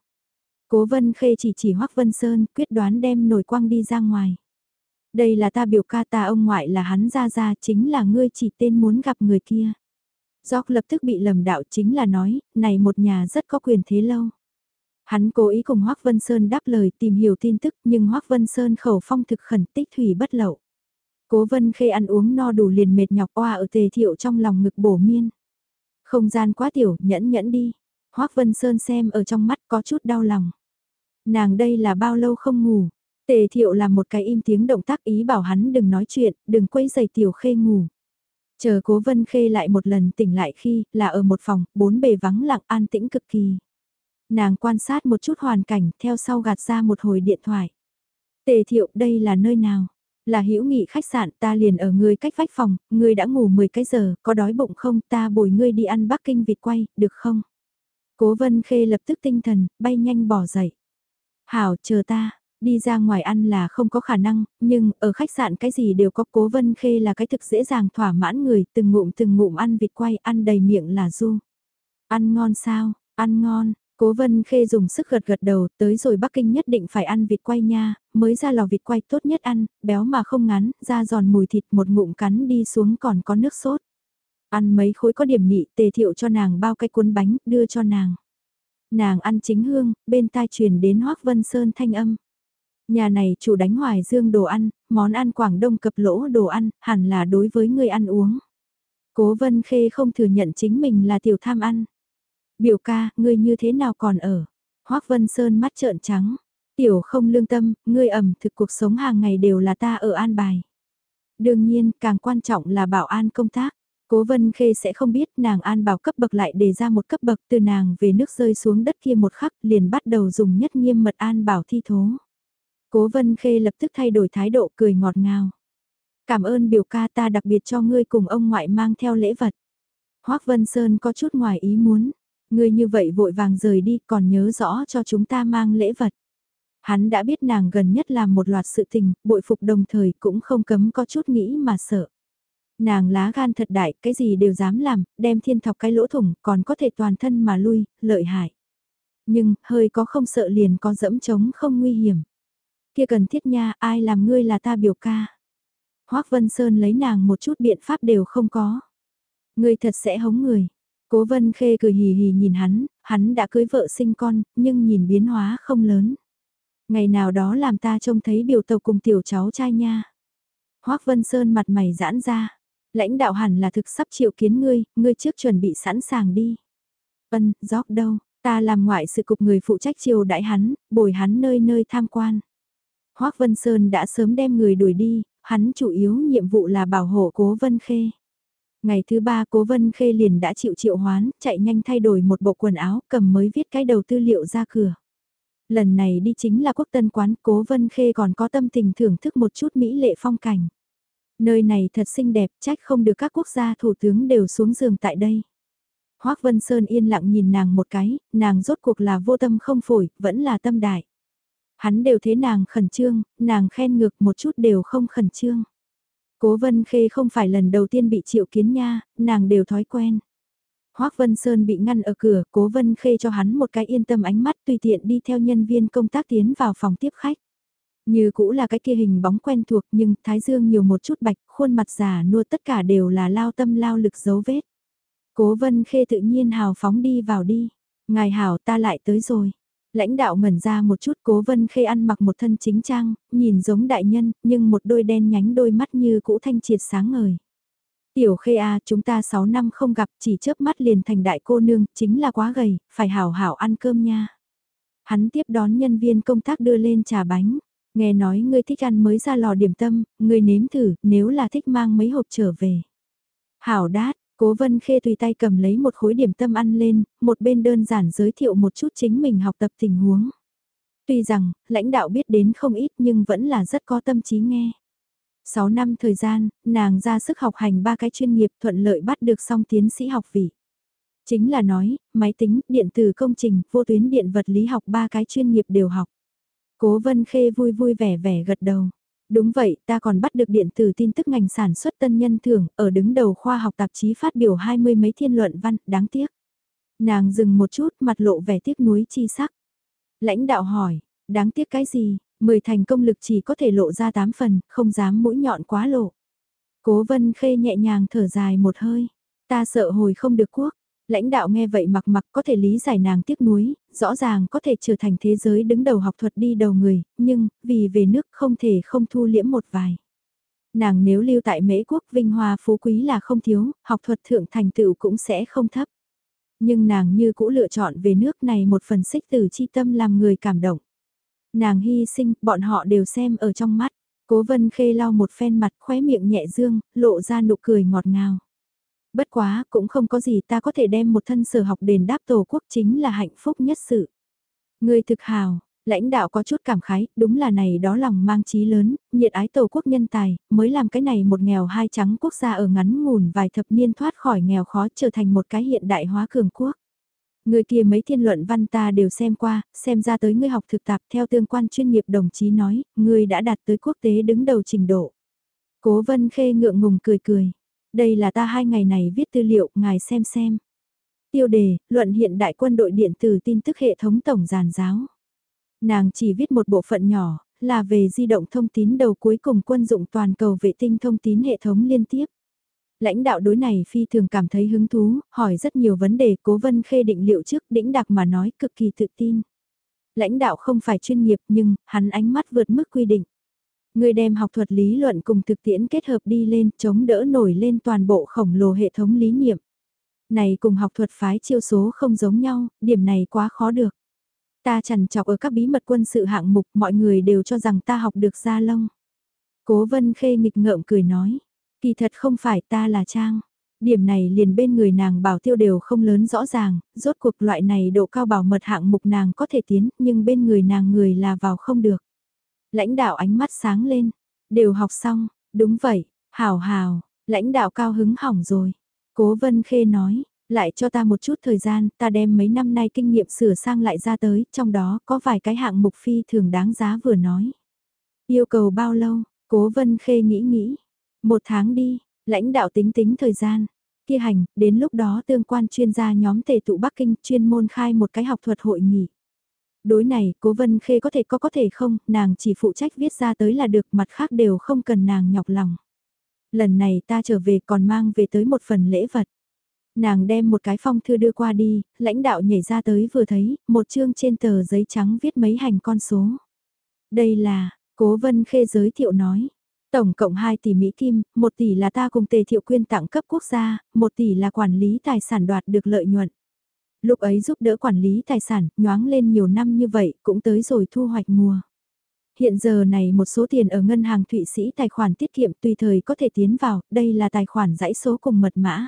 Cố Vân Khê chỉ chỉ Hoắc Vân Sơn, quyết đoán đem nổi quang đi ra ngoài. Đây là ta biểu ca ta ông ngoại là hắn ra ra, chính là ngươi chỉ tên muốn gặp người kia. Gióc lập tức bị lầm đạo chính là nói, này một nhà rất có quyền thế lâu. Hắn cố ý cùng Hoác Vân Sơn đáp lời tìm hiểu tin tức nhưng Hoác Vân Sơn khẩu phong thực khẩn tích thủy bất lậu. Cố Vân Khê ăn uống no đủ liền mệt nhọc oa ở tề thiệu trong lòng ngực bổ miên. Không gian quá tiểu, nhẫn nhẫn đi. Hoác Vân Sơn xem ở trong mắt có chút đau lòng. Nàng đây là bao lâu không ngủ. Tề thiệu làm một cái im tiếng động tác ý bảo hắn đừng nói chuyện, đừng quấy giày tiểu khê ngủ. Chờ cố vân khê lại một lần tỉnh lại khi là ở một phòng, bốn bề vắng lặng an tĩnh cực kỳ. Nàng quan sát một chút hoàn cảnh theo sau gạt ra một hồi điện thoại. Tề thiệu đây là nơi nào? Là hữu nghị khách sạn ta liền ở người cách vách phòng, người đã ngủ 10 cái giờ, có đói bụng không ta bồi ngươi đi ăn Bắc Kinh vịt quay, được không? Cố vân khê lập tức tinh thần, bay nhanh bỏ dậy. Hảo chờ ta, đi ra ngoài ăn là không có khả năng, nhưng ở khách sạn cái gì đều có cố vân khê là cái thực dễ dàng thỏa mãn người, từng ngụm từng ngụm ăn vịt quay, ăn đầy miệng là du. Ăn ngon sao, ăn ngon, Cố Vân Khê dùng sức gật gật đầu, tới rồi Bắc Kinh nhất định phải ăn vịt quay nha, mới ra lò vịt quay tốt nhất ăn, béo mà không ngắn, da giòn mùi thịt một ngụm cắn đi xuống còn có nước sốt. Ăn mấy khối có điểm nhị, tề thiệu cho nàng bao cái cuốn bánh, đưa cho nàng. Nàng ăn chính hương, bên tai truyền đến Hoác Vân Sơn thanh âm. Nhà này chủ đánh hoài dương đồ ăn, món ăn Quảng Đông cập lỗ đồ ăn, hẳn là đối với người ăn uống. Cố Vân Khê không thừa nhận chính mình là tiểu tham ăn. Biểu ca, ngươi như thế nào còn ở? Hoác Vân Sơn mắt trợn trắng. Tiểu không lương tâm, ngươi ẩm thực cuộc sống hàng ngày đều là ta ở an bài. Đương nhiên, càng quan trọng là bảo an công tác. Cố Vân Khê sẽ không biết nàng an bảo cấp bậc lại đề ra một cấp bậc từ nàng về nước rơi xuống đất kia một khắc liền bắt đầu dùng nhất nghiêm mật an bảo thi thố. Cố Vân Khê lập tức thay đổi thái độ cười ngọt ngào. Cảm ơn biểu ca ta đặc biệt cho ngươi cùng ông ngoại mang theo lễ vật. Hoác Vân Sơn có chút ngoài ý muốn. Ngươi như vậy vội vàng rời đi còn nhớ rõ cho chúng ta mang lễ vật. Hắn đã biết nàng gần nhất làm một loạt sự tình, bội phục đồng thời cũng không cấm có chút nghĩ mà sợ. Nàng lá gan thật đại, cái gì đều dám làm, đem thiên thọc cái lỗ thủng, còn có thể toàn thân mà lui, lợi hại. Nhưng, hơi có không sợ liền có dẫm trống không nguy hiểm. Kia cần thiết nha, ai làm ngươi là ta biểu ca. Hoác Vân Sơn lấy nàng một chút biện pháp đều không có. Ngươi thật sẽ hống người. Cố vân khê cười hì hì nhìn hắn, hắn đã cưới vợ sinh con, nhưng nhìn biến hóa không lớn. Ngày nào đó làm ta trông thấy biểu tàu cùng tiểu cháu trai nha. Hoác Vân Sơn mặt mày giãn ra. Lãnh đạo hẳn là thực sắp chịu kiến ngươi, ngươi trước chuẩn bị sẵn sàng đi. Vân, gióc đâu, ta làm ngoại sự cục người phụ trách chiều đại hắn, bồi hắn nơi nơi tham quan. Hoác Vân Sơn đã sớm đem người đuổi đi, hắn chủ yếu nhiệm vụ là bảo hộ cố Vân Khê. Ngày thứ ba cố Vân Khê liền đã chịu triệu hoán, chạy nhanh thay đổi một bộ quần áo, cầm mới viết cái đầu tư liệu ra cửa. Lần này đi chính là quốc tân quán, cố Vân Khê còn có tâm tình thưởng thức một chút mỹ lệ phong cảnh. Nơi này thật xinh đẹp, trách không được các quốc gia thủ tướng đều xuống giường tại đây. Hoác Vân Sơn yên lặng nhìn nàng một cái, nàng rốt cuộc là vô tâm không phổi, vẫn là tâm đại. Hắn đều thế nàng khẩn trương, nàng khen ngược một chút đều không khẩn trương. Cố Vân Khê không phải lần đầu tiên bị triệu kiến nha, nàng đều thói quen. Hoác Vân Sơn bị ngăn ở cửa, Cố Vân Khê cho hắn một cái yên tâm ánh mắt tùy tiện đi theo nhân viên công tác tiến vào phòng tiếp khách. Như cũ là cái kia hình bóng quen thuộc nhưng Thái Dương nhiều một chút bạch, khuôn mặt già nua tất cả đều là lao tâm lao lực dấu vết. Cố Vân Khê tự nhiên hào phóng đi vào đi. Ngài hảo ta lại tới rồi. Lãnh đạo ngẩn ra một chút cố vân khê ăn mặc một thân chính trang, nhìn giống đại nhân, nhưng một đôi đen nhánh đôi mắt như cũ thanh triệt sáng ngời. Tiểu khê a chúng ta 6 năm không gặp chỉ chớp mắt liền thành đại cô nương, chính là quá gầy, phải hảo hảo ăn cơm nha. Hắn tiếp đón nhân viên công tác đưa lên trà bánh, nghe nói ngươi thích ăn mới ra lò điểm tâm, ngươi nếm thử, nếu là thích mang mấy hộp trở về. Hảo đát, Cố Vân Khê tùy tay cầm lấy một khối điểm tâm ăn lên, một bên đơn giản giới thiệu một chút chính mình học tập tình huống. Tuy rằng, lãnh đạo biết đến không ít nhưng vẫn là rất có tâm trí nghe. 6 năm thời gian, nàng ra sức học hành ba cái chuyên nghiệp thuận lợi bắt được song tiến sĩ học vị. Chính là nói, máy tính, điện tử công trình, vô tuyến điện vật lý học ba cái chuyên nghiệp đều học. Cố Vân Khê vui vui vẻ vẻ gật đầu. Đúng vậy, ta còn bắt được điện tử tin tức ngành sản xuất tân nhân thưởng, ở đứng đầu khoa học tạp chí phát biểu hai mươi mấy thiên luận văn, đáng tiếc. Nàng dừng một chút, mặt lộ vẻ tiếc nuối chi sắc. Lãnh đạo hỏi, đáng tiếc cái gì, mười thành công lực chỉ có thể lộ ra tám phần, không dám mũi nhọn quá lộ. Cố vân khê nhẹ nhàng thở dài một hơi, ta sợ hồi không được quốc, Lãnh đạo nghe vậy mặc mặc có thể lý giải nàng tiếc nuối, rõ ràng có thể trở thành thế giới đứng đầu học thuật đi đầu người, nhưng, vì về nước không thể không thu liễm một vài. Nàng nếu lưu tại Mễ quốc vinh hoa phú quý là không thiếu, học thuật thượng thành tựu cũng sẽ không thấp. Nhưng nàng như cũ lựa chọn về nước này một phần xích từ chi tâm làm người cảm động. Nàng hy sinh, bọn họ đều xem ở trong mắt. Cố vân khê lau một phen mặt khóe miệng nhẹ dương, lộ ra nụ cười ngọt ngào. Bất quá, cũng không có gì ta có thể đem một thân sở học đền đáp tổ quốc chính là hạnh phúc nhất sự. Người thực hào, lãnh đạo có chút cảm khái, đúng là này đó lòng mang chí lớn, nhiệt ái tổ quốc nhân tài, mới làm cái này một nghèo hai trắng quốc gia ở ngắn ngủn vài thập niên thoát khỏi nghèo khó trở thành một cái hiện đại hóa cường quốc. Người kia mấy thiên luận văn ta đều xem qua, xem ra tới ngươi học thực tạp theo tương quan chuyên nghiệp đồng chí nói, ngươi đã đạt tới quốc tế đứng đầu trình độ. Cố vân khê ngượng ngùng cười cười. Đây là ta hai ngày này viết tư liệu, ngài xem xem. Tiêu đề, luận hiện đại quân đội điện tử tin tức hệ thống tổng giàn giáo. Nàng chỉ viết một bộ phận nhỏ, là về di động thông tín đầu cuối cùng quân dụng toàn cầu vệ tinh thông tín hệ thống liên tiếp. Lãnh đạo đối này phi thường cảm thấy hứng thú, hỏi rất nhiều vấn đề cố vân khê định liệu trước đĩnh đặc mà nói cực kỳ tự tin. Lãnh đạo không phải chuyên nghiệp nhưng hắn ánh mắt vượt mức quy định. Người đem học thuật lý luận cùng thực tiễn kết hợp đi lên, chống đỡ nổi lên toàn bộ khổng lồ hệ thống lý niệm. Này cùng học thuật phái chiêu số không giống nhau, điểm này quá khó được. Ta chằn chọc ở các bí mật quân sự hạng mục, mọi người đều cho rằng ta học được ra lông. Cố vân khê nghịch ngợm cười nói, kỳ thật không phải ta là Trang. Điểm này liền bên người nàng bảo tiêu đều không lớn rõ ràng, rốt cuộc loại này độ cao bảo mật hạng mục nàng có thể tiến, nhưng bên người nàng người là vào không được. Lãnh đạo ánh mắt sáng lên, đều học xong, đúng vậy, hào hào, lãnh đạo cao hứng hỏng rồi. Cố Vân Khê nói, lại cho ta một chút thời gian, ta đem mấy năm nay kinh nghiệm sửa sang lại ra tới, trong đó có vài cái hạng mục phi thường đáng giá vừa nói. Yêu cầu bao lâu, Cố Vân Khê nghĩ nghĩ, một tháng đi, lãnh đạo tính tính thời gian. Kia hành, đến lúc đó tương quan chuyên gia nhóm tề tụ Bắc Kinh chuyên môn khai một cái học thuật hội nghị. Đối này, cố vân khê có thể có có thể không, nàng chỉ phụ trách viết ra tới là được, mặt khác đều không cần nàng nhọc lòng. Lần này ta trở về còn mang về tới một phần lễ vật. Nàng đem một cái phong thư đưa qua đi, lãnh đạo nhảy ra tới vừa thấy, một chương trên tờ giấy trắng viết mấy hành con số. Đây là, cố vân khê giới thiệu nói. Tổng cộng 2 tỷ Mỹ Kim, 1 tỷ là ta cùng tề thiệu quyên tặng cấp quốc gia, 1 tỷ là quản lý tài sản đoạt được lợi nhuận lúc ấy giúp đỡ quản lý tài sản, nhoáng lên nhiều năm như vậy, cũng tới rồi thu hoạch mùa. Hiện giờ này một số tiền ở ngân hàng Thụy Sĩ tài khoản tiết kiệm tùy thời có thể tiến vào, đây là tài khoản dãy số cùng mật mã.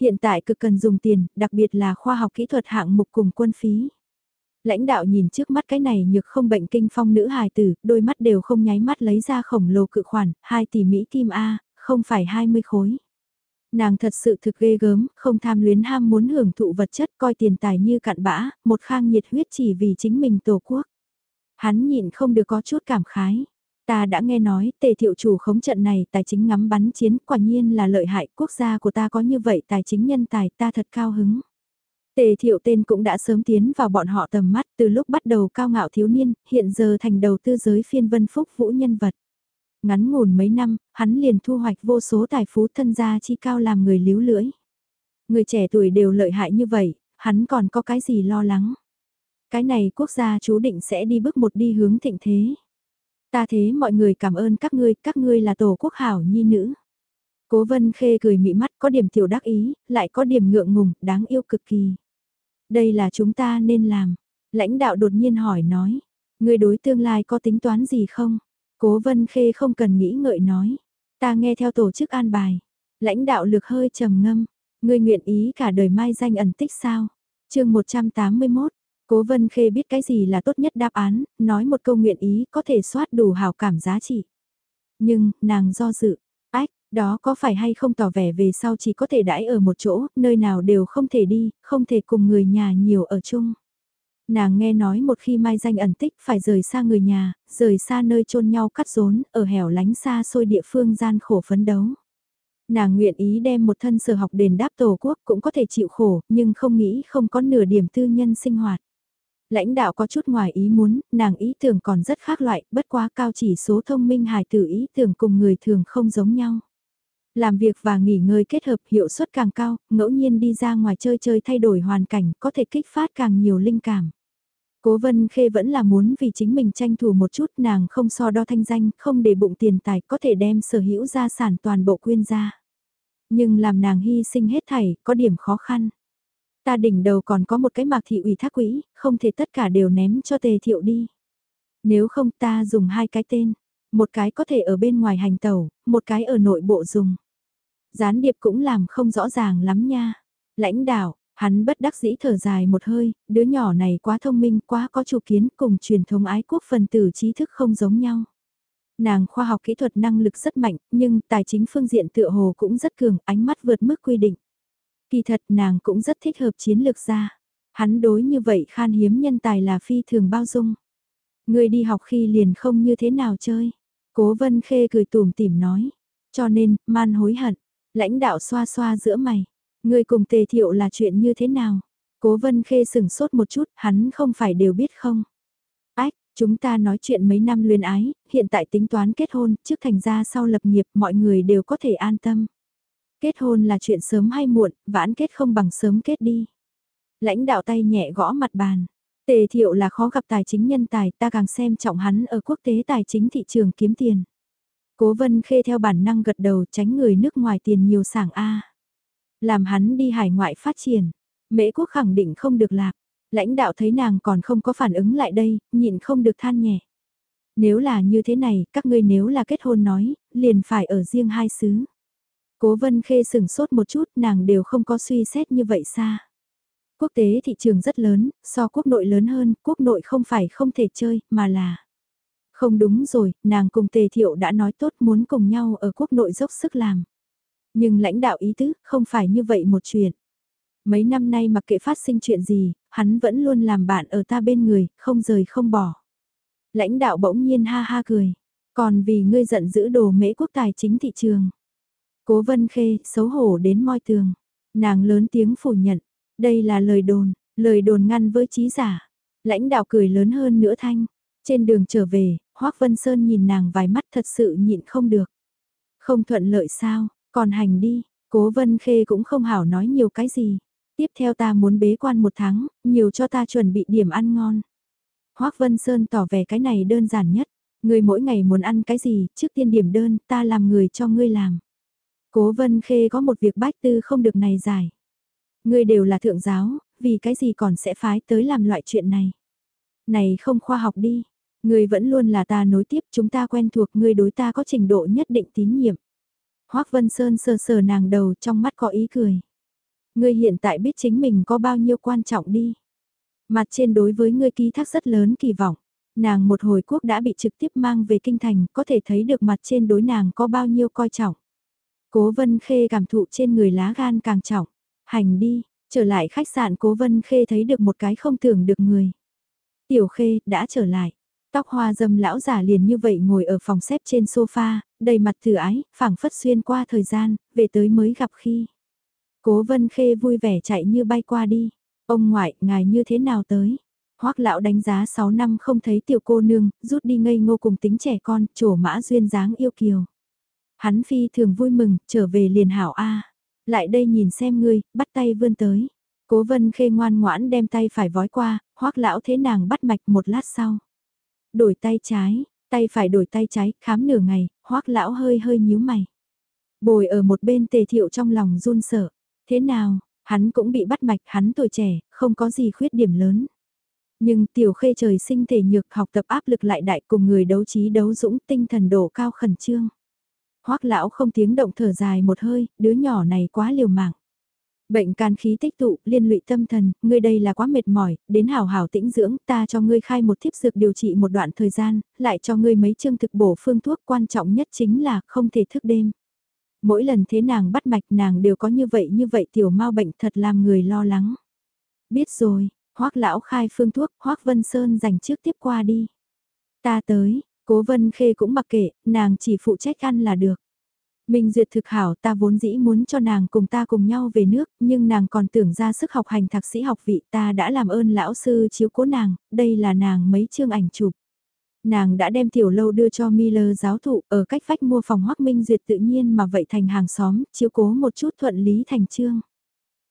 Hiện tại cực cần dùng tiền, đặc biệt là khoa học kỹ thuật hạng mục cùng quân phí. Lãnh đạo nhìn trước mắt cái này nhược không bệnh kinh phong nữ hài tử, đôi mắt đều không nháy mắt lấy ra khổng lồ cự khoản, 2 tỷ Mỹ Kim A, không phải 20 khối. Nàng thật sự thực ghê gớm, không tham luyến ham muốn hưởng thụ vật chất coi tiền tài như cặn bã, một khang nhiệt huyết chỉ vì chính mình tổ quốc. Hắn nhịn không được có chút cảm khái. Ta đã nghe nói, tề thiệu chủ khống trận này tài chính ngắm bắn chiến quả nhiên là lợi hại quốc gia của ta có như vậy tài chính nhân tài ta thật cao hứng. Tề thiệu tên cũng đã sớm tiến vào bọn họ tầm mắt từ lúc bắt đầu cao ngạo thiếu niên, hiện giờ thành đầu tư giới phiên vân phúc vũ nhân vật. Ngắn ngủn mấy năm, hắn liền thu hoạch vô số tài phú thân gia chi cao làm người líu lưỡi. Người trẻ tuổi đều lợi hại như vậy, hắn còn có cái gì lo lắng. Cái này quốc gia chú định sẽ đi bước một đi hướng thịnh thế. Ta thế mọi người cảm ơn các ngươi, các ngươi là tổ quốc hảo nhi nữ. Cố vân khê cười mị mắt có điểm tiểu đắc ý, lại có điểm ngượng ngùng, đáng yêu cực kỳ. Đây là chúng ta nên làm. Lãnh đạo đột nhiên hỏi nói, người đối tương lai có tính toán gì không? Cố vân khê không cần nghĩ ngợi nói, ta nghe theo tổ chức an bài. Lãnh đạo lực hơi trầm ngâm, ngươi nguyện ý cả đời mai danh ẩn tích sao? chương 181, Cố Vân Khê biết cái gì là tốt nhất đáp án, nói một câu nguyện ý có thể soát đủ hào cảm giá trị. Nhưng, nàng do dự, ách, đó có phải hay không tỏ vẻ về sau chỉ có thể đãi ở một chỗ, nơi nào đều không thể đi, không thể cùng người nhà nhiều ở chung. Nàng nghe nói một khi mai danh ẩn tích phải rời xa người nhà, rời xa nơi chôn nhau cắt rốn, ở hẻo lánh xa xôi địa phương gian khổ phấn đấu. Nàng nguyện ý đem một thân sở học đền đáp tổ quốc cũng có thể chịu khổ, nhưng không nghĩ không có nửa điểm tư nhân sinh hoạt lãnh đạo có chút ngoài ý muốn, nàng ý tưởng còn rất khác loại, bất quá cao chỉ số thông minh hài tử ý tưởng cùng người thường không giống nhau. Làm việc và nghỉ ngơi kết hợp hiệu suất càng cao, ngẫu nhiên đi ra ngoài chơi chơi thay đổi hoàn cảnh có thể kích phát càng nhiều linh cảm. Cố Vân Khê vẫn là muốn vì chính mình tranh thủ một chút nàng không so đo thanh danh, không để bụng tiền tài có thể đem sở hữu gia sản toàn bộ quyên ra. Nhưng làm nàng hy sinh hết thảy, có điểm khó khăn. Ta đỉnh đầu còn có một cái mạc thị ủy thác quỹ, không thể tất cả đều ném cho tề thiệu đi. Nếu không ta dùng hai cái tên, một cái có thể ở bên ngoài hành tàu, một cái ở nội bộ dùng. Gián điệp cũng làm không rõ ràng lắm nha. Lãnh đạo, hắn bất đắc dĩ thở dài một hơi, đứa nhỏ này quá thông minh, quá có chủ kiến cùng truyền thống ái quốc phần tử trí thức không giống nhau. Nàng khoa học kỹ thuật năng lực rất mạnh, nhưng tài chính phương diện tựa hồ cũng rất cường, ánh mắt vượt mức quy định. Kỳ thật nàng cũng rất thích hợp chiến lược gia. Hắn đối như vậy khan hiếm nhân tài là phi thường bao dung. Người đi học khi liền không như thế nào chơi. Cố vân khê cười tùm tìm nói. Cho nên, man hối hận. Lãnh đạo xoa xoa giữa mày. Người cùng tề thiệu là chuyện như thế nào? Cố vân khê sừng sốt một chút, hắn không phải đều biết không? Ách, chúng ta nói chuyện mấy năm luyến ái, hiện tại tính toán kết hôn, trước thành ra sau lập nghiệp mọi người đều có thể an tâm. Kết hôn là chuyện sớm hay muộn, vãn kết không bằng sớm kết đi. Lãnh đạo tay nhẹ gõ mặt bàn. Tề thiệu là khó gặp tài chính nhân tài, ta càng xem trọng hắn ở quốc tế tài chính thị trường kiếm tiền. Cố vân khê theo bản năng gật đầu tránh người nước ngoài tiền nhiều sảng A. Làm hắn đi hải ngoại phát triển. Mễ quốc khẳng định không được lạc. Lãnh đạo thấy nàng còn không có phản ứng lại đây, nhịn không được than nhẹ. Nếu là như thế này, các ngươi nếu là kết hôn nói, liền phải ở riêng hai xứ. Cố vân khê sừng sốt một chút nàng đều không có suy xét như vậy xa. Quốc tế thị trường rất lớn, so quốc nội lớn hơn, quốc nội không phải không thể chơi, mà là... Không đúng rồi, nàng cùng tề thiệu đã nói tốt muốn cùng nhau ở quốc nội dốc sức làm. Nhưng lãnh đạo ý tứ, không phải như vậy một chuyện. Mấy năm nay mặc kệ phát sinh chuyện gì, hắn vẫn luôn làm bạn ở ta bên người, không rời không bỏ. Lãnh đạo bỗng nhiên ha ha cười. Còn vì ngươi giận giữ đồ mễ quốc tài chính thị trường. Cố vân khê, xấu hổ đến moi tường. Nàng lớn tiếng phủ nhận. Đây là lời đồn, lời đồn ngăn với trí giả. Lãnh đạo cười lớn hơn nữa thanh. Trên đường trở về, Hoác Vân Sơn nhìn nàng vài mắt thật sự nhịn không được. Không thuận lợi sao, còn hành đi, cố Vân Khê cũng không hảo nói nhiều cái gì. Tiếp theo ta muốn bế quan một tháng, nhiều cho ta chuẩn bị điểm ăn ngon. Hoác Vân Sơn tỏ vẻ cái này đơn giản nhất. Người mỗi ngày muốn ăn cái gì, trước tiên điểm đơn, ta làm người cho ngươi làm. Cố Vân Khê có một việc bách tư không được này giải. Ngươi đều là thượng giáo, vì cái gì còn sẽ phái tới làm loại chuyện này. Này không khoa học đi, ngươi vẫn luôn là ta nối tiếp chúng ta quen thuộc ngươi đối ta có trình độ nhất định tín nhiệm. Hoác Vân Sơn sờ sờ nàng đầu trong mắt có ý cười. Ngươi hiện tại biết chính mình có bao nhiêu quan trọng đi. Mặt trên đối với ngươi ký thác rất lớn kỳ vọng. Nàng một hồi quốc đã bị trực tiếp mang về kinh thành có thể thấy được mặt trên đối nàng có bao nhiêu coi trọng. Cố Vân Khê cảm thụ trên người lá gan càng trọng. Hành đi, trở lại khách sạn Cố Vân Khê thấy được một cái không tưởng được người. Tiểu Khê, đã trở lại. Tóc hoa dâm lão giả liền như vậy ngồi ở phòng xếp trên sofa, đầy mặt từ ái, phảng phất xuyên qua thời gian, về tới mới gặp khi. Cố vân khê vui vẻ chạy như bay qua đi. Ông ngoại, ngài như thế nào tới? Hoắc lão đánh giá 6 năm không thấy tiểu cô nương, rút đi ngây ngô cùng tính trẻ con, trổ mã duyên dáng yêu kiều. Hắn phi thường vui mừng, trở về liền hảo A. Lại đây nhìn xem ngươi, bắt tay vươn tới. Cố vân khê ngoan ngoãn đem tay phải vói qua, hoắc lão thế nàng bắt mạch một lát sau. Đổi tay trái, tay phải đổi tay trái, khám nửa ngày, hoắc lão hơi hơi nhíu mày. Bồi ở một bên tề thiệu trong lòng run sợ. Thế nào, hắn cũng bị bắt mạch, hắn tuổi trẻ, không có gì khuyết điểm lớn. Nhưng tiểu khê trời sinh thể nhược học tập áp lực lại đại cùng người đấu trí đấu dũng tinh thần độ cao khẩn trương. hoắc lão không tiếng động thở dài một hơi, đứa nhỏ này quá liều mạng. Bệnh can khí tích tụ, liên lụy tâm thần, ngươi đây là quá mệt mỏi, đến hảo hảo tĩnh dưỡng, ta cho ngươi khai một thiếp dược điều trị một đoạn thời gian, lại cho ngươi mấy chương thực bổ phương thuốc quan trọng nhất chính là không thể thức đêm. Mỗi lần thế nàng bắt mạch nàng đều có như vậy như vậy tiểu mau bệnh thật làm người lo lắng. Biết rồi, hoắc lão khai phương thuốc, hoắc Vân Sơn dành trước tiếp qua đi. Ta tới, cố Vân Khê cũng mặc kệ, nàng chỉ phụ trách ăn là được. Minh Duyệt thực hảo ta vốn dĩ muốn cho nàng cùng ta cùng nhau về nước, nhưng nàng còn tưởng ra sức học hành thạc sĩ học vị ta đã làm ơn lão sư chiếu cố nàng, đây là nàng mấy chương ảnh chụp. Nàng đã đem tiểu lâu đưa cho Miller giáo thụ ở cách phách mua phòng Hoắc Minh Duyệt tự nhiên mà vậy thành hàng xóm, chiếu cố một chút thuận lý thành trương.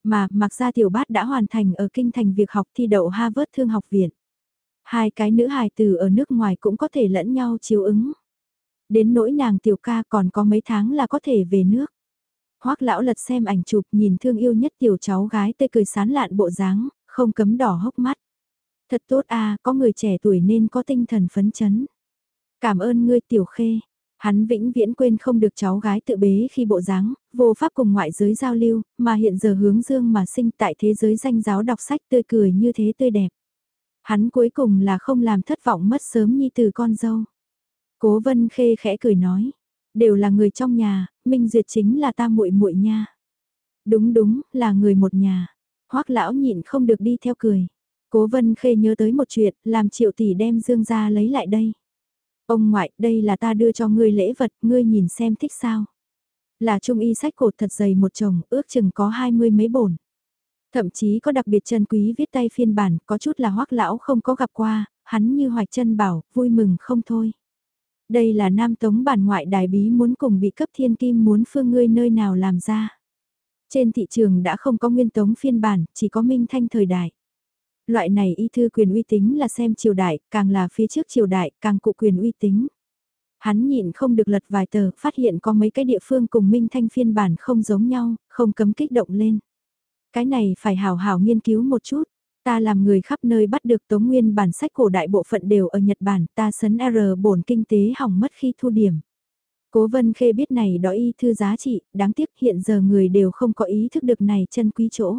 Mà, mặc ra tiểu bát đã hoàn thành ở kinh thành việc học thi đậu Harvard Thương học viện. Hai cái nữ hài từ ở nước ngoài cũng có thể lẫn nhau chiếu ứng. Đến nỗi nàng tiểu ca còn có mấy tháng là có thể về nước. Hoắc lão lật xem ảnh chụp nhìn thương yêu nhất tiểu cháu gái tê cười sán lạn bộ dáng, không cấm đỏ hốc mắt. Thật tốt à, có người trẻ tuổi nên có tinh thần phấn chấn. Cảm ơn ngươi tiểu khê. Hắn vĩnh viễn quên không được cháu gái tự bế khi bộ dáng, vô pháp cùng ngoại giới giao lưu, mà hiện giờ hướng dương mà sinh tại thế giới danh giáo đọc sách tươi cười như thế tươi đẹp. Hắn cuối cùng là không làm thất vọng mất sớm như từ con dâu. Cố vân khê khẽ cười nói, đều là người trong nhà, Minh Duyệt chính là ta muội muội nha. Đúng đúng, là người một nhà. Hoắc lão nhịn không được đi theo cười. Cố vân khê nhớ tới một chuyện, làm triệu tỷ đem dương ra lấy lại đây. Ông ngoại, đây là ta đưa cho ngươi lễ vật, ngươi nhìn xem thích sao. Là trung y sách cột thật dày một chồng, ước chừng có hai mươi mấy bổn. Thậm chí có đặc biệt chân quý viết tay phiên bản, có chút là hoắc lão không có gặp qua, hắn như hoạch chân bảo, vui mừng không thôi. Đây là nam tống bản ngoại đài bí muốn cùng bị cấp thiên kim muốn phương ngươi nơi nào làm ra. Trên thị trường đã không có nguyên tống phiên bản, chỉ có minh thanh thời đại. Loại này y thư quyền uy tín là xem triều đại, càng là phía trước triều đại, càng cụ quyền uy tín. Hắn nhịn không được lật vài tờ, phát hiện có mấy cái địa phương cùng minh thanh phiên bản không giống nhau, không cấm kích động lên. Cái này phải hào hào nghiên cứu một chút. Ta làm người khắp nơi bắt được tống nguyên bản sách cổ đại bộ phận đều ở Nhật Bản, ta sấn R bổn kinh tế hỏng mất khi thu điểm. Cố vân khê biết này đó y thư giá trị, đáng tiếc hiện giờ người đều không có ý thức được này chân quý chỗ.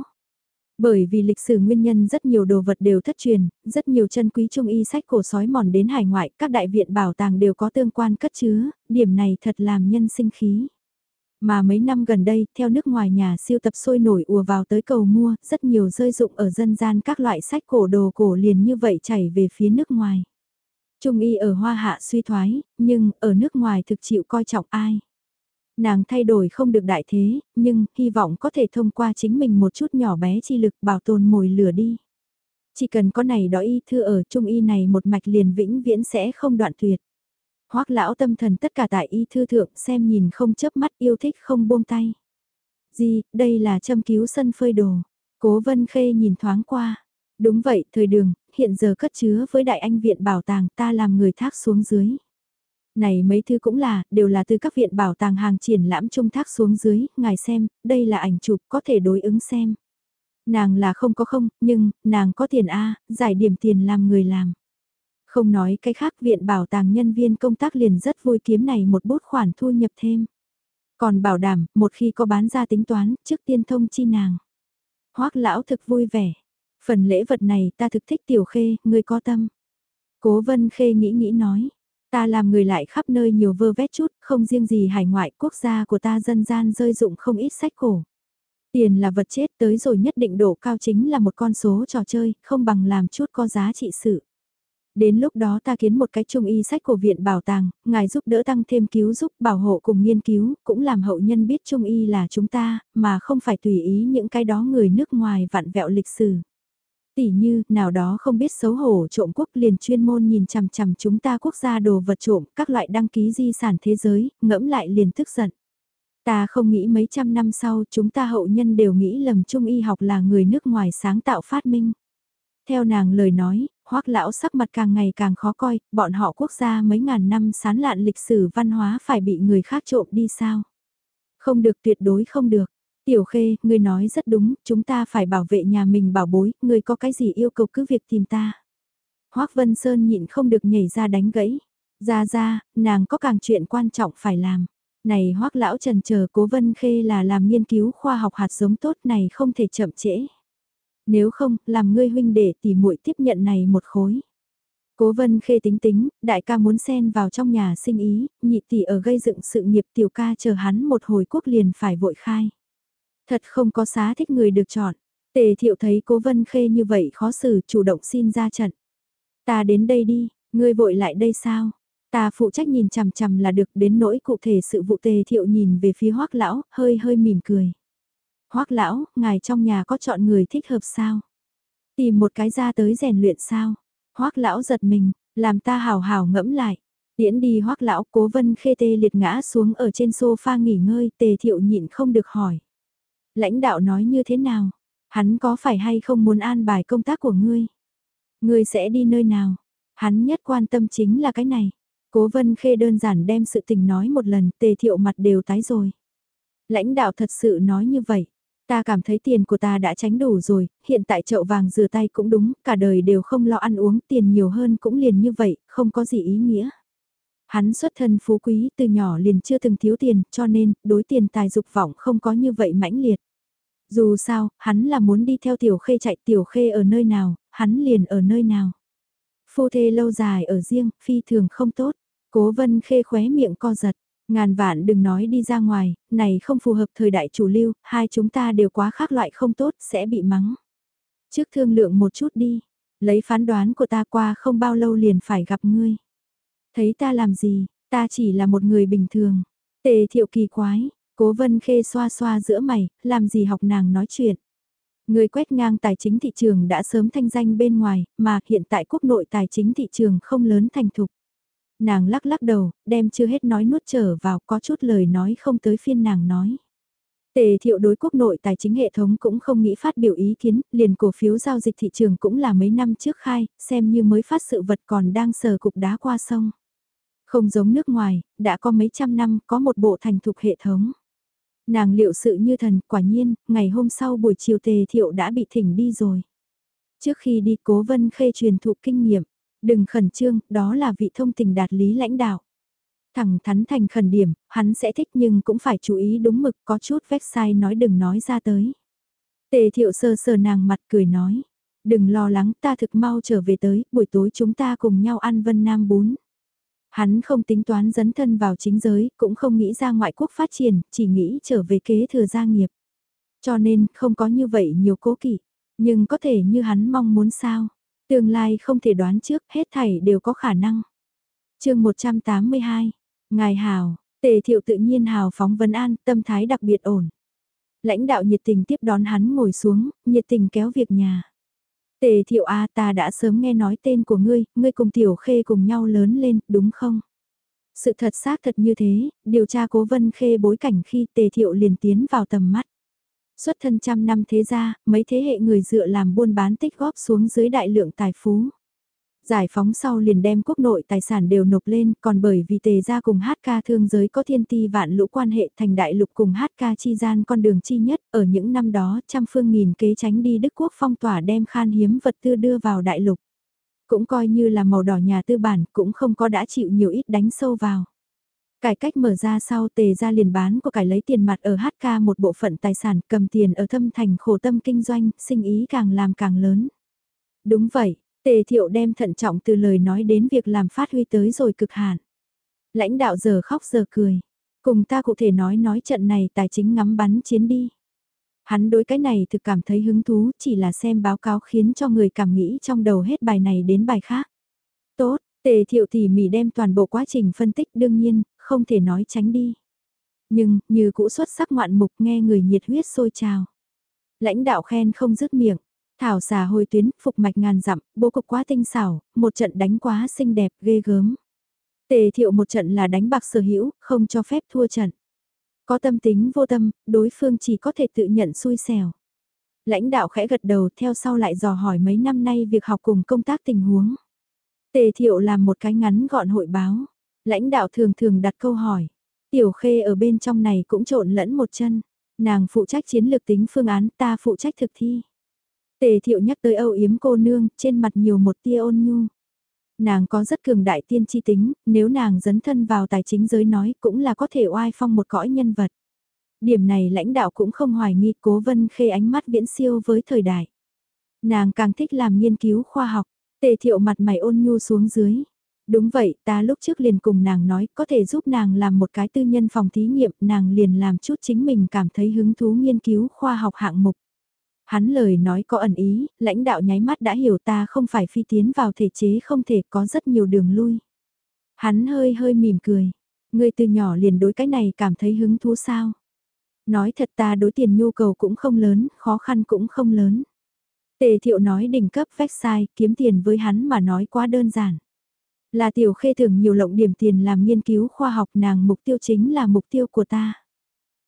Bởi vì lịch sử nguyên nhân rất nhiều đồ vật đều thất truyền, rất nhiều chân quý trung y sách cổ sói mòn đến hải ngoại, các đại viện bảo tàng đều có tương quan cất chứa, điểm này thật làm nhân sinh khí. Mà mấy năm gần đây, theo nước ngoài nhà siêu tập sôi nổi ùa vào tới cầu mua, rất nhiều rơi dụng ở dân gian các loại sách cổ đồ cổ liền như vậy chảy về phía nước ngoài. Trung y ở hoa hạ suy thoái, nhưng ở nước ngoài thực chịu coi trọng ai. Nàng thay đổi không được đại thế, nhưng hy vọng có thể thông qua chính mình một chút nhỏ bé chi lực bảo tồn mồi lửa đi. Chỉ cần có này đó y thư ở trung y này một mạch liền vĩnh viễn sẽ không đoạn tuyệt. Hoắc lão tâm thần tất cả tại y thư thượng xem nhìn không chớp mắt yêu thích không buông tay. Gì, đây là châm cứu sân phơi đồ. Cố Vân Khê nhìn thoáng qua. Đúng vậy, thời đường, hiện giờ cất chứa với đại anh viện bảo tàng ta làm người thác xuống dưới. Này mấy thứ cũng là, đều là từ các viện bảo tàng hàng triển lãm trung thác xuống dưới, ngài xem, đây là ảnh chụp có thể đối ứng xem. Nàng là không có không, nhưng, nàng có tiền A, giải điểm tiền làm người làm. Không nói cái khác viện bảo tàng nhân viên công tác liền rất vui kiếm này một bút khoản thu nhập thêm. Còn bảo đảm, một khi có bán ra tính toán, trước tiên thông chi nàng. Hoác lão thực vui vẻ. Phần lễ vật này ta thực thích tiểu khê, người có tâm. Cố vân khê nghĩ nghĩ nói. Ta làm người lại khắp nơi nhiều vơ vét chút, không riêng gì hải ngoại quốc gia của ta dân gian rơi dụng không ít sách cổ. Tiền là vật chết tới rồi nhất định độ cao chính là một con số trò chơi, không bằng làm chút có giá trị sự. Đến lúc đó ta kiến một cái trung y sách của viện bảo tàng, ngài giúp đỡ tăng thêm cứu giúp bảo hộ cùng nghiên cứu, cũng làm hậu nhân biết trung y là chúng ta, mà không phải tùy ý những cái đó người nước ngoài vặn vẹo lịch sử. Tỷ như, nào đó không biết xấu hổ trộm quốc liền chuyên môn nhìn chằm chằm chúng ta quốc gia đồ vật trộm, các loại đăng ký di sản thế giới, ngẫm lại liền tức giận. Ta không nghĩ mấy trăm năm sau chúng ta hậu nhân đều nghĩ lầm trung y học là người nước ngoài sáng tạo phát minh. Theo nàng lời nói, hoắc lão sắc mặt càng ngày càng khó coi, bọn họ quốc gia mấy ngàn năm sán lạn lịch sử văn hóa phải bị người khác trộm đi sao? Không được tuyệt đối không được. Tiểu Khê, ngươi nói rất đúng, chúng ta phải bảo vệ nhà mình bảo bối, ngươi có cái gì yêu cầu cứ việc tìm ta. Hoắc Vân Sơn nhịn không được nhảy ra đánh gãy. Ra ra, nàng có càng chuyện quan trọng phải làm. Này Hoắc lão trần chờ Cố Vân Khê là làm nghiên cứu khoa học hạt giống tốt này không thể chậm trễ. Nếu không, làm ngươi huynh để tỉ muội tiếp nhận này một khối. Cố vân khê tính tính, đại ca muốn xen vào trong nhà sinh ý, nhị tỷ ở gây dựng sự nghiệp tiểu ca chờ hắn một hồi quốc liền phải vội khai. Thật không có xá thích người được chọn. Tề thiệu thấy cố vân khê như vậy khó xử chủ động xin ra trận. Ta đến đây đi, ngươi vội lại đây sao? Ta phụ trách nhìn chằm chằm là được đến nỗi cụ thể sự vụ tề thiệu nhìn về phía hoắc lão, hơi hơi mỉm cười. Hoắc lão, ngài trong nhà có chọn người thích hợp sao? Tìm một cái ra tới rèn luyện sao? Hoắc lão giật mình, làm ta hào hào ngẫm lại. Tiễn đi Hoắc lão, Cố Vân Khê tê liệt ngã xuống ở trên sofa nghỉ ngơi, Tề Thiệu nhịn không được hỏi. Lãnh đạo nói như thế nào? Hắn có phải hay không muốn an bài công tác của ngươi? Ngươi sẽ đi nơi nào? Hắn nhất quan tâm chính là cái này. Cố Vân Khê đơn giản đem sự tình nói một lần, Tề Thiệu mặt đều tái rồi. Lãnh đạo thật sự nói như vậy. Ta cảm thấy tiền của ta đã tránh đủ rồi, hiện tại chậu vàng rửa tay cũng đúng, cả đời đều không lo ăn uống, tiền nhiều hơn cũng liền như vậy, không có gì ý nghĩa. Hắn xuất thân phú quý từ nhỏ liền chưa từng thiếu tiền, cho nên, đối tiền tài dục vọng không có như vậy mãnh liệt. Dù sao, hắn là muốn đi theo tiểu khê chạy tiểu khê ở nơi nào, hắn liền ở nơi nào. Phu thê lâu dài ở riêng, phi thường không tốt. Cố vân khê khóe miệng co giật, Ngàn vạn đừng nói đi ra ngoài, này không phù hợp thời đại chủ lưu, hai chúng ta đều quá khác loại không tốt, sẽ bị mắng. Trước thương lượng một chút đi, lấy phán đoán của ta qua không bao lâu liền phải gặp ngươi. Thấy ta làm gì, ta chỉ là một người bình thường. Tề thiệu kỳ quái, cố vân khê xoa xoa giữa mày, làm gì học nàng nói chuyện. Người quét ngang tài chính thị trường đã sớm thanh danh bên ngoài, mà hiện tại quốc nội tài chính thị trường không lớn thành thục. Nàng lắc lắc đầu, đem chưa hết nói nuốt trở vào có chút lời nói không tới phiên nàng nói. Tề thiệu đối quốc nội tài chính hệ thống cũng không nghĩ phát biểu ý kiến, liền cổ phiếu giao dịch thị trường cũng là mấy năm trước khai, xem như mới phát sự vật còn đang sờ cục đá qua sông. Không giống nước ngoài, đã có mấy trăm năm có một bộ thành thục hệ thống. Nàng liệu sự như thần, quả nhiên, ngày hôm sau buổi chiều tề thiệu đã bị thỉnh đi rồi. Trước khi đi cố vân khê truyền thụ kinh nghiệm, Đừng khẩn trương, đó là vị thông tình đạt lý lãnh đạo. Thẳng thắn thành khẩn điểm, hắn sẽ thích nhưng cũng phải chú ý đúng mực có chút vét sai nói đừng nói ra tới. Tề thiệu sơ sờ nàng mặt cười nói. Đừng lo lắng ta thực mau trở về tới, buổi tối chúng ta cùng nhau ăn vân nam bún. Hắn không tính toán dấn thân vào chính giới, cũng không nghĩ ra ngoại quốc phát triển, chỉ nghĩ trở về kế thừa gia nghiệp. Cho nên, không có như vậy nhiều cố kỵ, nhưng có thể như hắn mong muốn sao. Tương lai không thể đoán trước, hết thảy đều có khả năng. chương 182, Ngài Hào, tề thiệu tự nhiên hào phóng vấn an, tâm thái đặc biệt ổn. Lãnh đạo nhiệt tình tiếp đón hắn ngồi xuống, nhiệt tình kéo việc nhà. Tề thiệu A ta đã sớm nghe nói tên của ngươi, ngươi cùng tiểu khê cùng nhau lớn lên, đúng không? Sự thật xác thật như thế, điều tra cố vân khê bối cảnh khi tề thiệu liền tiến vào tầm mắt. Xuất thân trăm năm thế gia, mấy thế hệ người dựa làm buôn bán tích góp xuống dưới đại lượng tài phú. Giải phóng sau liền đem quốc nội tài sản đều nộp lên, còn bởi vì tề gia cùng hát ca thương giới có thiên ti vạn lũ quan hệ thành đại lục cùng hát ca chi gian con đường chi nhất, ở những năm đó trăm phương nghìn kế tránh đi Đức quốc phong tỏa đem khan hiếm vật tư đưa vào đại lục. Cũng coi như là màu đỏ nhà tư bản cũng không có đã chịu nhiều ít đánh sâu vào. Cải cách mở ra sau tề ra liền bán của cải lấy tiền mặt ở HK một bộ phận tài sản cầm tiền ở thâm thành khổ tâm kinh doanh, sinh ý càng làm càng lớn. Đúng vậy, tề thiệu đem thận trọng từ lời nói đến việc làm phát huy tới rồi cực hạn. Lãnh đạo giờ khóc giờ cười. Cùng ta cụ thể nói nói trận này tài chính ngắm bắn chiến đi. Hắn đối cái này thực cảm thấy hứng thú chỉ là xem báo cáo khiến cho người cảm nghĩ trong đầu hết bài này đến bài khác. Tốt, tề thiệu tỉ mỉ đem toàn bộ quá trình phân tích đương nhiên, không thể nói tránh đi. Nhưng, như cũ xuất sắc ngoạn mục nghe người nhiệt huyết sôi trào. Lãnh đạo khen không dứt miệng, thảo xà hồi tuyến, phục mạch ngàn dặm, bố cục quá tinh xảo, một trận đánh quá xinh đẹp, ghê gớm. Tề thiệu một trận là đánh bạc sở hữu, không cho phép thua trận. Có tâm tính vô tâm, đối phương chỉ có thể tự nhận xui xẻo. Lãnh đạo khẽ gật đầu theo sau lại dò hỏi mấy năm nay việc học cùng công tác tình huống. Tề thiệu làm một cái ngắn gọn hội báo. Lãnh đạo thường thường đặt câu hỏi. Tiểu khê ở bên trong này cũng trộn lẫn một chân. Nàng phụ trách chiến lược tính phương án ta phụ trách thực thi. Tề thiệu nhắc tới âu yếm cô nương, trên mặt nhiều một tia ôn nhu. Nàng có rất cường đại tiên tri tính, nếu nàng dấn thân vào tài chính giới nói cũng là có thể oai phong một cõi nhân vật. Điểm này lãnh đạo cũng không hoài nghi cố vân khê ánh mắt viễn siêu với thời đại. Nàng càng thích làm nghiên cứu khoa học, tề thiệu mặt mày ôn nhu xuống dưới. Đúng vậy, ta lúc trước liền cùng nàng nói có thể giúp nàng làm một cái tư nhân phòng thí nghiệm, nàng liền làm chút chính mình cảm thấy hứng thú nghiên cứu khoa học hạng mục. Hắn lời nói có ẩn ý, lãnh đạo nháy mắt đã hiểu ta không phải phi tiến vào thể chế không thể có rất nhiều đường lui. Hắn hơi hơi mỉm cười, người từ nhỏ liền đối cái này cảm thấy hứng thú sao. Nói thật ta đối tiền nhu cầu cũng không lớn, khó khăn cũng không lớn. Tề thiệu nói đỉnh cấp vách sai, kiếm tiền với hắn mà nói quá đơn giản. Là tiểu khê thường nhiều lộng điểm tiền làm nghiên cứu khoa học nàng mục tiêu chính là mục tiêu của ta.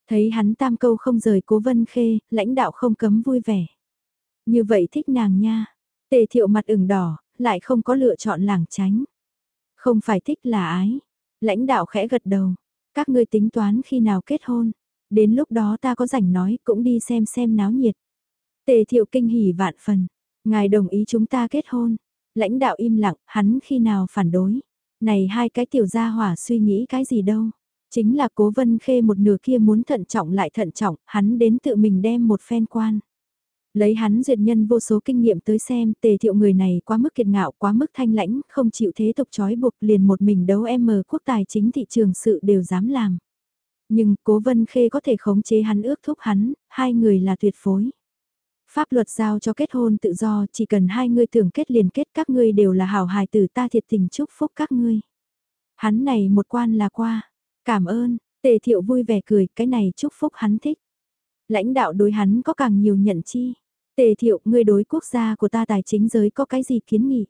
Thấy hắn tam câu không rời cố vân khê, lãnh đạo không cấm vui vẻ. Như vậy thích nàng nha. Tề thiệu mặt ửng đỏ, lại không có lựa chọn làng tránh. Không phải thích là ái. Lãnh đạo khẽ gật đầu. Các ngươi tính toán khi nào kết hôn. Đến lúc đó ta có rảnh nói cũng đi xem xem náo nhiệt. Tề thiệu kinh hỉ vạn phần. Ngài đồng ý chúng ta kết hôn. Lãnh đạo im lặng, hắn khi nào phản đối. Này hai cái tiểu gia hỏa suy nghĩ cái gì đâu. Chính là cố vân khê một nửa kia muốn thận trọng lại thận trọng, hắn đến tự mình đem một phen quan. Lấy hắn duyệt nhân vô số kinh nghiệm tới xem tề thiệu người này quá mức kiệt ngạo quá mức thanh lãnh, không chịu thế tục trói buộc liền một mình đấu em mờ quốc tài chính thị trường sự đều dám làm. Nhưng cố vân khê có thể khống chế hắn ước thúc hắn, hai người là tuyệt phối. Pháp luật giao cho kết hôn tự do, chỉ cần hai người tưởng kết liền kết các ngươi đều là hảo hài tử ta thiệt tình chúc phúc các ngươi. Hắn này một quan là qua, cảm ơn, tề thiệu vui vẻ cười, cái này chúc phúc hắn thích. Lãnh đạo đối hắn có càng nhiều nhận chi. Tề thiệu, ngươi đối quốc gia của ta tài chính giới có cái gì kiến nghị?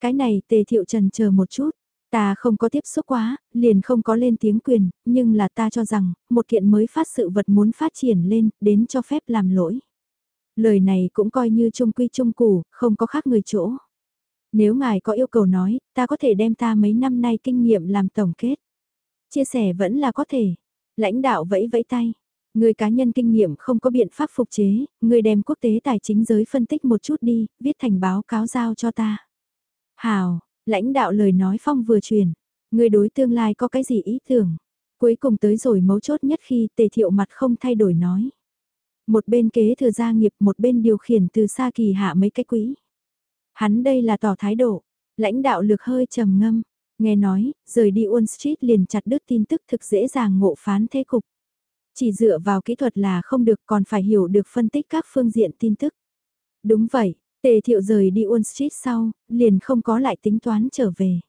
Cái này tề thiệu trần chờ một chút, Ta không có tiếp xúc quá, liền không có lên tiếng quyền, nhưng là ta cho rằng, một kiện mới phát sự vật muốn phát triển lên, đến cho phép làm lỗi. Lời này cũng coi như trung quy trung củ, không có khác người chỗ. Nếu ngài có yêu cầu nói, ta có thể đem ta mấy năm nay kinh nghiệm làm tổng kết. Chia sẻ vẫn là có thể. Lãnh đạo vẫy vẫy tay. Người cá nhân kinh nghiệm không có biện pháp phục chế, người đem quốc tế tài chính giới phân tích một chút đi, viết thành báo cáo giao cho ta. Hào, Lãnh đạo lời nói phong vừa truyền, người đối tương lai có cái gì ý tưởng. Cuối cùng tới rồi mấu chốt nhất khi tề thiệu mặt không thay đổi nói. Một bên kế thừa gia nghiệp một bên điều khiển từ xa kỳ hạ mấy cái quỹ. Hắn đây là tỏ thái độ, lãnh đạo lực hơi trầm ngâm, nghe nói, rời đi Wall Street liền chặt đứt tin tức thực dễ dàng ngộ phán thế cục. Chỉ dựa vào kỹ thuật là không được còn phải hiểu được phân tích các phương diện tin tức. Đúng vậy, Tề thiệu rời đi Wall Street sau, liền không có lại tính toán trở về.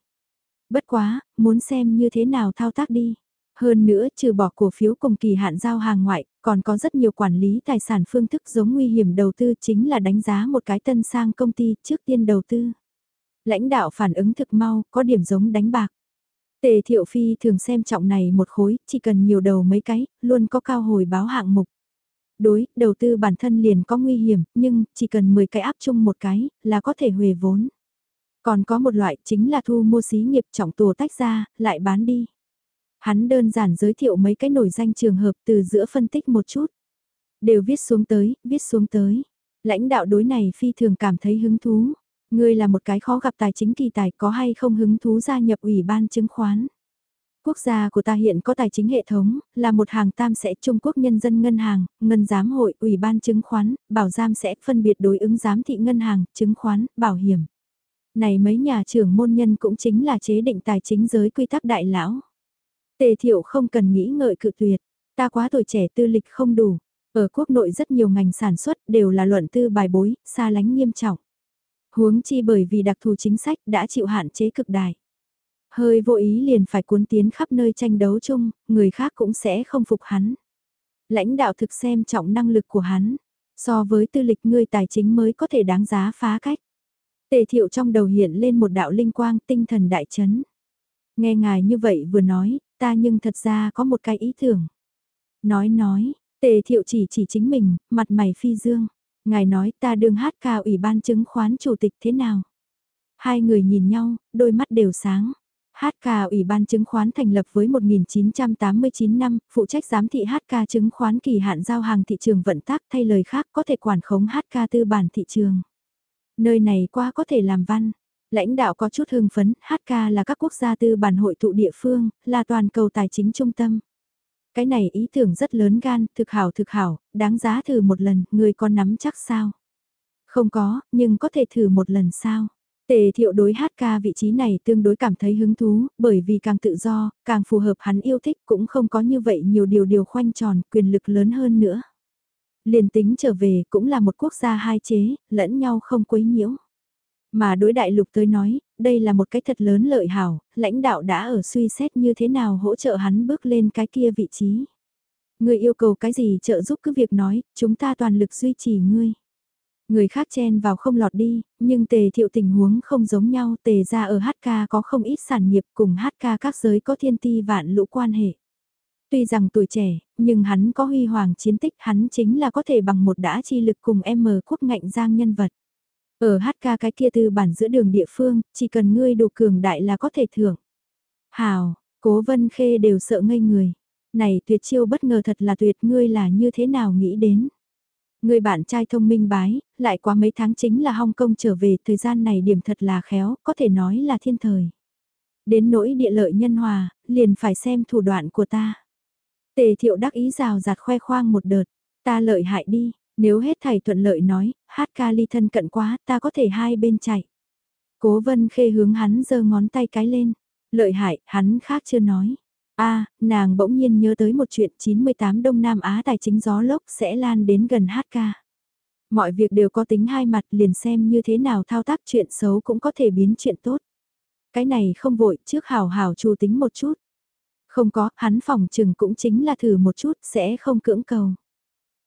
Bất quá, muốn xem như thế nào thao tác đi. Hơn nữa, trừ bỏ cổ phiếu cùng kỳ hạn giao hàng ngoại, còn có rất nhiều quản lý tài sản phương thức giống nguy hiểm đầu tư chính là đánh giá một cái tân sang công ty trước tiên đầu tư. Lãnh đạo phản ứng thực mau, có điểm giống đánh bạc. Tề thiệu phi thường xem trọng này một khối, chỉ cần nhiều đầu mấy cái, luôn có cao hồi báo hạng mục. Đối, đầu tư bản thân liền có nguy hiểm, nhưng chỉ cần 10 cái áp chung một cái, là có thể huề vốn. Còn có một loại chính là thu mua xí nghiệp trọng tù tách ra, lại bán đi. Hắn đơn giản giới thiệu mấy cái nổi danh trường hợp từ giữa phân tích một chút. Đều viết xuống tới, viết xuống tới. Lãnh đạo đối này phi thường cảm thấy hứng thú. Ngươi là một cái khó gặp tài chính kỳ tài có hay không hứng thú gia nhập ủy ban chứng khoán. Quốc gia của ta hiện có tài chính hệ thống, là một hàng tam sẽ Trung Quốc Nhân dân Ngân hàng, Ngân giám hội, Ủy ban chứng khoán, bảo giam sẽ phân biệt đối ứng giám thị ngân hàng, chứng khoán, bảo hiểm. Này mấy nhà trưởng môn nhân cũng chính là chế định tài chính giới quy tắc đại lão. Tề thiệu không cần nghĩ ngợi cự tuyệt, ta quá tuổi trẻ tư lịch không đủ. Ở quốc nội rất nhiều ngành sản xuất đều là luận tư bài bối, xa lánh nghiêm trọng. Huống chi bởi vì đặc thù chính sách đã chịu hạn chế cực đại. Hơi vô ý liền phải cuốn tiến khắp nơi tranh đấu chung, người khác cũng sẽ không phục hắn. Lãnh đạo thực xem trọng năng lực của hắn, so với tư lịch người tài chính mới có thể đáng giá phá cách. Tề thiệu trong đầu hiện lên một đạo linh quang tinh thần đại chấn. Nghe ngài như vậy vừa nói, ta nhưng thật ra có một cái ý tưởng. Nói nói, tề thiệu chỉ chỉ chính mình, mặt mày phi dương. Ngài nói ta đương hát ca ủy ban chứng khoán chủ tịch thế nào? Hai người nhìn nhau, đôi mắt đều sáng. HK Ủy ban chứng khoán thành lập với 1989 năm, phụ trách giám thị HK chứng khoán kỳ hạn giao hàng thị trường vận tác thay lời khác có thể quản khống HK tư bản thị trường. Nơi này qua có thể làm văn. Lãnh đạo có chút hưng phấn, HK là các quốc gia tư bản hội tụ địa phương, là toàn cầu tài chính trung tâm. Cái này ý tưởng rất lớn gan, thực hảo thực hảo, đáng giá thử một lần, người có nắm chắc sao? Không có, nhưng có thể thử một lần sao? Tề thiệu đối hát ca vị trí này tương đối cảm thấy hứng thú, bởi vì càng tự do, càng phù hợp hắn yêu thích cũng không có như vậy nhiều điều điều khoanh tròn, quyền lực lớn hơn nữa. Liền tính trở về cũng là một quốc gia hai chế, lẫn nhau không quấy nhiễu. Mà đối đại lục tới nói, đây là một cái thật lớn lợi hảo, lãnh đạo đã ở suy xét như thế nào hỗ trợ hắn bước lên cái kia vị trí. Người yêu cầu cái gì trợ giúp cứ việc nói, chúng ta toàn lực duy trì ngươi. Người khác chen vào không lọt đi, nhưng tề thiệu tình huống không giống nhau, tề ra ở HK có không ít sản nghiệp cùng HK các giới có thiên ti vạn lũ quan hệ. Tuy rằng tuổi trẻ, nhưng hắn có huy hoàng chiến tích hắn chính là có thể bằng một đã chi lực cùng M quốc ngạnh giang nhân vật. Ở HK cái kia tư bản giữa đường địa phương, chỉ cần ngươi đủ cường đại là có thể thưởng. Hào, cố vân khê đều sợ ngây người. Này tuyệt chiêu bất ngờ thật là tuyệt ngươi là như thế nào nghĩ đến. Người bạn trai thông minh bái, lại qua mấy tháng chính là Hong Kong trở về, thời gian này điểm thật là khéo, có thể nói là thiên thời. Đến nỗi địa lợi nhân hòa, liền phải xem thủ đoạn của ta. Tề thiệu đắc ý rào rạt khoe khoang một đợt, ta lợi hại đi, nếu hết thầy thuận lợi nói, hát ca ly thân cận quá, ta có thể hai bên chạy. Cố vân khê hướng hắn giơ ngón tay cái lên, lợi hại, hắn khác chưa nói a nàng bỗng nhiên nhớ tới một chuyện 98 Đông Nam Á tài chính gió lốc sẽ lan đến gần HK. Mọi việc đều có tính hai mặt liền xem như thế nào thao tác chuyện xấu cũng có thể biến chuyện tốt. Cái này không vội trước hào hào chủ tính một chút. Không có, hắn phòng chừng cũng chính là thử một chút sẽ không cưỡng cầu.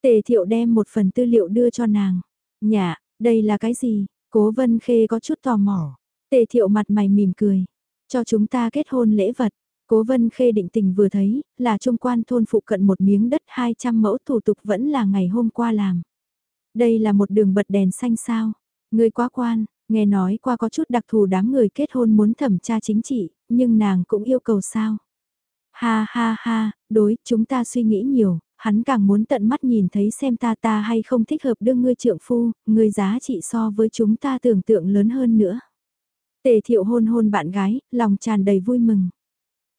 Tề thiệu đem một phần tư liệu đưa cho nàng. Nhà, đây là cái gì? Cố vân khê có chút tò mò. Tề thiệu mặt mày mỉm cười. Cho chúng ta kết hôn lễ vật. Cố vân khê định tình vừa thấy, là trung quan thôn phụ cận một miếng đất 200 mẫu thủ tục vẫn là ngày hôm qua làm. Đây là một đường bật đèn xanh sao. Người quá quan, nghe nói qua có chút đặc thù đám người kết hôn muốn thẩm tra chính trị, nhưng nàng cũng yêu cầu sao. Ha ha ha, đối, chúng ta suy nghĩ nhiều, hắn càng muốn tận mắt nhìn thấy xem ta ta hay không thích hợp đương ngươi trượng phu, ngươi giá trị so với chúng ta tưởng tượng lớn hơn nữa. Tề thiệu hôn hôn bạn gái, lòng tràn đầy vui mừng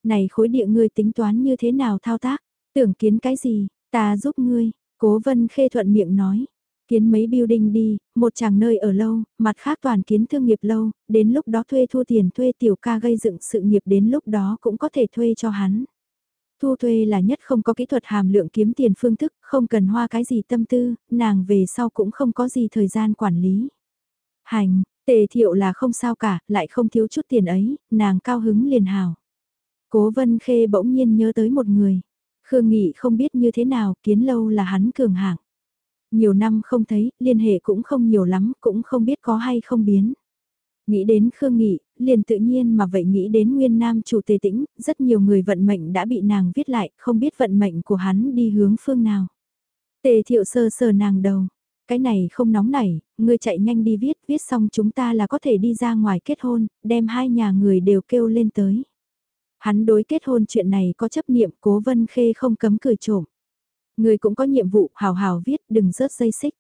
này khối địa ngươi tính toán như thế nào thao tác, tưởng kiến cái gì, ta giúp ngươi, cố vân khê thuận miệng nói. Kiến mấy building đi, một chàng nơi ở lâu, mặt khác toàn kiến thương nghiệp lâu, đến lúc đó thuê thu tiền thuê tiểu ca gây dựng sự nghiệp đến lúc đó cũng có thể thuê cho hắn. Thu thuê là nhất không có kỹ thuật hàm lượng kiếm tiền phương thức, không cần hoa cái gì tâm tư, nàng về sau cũng không có gì thời gian quản lý. Hành, tề thiệu là không sao cả, lại không thiếu chút tiền ấy, nàng cao hứng liền hào. Cố Vân Khê bỗng nhiên nhớ tới một người. Khương Nghị không biết như thế nào, kiến lâu là hắn cường hạng. Nhiều năm không thấy, liên hệ cũng không nhiều lắm, cũng không biết có hay không biến. Nghĩ đến Khương Nghị, liền tự nhiên mà vậy nghĩ đến Nguyên Nam chủ tề tĩnh, rất nhiều người vận mệnh đã bị nàng viết lại, không biết vận mệnh của hắn đi hướng phương nào. Tề thiệu sơ sờ nàng đầu, cái này không nóng nảy, ngươi chạy nhanh đi viết, viết xong chúng ta là có thể đi ra ngoài kết hôn, đem hai nhà người đều kêu lên tới. Hắn đối kết hôn chuyện này có chấp niệm cố vân khê không cấm cười trộm. Người cũng có nhiệm vụ hào hào viết đừng rớt dây xích.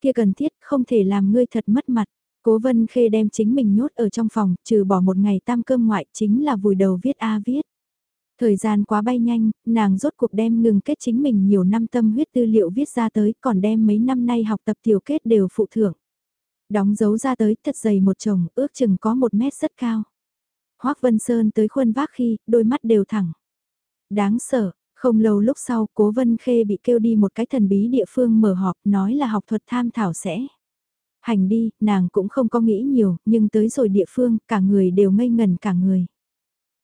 Kia cần thiết không thể làm ngươi thật mất mặt. Cố vân khê đem chính mình nhốt ở trong phòng, trừ bỏ một ngày tam cơm ngoại chính là vùi đầu viết A viết. Thời gian quá bay nhanh, nàng rốt cuộc đem ngừng kết chính mình nhiều năm tâm huyết tư liệu viết ra tới còn đem mấy năm nay học tập tiểu kết đều phụ thưởng. Đóng dấu ra tới thật dày một chồng ước chừng có một mét rất cao. Hoác Vân Sơn tới khuôn vác khi, đôi mắt đều thẳng. Đáng sợ, không lâu lúc sau cố Vân Khê bị kêu đi một cái thần bí địa phương mở họp nói là học thuật tham thảo sẽ. Hành đi, nàng cũng không có nghĩ nhiều, nhưng tới rồi địa phương, cả người đều ngây ngần cả người.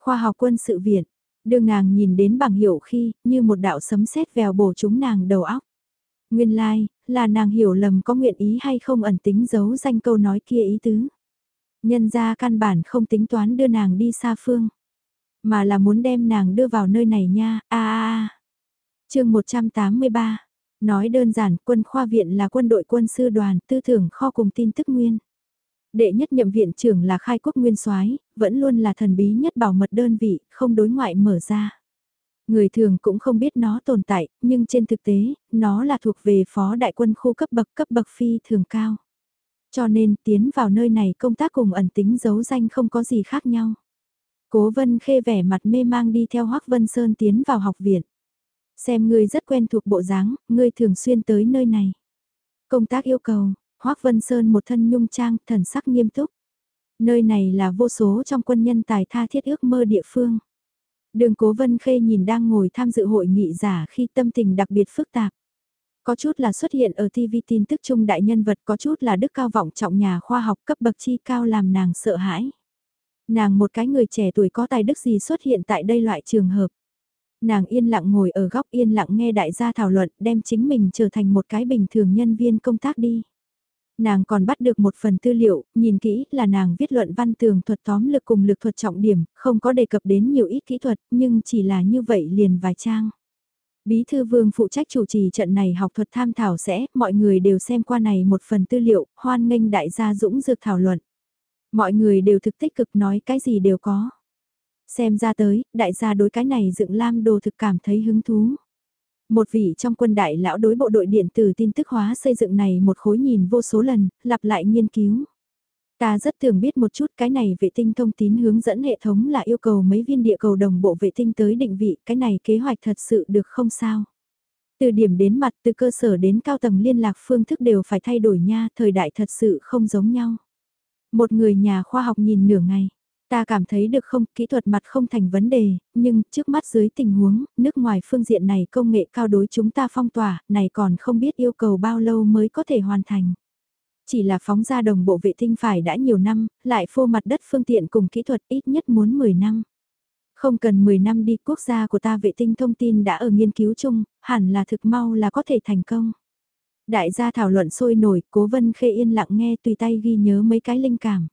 Khoa học quân sự viện, đường nàng nhìn đến bảng hiệu khi, như một đạo sấm sét vèo bổ chúng nàng đầu óc. Nguyên lai, like, là nàng hiểu lầm có nguyện ý hay không ẩn tính giấu danh câu nói kia ý tứ. Nhân ra căn bản không tính toán đưa nàng đi xa phương, mà là muốn đem nàng đưa vào nơi này nha, a a a. Chương 183. Nói đơn giản, quân khoa viện là quân đội quân sư đoàn, tư tưởng kho cùng tin tức nguyên. Đệ nhất nhậm viện trưởng là khai quốc nguyên soái, vẫn luôn là thần bí nhất bảo mật đơn vị, không đối ngoại mở ra. Người thường cũng không biết nó tồn tại, nhưng trên thực tế, nó là thuộc về phó đại quân khu cấp bậc cấp bậc phi thường cao. Cho nên tiến vào nơi này công tác cùng ẩn tính giấu danh không có gì khác nhau. Cố vân khê vẻ mặt mê mang đi theo hoắc Vân Sơn tiến vào học viện. Xem ngươi rất quen thuộc bộ dáng, ngươi thường xuyên tới nơi này. Công tác yêu cầu, Hoác Vân Sơn một thân nhung trang, thần sắc nghiêm túc. Nơi này là vô số trong quân nhân tài tha thiết ước mơ địa phương. Đường Cố Vân Khê nhìn đang ngồi tham dự hội nghị giả khi tâm tình đặc biệt phức tạp. Có chút là xuất hiện ở TV tin tức chung đại nhân vật, có chút là đức cao vọng trọng nhà khoa học cấp bậc chi cao làm nàng sợ hãi. Nàng một cái người trẻ tuổi có tài đức gì xuất hiện tại đây loại trường hợp. Nàng yên lặng ngồi ở góc yên lặng nghe đại gia thảo luận đem chính mình trở thành một cái bình thường nhân viên công tác đi. Nàng còn bắt được một phần tư liệu, nhìn kỹ là nàng viết luận văn tường thuật tóm lực cùng lực thuật trọng điểm, không có đề cập đến nhiều ít kỹ thuật, nhưng chỉ là như vậy liền vài trang. Bí thư vương phụ trách chủ trì trận này học thuật tham thảo sẽ, mọi người đều xem qua này một phần tư liệu, hoan nghênh đại gia dũng dược thảo luận. Mọi người đều thực tích cực nói cái gì đều có. Xem ra tới, đại gia đối cái này dựng lam đồ thực cảm thấy hứng thú. Một vị trong quân đại lão đối bộ đội điện tử tin tức hóa xây dựng này một khối nhìn vô số lần, lặp lại nghiên cứu. Ta rất thường biết một chút cái này vệ tinh thông tín hướng dẫn hệ thống là yêu cầu mấy viên địa cầu đồng bộ vệ tinh tới định vị, cái này kế hoạch thật sự được không sao. Từ điểm đến mặt từ cơ sở đến cao tầng liên lạc phương thức đều phải thay đổi nha, thời đại thật sự không giống nhau. Một người nhà khoa học nhìn nửa ngày, Ta cảm thấy được không, kỹ thuật mặt không thành vấn đề, nhưng trước mắt dưới tình huống, nước ngoài phương diện này công nghệ cao đối chúng ta phong tỏa, này còn không biết yêu cầu bao lâu mới có thể hoàn thành. Chỉ là phóng ra đồng bộ vệ tinh phải đã nhiều năm, lại phô mặt đất phương tiện cùng kỹ thuật ít nhất muốn 10 năm. Không cần 10 năm đi, quốc gia của ta vệ tinh thông tin đã ở nghiên cứu chung, hẳn là thực mau là có thể thành công. Đại gia thảo luận sôi nổi, cố vân khê yên lặng nghe tùy tay ghi nhớ mấy cái linh cảm.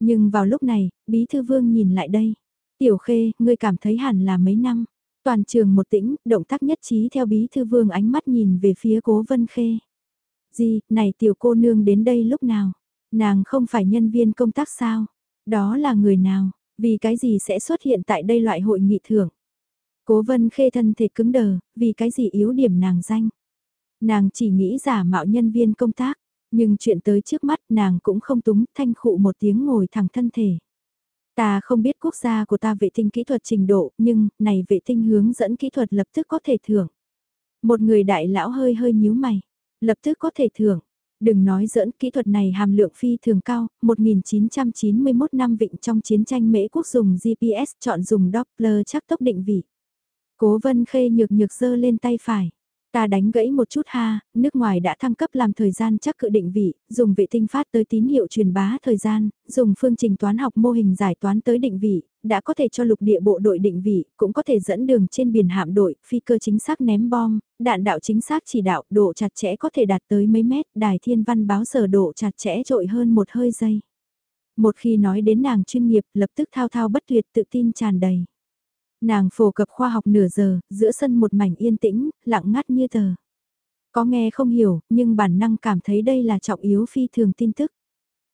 Nhưng vào lúc này, bí thư vương nhìn lại đây. Tiểu khê, ngươi cảm thấy hẳn là mấy năm. Toàn trường một tĩnh, động tác nhất trí theo bí thư vương ánh mắt nhìn về phía cố vân khê. Gì, này tiểu cô nương đến đây lúc nào? Nàng không phải nhân viên công tác sao? Đó là người nào? Vì cái gì sẽ xuất hiện tại đây loại hội nghị thưởng? Cố vân khê thân thể cứng đờ, vì cái gì yếu điểm nàng danh? Nàng chỉ nghĩ giả mạo nhân viên công tác, nhưng chuyện tới trước mắt nàng cũng không túng thanh khụ một tiếng ngồi thẳng thân thể. Ta không biết quốc gia của ta vệ tinh kỹ thuật trình độ, nhưng, này vệ tinh hướng dẫn kỹ thuật lập tức có thể thưởng. Một người đại lão hơi hơi nhíu mày, lập tức có thể thưởng. Đừng nói dẫn kỹ thuật này hàm lượng phi thường cao, 1991 năm vịnh trong chiến tranh Mễ quốc dùng GPS chọn dùng Doppler chắc tốc định vị. Cố vân khê nhược nhược dơ lên tay phải. Ta đánh gãy một chút ha, nước ngoài đã thăng cấp làm thời gian chắc cự định vị, dùng vệ tinh phát tới tín hiệu truyền bá thời gian, dùng phương trình toán học mô hình giải toán tới định vị, đã có thể cho lục địa bộ đội định vị, cũng có thể dẫn đường trên biển hạm đội, phi cơ chính xác ném bom, đạn đạo chính xác chỉ đạo, độ chặt chẽ có thể đạt tới mấy mét, đài thiên văn báo giờ độ chặt chẽ trội hơn một hơi giây. Một khi nói đến nàng chuyên nghiệp, lập tức thao thao bất tuyệt tự tin tràn đầy. Nàng phổ cập khoa học nửa giờ, giữa sân một mảnh yên tĩnh, lặng ngắt như tờ. Có nghe không hiểu, nhưng bản năng cảm thấy đây là trọng yếu phi thường tin tức.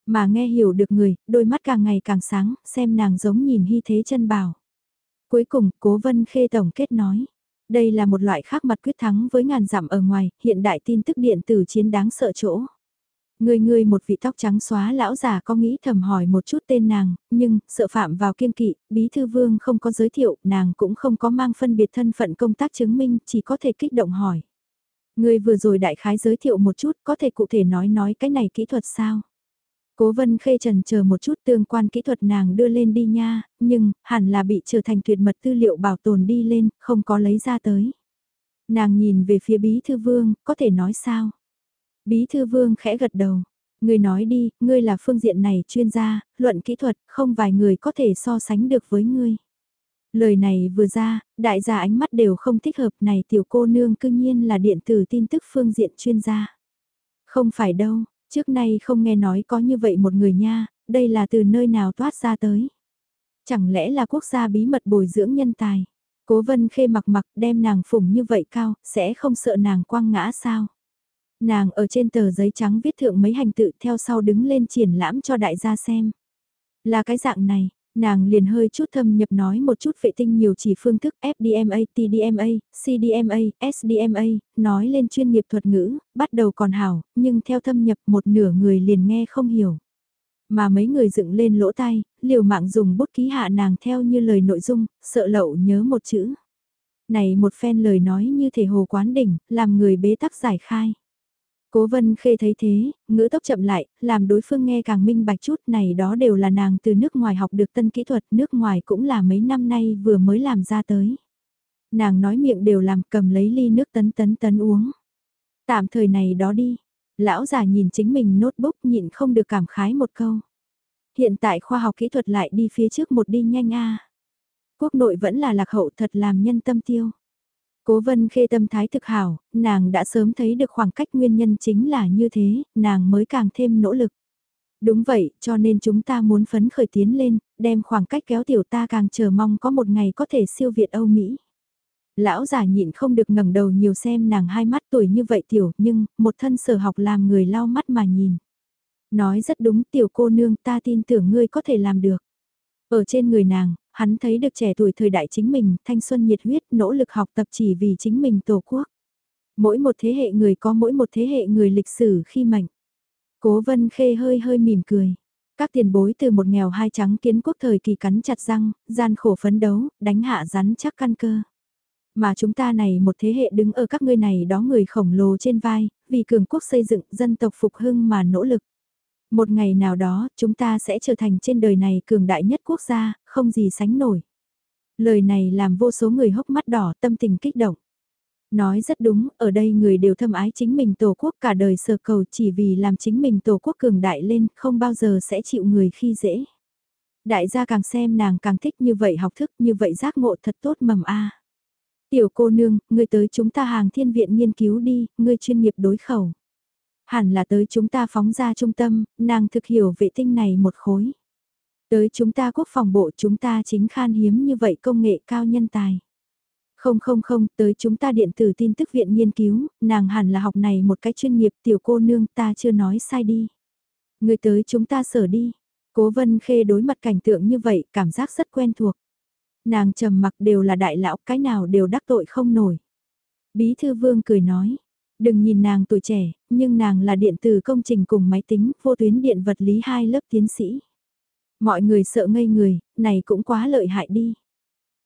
Mà nghe hiểu được người, đôi mắt càng ngày càng sáng, xem nàng giống nhìn hy thế chân bảo. Cuối cùng, Cố Vân Khê tổng kết nói. Đây là một loại khác mặt quyết thắng với ngàn dặm ở ngoài, hiện đại tin tức điện tử chiến đáng sợ chỗ. Người người một vị tóc trắng xóa lão già có nghĩ thầm hỏi một chút tên nàng, nhưng, sợ phạm vào kiên kỵ, bí thư vương không có giới thiệu, nàng cũng không có mang phân biệt thân phận công tác chứng minh, chỉ có thể kích động hỏi. Người vừa rồi đại khái giới thiệu một chút, có thể cụ thể nói nói cái này kỹ thuật sao? Cố vân khê trần chờ một chút tương quan kỹ thuật nàng đưa lên đi nha, nhưng, hẳn là bị trở thành tuyệt mật tư liệu bảo tồn đi lên, không có lấy ra tới. Nàng nhìn về phía bí thư vương, có thể nói sao? Bí thư vương khẽ gật đầu. Ngươi nói đi, ngươi là phương diện này chuyên gia, luận kỹ thuật, không vài người có thể so sánh được với ngươi. Lời này vừa ra, đại gia ánh mắt đều không thích hợp này tiểu cô nương cư nhiên là điện tử tin tức phương diện chuyên gia. Không phải đâu, trước nay không nghe nói có như vậy một người nha, đây là từ nơi nào toát ra tới. Chẳng lẽ là quốc gia bí mật bồi dưỡng nhân tài. Cố vân khê mặc mặc đem nàng phủng như vậy cao, sẽ không sợ nàng quăng ngã sao. Nàng ở trên tờ giấy trắng viết thượng mấy hành tự theo sau đứng lên triển lãm cho đại gia xem. Là cái dạng này, nàng liền hơi chút thâm nhập nói một chút vệ tinh nhiều chỉ phương thức FDMA, TDMA, CDMA, SDMA, nói lên chuyên nghiệp thuật ngữ, bắt đầu còn hảo, nhưng theo thâm nhập một nửa người liền nghe không hiểu. Mà mấy người dựng lên lỗ tai, liều mạng dùng bút ký hạ nàng theo như lời nội dung, sợ lậu nhớ một chữ. Này một phen lời nói như thể hồ quán đỉnh, làm người bế tắc giải khai. Cố vân khê thấy thế, ngữ tốc chậm lại, làm đối phương nghe càng minh bạch chút này đó đều là nàng từ nước ngoài học được tân kỹ thuật, nước ngoài cũng là mấy năm nay vừa mới làm ra tới. Nàng nói miệng đều làm cầm lấy ly nước tấn tấn tấn uống. Tạm thời này đó đi, lão già nhìn chính mình notebook nhịn không được cảm khái một câu. Hiện tại khoa học kỹ thuật lại đi phía trước một đi nhanh a. Quốc nội vẫn là lạc hậu thật làm nhân tâm tiêu. Cố vân khê tâm thái thực hảo, nàng đã sớm thấy được khoảng cách nguyên nhân chính là như thế, nàng mới càng thêm nỗ lực. Đúng vậy, cho nên chúng ta muốn phấn khởi tiến lên, đem khoảng cách kéo tiểu ta càng chờ mong có một ngày có thể siêu việt Âu Mỹ. Lão già nhịn không được ngẩng đầu nhiều xem nàng hai mắt tuổi như vậy tiểu nhưng một thân sở học làm người lau mắt mà nhìn. Nói rất đúng tiểu cô nương ta tin tưởng ngươi có thể làm được. Ở trên người nàng, hắn thấy được trẻ tuổi thời đại chính mình, thanh xuân nhiệt huyết, nỗ lực học tập chỉ vì chính mình tổ quốc. Mỗi một thế hệ người có mỗi một thế hệ người lịch sử khi mạnh Cố vân khê hơi hơi mỉm cười. Các tiền bối từ một nghèo hai trắng kiến quốc thời kỳ cắn chặt răng, gian khổ phấn đấu, đánh hạ rắn chắc căn cơ. Mà chúng ta này một thế hệ đứng ở các ngươi này đó người khổng lồ trên vai, vì cường quốc xây dựng dân tộc phục hưng mà nỗ lực. Một ngày nào đó, chúng ta sẽ trở thành trên đời này cường đại nhất quốc gia, không gì sánh nổi. Lời này làm vô số người hốc mắt đỏ tâm tình kích động. Nói rất đúng, ở đây người đều thâm ái chính mình tổ quốc cả đời sờ cầu chỉ vì làm chính mình tổ quốc cường đại lên, không bao giờ sẽ chịu người khi dễ. Đại gia càng xem nàng càng thích như vậy học thức như vậy giác ngộ thật tốt mầm a. Tiểu cô nương, ngươi tới chúng ta hàng thiên viện nghiên cứu đi, ngươi chuyên nghiệp đối khẩu. Hẳn là tới chúng ta phóng ra trung tâm, nàng thực hiểu vệ tinh này một khối. Tới chúng ta quốc phòng bộ chúng ta chính khan hiếm như vậy công nghệ cao nhân tài. Không không không, tới chúng ta điện tử tin tức viện nghiên cứu, nàng hẳn là học này một cái chuyên nghiệp tiểu cô nương ta chưa nói sai đi. Người tới chúng ta sở đi. Cố vân khê đối mặt cảnh tượng như vậy cảm giác rất quen thuộc. Nàng trầm mặc đều là đại lão cái nào đều đắc tội không nổi. Bí thư vương cười nói, đừng nhìn nàng tuổi trẻ, nhưng nàng là điện tử công trình cùng máy tính vô tuyến điện vật lý hai lớp tiến sĩ. Mọi người sợ ngây người, này cũng quá lợi hại đi.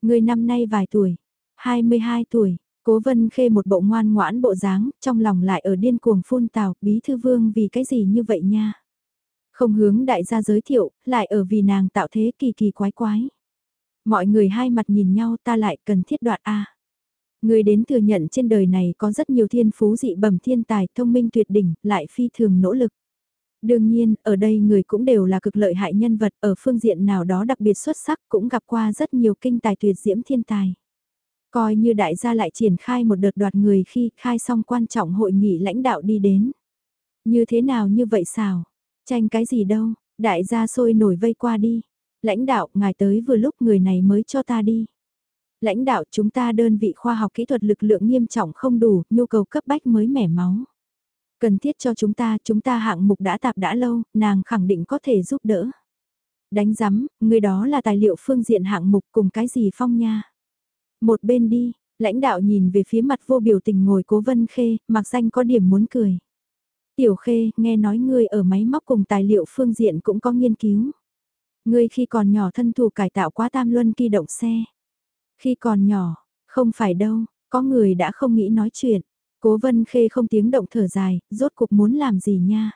Người năm nay vài tuổi, 22 tuổi, cố vân khê một bộ ngoan ngoãn bộ dáng, trong lòng lại ở điên cuồng phun tào, bí thư vương vì cái gì như vậy nha. Không hướng đại gia giới thiệu, lại ở vì nàng tạo thế kỳ kỳ quái quái. Mọi người hai mặt nhìn nhau ta lại cần thiết đoạt A. Người đến thừa nhận trên đời này có rất nhiều thiên phú dị bẩm thiên tài thông minh tuyệt đỉnh, lại phi thường nỗ lực. Đương nhiên, ở đây người cũng đều là cực lợi hại nhân vật ở phương diện nào đó đặc biệt xuất sắc cũng gặp qua rất nhiều kinh tài tuyệt diễm thiên tài. Coi như đại gia lại triển khai một đợt đoạt người khi khai xong quan trọng hội nghị lãnh đạo đi đến. Như thế nào như vậy sao? Tranh cái gì đâu, đại gia sôi nổi vây qua đi. Lãnh đạo, ngài tới vừa lúc người này mới cho ta đi. Lãnh đạo chúng ta đơn vị khoa học kỹ thuật lực lượng nghiêm trọng không đủ, nhu cầu cấp bách mới mẻ máu. Cần thiết cho chúng ta, chúng ta hạng mục đã tạp đã lâu, nàng khẳng định có thể giúp đỡ. Đánh giám, người đó là tài liệu phương diện hạng mục cùng cái gì phong nha. Một bên đi, lãnh đạo nhìn về phía mặt vô biểu tình ngồi cố vân khê, mặc danh có điểm muốn cười. Tiểu khê, nghe nói ngươi ở máy móc cùng tài liệu phương diện cũng có nghiên cứu. Ngươi khi còn nhỏ thân thủ cải tạo quá tam luân kỳ động xe. Khi còn nhỏ, không phải đâu, có người đã không nghĩ nói chuyện. Cố vân khê không tiếng động thở dài, rốt cuộc muốn làm gì nha.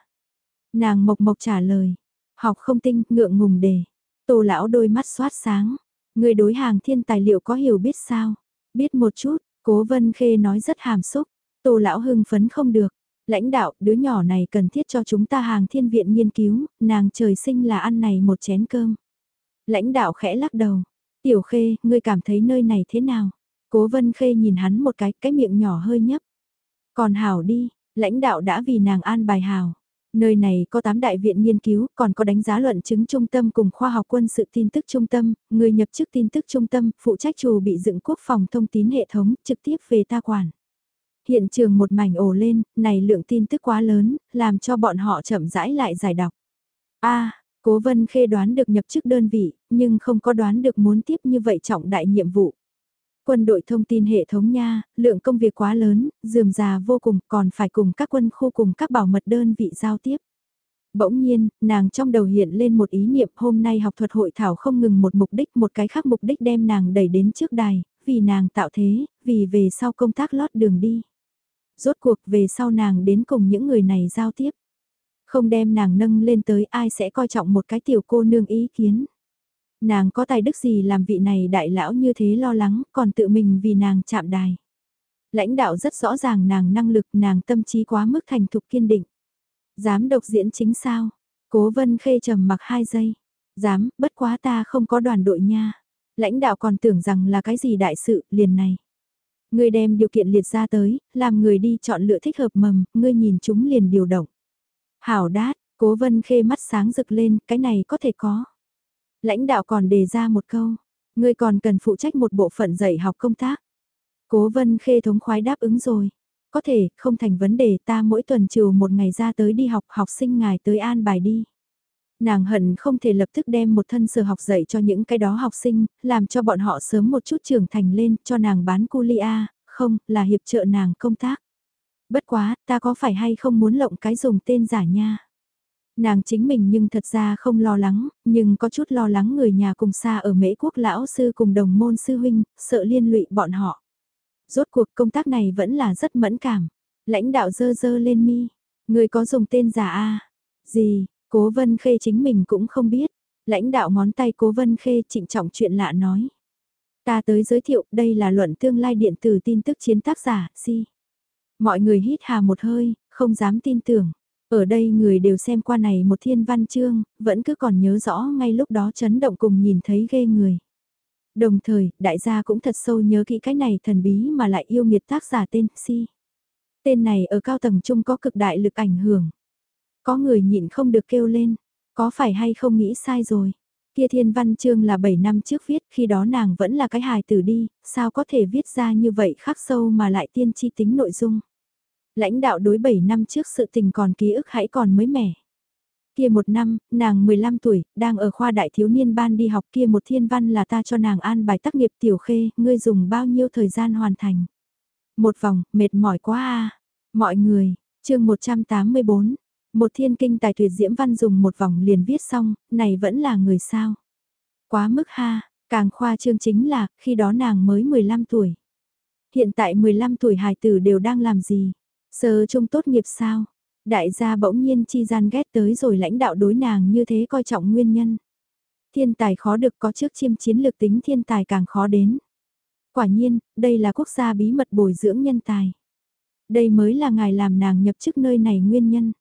Nàng mộc mộc trả lời, học không tinh, ngượng ngùng đề. Tô lão đôi mắt xoát sáng, người đối hàng thiên tài liệu có hiểu biết sao? Biết một chút, cố vân khê nói rất hàm xúc, tô lão hưng phấn không được. Lãnh đạo, đứa nhỏ này cần thiết cho chúng ta hàng thiên viện nghiên cứu, nàng trời sinh là ăn này một chén cơm. Lãnh đạo khẽ lắc đầu. Tiểu khê, ngươi cảm thấy nơi này thế nào? Cố vân khê nhìn hắn một cái, cái miệng nhỏ hơi nhấp. Còn hảo đi, lãnh đạo đã vì nàng an bài hảo. Nơi này có 8 đại viện nghiên cứu, còn có đánh giá luận chứng trung tâm cùng khoa học quân sự tin tức trung tâm, người nhập chức tin tức trung tâm, phụ trách chủ bị dựng quốc phòng thông tín hệ thống, trực tiếp về ta quản. Hiện trường một mảnh ồ lên, này lượng tin tức quá lớn, làm cho bọn họ chậm rãi lại giải đọc. a Cố Vân Khê đoán được nhập chức đơn vị, nhưng không có đoán được muốn tiếp như vậy trọng đại nhiệm vụ. Quân đội thông tin hệ thống nha, lượng công việc quá lớn, dườm già vô cùng, còn phải cùng các quân khu cùng các bảo mật đơn vị giao tiếp. Bỗng nhiên, nàng trong đầu hiện lên một ý niệm hôm nay học thuật hội thảo không ngừng một mục đích một cái khác mục đích đem nàng đẩy đến trước đài, vì nàng tạo thế, vì về sau công tác lót đường đi. Rốt cuộc về sau nàng đến cùng những người này giao tiếp. Không đem nàng nâng lên tới ai sẽ coi trọng một cái tiểu cô nương ý kiến. Nàng có tài đức gì làm vị này đại lão như thế lo lắng, còn tự mình vì nàng chạm đài. Lãnh đạo rất rõ ràng nàng năng lực, nàng tâm trí quá mức thành thục kiên định. Dám độc diễn chính sao? Cố vân khê trầm mặc hai giây. Dám, bất quá ta không có đoàn đội nha. Lãnh đạo còn tưởng rằng là cái gì đại sự, liền này. Ngươi đem điều kiện liệt ra tới, làm người đi chọn lựa thích hợp mầm, ngươi nhìn chúng liền điều động. Hảo đát, cố vân khê mắt sáng rực lên, cái này có thể có. Lãnh đạo còn đề ra một câu, ngươi còn cần phụ trách một bộ phận dạy học công tác. Cố vân khê thống khoái đáp ứng rồi. Có thể, không thành vấn đề ta mỗi tuần trừ một ngày ra tới đi học học sinh ngài tới an bài đi. Nàng hận không thể lập tức đem một thân sở học dạy cho những cái đó học sinh, làm cho bọn họ sớm một chút trưởng thành lên, cho nàng bán culia, không, là hiệp trợ nàng công tác. Bất quá, ta có phải hay không muốn lộng cái dùng tên giả nha. Nàng chính mình nhưng thật ra không lo lắng, nhưng có chút lo lắng người nhà cùng xa ở mễ quốc lão sư cùng đồng môn sư huynh, sợ liên lụy bọn họ. Rốt cuộc công tác này vẫn là rất mẫn cảm. Lãnh đạo dơ dơ lên mi. Người có dùng tên giả a Gì, cố vân khê chính mình cũng không biết. Lãnh đạo ngón tay cố vân khê trịnh trọng chuyện lạ nói. Ta tới giới thiệu đây là luận tương lai điện tử tin tức chiến tác giả, si. Mọi người hít hà một hơi, không dám tin tưởng. Ở đây người đều xem qua này một thiên văn chương, vẫn cứ còn nhớ rõ ngay lúc đó chấn động cùng nhìn thấy ghê người. Đồng thời, đại gia cũng thật sâu nhớ kỹ cái này thần bí mà lại yêu nghiệt tác giả tên Si. Tên này ở cao tầng trung có cực đại lực ảnh hưởng. Có người nhịn không được kêu lên, có phải hay không nghĩ sai rồi. Kia thiên văn chương là 7 năm trước viết, khi đó nàng vẫn là cái hài tử đi, sao có thể viết ra như vậy khắc sâu mà lại tiên tri tính nội dung. Lãnh đạo đối 7 năm trước sự tình còn ký ức hãy còn mới mẻ. Kia một năm, nàng 15 tuổi, đang ở khoa đại thiếu niên ban đi học kia một thiên văn là ta cho nàng an bài tác nghiệp tiểu khê, ngươi dùng bao nhiêu thời gian hoàn thành. Một vòng, mệt mỏi quá à. Mọi người, chương 184, một thiên kinh tài tuyệt diễm văn dùng một vòng liền viết xong, này vẫn là người sao. Quá mức ha, càng khoa trương chính là, khi đó nàng mới 15 tuổi. Hiện tại 15 tuổi hài tử đều đang làm gì? Sơ trung tốt nghiệp sao? Đại gia bỗng nhiên chi gian ghét tới rồi lãnh đạo đối nàng như thế coi trọng nguyên nhân. Thiên tài khó được có trước chiêm chiến lược tính thiên tài càng khó đến. Quả nhiên, đây là quốc gia bí mật bồi dưỡng nhân tài. Đây mới là ngài làm nàng nhập chức nơi này nguyên nhân.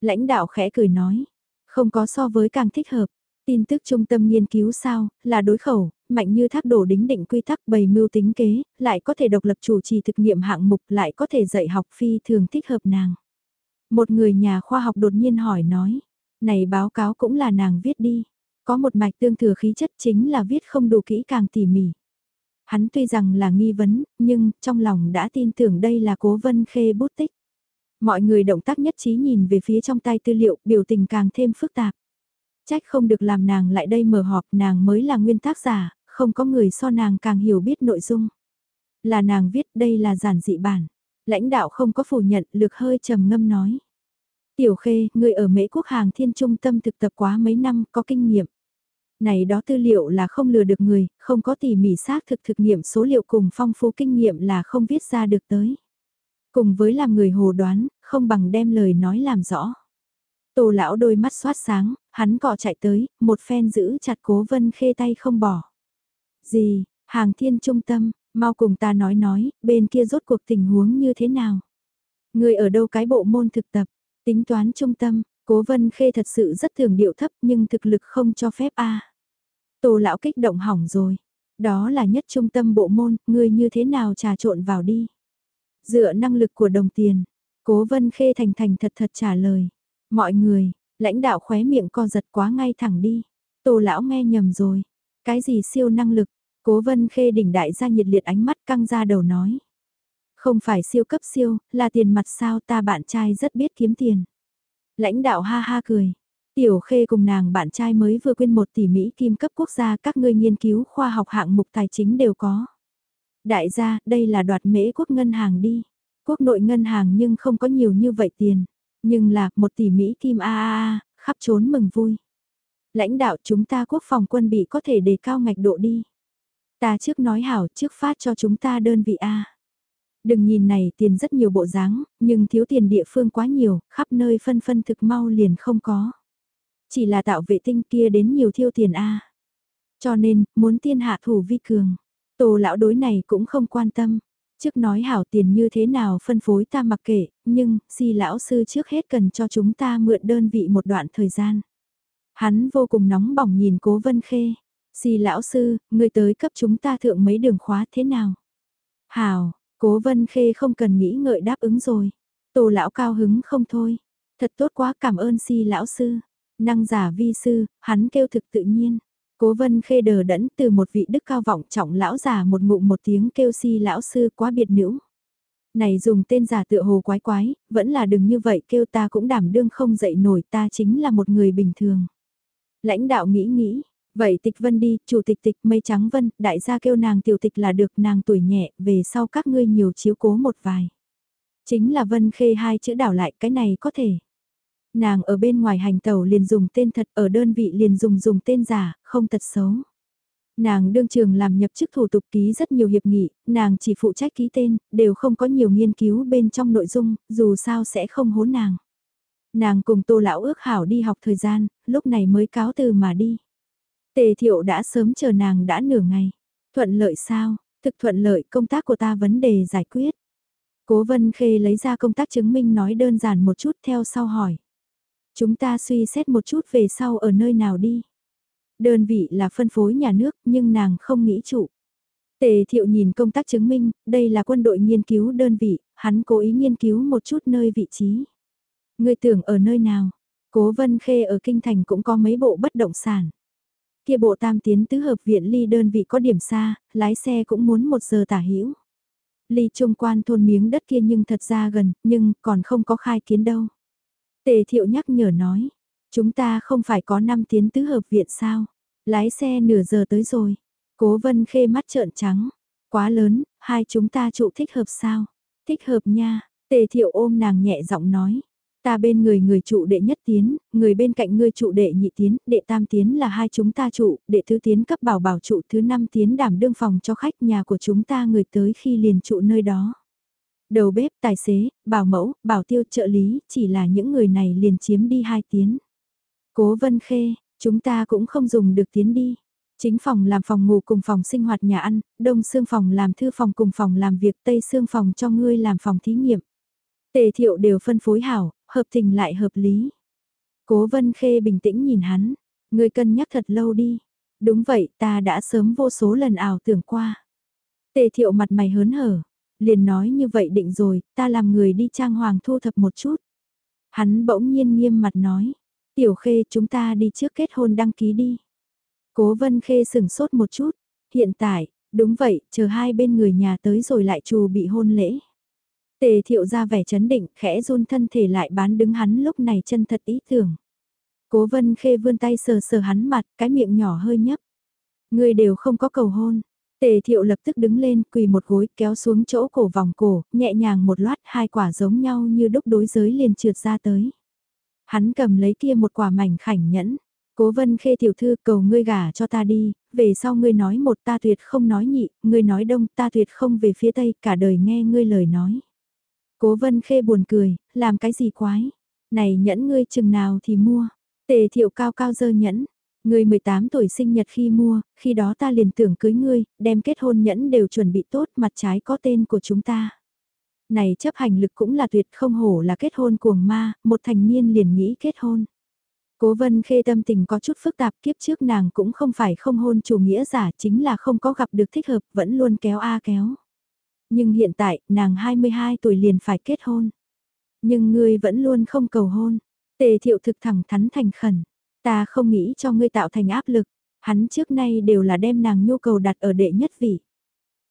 Lãnh đạo khẽ cười nói, không có so với càng thích hợp. Tin tức trung tâm nghiên cứu sao, là đối khẩu, mạnh như thác đổ đính định quy tắc bày mưu tính kế, lại có thể độc lập chủ trì thực nghiệm hạng mục, lại có thể dạy học phi thường thích hợp nàng. Một người nhà khoa học đột nhiên hỏi nói, này báo cáo cũng là nàng viết đi, có một mạch tương thừa khí chất chính là viết không đủ kỹ càng tỉ mỉ. Hắn tuy rằng là nghi vấn, nhưng trong lòng đã tin tưởng đây là cố vân khê bút tích. Mọi người động tác nhất trí nhìn về phía trong tay tư liệu, biểu tình càng thêm phức tạp. Trách không được làm nàng lại đây mở họp, nàng mới là nguyên tác giả, không có người so nàng càng hiểu biết nội dung. Là nàng viết đây là giản dị bản. Lãnh đạo không có phủ nhận, lược hơi trầm ngâm nói. Tiểu Khê, người ở Mễ Quốc hàng thiên trung tâm thực tập quá mấy năm, có kinh nghiệm. Này đó tư liệu là không lừa được người, không có tỉ mỉ xác thực thực nghiệm số liệu cùng phong phú kinh nghiệm là không viết ra được tới. Cùng với làm người hồ đoán, không bằng đem lời nói làm rõ. Tô lão đôi mắt xoát sáng, hắn cọ chạy tới, một phen giữ chặt cố vân khê tay không bỏ. Gì, hàng thiên trung tâm, mau cùng ta nói nói, bên kia rốt cuộc tình huống như thế nào? Người ở đâu cái bộ môn thực tập, tính toán trung tâm, cố vân khê thật sự rất thường điệu thấp nhưng thực lực không cho phép a Tô lão kích động hỏng rồi. Đó là nhất trung tâm bộ môn, ngươi như thế nào trà trộn vào đi. Dựa năng lực của đồng tiền, cố vân khê thành thành thật thật trả lời. Mọi người, lãnh đạo khóe miệng co giật quá ngay thẳng đi. Tô lão nghe nhầm rồi. Cái gì siêu năng lực, cố vân khê đỉnh đại ra nhiệt liệt ánh mắt căng ra đầu nói. Không phải siêu cấp siêu, là tiền mặt sao ta bạn trai rất biết kiếm tiền. Lãnh đạo ha ha cười. Tiểu Khê cùng nàng bạn trai mới vừa quên một tỷ Mỹ kim cấp quốc gia các ngươi nghiên cứu khoa học hạng mục tài chính đều có. Đại gia, đây là đoạt mễ quốc ngân hàng đi. Quốc nội ngân hàng nhưng không có nhiều như vậy tiền. Nhưng là, một tỷ Mỹ kim a a a, khắp trốn mừng vui. Lãnh đạo chúng ta quốc phòng quân bị có thể đề cao ngạch độ đi. Ta trước nói hảo trước phát cho chúng ta đơn vị A. Đừng nhìn này tiền rất nhiều bộ dáng, nhưng thiếu tiền địa phương quá nhiều, khắp nơi phân phân thực mau liền không có. Chỉ là tạo vệ tinh kia đến nhiều thiêu tiền A. Cho nên, muốn tiên hạ thủ vi cường. Tô lão đối này cũng không quan tâm. Trước nói hảo tiền như thế nào phân phối ta mặc kệ, nhưng, si lão sư trước hết cần cho chúng ta mượn đơn vị một đoạn thời gian. Hắn vô cùng nóng bỏng nhìn cố vân khê. Xì lão sư, người tới cấp chúng ta thượng mấy đường khóa thế nào? Hảo, cố vân khê không cần nghĩ ngợi đáp ứng rồi. Tổ lão cao hứng không thôi. Thật tốt quá cảm ơn si lão sư. Năng giả vi sư, hắn kêu thực tự nhiên. Cố vân khê đờ đẫn từ một vị đức cao vọng trọng lão già một ngụm một tiếng kêu si lão sư quá biệt nữ. Này dùng tên giả tựa hồ quái quái, vẫn là đừng như vậy kêu ta cũng đảm đương không dậy nổi ta chính là một người bình thường. Lãnh đạo nghĩ nghĩ, vậy tịch vân đi, chủ tịch tịch mây trắng vân, đại gia kêu nàng tiểu tịch là được nàng tuổi nhẹ, về sau các ngươi nhiều chiếu cố một vài. Chính là vân khê hai chữ đảo lại cái này có thể. Nàng ở bên ngoài hành tàu liền dùng tên thật, ở đơn vị liền dùng dùng tên giả, không thật xấu. Nàng đương trường làm nhập chức thủ tục ký rất nhiều hiệp nghị, nàng chỉ phụ trách ký tên, đều không có nhiều nghiên cứu bên trong nội dung, dù sao sẽ không hố nàng. Nàng cùng tô lão ước hảo đi học thời gian, lúc này mới cáo từ mà đi. Tề thiệu đã sớm chờ nàng đã nửa ngày. Thuận lợi sao, thực thuận lợi công tác của ta vấn đề giải quyết. Cố vân khê lấy ra công tác chứng minh nói đơn giản một chút theo sau hỏi. Chúng ta suy xét một chút về sau ở nơi nào đi. Đơn vị là phân phối nhà nước nhưng nàng không nghĩ trụ. Tề thiệu nhìn công tác chứng minh, đây là quân đội nghiên cứu đơn vị, hắn cố ý nghiên cứu một chút nơi vị trí. Người tưởng ở nơi nào? Cố Vân Khê ở Kinh Thành cũng có mấy bộ bất động sản. Kia bộ tam tiến tứ hợp viện ly đơn vị có điểm xa, lái xe cũng muốn một giờ tả hữu Ly trung quan thôn miếng đất kia nhưng thật ra gần, nhưng còn không có khai kiến đâu. Tề thiệu nhắc nhở nói, chúng ta không phải có năm tiến tứ hợp viện sao? Lái xe nửa giờ tới rồi. Cố vân khê mắt trợn trắng. Quá lớn, hai chúng ta trụ thích hợp sao? Thích hợp nha, tề thiệu ôm nàng nhẹ giọng nói. Ta bên người người trụ đệ nhất tiến, người bên cạnh ngươi trụ đệ nhị tiến, đệ tam tiến là hai chúng ta trụ, đệ thứ tiến cấp bảo bảo trụ thứ năm tiến đảm đương phòng cho khách nhà của chúng ta người tới khi liền trụ nơi đó. Đầu bếp, tài xế, bảo mẫu, bảo tiêu, trợ lý, chỉ là những người này liền chiếm đi hai tiến. Cố vân khê, chúng ta cũng không dùng được tiến đi. Chính phòng làm phòng ngủ cùng phòng sinh hoạt nhà ăn, đông xương phòng làm thư phòng cùng phòng làm việc, tây xương phòng cho ngươi làm phòng thí nghiệm. Tề thiệu đều phân phối hảo, hợp tình lại hợp lý. Cố vân khê bình tĩnh nhìn hắn, ngươi cân nhắc thật lâu đi. Đúng vậy, ta đã sớm vô số lần ảo tưởng qua. Tề thiệu mặt mày hớn hở, liền nói như vậy định rồi, ta làm người đi trang hoàng thu thập một chút. Hắn bỗng nhiên nghiêm mặt nói, tiểu khê chúng ta đi trước kết hôn đăng ký đi. Cố vân khê sừng sốt một chút, hiện tại, đúng vậy, chờ hai bên người nhà tới rồi lại trù bị hôn lễ. Tề thiệu ra vẻ chấn định, khẽ run thân thể lại bán đứng hắn lúc này chân thật ý tưởng. Cố vân khê vươn tay sờ sờ hắn mặt, cái miệng nhỏ hơi nhấp. Người đều không có cầu hôn. Tề thiệu lập tức đứng lên, quỳ một gối, kéo xuống chỗ cổ vòng cổ, nhẹ nhàng một loát hai quả giống nhau như đúc đối giới liền trượt ra tới. Hắn cầm lấy kia một quả mảnh khảnh nhẫn. Cố vân khê tiểu thư cầu ngươi gả cho ta đi, về sau ngươi nói một ta tuyệt không nói nhị, ngươi nói đông ta tuyệt không về phía tây, cả đời nghe ngươi lời nói. Cố vân khê buồn cười, làm cái gì quái? Này nhẫn ngươi chừng nào thì mua. Tề thiệu cao cao dơ nhẫn. Ngươi 18 tuổi sinh nhật khi mua, khi đó ta liền tưởng cưới ngươi, đem kết hôn nhẫn đều chuẩn bị tốt, mặt trái có tên của chúng ta. Này chấp hành lực cũng là tuyệt không hổ là kết hôn cuồng ma, một thành niên liền nghĩ kết hôn. Cố vân khê tâm tình có chút phức tạp kiếp trước nàng cũng không phải không hôn chủ nghĩa giả chính là không có gặp được thích hợp vẫn luôn kéo a kéo. Nhưng hiện tại nàng 22 tuổi liền phải kết hôn. Nhưng ngươi vẫn luôn không cầu hôn. Tề thiệu thực thẳng thắn thành khẩn. Ta không nghĩ cho ngươi tạo thành áp lực. Hắn trước nay đều là đem nàng nhu cầu đặt ở đệ nhất vị.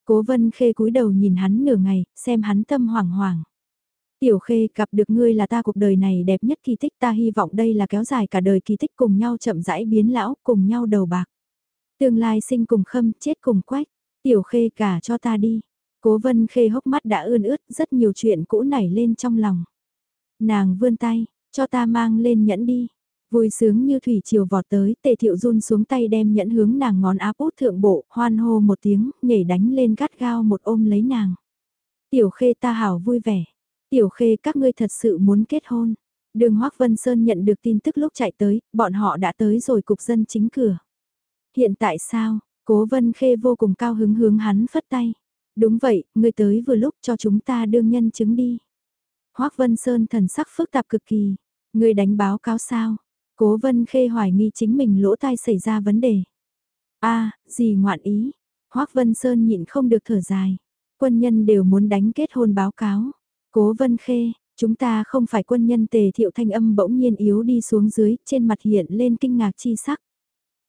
Cố vân khê cúi đầu nhìn hắn nửa ngày, xem hắn tâm hoảng hoảng. Tiểu khê gặp được ngươi là ta cuộc đời này đẹp nhất kỳ tích ta hy vọng đây là kéo dài cả đời kỳ tích cùng nhau chậm rãi biến lão, cùng nhau đầu bạc. Tương lai sinh cùng khâm, chết cùng quách. Tiểu khê cả cho ta đi. Cố vân khê hốc mắt đã ươn ướt, rất nhiều chuyện cũ nảy lên trong lòng. Nàng vươn tay, cho ta mang lên nhẫn đi. Vui sướng như thủy chiều vọt tới, tề thiệu run xuống tay đem nhẫn hướng nàng ngón áp út thượng bộ, hoan hô một tiếng, nhảy đánh lên gắt gao một ôm lấy nàng. Tiểu khê ta hảo vui vẻ. Tiểu khê các ngươi thật sự muốn kết hôn. Đường Hoác Vân Sơn nhận được tin tức lúc chạy tới, bọn họ đã tới rồi cục dân chính cửa. Hiện tại sao, cố Vân Khê vô cùng cao hứng hướng hắn phất tay. Đúng vậy, ngươi tới vừa lúc cho chúng ta đương nhân chứng đi. Hoác Vân Sơn thần sắc phức tạp cực kỳ. Ngươi đánh báo cáo sao? Cố Vân Khê hoài nghi chính mình lỗ tai xảy ra vấn đề. a gì ngoạn ý? Hoác Vân Sơn nhịn không được thở dài. Quân nhân đều muốn đánh kết hôn báo cáo. Cố Vân Khê, chúng ta không phải quân nhân tề thiệu thanh âm bỗng nhiên yếu đi xuống dưới, trên mặt hiện lên kinh ngạc chi sắc.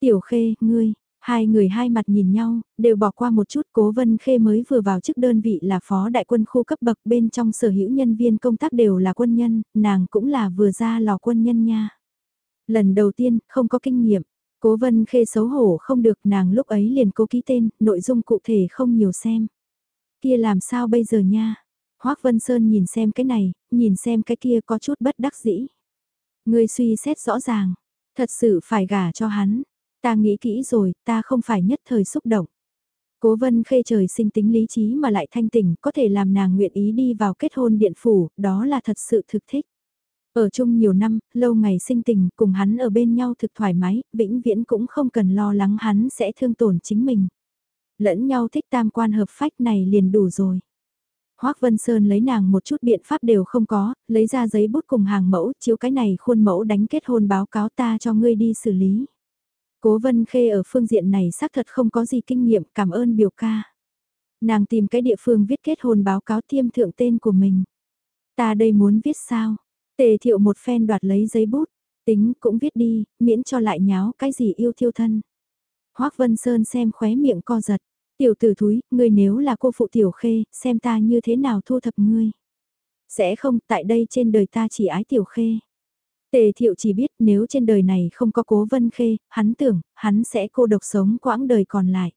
Tiểu Khê, ngươi, hai người hai mặt nhìn nhau, đều bỏ qua một chút cố Vân Khê mới vừa vào chức đơn vị là phó đại quân khu cấp bậc bên trong sở hữu nhân viên công tác đều là quân nhân, nàng cũng là vừa ra lò quân nhân nha. Lần đầu tiên, không có kinh nghiệm. Cố vân khê xấu hổ không được nàng lúc ấy liền cố ký tên, nội dung cụ thể không nhiều xem. Kia làm sao bây giờ nha? Hoác Vân Sơn nhìn xem cái này, nhìn xem cái kia có chút bất đắc dĩ. Người suy xét rõ ràng, thật sự phải gả cho hắn. Ta nghĩ kỹ rồi, ta không phải nhất thời xúc động. Cố vân khê trời sinh tính lý trí mà lại thanh tỉnh, có thể làm nàng nguyện ý đi vào kết hôn điện phủ, đó là thật sự thực thích. Ở chung nhiều năm, lâu ngày sinh tình, cùng hắn ở bên nhau thực thoải mái, vĩnh viễn cũng không cần lo lắng hắn sẽ thương tổn chính mình. Lẫn nhau thích tam quan hợp phách này liền đủ rồi. Hoác Vân Sơn lấy nàng một chút biện pháp đều không có, lấy ra giấy bút cùng hàng mẫu, chiếu cái này khuôn mẫu đánh kết hôn báo cáo ta cho ngươi đi xử lý. Cố Vân Khê ở phương diện này xác thật không có gì kinh nghiệm, cảm ơn biểu ca. Nàng tìm cái địa phương viết kết hôn báo cáo tiêm thượng tên của mình. Ta đây muốn viết sao? Tề thiệu một phen đoạt lấy giấy bút, tính cũng viết đi, miễn cho lại nháo cái gì yêu thiêu thân. Hoác Vân Sơn xem khóe miệng co giật, tiểu tử thúi, ngươi nếu là cô phụ tiểu khê, xem ta như thế nào thu thập ngươi. Sẽ không, tại đây trên đời ta chỉ ái tiểu khê. Tề thiệu chỉ biết nếu trên đời này không có cố vân khê, hắn tưởng, hắn sẽ cô độc sống quãng đời còn lại.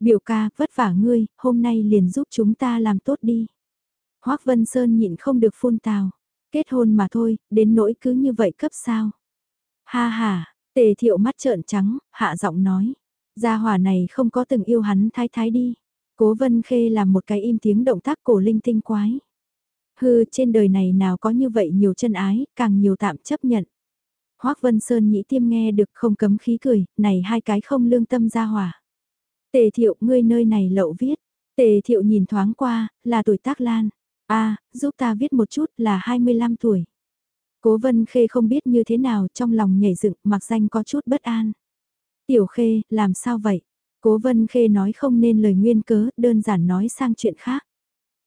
Biểu ca, vất vả ngươi, hôm nay liền giúp chúng ta làm tốt đi. Hoác Vân Sơn nhịn không được phun tào. Kết hôn mà thôi, đến nỗi cứ như vậy cấp sao. Ha ha, tề thiệu mắt trợn trắng, hạ giọng nói. Gia hỏa này không có từng yêu hắn thái thái đi. Cố vân khê làm một cái im tiếng động tác cổ linh tinh quái. Hư trên đời này nào có như vậy nhiều chân ái, càng nhiều tạm chấp nhận. Hoác Vân Sơn nhĩ tiêm nghe được không cấm khí cười, này hai cái không lương tâm gia hỏa. Tề thiệu ngươi nơi này lậu viết. Tề thiệu nhìn thoáng qua, là tuổi tác lan a giúp ta viết một chút là 25 tuổi. Cố vân khê không biết như thế nào trong lòng nhảy dựng mặc danh có chút bất an. Tiểu khê, làm sao vậy? Cố vân khê nói không nên lời nguyên cớ, đơn giản nói sang chuyện khác.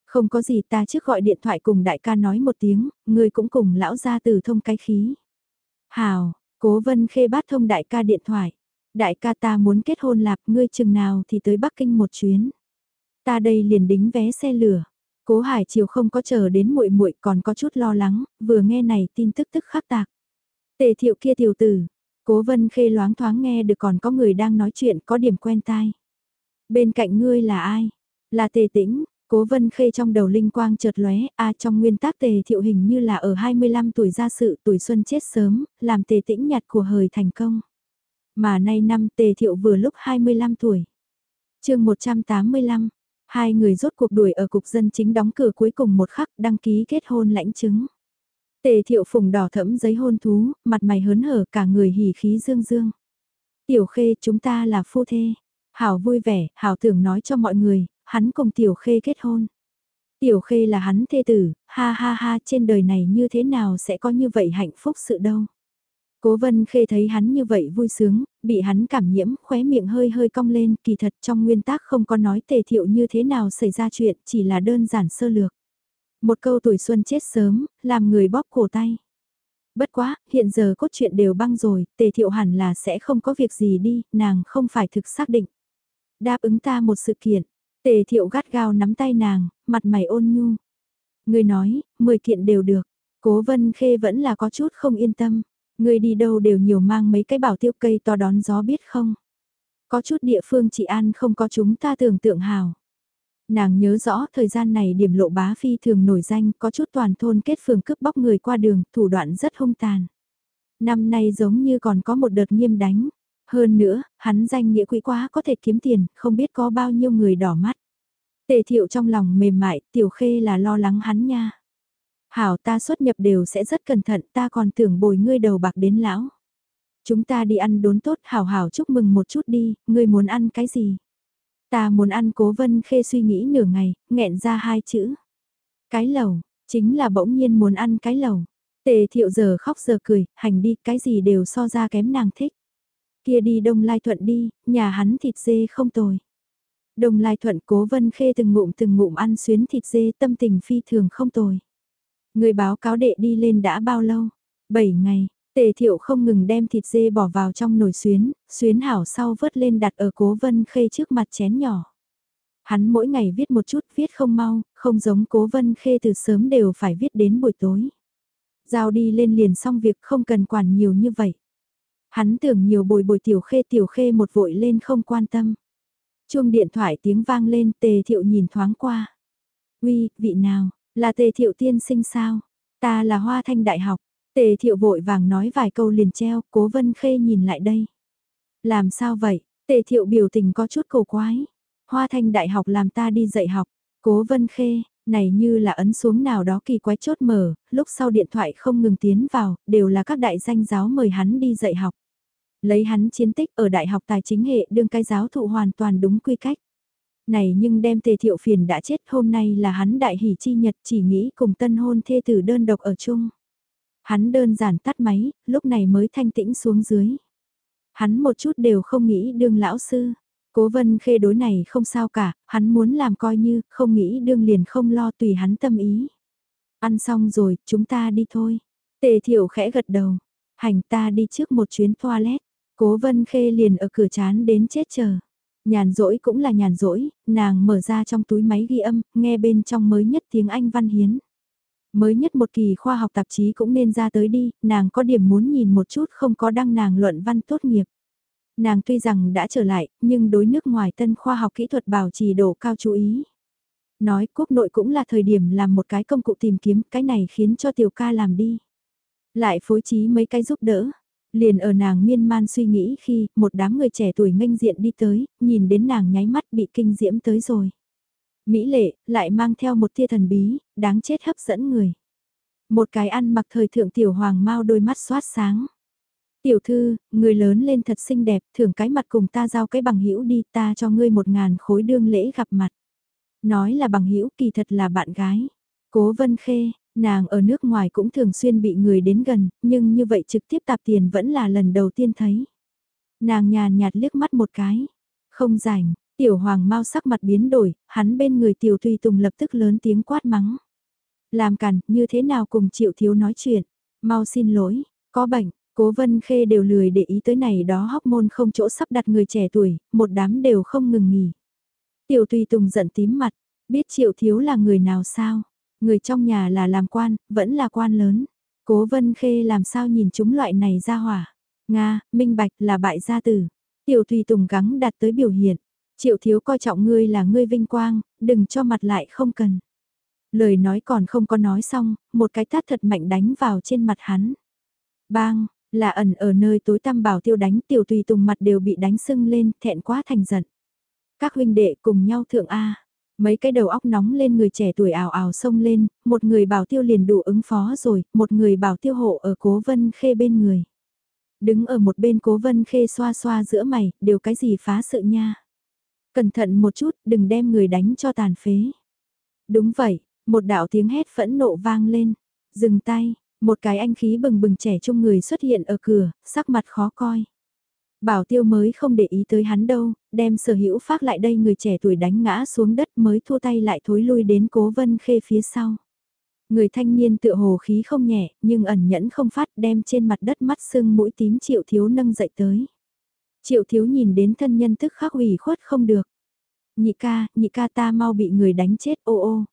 Không có gì ta trước gọi điện thoại cùng đại ca nói một tiếng, người cũng cùng lão gia từ thông cái khí. Hào, cố vân khê bắt thông đại ca điện thoại. Đại ca ta muốn kết hôn lạp ngươi chừng nào thì tới Bắc Kinh một chuyến. Ta đây liền đính vé xe lửa. Cố Hải Triều không có chờ đến muội muội còn có chút lo lắng, vừa nghe này tin tức tức khắc tạc. Tề thiệu kia tiểu tử, Cố Vân Khê loáng thoáng nghe được còn có người đang nói chuyện có điểm quen tai. Bên cạnh ngươi là ai? Là Tề Tĩnh, Cố Vân Khê trong đầu linh quang chợt lóe, a trong nguyên tác Tề Thiệu hình như là ở 25 tuổi ra sự, tuổi xuân chết sớm, làm Tề Tĩnh nhặt của hời thành công. Mà nay năm Tề Thiệu vừa lúc 25 tuổi. Chương 185 Hai người rốt cuộc đuổi ở cục dân chính đóng cửa cuối cùng một khắc đăng ký kết hôn lãnh chứng. Tề thiệu phùng đỏ thẫm giấy hôn thú, mặt mày hớn hở cả người hỉ khí dương dương. Tiểu khê chúng ta là phu thê. Hảo vui vẻ, Hảo tưởng nói cho mọi người, hắn cùng tiểu khê kết hôn. Tiểu khê là hắn thê tử, ha ha ha trên đời này như thế nào sẽ có như vậy hạnh phúc sự đâu. Cố vân khê thấy hắn như vậy vui sướng, bị hắn cảm nhiễm, khóe miệng hơi hơi cong lên, kỳ thật trong nguyên tắc không có nói tề thiệu như thế nào xảy ra chuyện, chỉ là đơn giản sơ lược. Một câu tuổi xuân chết sớm, làm người bóp cổ tay. Bất quá, hiện giờ cốt truyện đều băng rồi, tề thiệu hẳn là sẽ không có việc gì đi, nàng không phải thực xác định. Đáp ứng ta một sự kiện, tề thiệu gắt gao nắm tay nàng, mặt mày ôn nhu. Người nói, 10 kiện đều được, cố vân khê vẫn là có chút không yên tâm. Người đi đâu đều nhiều mang mấy cái bảo tiêu cây to đón gió biết không? Có chút địa phương chị An không có chúng ta tưởng tượng hào. Nàng nhớ rõ thời gian này điểm lộ bá phi thường nổi danh có chút toàn thôn kết phường cướp bóc người qua đường, thủ đoạn rất hung tàn. Năm nay giống như còn có một đợt nghiêm đánh. Hơn nữa, hắn danh nghĩa quỹ quá có thể kiếm tiền, không biết có bao nhiêu người đỏ mắt. Tề thiệu trong lòng mềm mại, tiểu khê là lo lắng hắn nha. Hảo ta xuất nhập đều sẽ rất cẩn thận ta còn tưởng bồi ngươi đầu bạc đến lão. Chúng ta đi ăn đốn tốt hảo hảo chúc mừng một chút đi, ngươi muốn ăn cái gì? Ta muốn ăn cố vân khê suy nghĩ nửa ngày, nghẹn ra hai chữ. Cái lầu, chính là bỗng nhiên muốn ăn cái lầu. Tề thiệu giờ khóc giờ cười, hành đi, cái gì đều so ra kém nàng thích. Kia đi đông lai thuận đi, nhà hắn thịt dê không tồi. Đông lai thuận cố vân khê từng ngụm từng ngụm ăn xuyến thịt dê tâm tình phi thường không tồi. Người báo cáo đệ đi lên đã bao lâu? 7 ngày, tề thiệu không ngừng đem thịt dê bỏ vào trong nồi xuyến, xuyến hảo sau vớt lên đặt ở cố vân khê trước mặt chén nhỏ. Hắn mỗi ngày viết một chút viết không mau, không giống cố vân khê từ sớm đều phải viết đến buổi tối. Giao đi lên liền xong việc không cần quản nhiều như vậy. Hắn tưởng nhiều bồi bồi tiểu khê tiểu khê một vội lên không quan tâm. Chuông điện thoại tiếng vang lên tề thiệu nhìn thoáng qua. Uy, vị nào, là tề thiệu tiên sinh sao? Ta là hoa thanh đại học. Tề thiệu vội vàng nói vài câu liền treo, cố vân khê nhìn lại đây. Làm sao vậy? Tề thiệu biểu tình có chút cầu quái. Hoa thanh đại học làm ta đi dạy học. Cố vân khê, này như là ấn xuống nào đó kỳ quái chốt mở, lúc sau điện thoại không ngừng tiến vào, đều là các đại danh giáo mời hắn đi dạy học. Lấy hắn chiến tích ở đại học tài chính hệ đương cái giáo thụ hoàn toàn đúng quy cách này nhưng đem tề thiệu phiền đã chết hôm nay là hắn đại hỷ chi nhật chỉ nghĩ cùng tân hôn thê tử đơn độc ở chung. Hắn đơn giản tắt máy, lúc này mới thanh tĩnh xuống dưới. Hắn một chút đều không nghĩ đương lão sư. Cố vân khê đối này không sao cả, hắn muốn làm coi như, không nghĩ đương liền không lo tùy hắn tâm ý. Ăn xong rồi, chúng ta đi thôi. Tề thiệu khẽ gật đầu. Hành ta đi trước một chuyến toilet. Cố vân khê liền ở cửa chán đến chết chờ. Nhàn rỗi cũng là nhàn rỗi, nàng mở ra trong túi máy ghi âm, nghe bên trong mới nhất tiếng Anh văn hiến. Mới nhất một kỳ khoa học tạp chí cũng nên ra tới đi, nàng có điểm muốn nhìn một chút không có đăng nàng luận văn tốt nghiệp. Nàng tuy rằng đã trở lại, nhưng đối nước ngoài tân khoa học kỹ thuật bảo trì độ cao chú ý. Nói quốc nội cũng là thời điểm làm một cái công cụ tìm kiếm, cái này khiến cho tiểu ca làm đi. Lại phối trí mấy cái giúp đỡ, Liền ở nàng miên man suy nghĩ khi một đám người trẻ tuổi nghênh diện đi tới, nhìn đến nàng nháy mắt bị kinh diễm tới rồi. Mỹ lệ, lại mang theo một tia thần bí, đáng chết hấp dẫn người. Một cái ăn mặc thời thượng tiểu hoàng mau đôi mắt xoát sáng. Tiểu thư, người lớn lên thật xinh đẹp, thưởng cái mặt cùng ta giao cái bằng hữu đi, ta cho ngươi một ngàn khối đương lễ gặp mặt. Nói là bằng hữu kỳ thật là bạn gái. Cố Vân Khê, Nàng ở nước ngoài cũng thường xuyên bị người đến gần, nhưng như vậy trực tiếp tạp tiền vẫn là lần đầu tiên thấy. Nàng nhàn nhạt liếc mắt một cái. Không rảnh, tiểu hoàng mau sắc mặt biến đổi, hắn bên người tiểu tùy tùng lập tức lớn tiếng quát mắng. Làm cằn, như thế nào cùng triệu thiếu nói chuyện, mau xin lỗi, có bệnh, cố vân khê đều lười để ý tới này đó hóc môn không chỗ sắp đặt người trẻ tuổi, một đám đều không ngừng nghỉ. Tiểu tùy tùng giận tím mặt, biết triệu thiếu là người nào sao, Người trong nhà là làm quan, vẫn là quan lớn. Cố vân khê làm sao nhìn chúng loại này ra hỏa. Nga, minh bạch là bại gia tử. Tiểu Thùy Tùng gắng đặt tới biểu hiện. Triệu thiếu coi trọng ngươi là ngươi vinh quang, đừng cho mặt lại không cần. Lời nói còn không có nói xong, một cái tát thật mạnh đánh vào trên mặt hắn. Bang, là ẩn ở nơi tối tăm bảo tiêu đánh tiểu tùy tùng mặt đều bị đánh sưng lên, thẹn quá thành giận. Các huynh đệ cùng nhau thượng A. Mấy cái đầu óc nóng lên người trẻ tuổi ảo ảo xông lên, một người bảo tiêu liền đủ ứng phó rồi, một người bảo tiêu hộ ở cố vân khê bên người. Đứng ở một bên cố vân khê xoa xoa giữa mày, đều cái gì phá sự nha. Cẩn thận một chút, đừng đem người đánh cho tàn phế. Đúng vậy, Một đạo tiếng hét phẫn nộ vang lên. Dừng tay, một cái anh khí bừng bừng trẻ trung người xuất hiện ở cửa, sắc mặt khó coi. Bảo tiêu mới không để ý tới hắn đâu, đem sở hữu phát lại đây người trẻ tuổi đánh ngã xuống đất mới thua tay lại thối lui đến cố vân khê phía sau. Người thanh niên tựa hồ khí không nhẹ, nhưng ẩn nhẫn không phát đem trên mặt đất mắt sưng mũi tím triệu thiếu nâng dậy tới. Triệu thiếu nhìn đến thân nhân tức khắc ủy khuất không được. Nhị ca, nhị ca ta mau bị người đánh chết ô ô.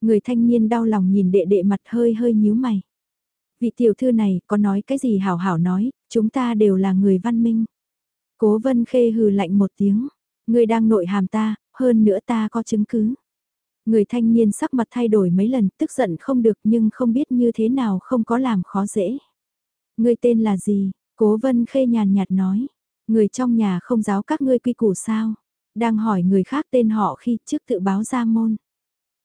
Người thanh niên đau lòng nhìn đệ đệ mặt hơi hơi nhíu mày. Vị tiểu thư này có nói cái gì hảo hảo nói, chúng ta đều là người văn minh. Cố vân khê hừ lạnh một tiếng, người đang nội hàm ta, hơn nữa ta có chứng cứ. Người thanh niên sắc mặt thay đổi mấy lần, tức giận không được nhưng không biết như thế nào không có làm khó dễ. Người tên là gì? Cố vân khê nhàn nhạt nói. Người trong nhà không giáo các ngươi quy củ sao? Đang hỏi người khác tên họ khi trước tự báo ra môn.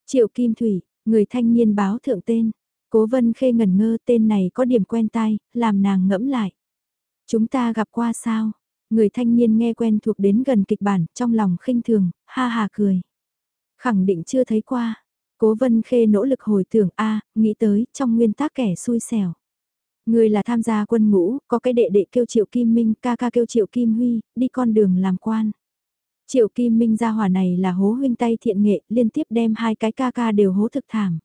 Triệu Kim Thủy, người thanh niên báo thượng tên. Cố vân khê ngẩn ngơ tên này có điểm quen tai, làm nàng ngẫm lại. Chúng ta gặp qua sao? Người thanh niên nghe quen thuộc đến gần kịch bản, trong lòng khinh thường, ha ha cười. Khẳng định chưa thấy qua. Cố vân khê nỗ lực hồi tưởng a nghĩ tới, trong nguyên tác kẻ xui xẻo. Người là tham gia quân ngũ, có cái đệ đệ kêu Triệu Kim Minh, ca ca kêu Triệu Kim Huy, đi con đường làm quan. Triệu Kim Minh gia hỏa này là hố huynh tay thiện nghệ, liên tiếp đem hai cái ca ca đều hố thực thảm.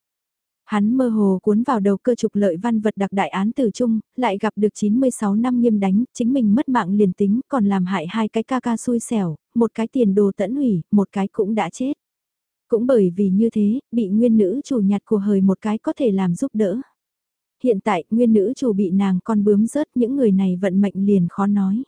Hắn mơ hồ cuốn vào đầu cơ trục lợi văn vật đặc đại án tử trung, lại gặp được 96 năm nghiêm đánh, chính mình mất mạng liền tính, còn làm hại hai cái ca ca xui xẻo, một cái tiền đồ tẫn hủy, một cái cũng đã chết. Cũng bởi vì như thế, bị nguyên nữ chủ nhặt của hời một cái có thể làm giúp đỡ. Hiện tại, nguyên nữ chủ bị nàng con bướm rớt những người này vận mệnh liền khó nói.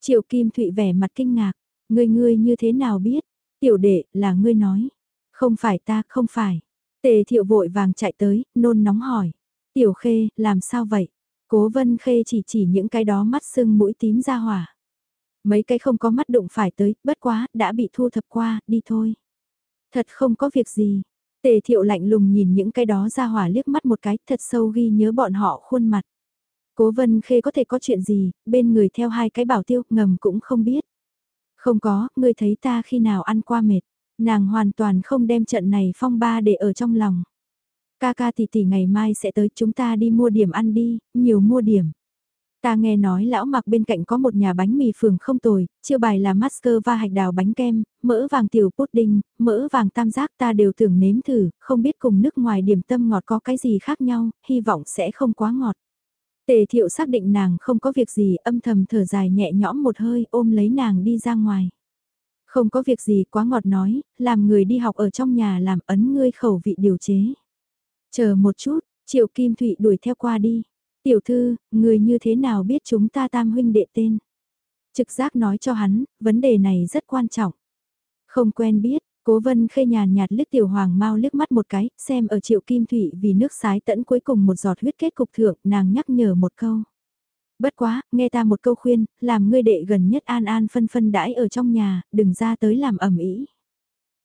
Triệu Kim Thụy vẻ mặt kinh ngạc, ngươi ngươi như thế nào biết, tiểu đệ là ngươi nói. Không phải ta, không phải. Tề thiệu vội vàng chạy tới, nôn nóng hỏi. Tiểu khê, làm sao vậy? Cố vân khê chỉ chỉ những cái đó mắt sưng mũi tím ra hỏa. Mấy cái không có mắt đụng phải tới, bất quá, đã bị thu thập qua, đi thôi. Thật không có việc gì. Tề thiệu lạnh lùng nhìn những cái đó ra hỏa liếc mắt một cái, thật sâu ghi nhớ bọn họ khuôn mặt. Cố vân khê có thể có chuyện gì, bên người theo hai cái bảo tiêu, ngầm cũng không biết. Không có, ngươi thấy ta khi nào ăn qua mệt. Nàng hoàn toàn không đem trận này phong ba để ở trong lòng. Ca ca tỷ tỷ ngày mai sẽ tới chúng ta đi mua điểm ăn đi, nhiều mua điểm. Ta nghe nói lão mặc bên cạnh có một nhà bánh mì phường không tồi, chiêu bài là masker và hạch đào bánh kem, mỡ vàng tiểu pudding, mỡ vàng tam giác ta đều tưởng nếm thử, không biết cùng nước ngoài điểm tâm ngọt có cái gì khác nhau, hy vọng sẽ không quá ngọt. Tề thiệu xác định nàng không có việc gì âm thầm thở dài nhẹ nhõm một hơi ôm lấy nàng đi ra ngoài. Không có việc gì quá ngọt nói, làm người đi học ở trong nhà làm ấn ngươi khẩu vị điều chế. Chờ một chút, Triệu Kim Thụy đuổi theo qua đi. Tiểu thư, người như thế nào biết chúng ta tam huynh đệ tên? Trực giác nói cho hắn, vấn đề này rất quan trọng. Không quen biết, Cố vân khê nhàn nhạt liếc tiểu hoàng mau liếc mắt một cái, xem ở triệu kim thủy vì nước sái tẫn cuối cùng một giọt huyết kết cục thượng, nàng nhắc nhở một câu. Bất quá, nghe ta một câu khuyên, làm ngươi đệ gần nhất an an phân phân đãi ở trong nhà, đừng ra tới làm ẩm ý.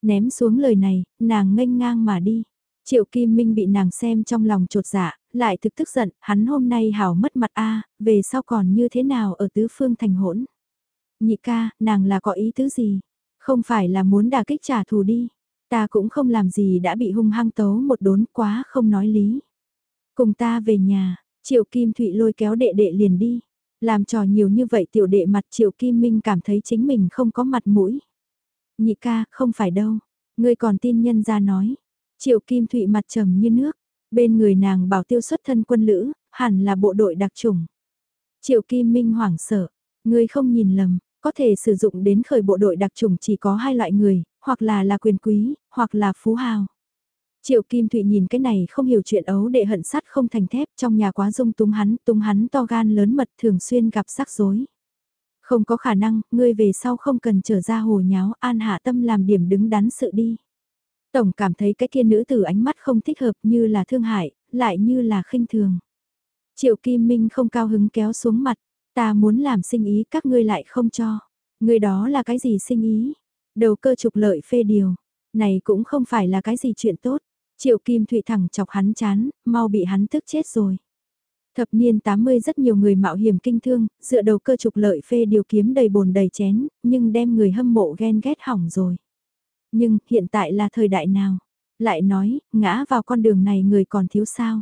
Ném xuống lời này, nàng nghênh ngang mà đi. Triệu Kim Minh bị nàng xem trong lòng trột dạ, lại thực tức giận, hắn hôm nay hảo mất mặt a, về sau còn như thế nào ở tứ phương thành hỗn. Nhị ca, nàng là có ý tứ gì? Không phải là muốn đả kích trả thù đi. Ta cũng không làm gì đã bị hung hăng tấu một đốn quá không nói lý. Cùng ta về nhà, Triệu Kim Thụy lôi kéo đệ đệ liền đi. Làm trò nhiều như vậy tiểu đệ mặt Triệu Kim Minh cảm thấy chính mình không có mặt mũi. Nhị ca, không phải đâu. Ngươi còn tin nhân ra nói. Triệu Kim Thụy mặt trầm như nước. Bên người nàng bảo tiêu xuất thân quân lữ, hẳn là bộ đội đặc trùng. Triệu Kim Minh hoảng sợ. Ngươi không nhìn lầm, có thể sử dụng đến khởi bộ đội đặc trùng chỉ có hai loại người, hoặc là là quyền quý, hoặc là phú hào. Triệu Kim Thụy nhìn cái này không hiểu chuyện ấu đệ hận sắt không thành thép trong nhà quá dung túng hắn, túng hắn to gan lớn mật thường xuyên gặp rắc rối. Không có khả năng, ngươi về sau không cần trở ra hồ nháo an hạ tâm làm điểm đứng đắn sự đi. Tổng cảm thấy cái kia nữ tử ánh mắt không thích hợp như là thương hại, lại như là khinh thường. Triệu Kim Minh không cao hứng kéo xuống mặt, Ta muốn làm sinh ý các ngươi lại không cho. Người đó là cái gì sinh ý? Đầu cơ trục lợi phê điều. Này cũng không phải là cái gì chuyện tốt. Triệu Kim Thụy thẳng chọc hắn chán, mau bị hắn tức chết rồi. Thập niên 80 rất nhiều người mạo hiểm kinh thương, dựa đầu cơ trục lợi phê điều kiếm đầy bồn đầy chén, nhưng đem người hâm mộ ghen ghét hỏng rồi. Nhưng hiện tại là thời đại nào? lại nói, ngã vào con đường này người còn thiếu sao.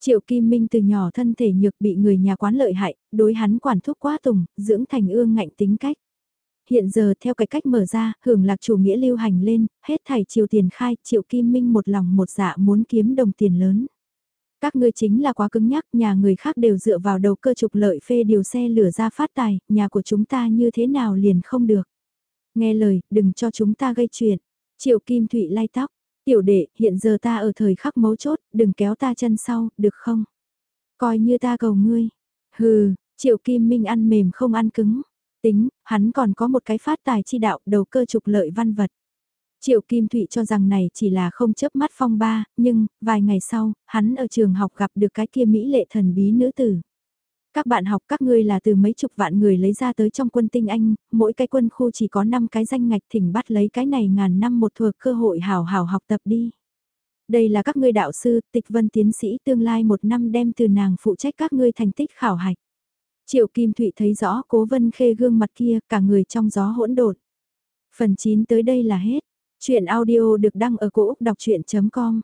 Triệu Kim Minh từ nhỏ thân thể nhược bị người nhà quán lợi hại, đối hắn quản thúc quá tùng, dưỡng thành ương ngạnh tính cách. Hiện giờ theo cái cách mở ra, hưởng lạc chủ nghĩa lưu hành lên, hết thảy triều tiền khai, Triệu Kim Minh một lòng một dạ muốn kiếm đồng tiền lớn. Các ngươi chính là quá cứng nhắc, nhà người khác đều dựa vào đầu cơ trục lợi phê điều xe lửa ra phát tài, nhà của chúng ta như thế nào liền không được. Nghe lời, đừng cho chúng ta gây chuyện. Triệu Kim Thụy lay tóc, tiểu đệ, hiện giờ ta ở thời khắc mấu chốt, đừng kéo ta chân sau, được không? Coi như ta cầu ngươi. Hừ, Triệu Kim Minh ăn mềm không ăn cứng. Tính, hắn còn có một cái phát tài chi đạo đầu cơ trục lợi văn vật. Triệu Kim Thụy cho rằng này chỉ là không chớp mắt phong ba, nhưng, vài ngày sau, hắn ở trường học gặp được cái kia Mỹ lệ thần bí nữ tử. Các bạn học các ngươi là từ mấy chục vạn người lấy ra tới trong quân tinh Anh, mỗi cái quân khu chỉ có 5 cái danh ngạch thỉnh bắt lấy cái này ngàn năm một thuộc cơ hội hào hào học tập đi. Đây là các ngươi đạo sư, tịch vân tiến sĩ tương lai một năm đem từ nàng phụ trách các ngươi thành tích khảo hạch. Triệu Kim Thụy thấy rõ cố vân khê gương mặt kia, cả người trong gió hỗn độn. Phần 9 tới đây là hết. Chuyện audio được đăng ở cổ Úc đọc chuyện.com